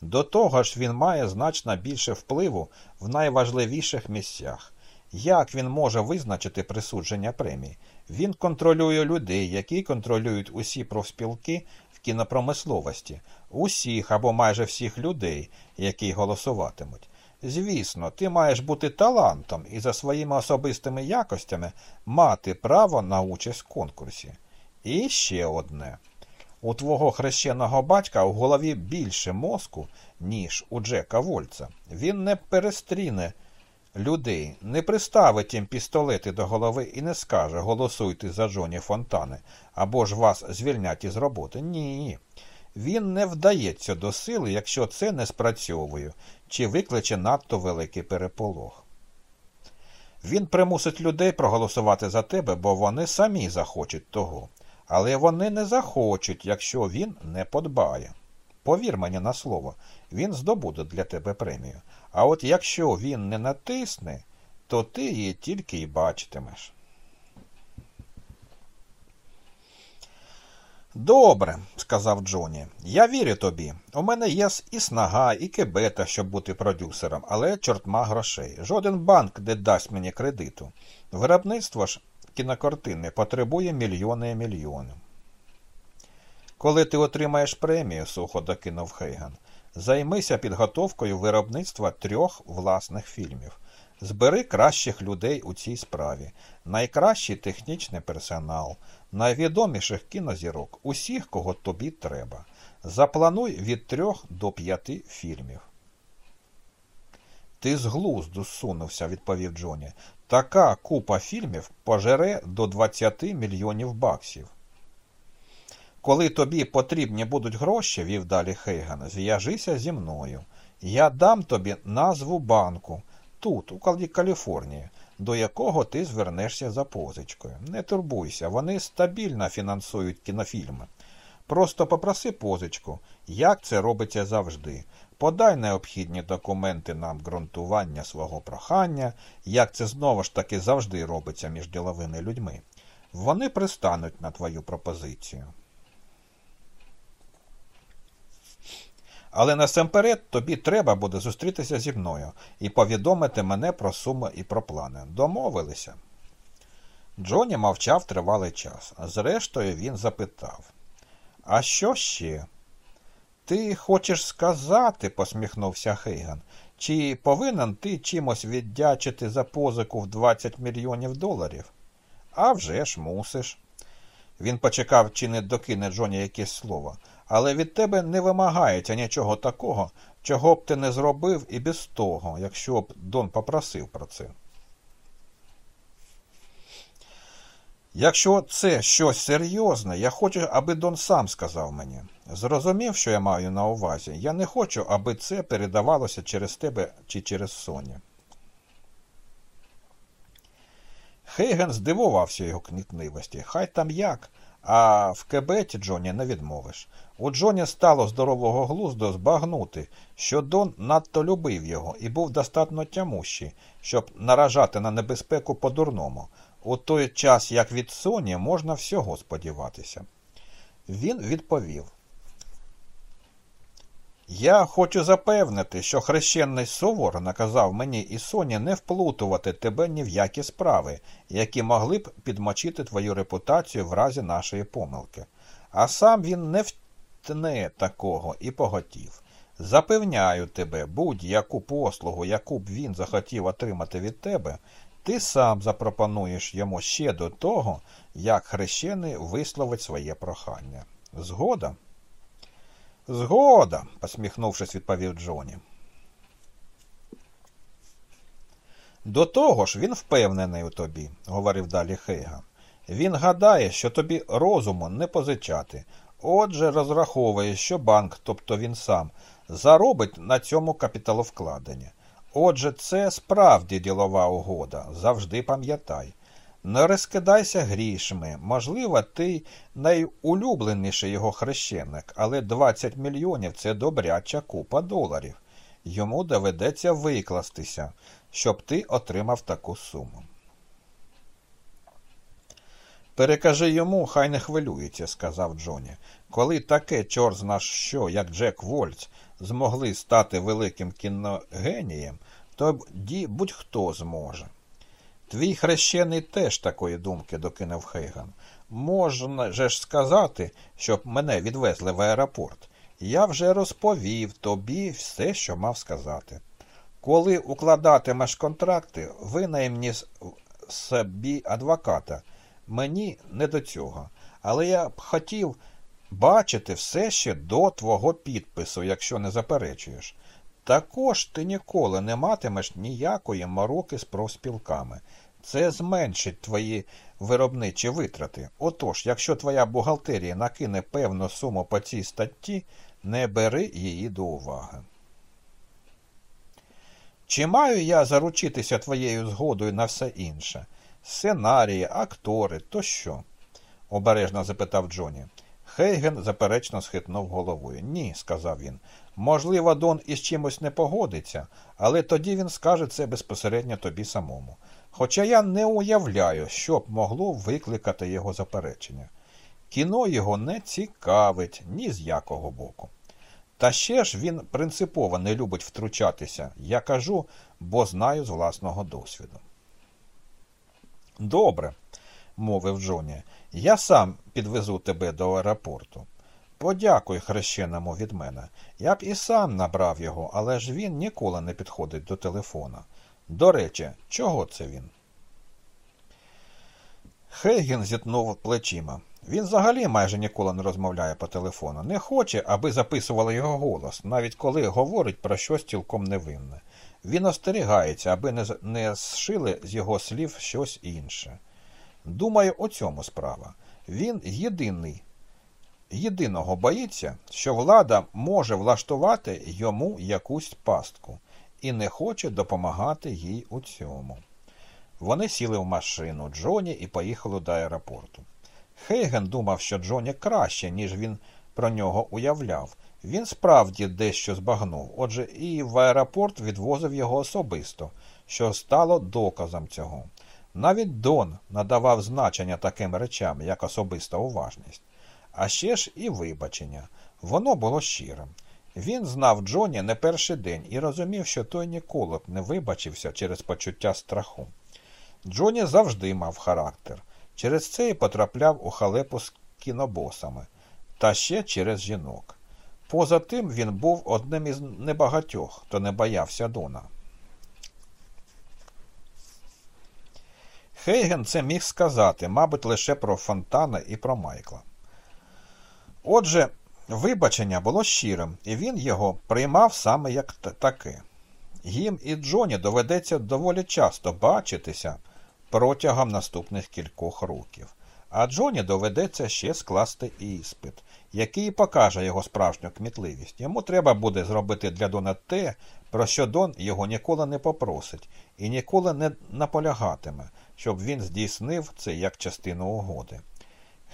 До того ж, він має значно більше впливу в найважливіших місцях. Як він може визначити присудження премій? Він контролює людей, які контролюють усі профспілки в кінопромисловості, усіх або майже всіх людей, які голосуватимуть. Звісно, ти маєш бути талантом і за своїми особистими якостями мати право на участь в конкурсі. І ще одне. У твого хрещеного батька у голові більше мозку, ніж у Джека Вольца. Він не перестріне людей, не приставить їм пістолети до голови і не скаже голосуйте за Джоні Фонтани або ж вас звільнять із роботи. Ні. Він не вдається до сили, якщо це не спрацьовує, чи викличе надто великий переполох. Він примусить людей проголосувати за тебе, бо вони самі захочуть того. Але вони не захочуть, якщо він не подбає. Повір мені на слово, він здобуде для тебе премію. А от якщо він не натисне, то ти її тільки й бачитимеш. Добре, сказав Джоні. Я вірю тобі. У мене є і снага, і кебета, щоб бути продюсером, але чортма грошей. Жоден банк не дасть мені кредиту. Виробництво ж кінокартини потребує мільйони і мільйони. Коли ти отримаєш премію, сухо докинув Хейган, займися підготовкою виробництва трьох власних фільмів. Збери кращих людей у цій справі, найкращий технічний персонал, найвідоміших кінозірок, усіх, кого тобі треба. Заплануй від трьох до п'яти фільмів. Ти з глузду сунувся, відповів Джоні. Така купа фільмів пожере до 20 мільйонів баксів. Коли тобі потрібні будуть гроші, вів далі Хейган, зв'яжися зі мною. Я дам тобі назву банку тут, у Каліфорнії, до якого ти звернешся за позичкою. Не турбуйся, вони стабільно фінансують кінофільми. Просто попроси позичку, як це робиться завжди. Подай необхідні документи на ґрунтування свого прохання, як це знову ж таки завжди робиться між діловими людьми. Вони пристануть на твою пропозицію. Але насамперед тобі треба буде зустрітися зі мною і повідомити мене про суми і про плани. Домовилися. Джоні мовчав тривалий час. Зрештою, він запитав А що ще? Ти хочеш сказати, посміхнувся Хейган, чи повинен ти чимось віддячити за позику в 20 мільйонів доларів? «А вже ж мусиш. Він почекав, чи не докине Джоні якесь слово, але від тебе не вимагається нічого такого, чого б ти не зробив і без того, якщо б Дон попросив про це. Якщо це щось серйозне, я хочу, аби Дон сам сказав мені. Зрозумів, що я маю на увазі. Я не хочу, аби це передавалося через тебе чи через Соні. Хейген здивувався його кнітливості. Хай там як. А в кебеті Джоні не відмовиш. У Джоні стало здорового глузду збагнути, що Дон надто любив його і був достатньо тямущий, щоб наражати на небезпеку по-дурному, у той час, як від Соні, можна всього сподіватися. Він відповів я хочу запевнити, що хрещенний Сувор наказав мені і Соні не вплутувати тебе ні в які справи, які могли б підмочити твою репутацію в разі нашої помилки. А сам він не втне такого і поготів. Запевняю тебе, будь-яку послугу, яку б він захотів отримати від тебе, ти сам запропонуєш йому ще до того, як хрещений висловить своє прохання. Згода? Згода, посміхнувшись, відповів Джоні. До того ж, він впевнений у тобі, говорив далі Хейган. Він гадає, що тобі розуму не позичати. Отже, розраховує, що банк, тобто він сам, заробить на цьому капіталовкладення. Отже, це справді ділова угода. Завжди пам'ятай. Не розкидайся грішми. Можливо, ти найулюбленіший його хрещеник, але 20 мільйонів це добряча купа доларів. Йому доведеться викластися, щоб ти отримав таку суму. Перекажи йому, хай не хвилюється, сказав Джоні. Коли таке чор зна що, як Джек Вольц, змогли стати великим кіногенієм, то будь-хто зможе. Твій хрещений теж такої думки докинув Хейган. Можна же ж сказати, щоб мене відвезли в аеропорт. Я вже розповів тобі все, що мав сказати. Коли укладатимеш контракти, винаймні собі адвоката. Мені не до цього. Але я б хотів бачити все ще до твого підпису, якщо не заперечуєш. Також ти ніколи не матимеш ніякої мороки з профспілками. Це зменшить твої виробничі витрати. Отож, якщо твоя бухгалтерія накине певну суму по цій статті, не бери її до уваги. Чи маю я заручитися твоєю згодою на все інше? Сценарії, актори, то що? обережно запитав Джоні. Хейген заперечно схитнув головою. Ні, сказав він. Можливо, Дон із чимось не погодиться, але тоді він скаже це безпосередньо тобі самому. Хоча я не уявляю, що б могло викликати його заперечення. Кіно його не цікавить ні з якого боку. Та ще ж він принципово не любить втручатися, я кажу, бо знаю з власного досвіду. Добре, мовив Джоні, я сам підвезу тебе до аеропорту. Подякуй хрещеному від мене. Я б і сам набрав його, але ж він ніколи не підходить до телефона. До речі, чого це він? Хейген зітнув плечима. Він взагалі майже ніколи не розмовляє по телефону. Не хоче, аби записували його голос, навіть коли говорить про щось цілком невинне. Він остерігається, аби не зшили з його слів щось інше. Думаю, у цьому справа. Він єдиний, єдиного боїться, що влада може влаштувати йому якусь пастку і не хоче допомагати їй у цьому. Вони сіли в машину Джоні і поїхали до аеропорту. Хейген думав, що Джоні краще, ніж він про нього уявляв. Він справді дещо збагнув, отже, і в аеропорт відвозив його особисто, що стало доказом цього. Навіть Дон надавав значення таким речам, як особиста уважність. А ще ж і вибачення. Воно було щирим. Він знав Джоні не перший день і розумів, що той ніколи б не вибачився через почуття страху. Джоні завжди мав характер. Через це і потрапляв у халепу з кінобосами, та ще через жінок. Поза тим він був одним із небагатьох, хто не боявся Дона. Хейген це міг сказати, мабуть, лише про Фонтана і про Майкла. Отже, вибачення було щирим, і він його приймав саме як таке. Їм і Джоні доведеться доволі часто бачитися протягом наступних кількох років, а Джоні доведеться ще скласти іспит, який покаже його справжню кмітливість. Йому треба буде зробити для Дона те, про що Дон його ніколи не попросить і ніколи не наполягатиме, щоб він здійснив це як частину угоди.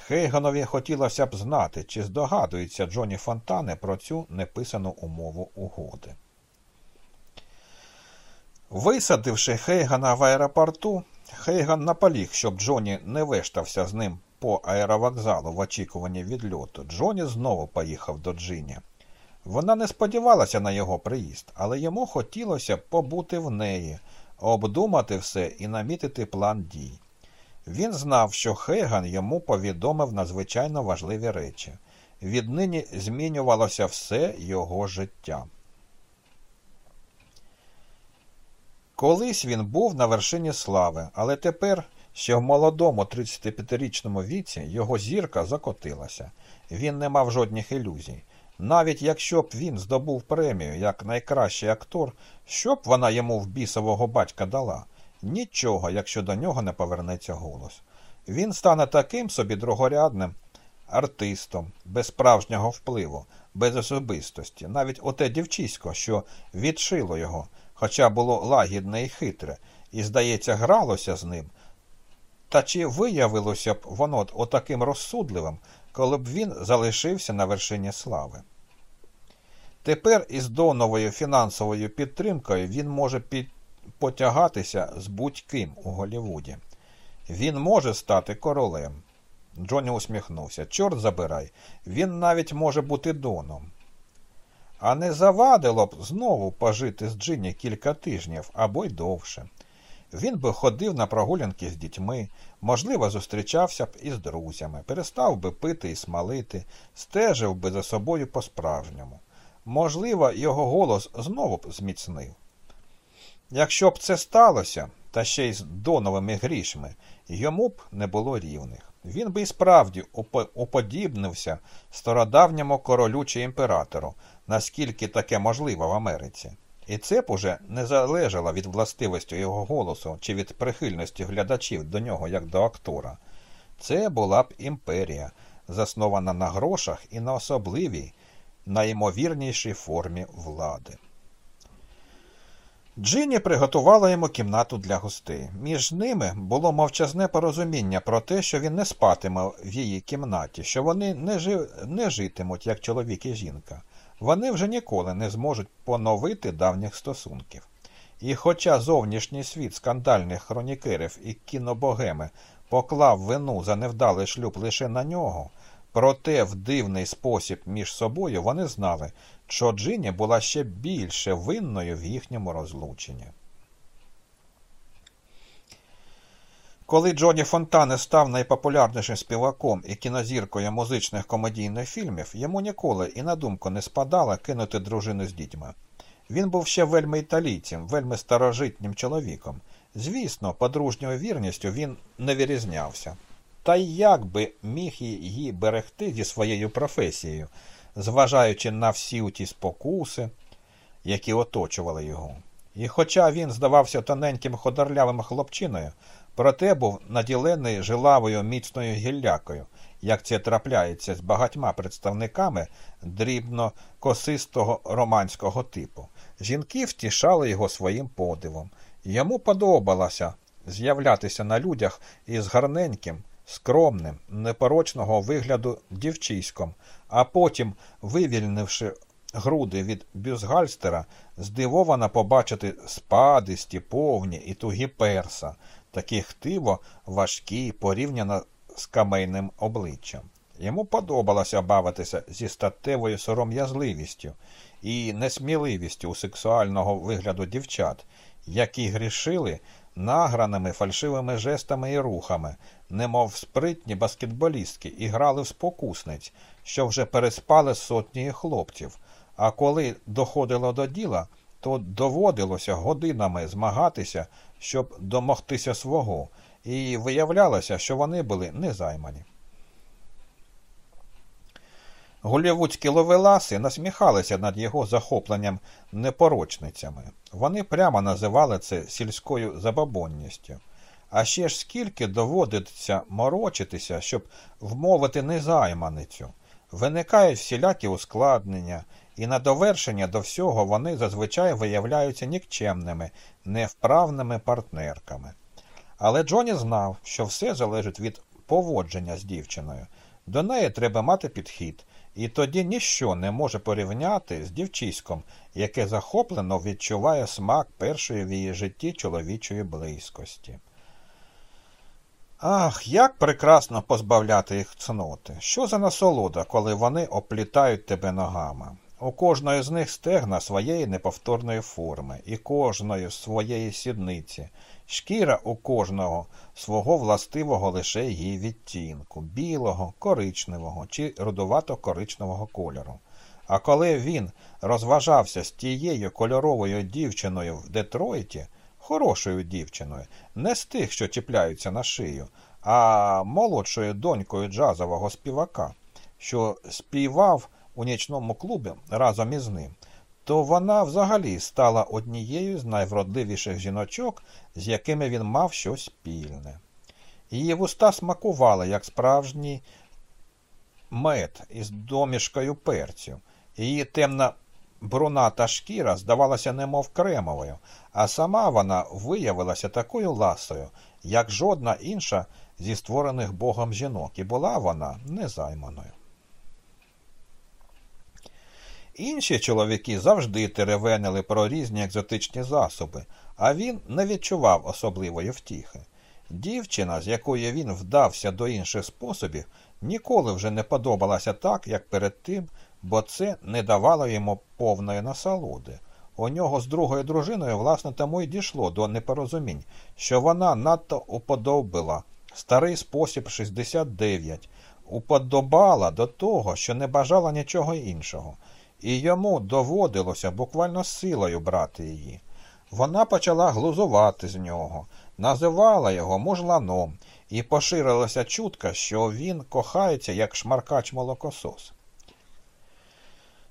Хейганові хотілося б знати, чи здогадується Джоні Фонтане про цю неписану умову угоди. Висадивши Хейгана в аеропорту, Хейган наполіг, щоб Джоні не вештався з ним по аеровокзалу в очікуванні відльоту. Джоні знову поїхав до Джині. Вона не сподівалася на його приїзд, але йому хотілося побути в неї, обдумати все і намітити план дій. Він знав, що Хейган йому повідомив надзвичайно важливі речі. Віднині змінювалося все його життя. Колись він був на вершині слави, але тепер, ще в молодому 35-річному віці, його зірка закотилася. Він не мав жодних ілюзій. Навіть якщо б він здобув премію як найкращий актор, що б вона йому в бісового батька дала? Нічого, якщо до нього не повернеться голос. Він стане таким собі другорядним артистом, без справжнього впливу, без особистості, навіть оте дівчисько, що відшило його, хоча було лагідне і хитре, і, здається, гралося з ним. Та чи виявилося б воно отаким розсудливим, коли б він залишився на вершині слави? Тепер із доновою фінансовою підтримкою він може під... потягатися з будь-ким у Голлівуді. Він може стати королем, Джоні усміхнувся. Чорт забирай, він навіть може бути доном. А не завадило б знову пожити з Джині кілька тижнів або й довше. Він би ходив на прогулянки з дітьми, можливо, зустрічався б із друзями, перестав би пити і смалити, стежив би за собою по-справжньому. Можливо, його голос знову б зміцнив. Якщо б це сталося, та ще й з доновими грішми, йому б не було рівних. Він би і справді уподібнився стародавньому королю чи імператору, наскільки таке можливо в Америці. І це б уже не залежало від властивості його голосу чи від прихильності глядачів до нього як до актора. Це була б імперія, заснована на грошах і на особливій, найімовірнішій формі влади. Джині приготувала йому кімнату для гостей. Між ними було мовчазне порозуміння про те, що він не спатиме в її кімнаті, що вони не, жи... не житимуть, як чоловік і жінка. Вони вже ніколи не зможуть поновити давніх стосунків. І хоча зовнішній світ скандальних хронікерів і кінобогеми поклав вину за невдалий шлюб лише на нього, проте в дивний спосіб між собою вони знали, що Джині була ще більше винною в їхньому розлученні. Коли Джоні Фонтане став найпопулярнішим співаком і кінозіркою музичних комедійних фільмів, йому ніколи і на думку не спадало кинути дружину з дітьми. Він був ще вельми італійцем, вельми старожитнім чоловіком. Звісно, подружньою вірністю він не вирізнявся. Та й як би міг її берегти зі своєю професією, зважаючи на всі ті спокуси, які оточували його. І хоча він здавався тоненьким ходорлявим хлопчиною, проте був наділений жилавою міцною гіллякою, як це трапляється з багатьма представниками дрібно косистого романського типу. Жінки втішали його своїм подивом. Йому подобалося з'являтися на людях із гарненьким, скромним, непорочного вигляду дівчиськом, а потім, вивільнивши груди від бюзгальстера, здивовано побачити спадисті, повні і тугі перса, такі хтиво важкі порівняно з камейним обличчям. Йому подобалося бавитися зі статевою сором'язливістю і несміливістю у сексуального вигляду дівчат, які грішили награними фальшивими жестами і рухами, немов спритні баскетболістки, і грали в спокусниць, що вже переспали сотні хлопців. А коли доходило до діла, то доводилося годинами змагатися, щоб домогтися свого, і виявлялося, що вони були незаймані. Голівудські ловеласи насміхалися над його захопленням непорочницями. Вони прямо називали це сільською забабонністю. А ще ж скільки доводиться морочитися, щоб вмовити незайманицю. Виникають всілякі ускладнення, і на довершення до всього вони зазвичай виявляються нікчемними, невправними партнерками. Але Джоні знав, що все залежить від поводження з дівчиною. До неї треба мати підхід, і тоді ніщо не може порівняти з дівчиськом, яке захоплено відчуває смак першої в її житті чоловічої близькості. Ах, як прекрасно позбавляти їх цноти. Що за насолода, коли вони оплітають тебе ногами? У кожної з них стегна своєї неповторної форми, і кожної своєї сідниці, шкіра у кожного свого властивого лише її відтінку, білого, коричневого чи рудувато-коричневого кольору. А коли він розважався з тією кольоровою дівчиною в Детройті, хорошою дівчиною, не з тих, що чіпляються на шию, а молодшою донькою джазового співака, що співав у нічному клубі разом із ним, то вона взагалі стала однією з найвродливіших жіночок, з якими він мав щось спільне. Її вуста смакували, як справжній мед із домішкою перцю. Її темна бруната шкіра здавалася немов кремовою, а сама вона виявилася такою ласою, як жодна інша зі створених Богом жінок, і була вона незайманою. Інші чоловіки завжди теревенили про різні екзотичні засоби, а він не відчував особливої втіхи. Дівчина, з якою він вдався до інших способів, ніколи вже не подобалася так, як перед тим, бо це не давало йому повної насолоди. У нього з другою дружиною, власне, тому й дійшло до непорозумінь, що вона надто уподобила старий спосіб 69, уподобала до того, що не бажала нічого іншого, і йому доводилося буквально силою брати її. Вона почала глузувати з нього, називала його мужланом, і поширилася чутка, що він кохається як шмаркач молокосос.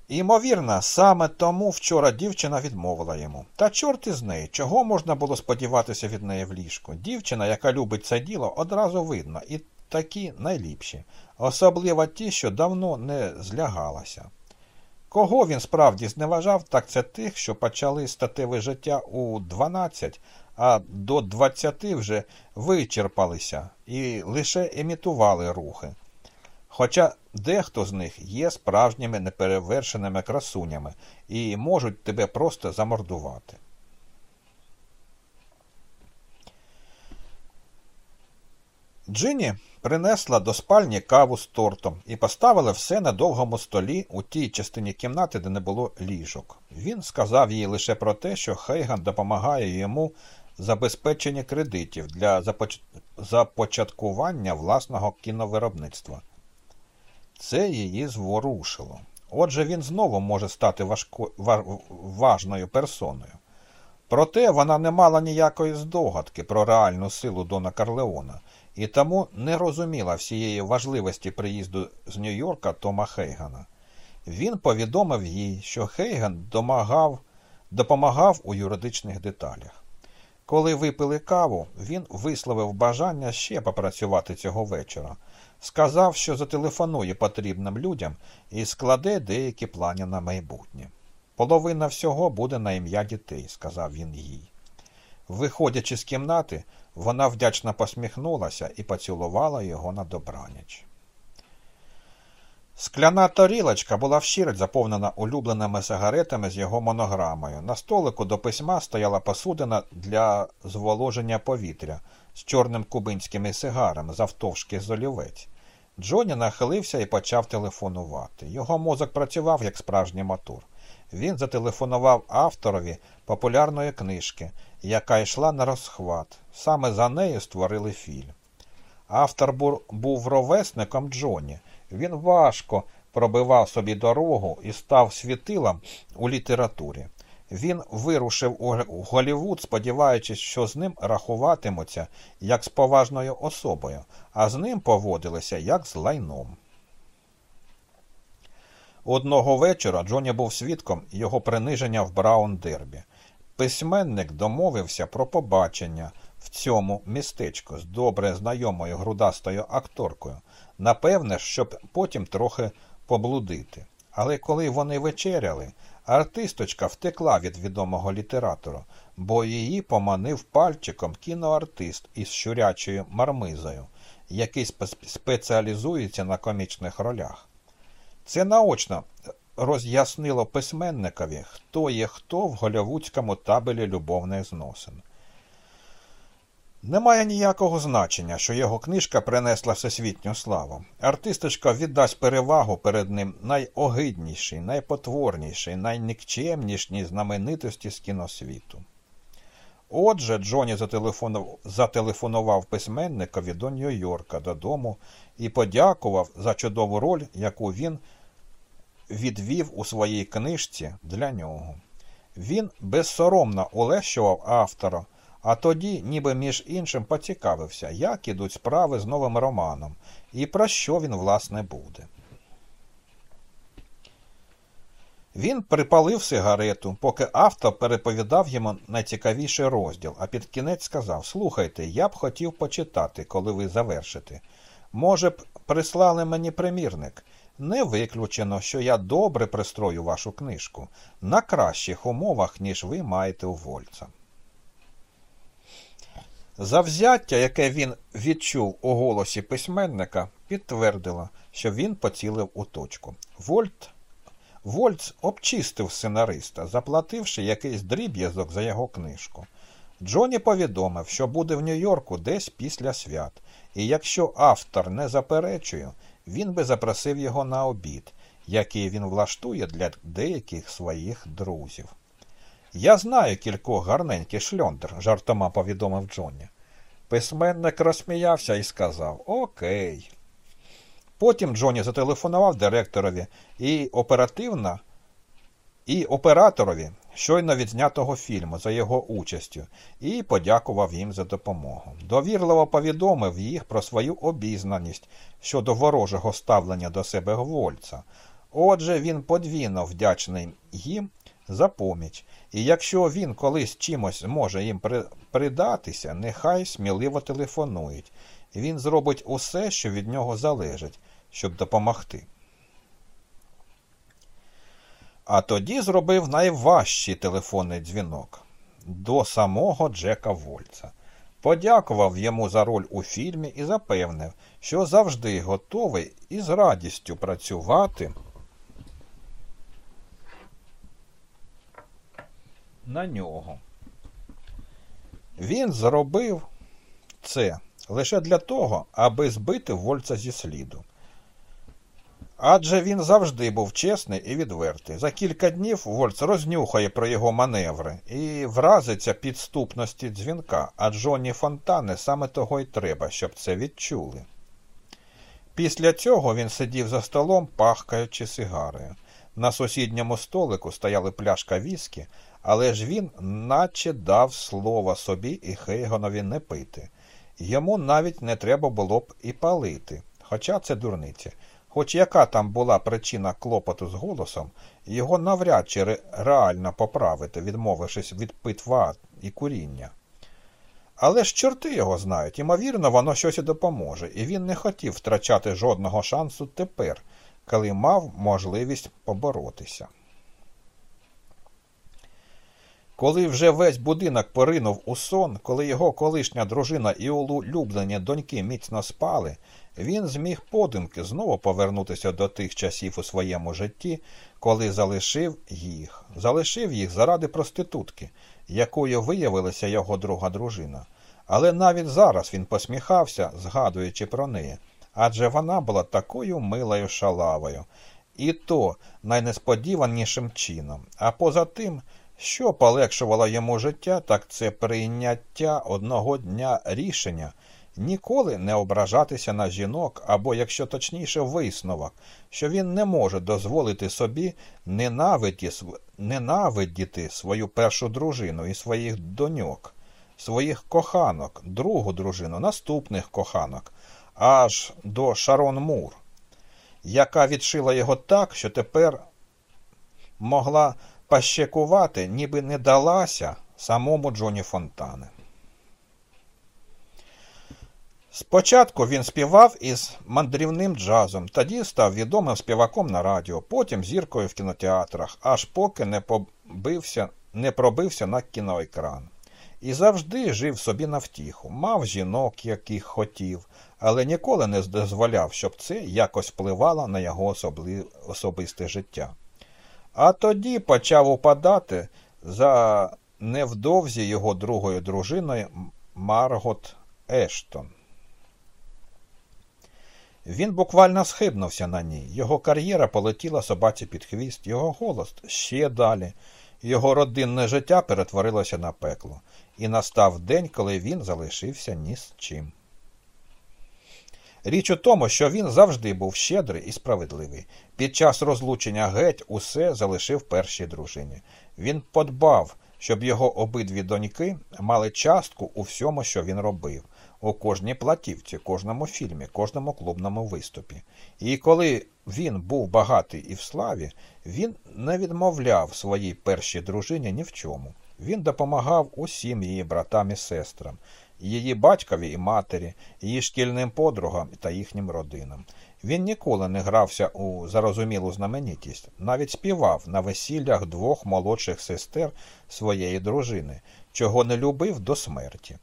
Імовірно, саме тому вчора дівчина відмовила йому. Та чорт із неї, чого можна було сподіватися від неї в ліжку? Дівчина, яка любить це діло, одразу видно, і такі найліпші, особливо ті, що давно не злягалася. Кого він справді зневажав, так це тих, що почали статеве життя у 12, а до 20 вже вичерпалися і лише імітували рухи. Хоча дехто з них є справжніми неперевершеними красунями і можуть тебе просто замордувати. Джині принесла до спальні каву з тортом і поставила все на довгому столі у тій частині кімнати, де не було ліжок. Він сказав їй лише про те, що Хейган допомагає йому забезпечення кредитів для започ... започаткування власного кіновиробництва. Це її зворушило. Отже, він знову може стати важко... важною персоною. Проте вона не мала ніякої здогадки про реальну силу Дона Карлеона і тому не розуміла всієї важливості приїзду з Нью-Йорка Тома Хейгана. Він повідомив їй, що Хейган домагав, допомагав у юридичних деталях. Коли випили каву, він висловив бажання ще попрацювати цього вечора. Сказав, що зателефонує потрібним людям і складе деякі плани на майбутнє. Половина всього буде на ім'я дітей, сказав він їй. Виходячи з кімнати, вона вдячно посміхнулася і поцілувала його на добраніч. Скляна тарілочка була вщирить заповнена улюбленими сигаретами з його монограмою. На столику до письма стояла посудина для зволоження повітря з чорним кубинськими сигарами завтовшки з олівець. Джоні нахилився і почав телефонувати. Його мозок працював як справжній мотор. Він зателефонував авторові популярної книжки, яка йшла на розхват. Саме за нею створили фільм. Автор був ровесником Джоні. Він важко пробивав собі дорогу і став світилом у літературі. Він вирушив у Голівуд, сподіваючись, що з ним рахуватимуться як з поважною особою, а з ним поводилися як з лайном. Одного вечора Джоні був свідком його приниження в Браун Дербі. Письменник домовився про побачення в цьому містечку з добре знайомою грудастою акторкою, напевне, щоб потім трохи поблудити. Але коли вони вечеряли, артисточка втекла від відомого літератора, бо її поманив пальчиком кіноартист із щурячою мармизою, який спеціалізується на комічних ролях. Це наочно роз'яснило письменникові, хто є хто в голівудському табелі любовних зносин. Немає ніякого значення, що його книжка принесла всесвітню славу. Артисточка віддасть перевагу перед ним найогиднішій, найпотворнішій, найнікчемнішій знаменитості з кіносвіту. Отже, Джоні зателефонував, зателефонував письменникові до Нью-Йорка додому і подякував за чудову роль, яку він відвів у своїй книжці для нього. Він безсоромно улещував автора, а тоді, ніби між іншим, поцікавився, як ідуть справи з новим романом і про що він, власне, буде. Він припалив сигарету, поки автор переповідав йому найцікавіший розділ, а під кінець сказав Слухайте, я б хотів почитати, коли ви завершите. Може б, прислали мені примірник. Не виключено, що я добре пристрою вашу книжку на кращих умовах, ніж ви маєте у Вольца. Завзяття, яке він відчув у голосі письменника, підтвердило, що він поцілив у точку. Вольт Вольц обчистив сценариста, заплативши якийсь дріб'язок за його книжку. Джоні повідомив, що буде в Нью-Йорку десь після свят, і якщо автор не заперечує, він би запросив його на обід, який він влаштує для деяких своїх друзів. Я знаю кількох гарненьких шльондр, жартома повідомив Джонні. Письменник розсміявся і сказав Окей. Потім Джонні зателефонував директорові і оперативно і операторові щойно відзнятого фільму за його участю і подякував їм за допомогу. Довірливо повідомив їх про свою обізнаність щодо ворожого ставлення до себе Гвольца. Отже, він подвійно вдячний їм за поміч, і якщо він колись чимось зможе їм придатися, нехай сміливо телефонують. Він зробить усе, що від нього залежить, щоб допомогти. А тоді зробив найважчий телефонний дзвінок до самого Джека Вольца. Подякував йому за роль у фільмі і запевнив, що завжди готовий і з радістю працювати на нього. Він зробив це лише для того, аби збити Вольца зі сліду. Адже він завжди був чесний і відвертий. За кілька днів Вольц рознюхає про його маневри і вразиться підступності дзвінка, а Джонні Фонтане саме того й треба, щоб це відчули. Після цього він сидів за столом, пахкаючи сигарою. На сусідньому столику стояли пляшка віскі, але ж він наче дав слово собі і Хейгонові не пити. Йому навіть не треба було б і палити, хоча це дурниці. Хоч яка там була причина клопоту з голосом, його навряд чи реально поправити, відмовившись від питва і куріння. Але ж чорти його знають, ймовірно, воно щось і допоможе, і він не хотів втрачати жодного шансу тепер, коли мав можливість поборотися. Коли вже весь будинок поринув у сон, коли його колишня дружина і улюблені доньки міцно спали, він зміг подумки знову повернутися до тих часів у своєму житті, коли залишив їх, залишив їх заради проститутки, якою виявилася його друга дружина. Але навіть зараз він посміхався, згадуючи про неї, адже вона була такою милою шалавою, і то найнесподіванішим чином. А поза тим, що полегшувало йому життя, так це прийняття одного дня рішення ніколи не ображатися на жінок, або, якщо точніше, висновок, що він не може дозволити собі ненавидіти свою першу дружину і своїх доньок, своїх коханок, другу дружину, наступних коханок, аж до Шарон Мур, яка відшила його так, що тепер могла пащекувати, ніби не далася самому Джоні Фонтане. Спочатку він співав із мандрівним джазом, тоді став відомим співаком на радіо, потім зіркою в кінотеатрах, аж поки не побився, не пробився на кіноекран. І завжди жив собі на втіху, мав жінок, яких хотів, але ніколи не дозволяв, щоб це якось впливало на його особли... особисте життя. А тоді почав упадати за невдовзі його другою дружиною Маргот Ештон. Він буквально схибнувся на ній. Його кар'єра полетіла собаці під хвіст, його голос ще далі. Його родинне життя перетворилося на пекло, і настав день, коли він залишився ні з чим. Річ у тому, що він завжди був щедрий і справедливий. Під час розлучення геть усе залишив першій дружині. Він подбав, щоб його обидві доньки мали частку у всьому, що він робив у кожній платівці, кожному фільмі, кожному клубному виступі. І коли він був багатий і в славі, він не відмовляв своїй першій дружині ні в чому. Він допомагав усім її братам і сестрам, її батькові і матері, її шкільним подругам та їхнім родинам. Він ніколи не грався у зарозумілу знаменитість, навіть співав на весіллях двох молодших сестер своєї дружини, чого не любив до смерті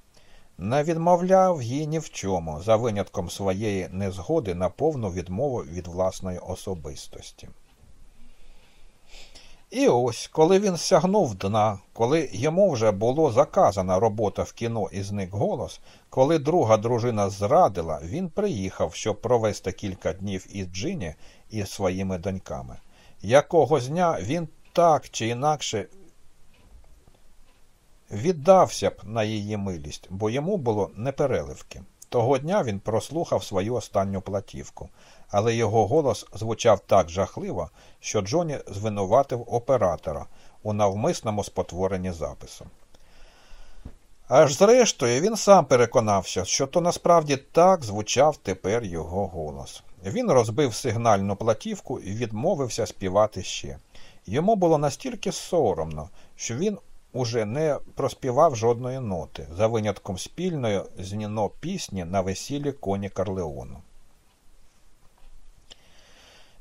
не відмовляв їй ні в чому, за винятком своєї незгоди на повну відмову від власної особистості. І ось, коли він сягнув дна, коли йому вже було заказана робота в кіно і зник голос, коли друга дружина зрадила, він приїхав, щоб провести кілька днів із Джині і своїми доньками. Якогось дня він так чи інакше віддався б на її милість, бо йому було непереливки. Того дня він прослухав свою останню платівку, але його голос звучав так жахливо, що Джоні звинуватив оператора у навмисному спотворенні запису. Аж зрештою він сам переконався, що то насправді так звучав тепер його голос. Він розбив сигнальну платівку і відмовився співати ще. Йому було настільки соромно, що він уже не проспівав жодної ноти, за винятком спільної з Ніно пісні на весіллі коні Карлеону.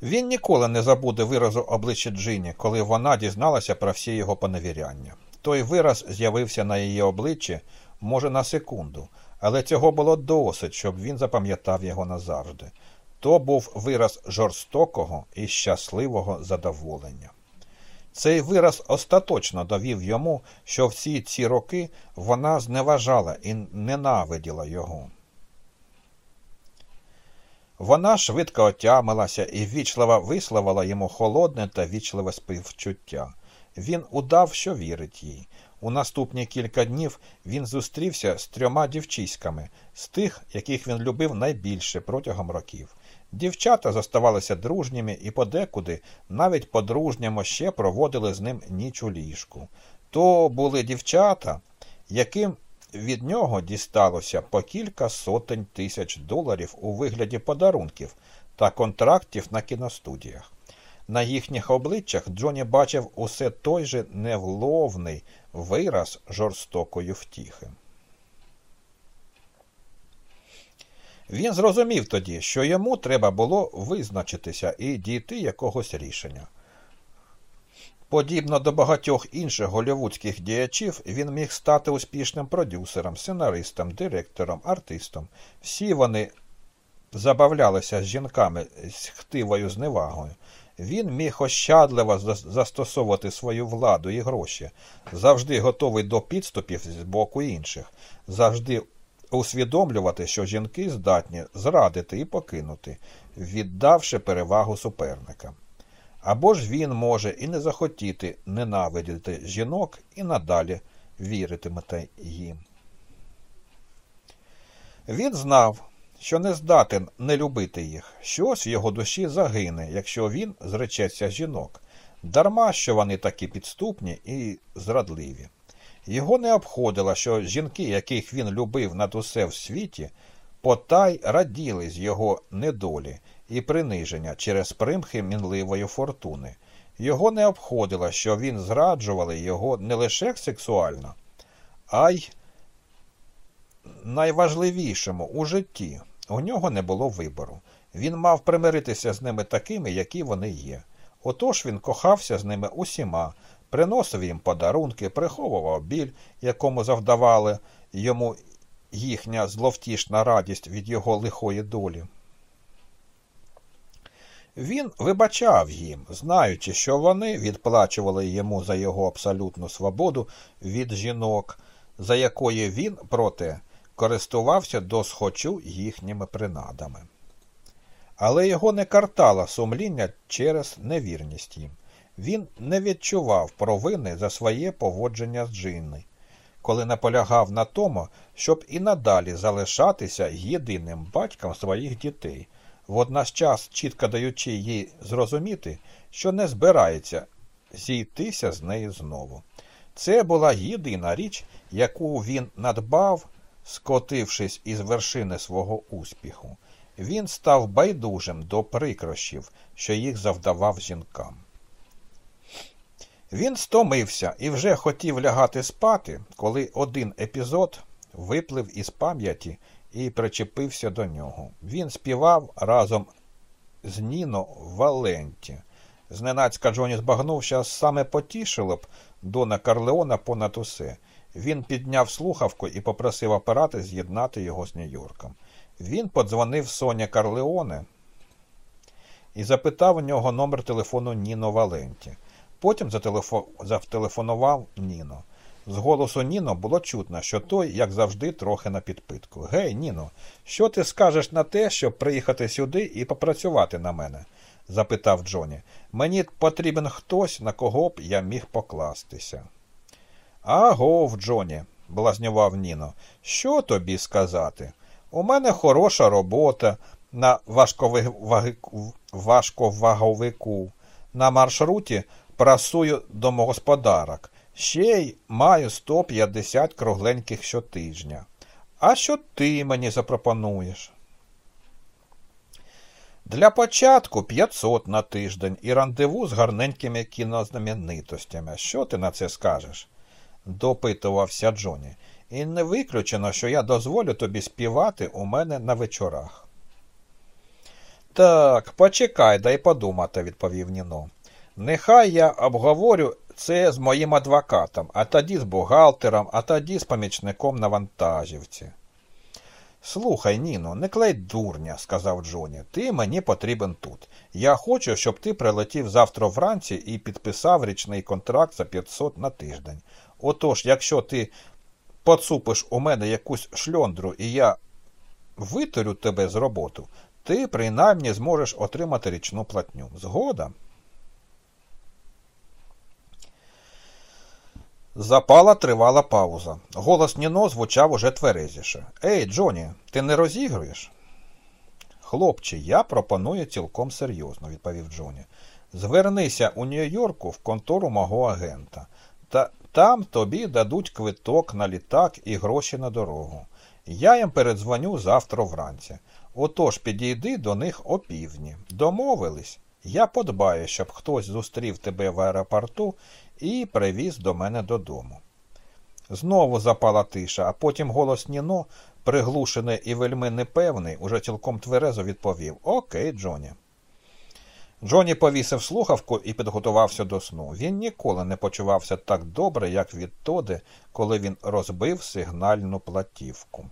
Він ніколи не забуде виразу обличчя Джині, коли вона дізналася про всі його поневіряння. Той вираз з'явився на її обличчі, може, на секунду, але цього було досить, щоб він запам'ятав його назавжди. То був вираз жорстокого і щасливого задоволення. Цей вираз остаточно довів йому, що всі ці роки вона зневажала і ненавиділа його. Вона швидко отямилася і ввічливо висловила йому холодне та вічливе співчуття. Він удав, що вірить їй. У наступні кілька днів він зустрівся з трьома дівчиськами, з тих, яких він любив найбільше протягом років. Дівчата зоставалися дружніми і подекуди, навіть по-дружньому ще проводили з ним ніч у ліжку. То були дівчата, яким від нього дісталося по кілька сотень тисяч доларів у вигляді подарунків та контрактів на кіностудіях. На їхніх обличчях Джоні бачив усе той же невловний вираз жорстокої втіхи. Він зрозумів тоді, що йому треба було визначитися і дійти якогось рішення. Подібно до багатьох інших голівудських діячів, він міг стати успішним продюсером, сценаристом, директором, артистом. Всі вони забавлялися з жінками з хтивою зневагою. Він міг ощадливо застосовувати свою владу і гроші, завжди готовий до підступів з боку інших, завжди усвідомлювати, що жінки здатні зрадити і покинути, віддавши перевагу суперника. Або ж він може і не захотіти ненавидіти жінок і надалі віритимете їм. Він знав, що не здатен не любити їх, щось в його душі загине, якщо він зречеться жінок, дарма що вони такі підступні і зрадливі. Його не обходило, що жінки, яких він любив над усе в світі, потай раділи з його недолі і приниження через примхи мінливої фортуни. Його не обходило, що він зраджували його не лише сексуально, а й найважливішому у житті. У нього не було вибору. Він мав примиритися з ними такими, які вони є. Отож він кохався з ними усіма, приносив їм подарунки, приховував біль, якому завдавали йому їхня зловтішна радість від його лихої долі. Він вибачав їм, знаючи, що вони відплачували йому за його абсолютну свободу від жінок, за якої він, проте, користувався досхочу їхніми принадами. Але його не картало сумління через невірність їм. Він не відчував провини за своє поводження з Джинни, коли наполягав на тому, щоб і надалі залишатися єдиним батьком своїх дітей, водночас чітко даючи їй зрозуміти, що не збирається зійтися з нею знову. Це була єдина річ, яку він надбав, скотившись із вершини свого успіху. Він став байдужим до прикрощів, що їх завдавав жінкам. Він стомився і вже хотів лягати спати, коли один епізод виплив із пам'яті і причепився до нього. Він співав разом з Ніно Валенті. Зненацька Джоні збагнув, що саме потішило б Дона Карлеона понад усе. Він підняв слухавку і попросив апарати з'єднати його з Нью-Йорком. Він подзвонив Соня Карлеоне і запитав у нього номер телефону Ніно Валенті. Потім зателефо... зателефонував Ніно. З голосу Ніно було чутно, що той, як завжди, трохи на підпитку. Гей, Ніно, що ти скажеш на те, щоб приїхати сюди і попрацювати на мене? запитав Джоні. Мені потрібен хтось, на кого б я міг покластися. Агов, Джоні, блазнював Ніно. Що тобі сказати? У мене хороша робота на важковаговику. На маршруті прасую домогосподарок. Ще й маю 150 кругленьких щотижня. А що ти мені запропонуєш? Для початку 500 на тиждень і рандеву з гарненькими кінознаменитостями. Що ти на це скажеш? допитувався Джоні. І не виключено, що я дозволю тобі співати у мене на вечорах. Так, почекай, дай подумати, відповів Ніно. Нехай я обговорю це з моїм адвокатом, а тоді з бухгалтером, а тоді з помічником на вантажівці. Слухай, Ніно, не клей дурня, сказав Джоні. Ти мені потрібен тут. Я хочу, щоб ти прилетів завтра вранці і підписав річний контракт за 500 на тиждень. Отож, якщо ти поцупиш у мене якусь шльондру і я виторю тебе з роботу, ти принаймні зможеш отримати річну платню. Згода? Запала тривала пауза. Голос Ніно звучав уже тверезіше. Ей, Джоні, ти не розігруєш? Хлопче, я пропоную цілком серйозно, відповів Джоні. Звернися у Нью-Йорку в контору мого агента. Та там тобі дадуть квиток на літак і гроші на дорогу. Я їм передзвоню завтра вранці. Отож підійди до них опівдні. Домовились. Я подбаю, щоб хтось зустрів тебе в аеропорту і привіз до мене додому. Знову запала тиша, а потім голос Ніно, приглушений і вельми непевний, уже цілком тверезо відповів Окей, Джоні. Джоні повісив слухавку і підготувався до сну. Він ніколи не почувався так добре, як відтоди, коли він розбив сигнальну платівку.